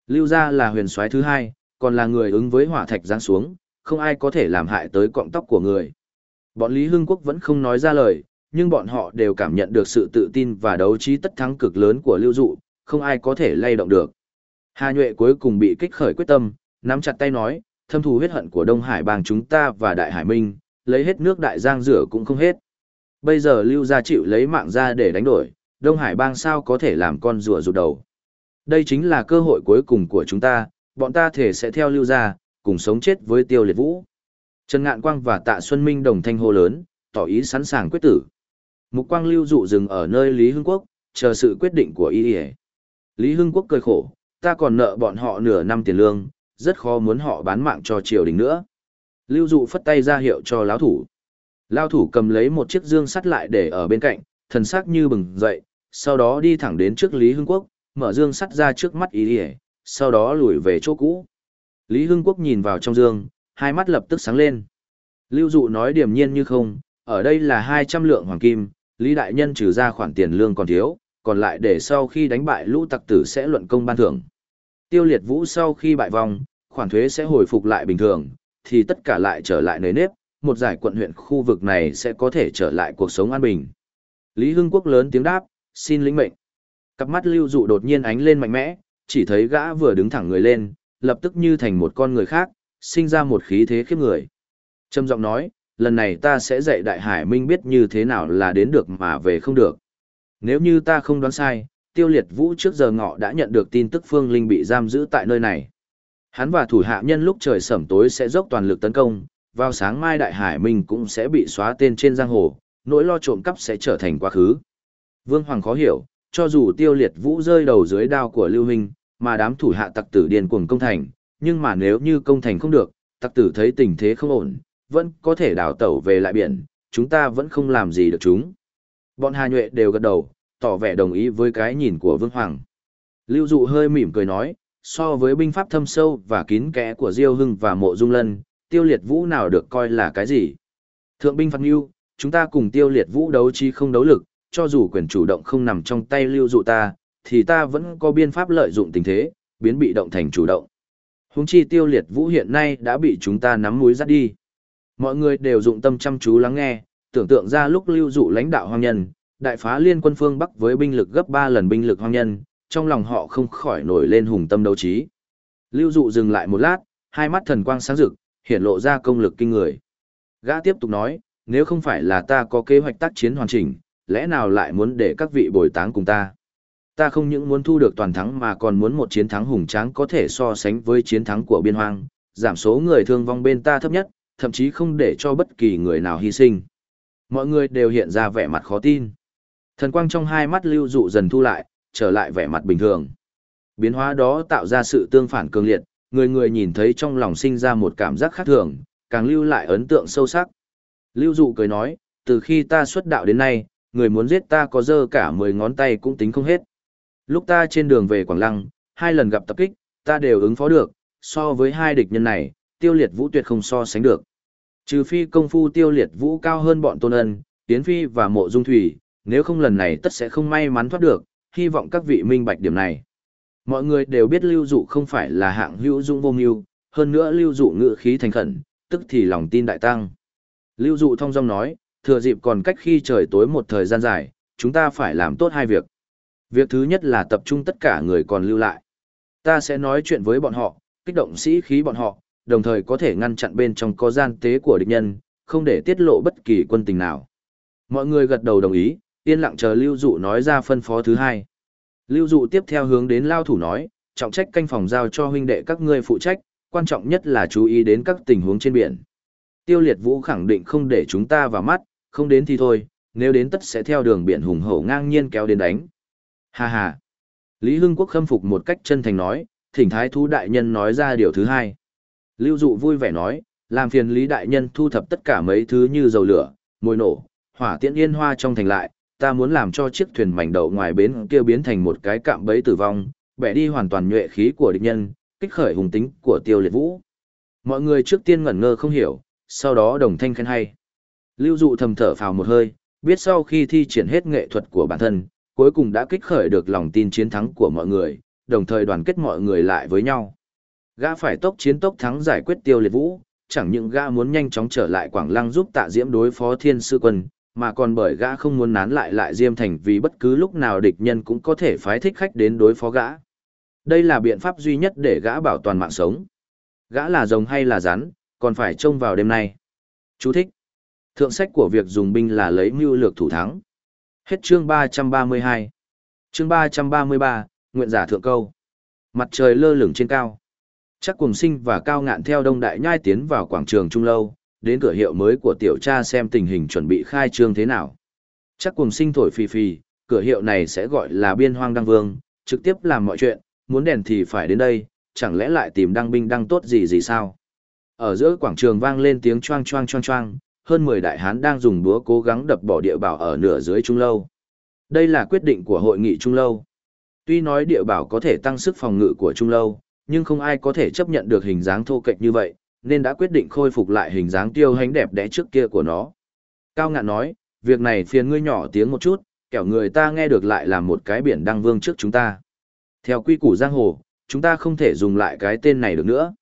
Lưu gia là huyền soái thứ hai, còn là người ứng với hỏa thạch giáng xuống, không ai có thể làm hại tới cọng tóc của người. Bọn Lý Hưng Quốc vẫn không nói ra lời, nhưng bọn họ đều cảm nhận được sự tự tin và đấu trí tất thắng cực lớn của Lưu Dụ, không ai có thể lay động được. Hà Nhuệ cuối cùng bị kích khởi quyết tâm, nắm chặt tay nói, thâm thù huyết hận của Đông Hải bang chúng ta và Đại Hải Minh, lấy hết nước Đại Giang rửa cũng không hết. Bây giờ Lưu gia chịu lấy mạng ra để đánh đổi, Đông Hải bang sao có thể làm con rùa rụt đầu. Đây chính là cơ hội cuối cùng của chúng ta, bọn ta thể sẽ theo lưu gia, cùng sống chết với tiêu liệt vũ. Trần Ngạn Quang và Tạ Xuân Minh đồng thanh hô lớn, tỏ ý sẵn sàng quyết tử. Mục Quang lưu dụ dừng ở nơi Lý Hưng Quốc, chờ sự quyết định của y Lý Hưng Quốc cười khổ, ta còn nợ bọn họ nửa năm tiền lương, rất khó muốn họ bán mạng cho triều đình nữa. Lưu dụ phất tay ra hiệu cho lão thủ. Lão thủ cầm lấy một chiếc dương sắt lại để ở bên cạnh, thần sắc như bừng dậy, sau đó đi thẳng đến trước Lý Hưng Quốc, mở dương sắt ra trước mắt ý ỉa sau đó lùi về chỗ cũ lý hưng quốc nhìn vào trong dương hai mắt lập tức sáng lên lưu dụ nói điềm nhiên như không ở đây là hai trăm lượng hoàng kim lý đại nhân trừ ra khoản tiền lương còn thiếu còn lại để sau khi đánh bại lũ tặc tử sẽ luận công ban thưởng tiêu liệt vũ sau khi bại vong khoản thuế sẽ hồi phục lại bình thường thì tất cả lại trở lại nơi nếp một giải quận huyện khu vực này sẽ có thể trở lại cuộc sống an bình lý hưng quốc lớn tiếng đáp xin lĩnh mệnh Cặp mắt lưu dụ đột nhiên ánh lên mạnh mẽ, chỉ thấy gã vừa đứng thẳng người lên, lập tức như thành một con người khác, sinh ra một khí thế khiếp người. Trâm giọng nói, lần này ta sẽ dạy đại hải minh biết như thế nào là đến được mà về không được. Nếu như ta không đoán sai, tiêu liệt vũ trước giờ ngọ đã nhận được tin tức Phương Linh bị giam giữ tại nơi này. Hắn và thủ hạ nhân lúc trời sẩm tối sẽ dốc toàn lực tấn công, vào sáng mai đại hải minh cũng sẽ bị xóa tên trên giang hồ, nỗi lo trộm cắp sẽ trở thành quá khứ. Vương Hoàng khó hiểu, cho dù tiêu liệt vũ rơi đầu dưới đao của lưu Hình, mà đám thủ hạ tặc tử điền cuồng công thành, nhưng mà nếu như công thành không được, tặc tử thấy tình thế không ổn, vẫn có thể đào tẩu về lại biển, chúng ta vẫn không làm gì được chúng. Bọn Hà Nhuệ đều gật đầu, tỏ vẻ đồng ý với cái nhìn của Vương Hoàng. Lưu Dụ hơi mỉm cười nói, so với binh pháp thâm sâu và kín kẽ của Diêu Hưng và Mộ Dung Lân, tiêu liệt vũ nào được coi là cái gì? Thượng binh phạt yêu, chúng ta cùng tiêu liệt vũ đấu chi không đấu lực, cho dù quyền chủ động không nằm trong tay lưu dụ ta, thì ta vẫn có biên pháp lợi dụng tình thế, biến bị động thành chủ động. Huống chi tiêu liệt vũ hiện nay đã bị chúng ta nắm mũi dắt đi. Mọi người đều dụng tâm chăm chú lắng nghe, tưởng tượng ra lúc lưu dụ lãnh đạo hoang nhân, đại phá liên quân phương Bắc với binh lực gấp 3 lần binh lực hoang nhân, trong lòng họ không khỏi nổi lên hùng tâm đấu trí. Lưu dụ dừng lại một lát, hai mắt thần quang sáng rực, hiện lộ ra công lực kinh người. Gã tiếp tục nói, nếu không phải là ta có kế hoạch tác chiến hoàn chỉnh, lẽ nào lại muốn để các vị bồi táng cùng ta? Ta không những muốn thu được toàn thắng mà còn muốn một chiến thắng hùng tráng có thể so sánh với chiến thắng của biên hoang, giảm số người thương vong bên ta thấp nhất, thậm chí không để cho bất kỳ người nào hy sinh. Mọi người đều hiện ra vẻ mặt khó tin. Thần quang trong hai mắt lưu dụ dần thu lại, trở lại vẻ mặt bình thường. Biến hóa đó tạo ra sự tương phản cường liệt, người người nhìn thấy trong lòng sinh ra một cảm giác khác thường, càng lưu lại ấn tượng sâu sắc. Lưu dụ cười nói, từ khi ta xuất đạo đến nay, người muốn giết ta có dơ cả mười ngón tay cũng tính không hết. Lúc ta trên đường về Quảng Lăng, hai lần gặp tập kích, ta đều ứng phó được, so với hai địch nhân này, tiêu liệt vũ tuyệt không so sánh được. Trừ phi công phu tiêu liệt vũ cao hơn bọn tôn ân, tiến phi và mộ dung thủy, nếu không lần này tất sẽ không may mắn thoát được, hy vọng các vị minh bạch điểm này. Mọi người đều biết lưu dụ không phải là hạng hữu dung vô mưu, hơn nữa lưu dụ ngự khí thành khẩn, tức thì lòng tin đại tăng. Lưu dụ thông dong nói, thừa dịp còn cách khi trời tối một thời gian dài, chúng ta phải làm tốt hai việc. Việc thứ nhất là tập trung tất cả người còn lưu lại. Ta sẽ nói chuyện với bọn họ, kích động sĩ khí bọn họ, đồng thời có thể ngăn chặn bên trong có gian tế của địch nhân, không để tiết lộ bất kỳ quân tình nào. Mọi người gật đầu đồng ý, yên lặng chờ Lưu Dụ nói ra phân phó thứ hai. Lưu Dụ tiếp theo hướng đến Lao Thủ nói, trọng trách canh phòng giao cho huynh đệ các ngươi phụ trách, quan trọng nhất là chú ý đến các tình huống trên biển. Tiêu liệt vũ khẳng định không để chúng ta vào mắt, không đến thì thôi, nếu đến tất sẽ theo đường biển hùng hổ ngang nhiên kéo đến đánh. Ha ha, Lý Hưng Quốc khâm phục một cách chân thành nói, thỉnh thái thú đại nhân nói ra điều thứ hai. Lưu dụ vui vẻ nói, làm phiền Lý đại nhân thu thập tất cả mấy thứ như dầu lửa, mồi nổ, hỏa tiễn yên hoa trong thành lại, ta muốn làm cho chiếc thuyền mảnh đậu ngoài bến kia biến thành một cái cạm bẫy tử vong, bẻ đi hoàn toàn nhuệ khí của địch nhân, kích khởi hùng tính của tiêu liệt vũ. Mọi người trước tiên ngẩn ngơ không hiểu, sau đó đồng thanh khen hay. Lưu dụ thầm thở phào một hơi, biết sau khi thi triển hết nghệ thuật của bản thân, cuối cùng đã kích khởi được lòng tin chiến thắng của mọi người, đồng thời đoàn kết mọi người lại với nhau. Gã phải tốc chiến tốc thắng giải quyết tiêu liệt vũ, chẳng những gã muốn nhanh chóng trở lại Quảng Lăng giúp tạ diễm đối phó thiên sư quân, mà còn bởi gã không muốn nán lại lại Diêm Thành vì bất cứ lúc nào địch nhân cũng có thể phái thích khách đến đối phó gã. Đây là biện pháp duy nhất để gã bảo toàn mạng sống. Gã là rồng hay là rắn, còn phải trông vào đêm nay. Chú thích. Thượng sách của việc dùng binh là lấy mưu lược thủ thắng. Hết chương 332. Chương 333, nguyện giả thượng câu. Mặt trời lơ lửng trên cao. Chắc cùng sinh và cao ngạn theo đông đại nhai tiến vào quảng trường trung lâu, đến cửa hiệu mới của tiểu cha xem tình hình chuẩn bị khai trương thế nào. Chắc cùng sinh thổi phì phì, cửa hiệu này sẽ gọi là biên hoang đăng vương, trực tiếp làm mọi chuyện, muốn đèn thì phải đến đây, chẳng lẽ lại tìm đăng binh đăng tốt gì gì sao. Ở giữa quảng trường vang lên tiếng choang choang choang choang, hơn 10 đại hán đang dùng búa cố gắng đập bỏ địa bảo ở nửa dưới trung lâu. Đây là quyết định của hội nghị trung lâu. Tuy nói địa bảo có thể tăng sức phòng ngự của trung lâu, nhưng không ai có thể chấp nhận được hình dáng thô kệch như vậy, nên đã quyết định khôi phục lại hình dáng tiêu hánh đẹp đẽ trước kia của nó. Cao ngạn nói, việc này phiền ngươi nhỏ tiếng một chút, kẻo người ta nghe được lại là một cái biển đăng vương trước chúng ta. Theo quy củ giang hồ, chúng ta không thể dùng lại cái tên này được nữa.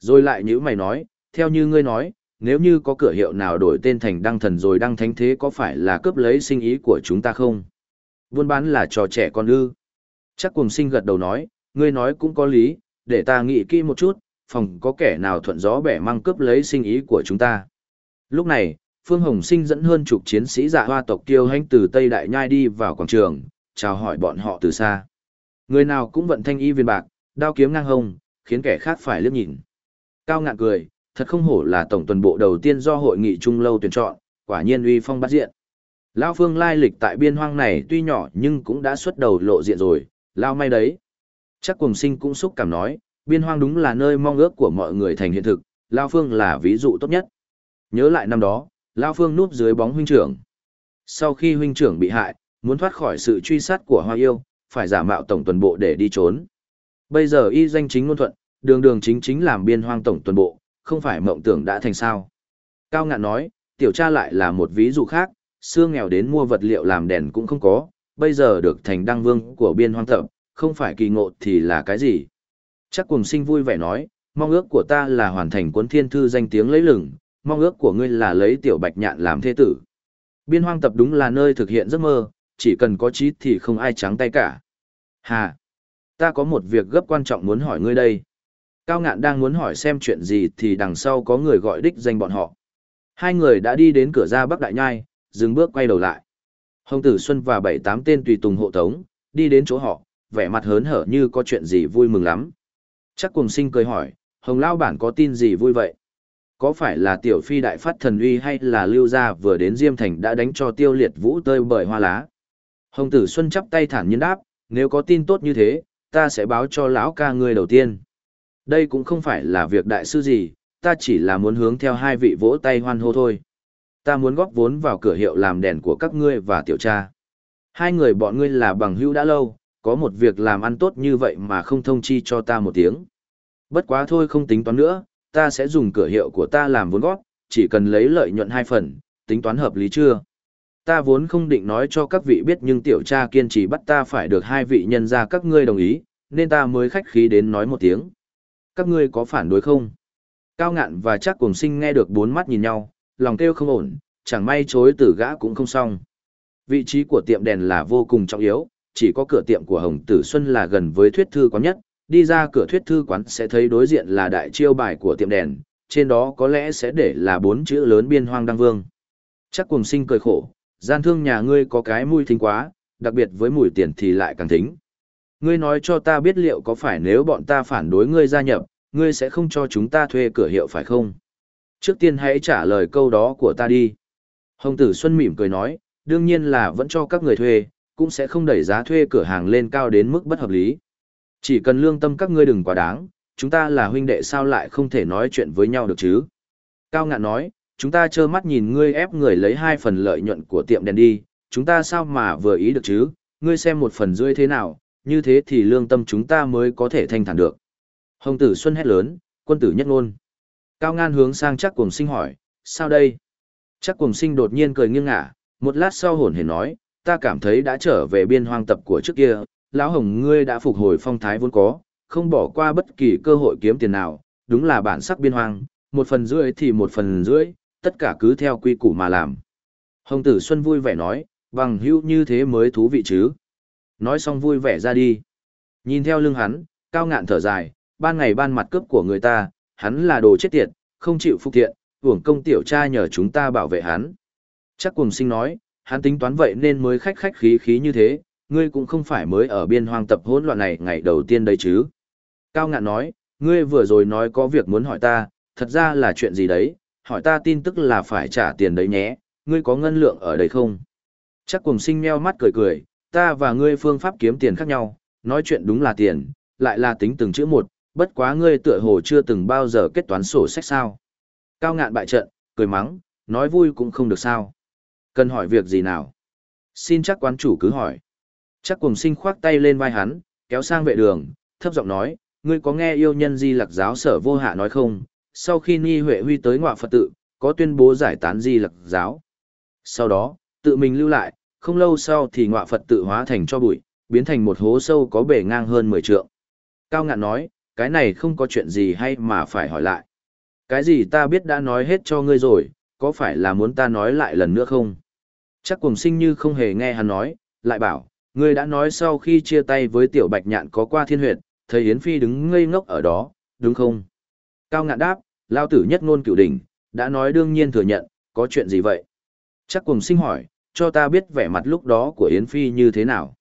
Rồi lại như mày nói, theo như ngươi nói, nếu như có cửa hiệu nào đổi tên thành đăng thần rồi đăng thánh thế có phải là cướp lấy sinh ý của chúng ta không? Buôn bán là trò trẻ con ư. Chắc cùng sinh gật đầu nói, ngươi nói cũng có lý, để ta nghĩ kỹ một chút, phòng có kẻ nào thuận gió bẻ mang cướp lấy sinh ý của chúng ta. Lúc này, Phương Hồng Sinh dẫn hơn chục chiến sĩ dạ hoa tộc tiêu hành từ Tây Đại Nhai đi vào quảng trường, chào hỏi bọn họ từ xa. Người nào cũng vận thanh y viên bạc, đao kiếm ngang hông, khiến kẻ khác phải liếc nhìn. Cao ngạn cười, thật không hổ là tổng tuần bộ đầu tiên do hội nghị trung lâu tuyển chọn, quả nhiên uy phong bắt diện. Lao Phương lai lịch tại biên hoang này tuy nhỏ nhưng cũng đã xuất đầu lộ diện rồi, Lao may đấy. Chắc cùng sinh cũng xúc cảm nói, biên hoang đúng là nơi mong ước của mọi người thành hiện thực, Lao Phương là ví dụ tốt nhất. Nhớ lại năm đó, Lao Phương núp dưới bóng huynh trưởng. Sau khi huynh trưởng bị hại, muốn thoát khỏi sự truy sát của Hoa Yêu, phải giả mạo tổng tuần bộ để đi trốn. Bây giờ y danh chính ngôn thuận, đường đường chính chính làm biên hoang tổng tuần bộ, không phải mộng tưởng đã thành sao. Cao ngạn nói, tiểu cha lại là một ví dụ khác, xưa nghèo đến mua vật liệu làm đèn cũng không có, bây giờ được thành đăng vương của biên hoang tập, không phải kỳ ngộ thì là cái gì. Chắc cùng sinh vui vẻ nói, mong ước của ta là hoàn thành cuốn thiên thư danh tiếng lấy lửng, mong ước của ngươi là lấy tiểu bạch nhạn làm thế tử. Biên hoang tập đúng là nơi thực hiện giấc mơ, chỉ cần có trí thì không ai trắng tay cả. Hà, ta có một việc gấp quan trọng muốn hỏi ngươi đây. Cao ngạn đang muốn hỏi xem chuyện gì thì đằng sau có người gọi đích danh bọn họ. Hai người đã đi đến cửa ra Bắc Đại Nhai, dừng bước quay đầu lại. Hồng Tử Xuân và bảy tám tên tùy tùng hộ tống, đi đến chỗ họ, vẻ mặt hớn hở như có chuyện gì vui mừng lắm. Chắc cùng sinh cười hỏi, Hồng Lao Bản có tin gì vui vậy? Có phải là tiểu phi đại phát thần uy hay là lưu gia vừa đến Diêm Thành đã đánh cho tiêu liệt vũ tơi bởi hoa lá? Hồng Tử Xuân chắp tay thản nhiên đáp, nếu có tin tốt như thế, ta sẽ báo cho lão ca ngươi đầu tiên. Đây cũng không phải là việc đại sư gì, ta chỉ là muốn hướng theo hai vị vỗ tay hoan hô thôi. Ta muốn góp vốn vào cửa hiệu làm đèn của các ngươi và tiểu cha. Hai người bọn ngươi là bằng hữu đã lâu, có một việc làm ăn tốt như vậy mà không thông chi cho ta một tiếng. Bất quá thôi không tính toán nữa, ta sẽ dùng cửa hiệu của ta làm vốn góp, chỉ cần lấy lợi nhuận hai phần, tính toán hợp lý chưa? Ta vốn không định nói cho các vị biết nhưng tiểu cha kiên trì bắt ta phải được hai vị nhân ra các ngươi đồng ý, nên ta mới khách khí đến nói một tiếng. Các ngươi có phản đối không? Cao ngạn và chắc cùng sinh nghe được bốn mắt nhìn nhau, lòng kêu không ổn, chẳng may chối từ gã cũng không xong. Vị trí của tiệm đèn là vô cùng trọng yếu, chỉ có cửa tiệm của Hồng Tử Xuân là gần với thuyết thư quán nhất, đi ra cửa thuyết thư quán sẽ thấy đối diện là đại chiêu bài của tiệm đèn, trên đó có lẽ sẽ để là bốn chữ lớn biên hoang đăng vương. Chắc cùng sinh cười khổ, gian thương nhà ngươi có cái mùi thính quá, đặc biệt với mùi tiền thì lại càng thính. Ngươi nói cho ta biết liệu có phải nếu bọn ta phản đối ngươi gia nhập, ngươi sẽ không cho chúng ta thuê cửa hiệu phải không? Trước tiên hãy trả lời câu đó của ta đi. Hồng tử Xuân mỉm cười nói, đương nhiên là vẫn cho các người thuê, cũng sẽ không đẩy giá thuê cửa hàng lên cao đến mức bất hợp lý. Chỉ cần lương tâm các ngươi đừng quá đáng, chúng ta là huynh đệ sao lại không thể nói chuyện với nhau được chứ? Cao ngạn nói, chúng ta trơ mắt nhìn ngươi ép người lấy hai phần lợi nhuận của tiệm đèn đi, chúng ta sao mà vừa ý được chứ, ngươi xem một phần rưỡi thế nào, như thế thì lương tâm chúng ta mới có thể thanh thản được. Hồng tử Xuân hét lớn, quân tử nhất ngôn. Cao ngan hướng sang chắc cùng sinh hỏi, sao đây? Chắc cùng sinh đột nhiên cười nghiêng ngả, một lát sau hồn hề nói, ta cảm thấy đã trở về biên hoang tập của trước kia, lão hồng ngươi đã phục hồi phong thái vốn có, không bỏ qua bất kỳ cơ hội kiếm tiền nào, đúng là bản sắc biên hoang, một phần rưỡi thì một phần rưỡi, tất cả cứ theo quy củ mà làm. Hồng tử Xuân vui vẻ nói, bằng hữu như thế mới thú vị chứ. Nói xong vui vẻ ra đi. Nhìn theo lưng hắn, cao ngạn thở dài, ban ngày ban mặt cướp của người ta, hắn là đồ chết tiệt, không chịu phục thiện, hưởng công tiểu cha nhờ chúng ta bảo vệ hắn. Chắc cùng sinh nói, hắn tính toán vậy nên mới khách khách khí khí như thế, ngươi cũng không phải mới ở biên hoang tập hỗn loạn này ngày đầu tiên đây chứ. Cao ngạn nói, ngươi vừa rồi nói có việc muốn hỏi ta, thật ra là chuyện gì đấy, hỏi ta tin tức là phải trả tiền đấy nhé, ngươi có ngân lượng ở đây không? Chắc cùng sinh meo mắt cười cười, ta và ngươi phương pháp kiếm tiền khác nhau, nói chuyện đúng là tiền, lại là tính từng chữ một, bất quá ngươi tựa hồ chưa từng bao giờ kết toán sổ sách sao. Cao ngạn bại trận, cười mắng, nói vui cũng không được sao. Cần hỏi việc gì nào? Xin chắc quán chủ cứ hỏi. Chắc cùng sinh khoác tay lên vai hắn, kéo sang vệ đường, thấp giọng nói, ngươi có nghe yêu nhân di lặc giáo sở vô hạ nói không? Sau khi Ni Huệ Huy tới ngọa Phật tự, có tuyên bố giải tán di lặc giáo. Sau đó, tự mình lưu lại, không lâu sau thì ngọa Phật tự hóa thành cho bụi, biến thành một hố sâu có bể ngang hơn 10 trượng. Cao ngạn nói, cái này không có chuyện gì hay mà phải hỏi lại. Cái gì ta biết đã nói hết cho ngươi rồi, có phải là muốn ta nói lại lần nữa không? Chắc cùng sinh như không hề nghe hắn nói, lại bảo, ngươi đã nói sau khi chia tay với tiểu bạch nhạn có qua thiên huyệt, thầy Yến Phi đứng ngây ngốc ở đó, đúng không? Cao ngạn đáp, lao tử nhất ngôn cửu đỉnh, đã nói đương nhiên thừa nhận, có chuyện gì vậy? Chắc cùng sinh hỏi, cho ta biết vẻ mặt lúc đó của Yến Phi như thế nào.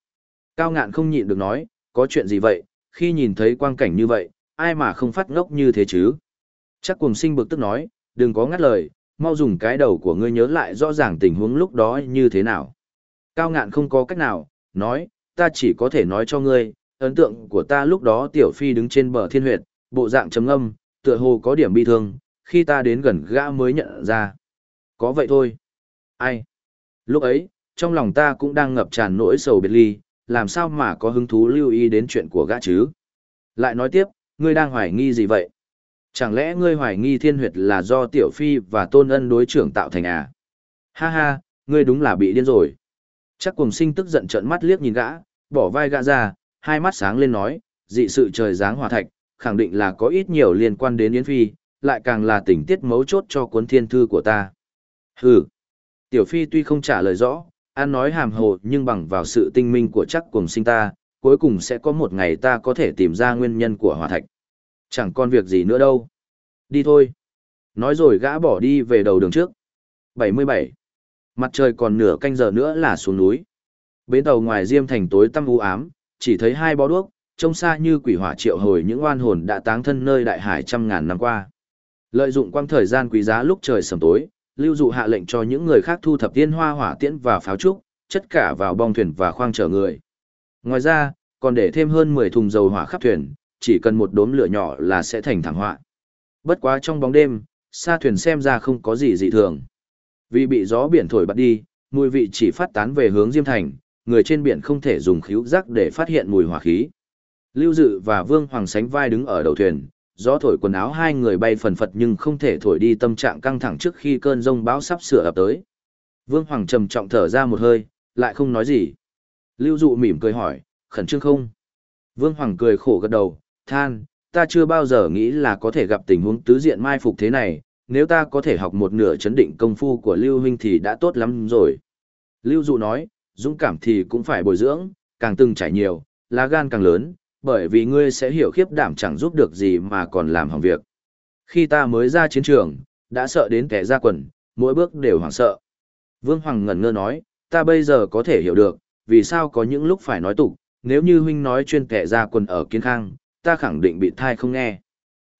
Cao ngạn không nhịn được nói, có chuyện gì vậy, khi nhìn thấy quang cảnh như vậy, ai mà không phát ngốc như thế chứ? Chắc cùng sinh bực tức nói, đừng có ngắt lời, mau dùng cái đầu của ngươi nhớ lại rõ ràng tình huống lúc đó như thế nào. Cao ngạn không có cách nào, nói, ta chỉ có thể nói cho ngươi, ấn tượng của ta lúc đó tiểu phi đứng trên bờ thiên huyệt, bộ dạng trầm âm, tựa hồ có điểm bi thương, khi ta đến gần gã mới nhận ra. Có vậy thôi. Ai? Lúc ấy, trong lòng ta cũng đang ngập tràn nỗi sầu biệt ly, làm sao mà có hứng thú lưu ý đến chuyện của gã chứ? Lại nói tiếp, ngươi đang hoài nghi gì vậy? Chẳng lẽ ngươi hoài nghi thiên huyệt là do tiểu phi và tôn ân đối trưởng tạo thành à? Ha ha, ngươi đúng là bị điên rồi. Chắc cùng sinh tức giận trợn mắt liếc nhìn gã, bỏ vai gã ra, hai mắt sáng lên nói, dị sự trời giáng hòa thạch, khẳng định là có ít nhiều liên quan đến Yến Phi, lại càng là tình tiết mấu chốt cho cuốn thiên thư của ta. Hừ. Tiểu Phi tuy không trả lời rõ, an nói hàm hồ nhưng bằng vào sự tinh minh của chắc cùng sinh ta, cuối cùng sẽ có một ngày ta có thể tìm ra nguyên nhân của hòa thạch. Chẳng còn việc gì nữa đâu. Đi thôi. Nói rồi gã bỏ đi về đầu đường trước. 77. Mặt trời còn nửa canh giờ nữa là xuống núi. Bến tàu ngoài diêm thành tối tăm u ám, chỉ thấy hai bó đuốc, trông xa như quỷ hỏa triệu hồi những oan hồn đã táng thân nơi đại hải trăm ngàn năm qua. Lợi dụng quang thời gian quý giá lúc trời sầm tối, lưu dụ hạ lệnh cho những người khác thu thập tiên hoa hỏa tiễn và pháo trúc, chất cả vào bong thuyền và khoang chở người. Ngoài ra, còn để thêm hơn 10 thùng dầu hỏa khắp thuyền, chỉ cần một đốm lửa nhỏ là sẽ thành thảm họa. Bất quá trong bóng đêm, xa thuyền xem ra không có gì dị thường. Vì bị gió biển thổi bật đi, mùi vị chỉ phát tán về hướng Diêm Thành, người trên biển không thể dùng khíu giác để phát hiện mùi hỏa khí. Lưu Dự và Vương Hoàng sánh vai đứng ở đầu thuyền, gió thổi quần áo hai người bay phần phật nhưng không thể thổi đi tâm trạng căng thẳng trước khi cơn rông bão sắp sửa ập tới. Vương Hoàng trầm trọng thở ra một hơi, lại không nói gì. Lưu Dụ mỉm cười hỏi, khẩn trương không? Vương Hoàng cười khổ gật đầu, than, ta chưa bao giờ nghĩ là có thể gặp tình huống tứ diện mai phục thế này, nếu ta có thể học một nửa chấn định công phu của Lưu Huynh thì đã tốt lắm rồi. Lưu Dụ nói, dũng cảm thì cũng phải bồi dưỡng, càng từng trải nhiều, lá gan càng lớn, bởi vì ngươi sẽ hiểu khiếp đảm chẳng giúp được gì mà còn làm hỏng việc. Khi ta mới ra chiến trường, đã sợ đến kẻ ra quần, mỗi bước đều hoảng sợ. Vương Hoàng ngẩn ngơ nói, ta bây giờ có thể hiểu được, vì sao có những lúc phải nói tục, nếu như huynh nói chuyên kẻ ra quần ở kiến khang, ta khẳng định bị thai không nghe.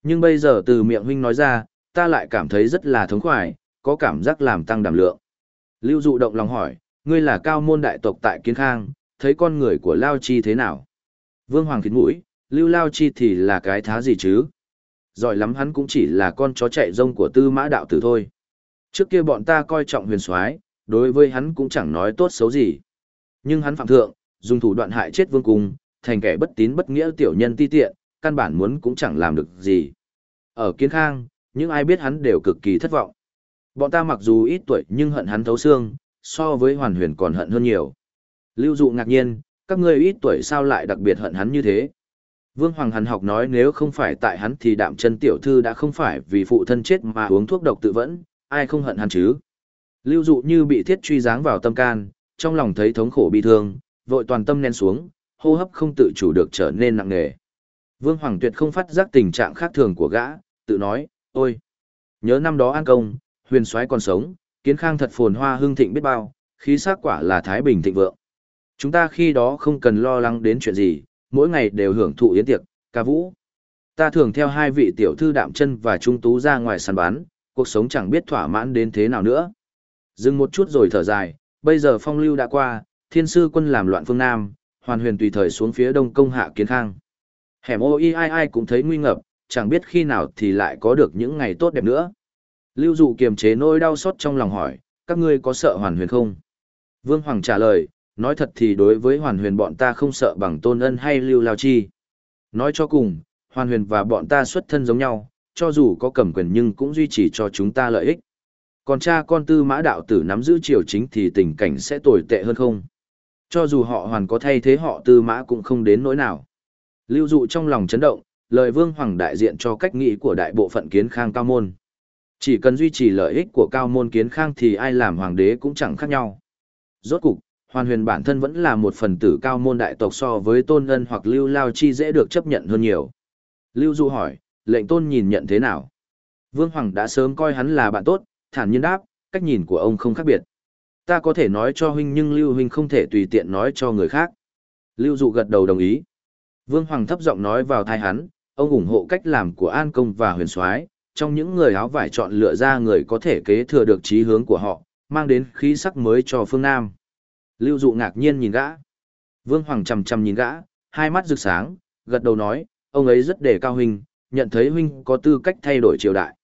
Nhưng bây giờ từ miệng huynh nói ra, ta lại cảm thấy rất là thống khoái, có cảm giác làm tăng đảm lượng. Lưu dụ động lòng hỏi, ngươi là cao môn đại tộc tại kiến khang, thấy con người của Lao Chi thế nào? Vương Hoàng khít mũi, Lưu Lao Chi thì là cái thá gì chứ? Giỏi lắm hắn cũng chỉ là con chó chạy rông của tư mã đạo tử thôi. Trước kia bọn ta coi trọng huyền soái đối với hắn cũng chẳng nói tốt xấu gì. Nhưng hắn phạm thượng, dùng thủ đoạn hại chết vương cung, thành kẻ bất tín bất nghĩa tiểu nhân ti tiện, căn bản muốn cũng chẳng làm được gì. Ở kiến khang, những ai biết hắn đều cực kỳ thất vọng. Bọn ta mặc dù ít tuổi nhưng hận hắn thấu xương, so với hoàn huyền còn hận hơn nhiều. Lưu dụ ngạc nhiên, các ngươi ít tuổi sao lại đặc biệt hận hắn như thế. Vương Hoàng Hàn học nói nếu không phải tại hắn thì đạm chân tiểu thư đã không phải vì phụ thân chết mà uống thuốc độc tự vẫn, ai không hận hắn chứ. Lưu dụ như bị thiết truy giáng vào tâm can, trong lòng thấy thống khổ bi thương, vội toàn tâm nén xuống, hô hấp không tự chủ được trở nên nặng nề. Vương Hoàng Tuyệt không phát giác tình trạng khác thường của gã, tự nói, ôi, nhớ năm đó an công, huyền soái còn sống, kiến khang thật phồn hoa hương thịnh biết bao, khí sắc quả là thái bình thịnh vượng. Chúng ta khi đó không cần lo lắng đến chuyện gì, mỗi ngày đều hưởng thụ yến tiệc, ca vũ. Ta thường theo hai vị tiểu thư đạm chân và trung tú ra ngoài săn bán, cuộc sống chẳng biết thỏa mãn đến thế nào nữa. Dừng một chút rồi thở dài, bây giờ phong lưu đã qua, thiên sư quân làm loạn phương Nam, hoàn huyền tùy thời xuống phía đông công hạ kiến khang. Hẻm ô y ai ai cũng thấy nguy ngập, chẳng biết khi nào thì lại có được những ngày tốt đẹp nữa. Lưu dụ kiềm chế nỗi đau xót trong lòng hỏi, các ngươi có sợ hoàn huyền không? Vương Hoàng trả lời, nói thật thì đối với hoàn huyền bọn ta không sợ bằng tôn ân hay lưu lao chi. Nói cho cùng, hoàn huyền và bọn ta xuất thân giống nhau, cho dù có cầm quyền nhưng cũng duy trì cho chúng ta lợi ích. Còn cha con tư mã đạo tử nắm giữ triều chính thì tình cảnh sẽ tồi tệ hơn không? Cho dù họ hoàn có thay thế họ tư mã cũng không đến nỗi nào. Lưu dụ trong lòng chấn động, lời vương hoàng đại diện cho cách nghĩ của đại bộ phận kiến khang cao môn. Chỉ cần duy trì lợi ích của cao môn kiến khang thì ai làm hoàng đế cũng chẳng khác nhau. Rốt cục, hoàn huyền bản thân vẫn là một phần tử cao môn đại tộc so với tôn ân hoặc lưu lao chi dễ được chấp nhận hơn nhiều. Lưu Dụ hỏi, lệnh tôn nhìn nhận thế nào? Vương Hoàng đã sớm coi hắn là bạn tốt, thản nhiên đáp, cách nhìn của ông không khác biệt. Ta có thể nói cho huynh nhưng Lưu huynh không thể tùy tiện nói cho người khác. Lưu Dụ gật đầu đồng ý. Vương Hoàng thấp giọng nói vào thai hắn, ông ủng hộ cách làm của An Công và Huyền Soái, trong những người áo vải chọn lựa ra người có thể kế thừa được trí hướng của họ, mang đến khí sắc mới cho phương Nam. Lưu Dụ ngạc nhiên nhìn gã. Vương Hoàng chằm chằm nhìn gã, hai mắt rực sáng, gật đầu nói, ông ấy rất đề cao huynh, nhận thấy huynh có tư cách thay đổi triều đại.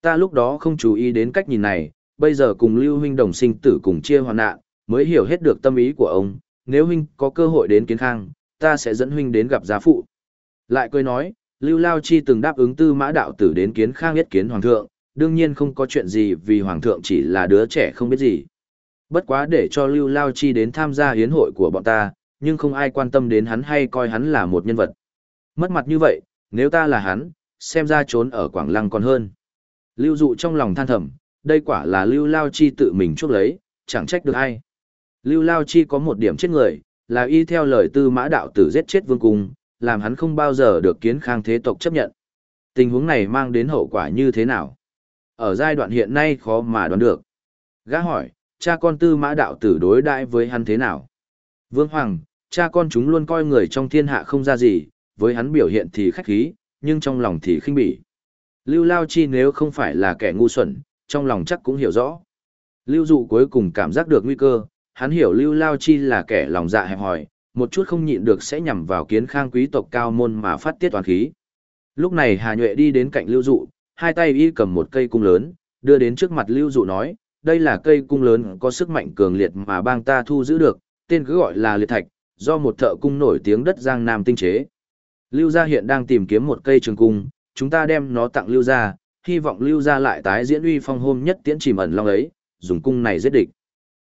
Ta lúc đó không chú ý đến cách nhìn này, bây giờ cùng Lưu huynh đồng sinh tử cùng chia hoàn nạn, mới hiểu hết được tâm ý của ông, nếu huynh có cơ hội đến kiến khang, ta sẽ dẫn huynh đến gặp gia phụ. Lại cười nói, Lưu Lao Chi từng đáp ứng tư mã đạo tử đến kiến khang nhất kiến hoàng thượng, đương nhiên không có chuyện gì vì hoàng thượng chỉ là đứa trẻ không biết gì. Bất quá để cho Lưu Lao Chi đến tham gia hiến hội của bọn ta, nhưng không ai quan tâm đến hắn hay coi hắn là một nhân vật. Mất mặt như vậy, nếu ta là hắn, xem ra trốn ở Quảng Lăng còn hơn. Lưu dụ trong lòng than thầm, đây quả là Lưu Lao Chi tự mình chuốc lấy, chẳng trách được ai. Lưu Lao Chi có một điểm chết người, là y theo lời tư mã đạo tử giết chết vương cung, làm hắn không bao giờ được kiến khang thế tộc chấp nhận. Tình huống này mang đến hậu quả như thế nào? Ở giai đoạn hiện nay khó mà đoán được. Gã hỏi, cha con tư mã đạo tử đối đãi với hắn thế nào? Vương Hoàng, cha con chúng luôn coi người trong thiên hạ không ra gì, với hắn biểu hiện thì khách khí, nhưng trong lòng thì khinh bỉ. Lưu Lao Chi nếu không phải là kẻ ngu xuẩn, trong lòng chắc cũng hiểu rõ. Lưu Dụ cuối cùng cảm giác được nguy cơ, hắn hiểu Lưu Lao Chi là kẻ lòng dạ hẹp hòi, một chút không nhịn được sẽ nhằm vào kiến khang quý tộc cao môn mà phát tiết toàn khí. Lúc này Hà Nhuệ đi đến cạnh Lưu Dụ, hai tay y cầm một cây cung lớn, đưa đến trước mặt Lưu Dụ nói, đây là cây cung lớn có sức mạnh cường liệt mà bang ta thu giữ được, tên cứ gọi là liệt thạch, do một thợ cung nổi tiếng đất Giang Nam tinh chế. Lưu gia hiện đang tìm kiếm một cây trường cung, chúng ta đem nó tặng Lưu gia, hy vọng Lưu gia lại tái diễn uy phong hôm nhất tiễn chìm ẩn long ấy, dùng cung này giết địch.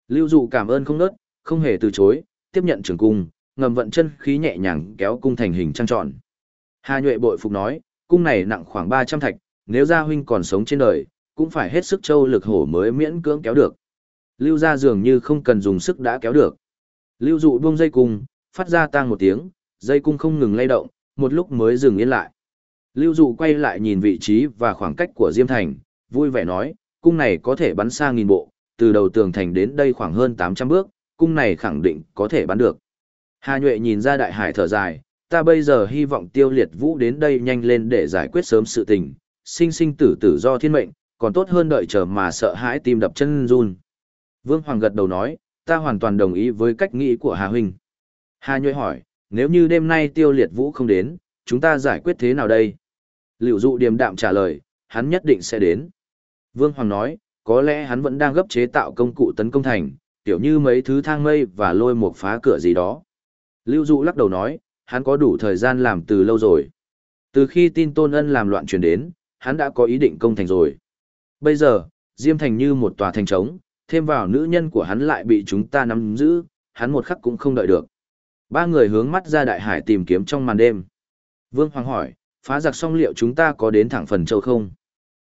Lưu dụ cảm ơn không nớt, không hề từ chối, tiếp nhận trường cung, ngầm vận chân khí nhẹ nhàng kéo cung thành hình trăng tròn. Hà Nhuệ bội phục nói, cung này nặng khoảng 300 thạch, nếu gia huynh còn sống trên đời, cũng phải hết sức châu lực hổ mới miễn cưỡng kéo được. Lưu gia dường như không cần dùng sức đã kéo được. Lưu dụ buông dây cung, phát ra tang một tiếng, dây cung không ngừng lay động, một lúc mới dừng yên lại. Lưu dụ quay lại nhìn vị trí và khoảng cách của Diêm Thành, vui vẻ nói, cung này có thể bắn xa nghìn bộ, từ đầu tường thành đến đây khoảng hơn 800 bước, cung này khẳng định có thể bắn được. Hà Nhuệ nhìn ra đại hải thở dài, ta bây giờ hy vọng tiêu liệt vũ đến đây nhanh lên để giải quyết sớm sự tình, sinh sinh tử tử do thiên mệnh, còn tốt hơn đợi chờ mà sợ hãi tim đập chân run. Vương Hoàng gật đầu nói, ta hoàn toàn đồng ý với cách nghĩ của Hà Huynh. Hà Nhuệ hỏi, nếu như đêm nay tiêu liệt vũ không đến, chúng ta giải quyết thế nào đây? Liệu dụ điềm đạm trả lời, hắn nhất định sẽ đến. Vương Hoàng nói, có lẽ hắn vẫn đang gấp chế tạo công cụ tấn công thành, tiểu như mấy thứ thang mây và lôi một phá cửa gì đó. Lưu dụ lắc đầu nói, hắn có đủ thời gian làm từ lâu rồi. Từ khi tin Tôn Ân làm loạn truyền đến, hắn đã có ý định công thành rồi. Bây giờ, Diêm Thành như một tòa thành trống, thêm vào nữ nhân của hắn lại bị chúng ta nắm giữ, hắn một khắc cũng không đợi được. Ba người hướng mắt ra đại hải tìm kiếm trong màn đêm. Vương Hoàng hỏi, phá giặc xong liệu chúng ta có đến thẳng phần châu không?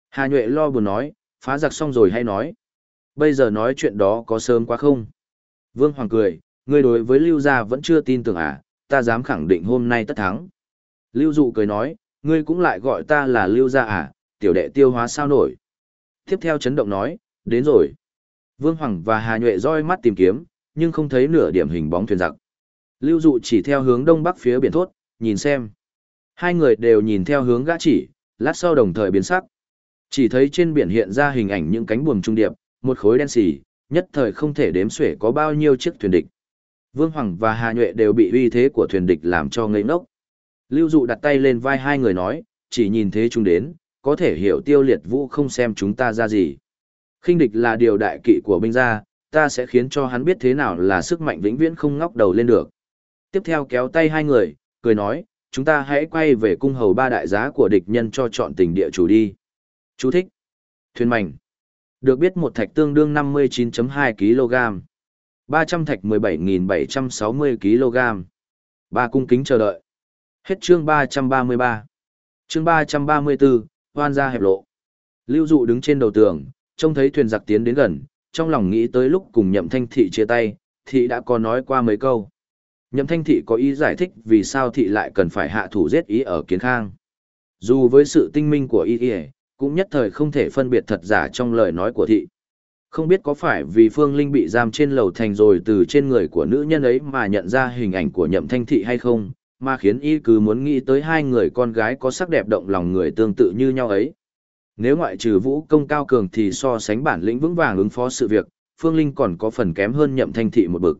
Hà Nhuệ lo buồn nói, phá giặc xong rồi hay nói. Bây giờ nói chuyện đó có sớm quá không? Vương Hoàng cười, ngươi đối với Lưu Gia vẫn chưa tin tưởng à, ta dám khẳng định hôm nay tất thắng. Lưu Dụ cười nói, ngươi cũng lại gọi ta là Lưu Gia à, tiểu đệ tiêu hóa sao nổi. Tiếp theo chấn động nói, đến rồi. Vương Hoàng và Hà Nhuệ roi mắt tìm kiếm, nhưng không thấy nửa điểm hình bóng thuyền giặc. Lưu Dụ chỉ theo hướng đông bắc phía biển thốt, nhìn xem. Hai người đều nhìn theo hướng gã chỉ, lát sau đồng thời biến sắc. Chỉ thấy trên biển hiện ra hình ảnh những cánh buồm trung điệp, một khối đen xì, nhất thời không thể đếm xuể có bao nhiêu chiếc thuyền địch. Vương Hoàng và Hà Nhuệ đều bị uy thế của thuyền địch làm cho ngây ngốc. Lưu Dụ đặt tay lên vai hai người nói, chỉ nhìn thế chúng đến, có thể hiểu tiêu liệt vũ không xem chúng ta ra gì. khinh địch là điều đại kỵ của binh gia, ta sẽ khiến cho hắn biết thế nào là sức mạnh vĩnh viễn không ngóc đầu lên được. Tiếp theo kéo tay hai người, cười nói, chúng ta hãy quay về cung hầu ba đại giá của địch nhân cho chọn tình địa chủ đi. Chú thích. Thuyền mảnh. Được biết một thạch tương đương 59.2 kg. 300 thạch 17.760 kg. Ba cung kính chờ đợi. Hết chương 333. Chương 334, hoan gia hẹp lộ. Lưu dụ đứng trên đầu tường, trông thấy thuyền giặc tiến đến gần, trong lòng nghĩ tới lúc cùng nhậm thanh thị chia tay, thị đã có nói qua mấy câu. Nhậm thanh thị có ý giải thích vì sao thị lại cần phải hạ thủ giết ý ở kiến khang. Dù với sự tinh minh của y y, cũng nhất thời không thể phân biệt thật giả trong lời nói của thị. Không biết có phải vì Phương Linh bị giam trên lầu thành rồi từ trên người của nữ nhân ấy mà nhận ra hình ảnh của nhậm thanh thị hay không, mà khiến y cứ muốn nghĩ tới hai người con gái có sắc đẹp động lòng người tương tự như nhau ấy. Nếu ngoại trừ vũ công cao cường thì so sánh bản lĩnh vững vàng ứng phó sự việc, Phương Linh còn có phần kém hơn nhậm thanh thị một bực.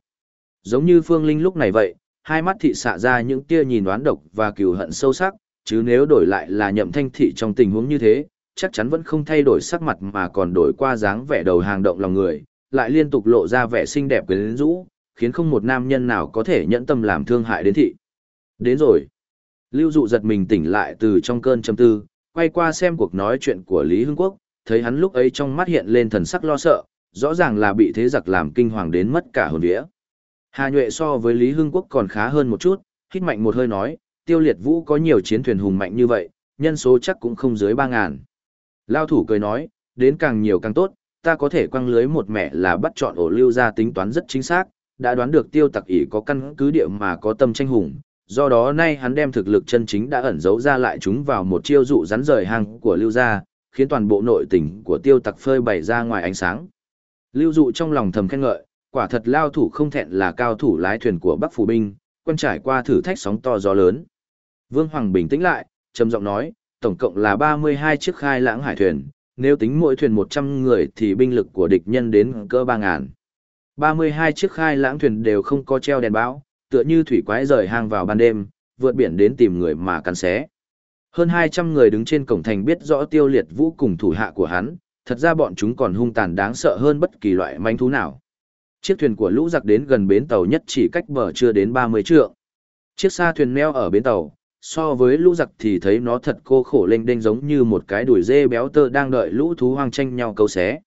Giống như Phương Linh lúc này vậy, hai mắt thị xạ ra những tia nhìn đoán độc và cừu hận sâu sắc, chứ nếu đổi lại là nhậm thanh thị trong tình huống như thế, chắc chắn vẫn không thay đổi sắc mặt mà còn đổi qua dáng vẻ đầu hàng động lòng người, lại liên tục lộ ra vẻ xinh đẹp quyến rũ, khiến không một nam nhân nào có thể nhẫn tâm làm thương hại đến thị. Đến rồi. Lưu dụ giật mình tỉnh lại từ trong cơn trầm tư, quay qua xem cuộc nói chuyện của Lý Hưng Quốc, thấy hắn lúc ấy trong mắt hiện lên thần sắc lo sợ, rõ ràng là bị thế giặc làm kinh hoàng đến mất cả hồn vía. Hà Nhuệ so với Lý Hưng Quốc còn khá hơn một chút, hít mạnh một hơi nói, tiêu liệt vũ có nhiều chiến thuyền hùng mạnh như vậy, nhân số chắc cũng không dưới ba ngàn. Lao thủ cười nói, đến càng nhiều càng tốt, ta có thể quăng lưới một mẹ là bắt chọn ổ lưu ra tính toán rất chính xác, đã đoán được tiêu tặc ỷ có căn cứ địa mà có tâm tranh hùng, do đó nay hắn đem thực lực chân chính đã ẩn giấu ra lại chúng vào một chiêu dụ rắn rời hang của lưu gia, khiến toàn bộ nội tình của tiêu tặc phơi bày ra ngoài ánh sáng. Lưu dụ trong lòng thầm khen ngợi, quả thật lao thủ không thẹn là cao thủ lái thuyền của Bắc Phủ Binh, quân trải qua thử thách sóng to gió lớn. Vương Hoàng bình tĩnh lại, trầm giọng nói, tổng cộng là 32 chiếc khai lãng hải thuyền, nếu tính mỗi thuyền 100 người thì binh lực của địch nhân đến cỡ 3.000. 32 chiếc khai lãng thuyền đều không có treo đèn bão, tựa như thủy quái rời hang vào ban đêm, vượt biển đến tìm người mà cắn xé. Hơn 200 người đứng trên cổng thành biết rõ tiêu liệt vũ cùng thủ hạ của hắn, thật ra bọn chúng còn hung tàn đáng sợ hơn bất kỳ loại manh thú nào. Chiếc thuyền của lũ giặc đến gần bến tàu nhất chỉ cách bờ chưa đến 30 trượng. Chiếc xa thuyền neo ở bến tàu, so với lũ giặc thì thấy nó thật cô khổ lênh đênh giống như một cái đùi dê béo tơ đang đợi lũ thú hoang tranh nhau câu xé.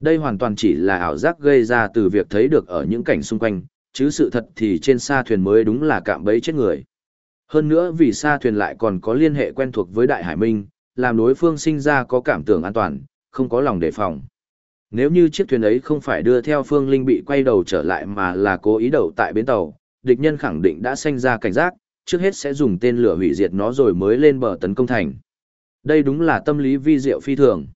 Đây hoàn toàn chỉ là ảo giác gây ra từ việc thấy được ở những cảnh xung quanh, chứ sự thật thì trên xa thuyền mới đúng là cạm bẫy chết người. Hơn nữa vì xa thuyền lại còn có liên hệ quen thuộc với Đại Hải Minh, làm đối phương sinh ra có cảm tưởng an toàn, không có lòng đề phòng. Nếu như chiếc thuyền ấy không phải đưa theo Phương Linh bị quay đầu trở lại mà là cố ý đậu tại bến tàu, địch nhân khẳng định đã sanh ra cảnh giác, trước hết sẽ dùng tên lửa hủy diệt nó rồi mới lên bờ tấn công thành. Đây đúng là tâm lý vi diệu phi thường.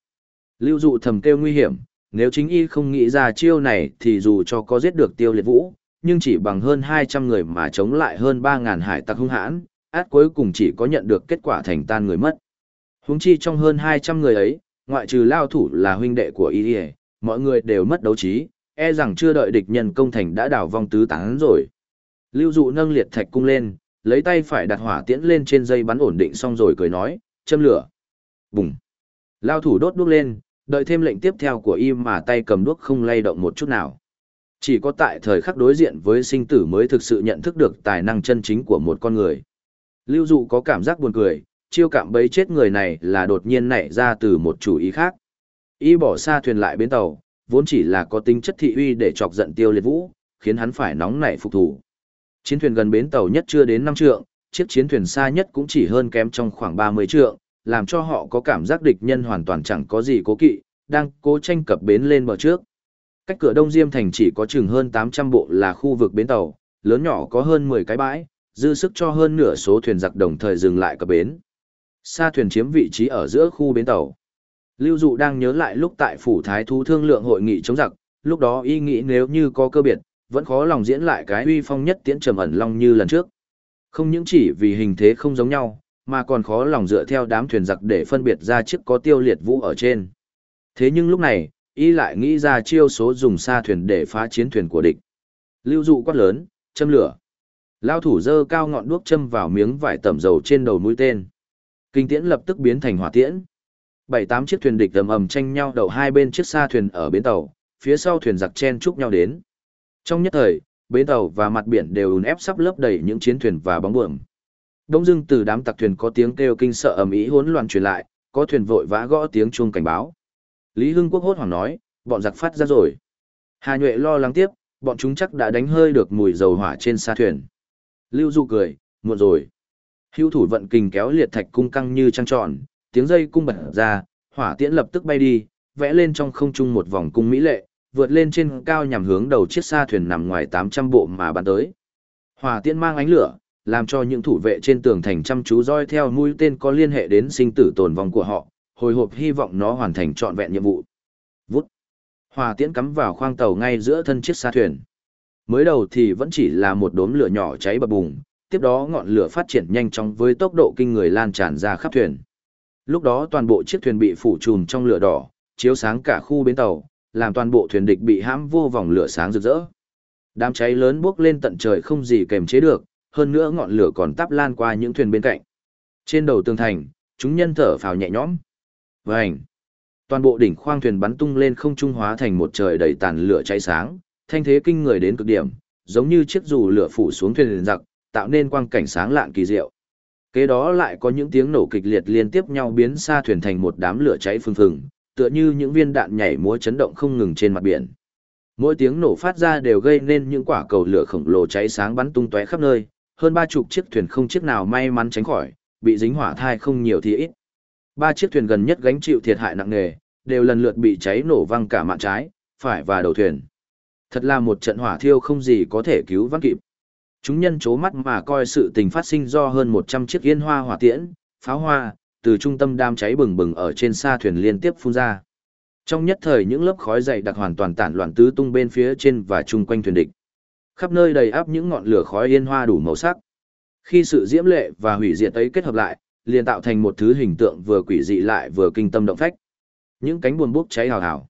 Lưu dụ thầm kêu nguy hiểm, nếu chính y không nghĩ ra chiêu này thì dù cho có giết được tiêu liệt vũ, nhưng chỉ bằng hơn 200 người mà chống lại hơn 3.000 hải tặc hung hãn, át cuối cùng chỉ có nhận được kết quả thành tan người mất. Huống chi trong hơn 200 người ấy, ngoại trừ lao thủ là huynh đệ của y mọi người đều mất đấu trí, e rằng chưa đợi địch nhân công thành đã đảo vong tứ tán rồi. Lưu dụ nâng liệt thạch cung lên, lấy tay phải đặt hỏa tiễn lên trên dây bắn ổn định xong rồi cười nói, châm lửa. Bùng. Lao thủ đốt đuốc lên, đợi thêm lệnh tiếp theo của y mà tay cầm đuốc không lay động một chút nào. Chỉ có tại thời khắc đối diện với sinh tử mới thực sự nhận thức được tài năng chân chính của một con người. Lưu dụ có cảm giác buồn cười, chiêu cảm bấy chết người này là đột nhiên nảy ra từ một chủ ý khác. Y bỏ xa thuyền lại bến tàu, vốn chỉ là có tính chất thị uy để chọc giận tiêu liệt vũ, khiến hắn phải nóng nảy phục thủ. Chiến thuyền gần bến tàu nhất chưa đến năm trượng, chiếc chiến thuyền xa nhất cũng chỉ hơn kém trong khoảng 30 trượng, làm cho họ có cảm giác địch nhân hoàn toàn chẳng có gì cố kỵ, đang cố tranh cập bến lên bờ trước. Cách cửa Đông Diêm thành chỉ có chừng hơn 800 bộ là khu vực bến tàu, lớn nhỏ có hơn 10 cái bãi, dư sức cho hơn nửa số thuyền giặc đồng thời dừng lại cập bến. Xa thuyền chiếm vị trí ở giữa khu bến tàu. Lưu Dụ đang nhớ lại lúc tại phủ thái thú thương lượng hội nghị chống giặc, lúc đó y nghĩ nếu như có cơ biệt, vẫn khó lòng diễn lại cái uy phong nhất tiễn trầm ẩn long như lần trước. Không những chỉ vì hình thế không giống nhau, mà còn khó lòng dựa theo đám thuyền giặc để phân biệt ra chiếc có tiêu liệt vũ ở trên. Thế nhưng lúc này, y lại nghĩ ra chiêu số dùng xa thuyền để phá chiến thuyền của địch. Lưu dụ quát lớn, châm lửa. Lao thủ dơ cao ngọn đuốc châm vào miếng vải tẩm dầu trên đầu mũi tên. Kinh tiễn lập tức biến thành hỏa tiễn. Bảy tám chiếc thuyền địch ầm ầm tranh nhau đậu hai bên chiếc xa thuyền ở bến tàu, phía sau thuyền giặc chen chúc nhau đến. Trong nhất thời, bến tàu và mặt biển đều ùn ép sắp lấp đầy những chiến thuyền và bóng buồm. Đông dưng từ đám tặc thuyền có tiếng kêu kinh sợ ầm ĩ hỗn loạn truyền lại, có thuyền vội vã gõ tiếng chuông cảnh báo. Lý Hưng Quốc hốt hoảng nói, bọn giặc phát ra rồi. Hà Nhuệ lo lắng tiếp, bọn chúng chắc đã đánh hơi được mùi dầu hỏa trên xa thuyền. Lưu Du cười, muộn rồi. Hưu thủ vận kình kéo liệt thạch cung căng như trăng tròn, tiếng dây cung bật ra, hỏa tiễn lập tức bay đi, vẽ lên trong không trung một vòng cung mỹ lệ, vượt lên trên cao nhằm hướng đầu chiếc xa thuyền nằm ngoài 800 bộ mà bắn tới. Hỏa tiễn mang ánh lửa, làm cho những thủ vệ trên tường thành chăm chú roi theo mũi tên có liên hệ đến sinh tử tồn vong của họ, hồi hộp hy vọng nó hoàn thành trọn vẹn nhiệm vụ. Vút. Hỏa tiễn cắm vào khoang tàu ngay giữa thân chiếc xa thuyền. Mới đầu thì vẫn chỉ là một đốm lửa nhỏ cháy bập bùng, tiếp đó ngọn lửa phát triển nhanh chóng với tốc độ kinh người lan tràn ra khắp thuyền. Lúc đó toàn bộ chiếc thuyền bị phủ trùm trong lửa đỏ, chiếu sáng cả khu bến tàu, làm toàn bộ thuyền địch bị hãm vô vòng lửa sáng rực rỡ. Đám cháy lớn bốc lên tận trời không gì kềm chế được, hơn nữa ngọn lửa còn tắp lan qua những thuyền bên cạnh. Trên đầu tường thành, chúng nhân thở phào nhẹ nhõm. Vành! Toàn bộ đỉnh khoang thuyền bắn tung lên không trung hóa thành một trời đầy tàn lửa cháy sáng, thanh thế kinh người đến cực điểm, giống như chiếc dù lửa phủ xuống thuyền giặc, tạo nên quang cảnh sáng lạng kỳ diệu. Kế đó lại có những tiếng nổ kịch liệt liên tiếp nhau biến xa thuyền thành một đám lửa cháy phừng phừng, tựa như những viên đạn nhảy múa chấn động không ngừng trên mặt biển. Mỗi tiếng nổ phát ra đều gây nên những quả cầu lửa khổng lồ cháy sáng bắn tung tóe khắp nơi, hơn ba chục chiếc thuyền không chiếc nào may mắn tránh khỏi, bị dính hỏa thai không nhiều thì ít. Ba chiếc thuyền gần nhất gánh chịu thiệt hại nặng nề, đều lần lượt bị cháy nổ văng cả mạn trái, phải và đầu thuyền. Thật là một trận hỏa thiêu không gì có thể cứu vãn kịp. Chúng nhân chố mắt mà coi sự tình phát sinh do hơn 100 chiếc yên hoa hỏa tiễn, pháo hoa, từ trung tâm đam cháy bừng bừng ở trên xa thuyền liên tiếp phun ra. Trong nhất thời những lớp khói dày đặc hoàn toàn tản loạn tứ tung bên phía trên và chung quanh thuyền địch. Khắp nơi đầy áp những ngọn lửa khói yên hoa đủ màu sắc. Khi sự diễm lệ và hủy diệt ấy kết hợp lại, liền tạo thành một thứ hình tượng vừa quỷ dị lại vừa kinh tâm động phách. Những cánh buồn bốc cháy hào hào.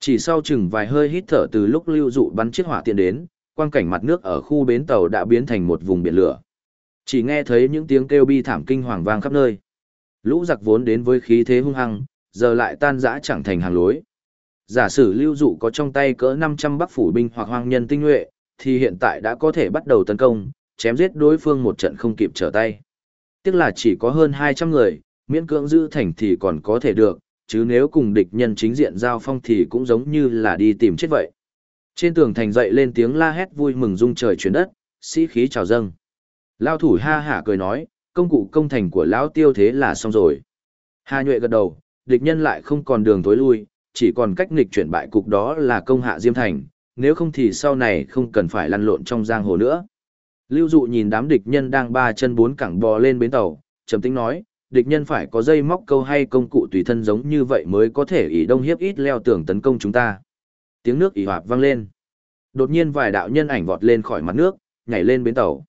Chỉ sau chừng vài hơi hít thở từ lúc lưu dụ bắn chiếc hỏa tiện đến, quang cảnh mặt nước ở khu bến tàu đã biến thành một vùng biển lửa. Chỉ nghe thấy những tiếng kêu bi thảm kinh hoàng vang khắp nơi. Lũ giặc vốn đến với khí thế hung hăng, giờ lại tan rã chẳng thành hàng lối. Giả sử lưu dụ có trong tay cỡ 500 bắc phủ binh hoặc hoang nhân tinh nhuệ, thì hiện tại đã có thể bắt đầu tấn công, chém giết đối phương một trận không kịp trở tay. Tiếc là chỉ có hơn 200 người, miễn cưỡng giữ thành thì còn có thể được, chứ nếu cùng địch nhân chính diện giao phong thì cũng giống như là đi tìm chết vậy. Trên tường thành dậy lên tiếng la hét vui mừng rung trời chuyển đất, sĩ khí trào dâng. Lao thủ ha hả cười nói, công cụ công thành của lão tiêu thế là xong rồi. Hà nhuệ gật đầu, địch nhân lại không còn đường tối lui, chỉ còn cách nghịch chuyển bại cục đó là công hạ Diêm Thành, nếu không thì sau này không cần phải lăn lộn trong giang hồ nữa. Lưu dụ nhìn đám địch nhân đang ba chân bốn cẳng bò lên bến tàu, trầm tĩnh nói, địch nhân phải có dây móc câu hay công cụ tùy thân giống như vậy mới có thể ỷ đông hiếp ít leo tường tấn công chúng ta. Tiếng nước ỉ hoạp vang lên. Đột nhiên vài đạo nhân ảnh vọt lên khỏi mặt nước, nhảy lên bến tàu.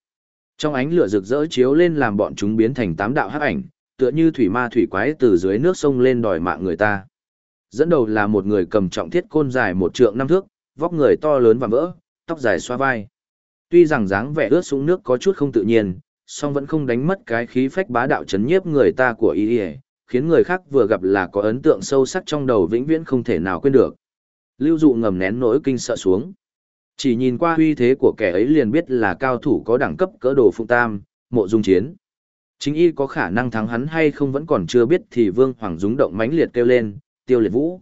Trong ánh lửa rực rỡ chiếu lên làm bọn chúng biến thành tám đạo hắc ảnh, tựa như thủy ma thủy quái từ dưới nước sông lên đòi mạng người ta. Dẫn đầu là một người cầm trọng thiết côn dài một trượng năm thước, vóc người to lớn và vỡ, tóc dài xoa vai. Tuy rằng dáng vẻ ướt xuống nước có chút không tự nhiên, song vẫn không đánh mất cái khí phách bá đạo chấn nhiếp người ta của y khiến người khác vừa gặp là có ấn tượng sâu sắc trong đầu vĩnh viễn không thể nào quên được. Lưu dụ ngầm nén nỗi kinh sợ xuống. Chỉ nhìn qua uy thế của kẻ ấy liền biết là cao thủ có đẳng cấp cỡ đồ phụng tam, mộ dung chiến. Chính y có khả năng thắng hắn hay không vẫn còn chưa biết thì Vương Hoàng rúng động mãnh liệt kêu lên, tiêu liệt vũ.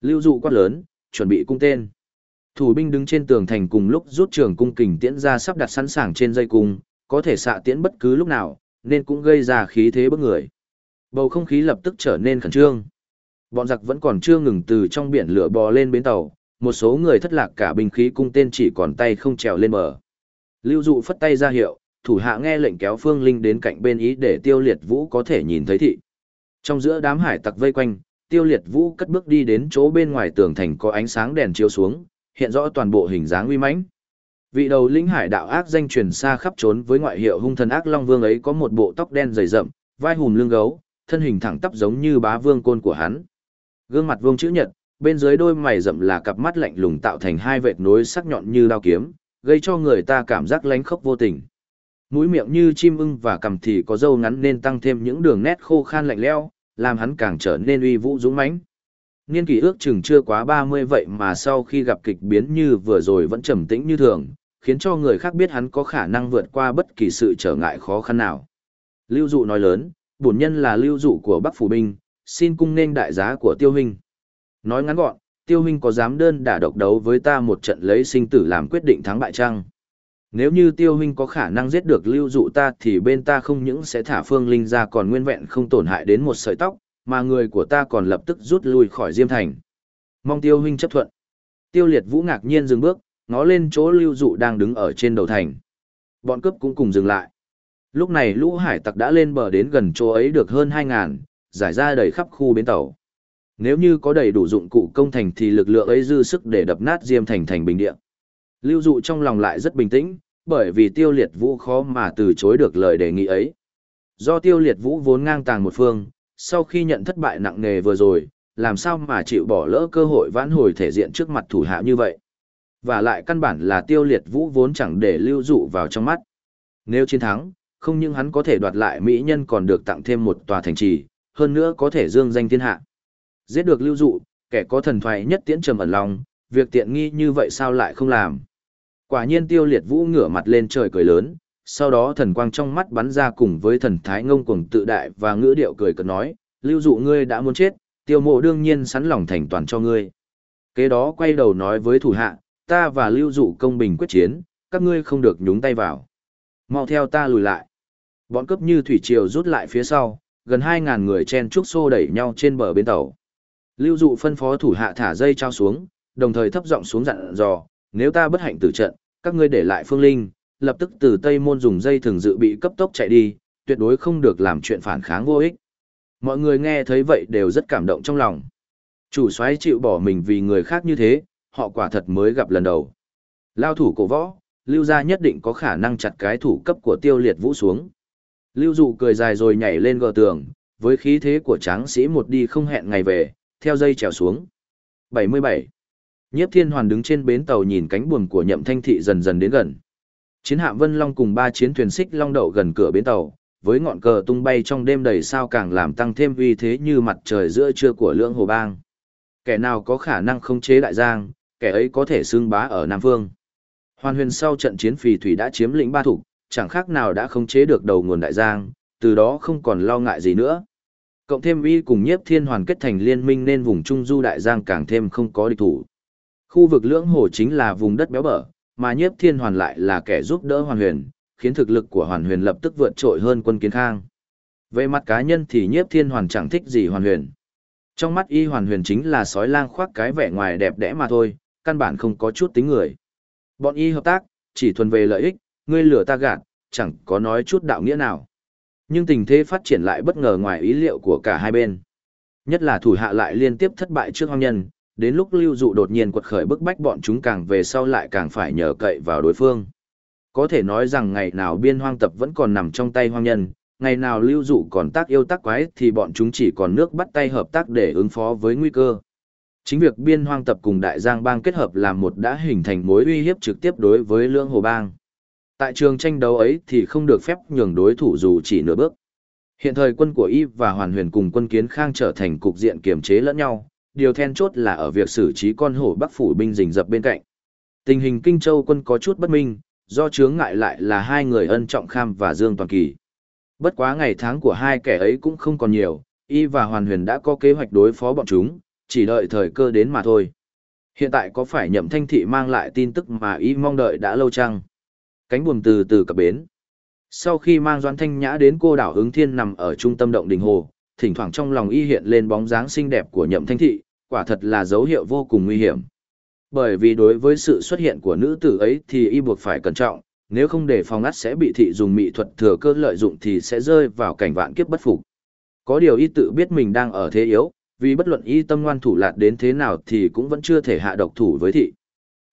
Lưu dụ quát lớn, chuẩn bị cung tên. Thủ binh đứng trên tường thành cùng lúc rút trường cung kình tiễn ra sắp đặt sẵn sàng trên dây cung, có thể xạ tiễn bất cứ lúc nào, nên cũng gây ra khí thế bức người. Bầu không khí lập tức trở nên khẩn trương. Bọn giặc vẫn còn chưa ngừng từ trong biển lửa bò lên bến tàu, một số người thất lạc cả binh khí cung tên chỉ còn tay không trèo lên bờ. Lưu dụ phất tay ra hiệu, thủ hạ nghe lệnh kéo Phương Linh đến cạnh bên ý để tiêu liệt vũ có thể nhìn thấy thị. Trong giữa đám hải tặc vây quanh, tiêu liệt vũ cất bước đi đến chỗ bên ngoài tường thành có ánh sáng đèn chiếu xuống, hiện rõ toàn bộ hình dáng uy mãnh. Vị đầu lĩnh hải đạo ác danh truyền xa khắp trốn với ngoại hiệu hung thần ác long vương ấy có một bộ tóc đen dày rậm, vai hùm lưng gấu, thân hình thẳng tắp giống như bá vương côn của hắn. Gương mặt vuông chữ nhật, bên dưới đôi mày rậm là cặp mắt lạnh lùng tạo thành hai vệt nối sắc nhọn như đao kiếm, gây cho người ta cảm giác lánh khốc vô tình. Mũi miệng như chim ưng và cằm thì có râu ngắn nên tăng thêm những đường nét khô khan lạnh lẽo, làm hắn càng trở nên uy vũ dũng mãnh. Niên kỷ ước chừng chưa quá 30 vậy mà sau khi gặp kịch biến như vừa rồi vẫn trầm tĩnh như thường, khiến cho người khác biết hắn có khả năng vượt qua bất kỳ sự trở ngại khó khăn nào. Lưu dụ nói lớn, bổn nhân là lưu dụ của Bắc Phủ Binh, xin cung nên đại giá của tiêu huynh. Nói ngắn gọn, tiêu huynh có dám đơn đả độc đấu với ta một trận lấy sinh tử làm quyết định thắng bại chăng? Nếu như tiêu huynh có khả năng giết được lưu dụ ta thì bên ta không những sẽ thả phương linh ra còn nguyên vẹn không tổn hại đến một sợi tóc, mà người của ta còn lập tức rút lui khỏi Diêm Thành. Mong tiêu huynh chấp thuận. Tiêu liệt vũ ngạc nhiên dừng bước, ngó lên chỗ lưu dụ đang đứng ở trên đầu thành. Bọn cướp cũng cùng dừng lại. Lúc này lũ hải tặc đã lên bờ đến gần chỗ ấy được hơn 2.000, giải ra đầy khắp khu bến tàu. Nếu như có đầy đủ dụng cụ công thành thì lực lượng ấy dư sức để đập nát Diêm Thành thành bình địa. Lưu dụ trong lòng lại rất bình tĩnh, bởi vì tiêu liệt vũ khó mà từ chối được lời đề nghị ấy. Do tiêu liệt vũ vốn ngang tàng một phương, sau khi nhận thất bại nặng nề vừa rồi, làm sao mà chịu bỏ lỡ cơ hội vãn hồi thể diện trước mặt thủ hạ như vậy. Và lại căn bản là tiêu liệt vũ vốn chẳng để lưu dụ vào trong mắt. Nếu chiến thắng, không những hắn có thể đoạt lại mỹ nhân còn được tặng thêm một tòa thành trì, hơn nữa có thể dương danh thiên hạ. Giết được lưu dụ, kẻ có thần thoại nhất tiễn trầm ẩn lòng, việc tiện nghi như vậy sao lại không làm. Quả nhiên tiêu liệt vũ ngửa mặt lên trời cười lớn, sau đó thần quang trong mắt bắn ra cùng với thần thái ngông cuồng tự đại và ngữ điệu cười cợt nói, lưu dụ ngươi đã muốn chết, tiêu mộ đương nhiên sẵn lòng thành toàn cho ngươi. Kế đó quay đầu nói với thủ hạ, ta và lưu dụ công bình quyết chiến, các ngươi không được nhúng tay vào. Mau theo ta lùi lại. Bọn cướp như thủy triều rút lại phía sau, gần 2.000 người chen trúc xô đẩy nhau trên bờ bên tàu. Lưu dụ phân phó thủ hạ thả dây trao xuống, đồng thời thấp giọng xuống dặn dò, nếu ta bất hạnh tử trận, các ngươi để lại phương linh, lập tức từ Tây Môn dùng dây thường dự bị cấp tốc chạy đi, tuyệt đối không được làm chuyện phản kháng vô ích. Mọi người nghe thấy vậy đều rất cảm động trong lòng. Chủ soái chịu bỏ mình vì người khác như thế, họ quả thật mới gặp lần đầu. Lao thủ cổ võ, Lưu gia nhất định có khả năng chặt cái thủ cấp của tiêu liệt vũ xuống. Lưu dụ cười dài rồi nhảy lên gờ tường, với khí thế của tráng sĩ một đi không hẹn ngày về, theo dây trèo xuống. 77. Nhiếp thiên hoàn đứng trên bến tàu nhìn cánh buồm của nhậm thanh thị dần dần đến gần. Chiến hạm Vân Long cùng ba chiến thuyền xích long đậu gần cửa bến tàu, với ngọn cờ tung bay trong đêm đầy sao càng làm tăng thêm uy thế như mặt trời giữa trưa của lưỡng hồ bang. Kẻ nào có khả năng khống chế đại giang, kẻ ấy có thể xưng bá ở Nam Vương. Hoàn huyền sau trận chiến phì thủy đã chiếm lĩnh ba thủ, chẳng khác nào đã khống chế được đầu nguồn đại giang, từ đó không còn lo ngại gì nữa. Cộng thêm Y cùng nhiếp thiên hoàn kết thành liên minh nên vùng Trung Du đại giang càng thêm không có địch thủ. Khu vực lưỡng hồ chính là vùng đất béo bở, mà nhiếp thiên hoàn lại là kẻ giúp đỡ hoàn huyền, khiến thực lực của hoàn huyền lập tức vượt trội hơn quân kiến khang. Về mặt cá nhân thì nhiếp thiên hoàn chẳng thích gì hoàn huyền. Trong mắt y hoàn huyền chính là sói lang khoác cái vẻ ngoài đẹp đẽ mà thôi, căn bản không có chút tính người. Bọn y hợp tác, chỉ thuần về lợi ích, ngươi lửa ta gạt, chẳng có nói chút đạo nghĩa nào. Nhưng tình thế phát triển lại bất ngờ ngoài ý liệu của cả hai bên. Nhất là thủ hạ lại liên tiếp thất bại trước hoang nhân, đến lúc lưu dụ đột nhiên quật khởi bức bách bọn chúng càng về sau lại càng phải nhờ cậy vào đối phương. Có thể nói rằng ngày nào biên hoang tập vẫn còn nằm trong tay hoang nhân, ngày nào lưu dụ còn tác yêu tác quái thì bọn chúng chỉ còn nước bắt tay hợp tác để ứng phó với nguy cơ. Chính việc biên hoang tập cùng đại giang bang kết hợp làm một đã hình thành mối uy hiếp trực tiếp đối với lương hồ bang. Tại trường tranh đấu ấy thì không được phép nhường đối thủ dù chỉ nửa bước. Hiện thời quân của Y và Hoàn Huyền cùng quân Kiến Khang trở thành cục diện kiềm chế lẫn nhau, điều then chốt là ở việc xử trí con hổ Bắc phủ binh rình rập bên cạnh. Tình hình Kinh Châu quân có chút bất minh, do chướng ngại lại là hai người ân trọng kham và Dương Toàn Kỳ. Bất quá ngày tháng của hai kẻ ấy cũng không còn nhiều, Y và Hoàn Huyền đã có kế hoạch đối phó bọn chúng, chỉ đợi thời cơ đến mà thôi. Hiện tại có phải nhậm thanh thị mang lại tin tức mà Y mong đợi đã lâu chăng? Cánh buồm từ từ cập bến. Sau khi mang Doãn Thanh Nhã đến cô đảo ứng thiên nằm ở trung tâm động đình hồ, thỉnh thoảng trong lòng y hiện lên bóng dáng xinh đẹp của nhậm thanh thị, quả thật là dấu hiệu vô cùng nguy hiểm. Bởi vì đối với sự xuất hiện của nữ tử ấy thì y buộc phải cẩn trọng, nếu không để phòng ngắt sẽ bị thị dùng mỹ thuật thừa cơ lợi dụng thì sẽ rơi vào cảnh vạn kiếp bất phục. Có điều y tự biết mình đang ở thế yếu, vì bất luận y tâm ngoan thủ lạt đến thế nào thì cũng vẫn chưa thể hạ độc thủ với thị.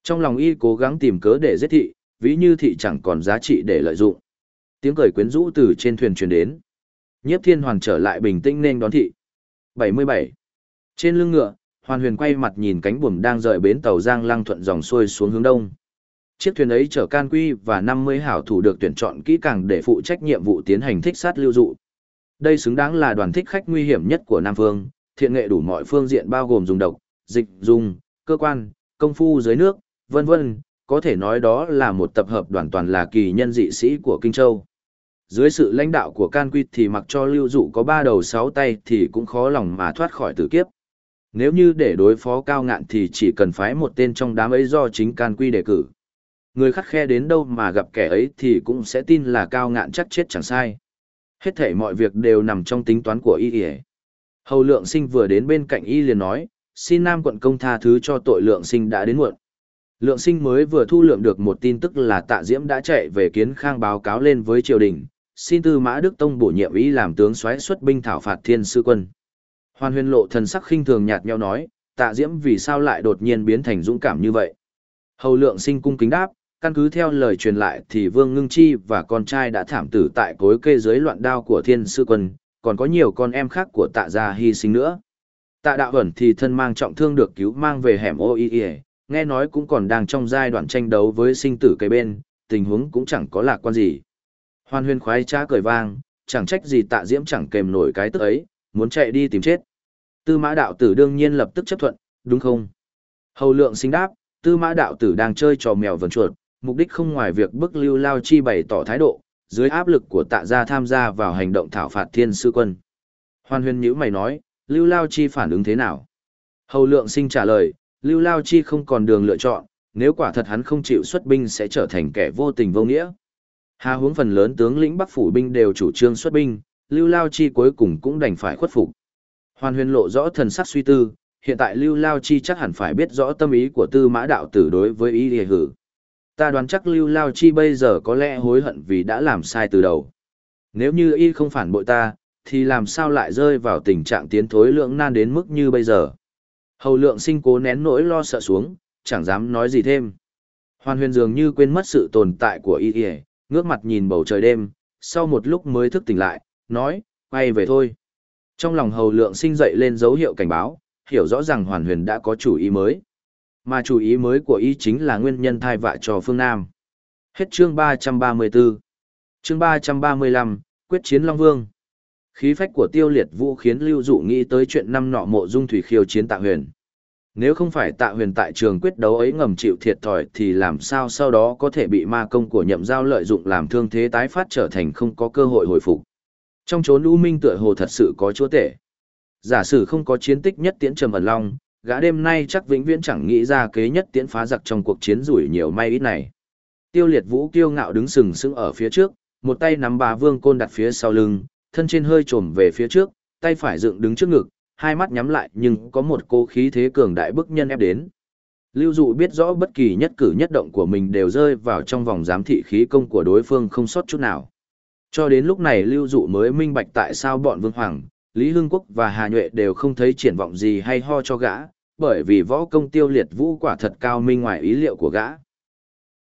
Trong lòng y cố gắng tìm cớ để giết thị, ví như thị chẳng còn giá trị để lợi dụng. Tiếng cười quyến rũ từ trên thuyền truyền đến. Nhiếp Thiên Hoàn trở lại bình tĩnh nên đón thị. 77. Trên lưng ngựa, Hoàn Huyền quay mặt nhìn cánh buồm đang rời bến tàu Giang Lăng thuận dòng xuôi xuống hướng đông. Chiếc thuyền ấy chở can quy và 50 hảo thủ được tuyển chọn kỹ càng để phụ trách nhiệm vụ tiến hành thích sát lưu dụ. Đây xứng đáng là đoàn thích khách nguy hiểm nhất của Nam Phương, thiện nghệ đủ mọi phương diện bao gồm dùng độc, dịch, dùng, cơ quan, công phu dưới nước, vân vân, có thể nói đó là một tập hợp đoàn toàn là kỳ nhân dị sĩ của Kinh Châu. Dưới sự lãnh đạo của Can Quy thì mặc cho lưu dụ có ba đầu sáu tay thì cũng khó lòng mà thoát khỏi tử kiếp. Nếu như để đối phó cao ngạn thì chỉ cần phái một tên trong đám ấy do chính Can Quy đề cử. Người khắc khe đến đâu mà gặp kẻ ấy thì cũng sẽ tin là cao ngạn chắc chết chẳng sai. Hết thể mọi việc đều nằm trong tính toán của y y Hầu lượng sinh vừa đến bên cạnh y liền nói, xin Nam quận công tha thứ cho tội lượng sinh đã đến muộn. Lượng sinh mới vừa thu lượng được một tin tức là tạ diễm đã chạy về kiến khang báo cáo lên với triều đình, xin tư mã Đức Tông bổ nhiệm ý làm tướng soái xuất binh thảo phạt thiên sư quân. Hoàn huyền lộ thần sắc khinh thường nhạt nhẽo nói, tạ diễm vì sao lại đột nhiên biến thành dũng cảm như vậy. Hầu lượng sinh cung kính đáp, căn cứ theo lời truyền lại thì Vương Ngưng Chi và con trai đã thảm tử tại cối kê dưới loạn đao của thiên sư quân, còn có nhiều con em khác của tạ gia hy sinh nữa. Tạ đạo ẩn thì thân mang trọng thương được cứu mang về hẻm ô y nghe nói cũng còn đang trong giai đoạn tranh đấu với sinh tử cây bên, tình huống cũng chẳng có lạc quan gì. Hoan huyên khoái trá cười vang, chẳng trách gì tạ diễm chẳng kèm nổi cái tức ấy, muốn chạy đi tìm chết. Tư mã đạo tử đương nhiên lập tức chấp thuận, đúng không? Hầu lượng sinh đáp, tư mã đạo tử đang chơi trò mèo vần chuột, mục đích không ngoài việc bức lưu lao chi bày tỏ thái độ, dưới áp lực của tạ gia tham gia vào hành động thảo phạt thiên sư quân. Hoan huyên nhữ mày nói, lưu lao chi phản ứng thế nào? Hầu lượng sinh trả lời, lưu lao chi không còn đường lựa chọn, nếu quả thật hắn không chịu xuất binh sẽ trở thành kẻ vô tình vô nghĩa. Hà hướng phần lớn tướng lĩnh Bắc phủ binh đều chủ trương xuất binh, Lưu Lao Chi cuối cùng cũng đành phải khuất phục. Hoàn huyền lộ rõ thần sắc suy tư, hiện tại Lưu Lao Chi chắc hẳn phải biết rõ tâm ý của tư mã đạo tử đối với ý hề hử. Ta đoán chắc Lưu Lao Chi bây giờ có lẽ hối hận vì đã làm sai từ đầu. Nếu như y không phản bội ta, thì làm sao lại rơi vào tình trạng tiến thối lượng nan đến mức như bây giờ. Hầu lượng sinh cố nén nỗi lo sợ xuống, chẳng dám nói gì thêm. Hoàn huyền dường như quên mất sự tồn tại của y y, ngước mặt nhìn bầu trời đêm, sau một lúc mới thức tỉnh lại, nói, quay về thôi. Trong lòng hầu lượng sinh dậy lên dấu hiệu cảnh báo, hiểu rõ rằng hoàn huyền đã có chủ ý mới. Mà chủ ý mới của y chính là nguyên nhân thai vạ cho phương Nam. Hết chương 334. Chương 335, Quyết chiến Long Vương. Khí phách của tiêu liệt vũ khiến lưu dụ nghĩ tới chuyện năm nọ mộ dung thủy khiêu chiến tạ huyền. Nếu không phải tạ huyền tại trường quyết đấu ấy ngầm chịu thiệt thòi thì làm sao sau đó có thể bị ma công của nhậm giao lợi dụng làm thương thế tái phát trở thành không có cơ hội hồi phục. Trong chốn U Minh tựa hồ thật sự có chúa tể. Giả sử không có chiến tích nhất tiễn trầm ẩn long, gã đêm nay chắc vĩnh viễn chẳng nghĩ ra kế nhất tiễn phá giặc trong cuộc chiến rủi nhiều may ít này. Tiêu liệt vũ kiêu ngạo đứng sừng sững ở phía trước, một tay nắm bà vương côn đặt phía sau lưng, thân trên hơi trồm về phía trước, tay phải dựng đứng trước ngực, hai mắt nhắm lại nhưng có một cô khí thế cường đại bức nhân ép đến. Lưu dụ biết rõ bất kỳ nhất cử nhất động của mình đều rơi vào trong vòng giám thị khí công của đối phương không sót chút nào. Cho đến lúc này Lưu dụ mới minh bạch tại sao bọn Vương Hoàng, Lý Hưng Quốc và Hà Nhuệ đều không thấy triển vọng gì hay ho cho gã, bởi vì võ công tiêu liệt vũ quả thật cao minh ngoài ý liệu của gã.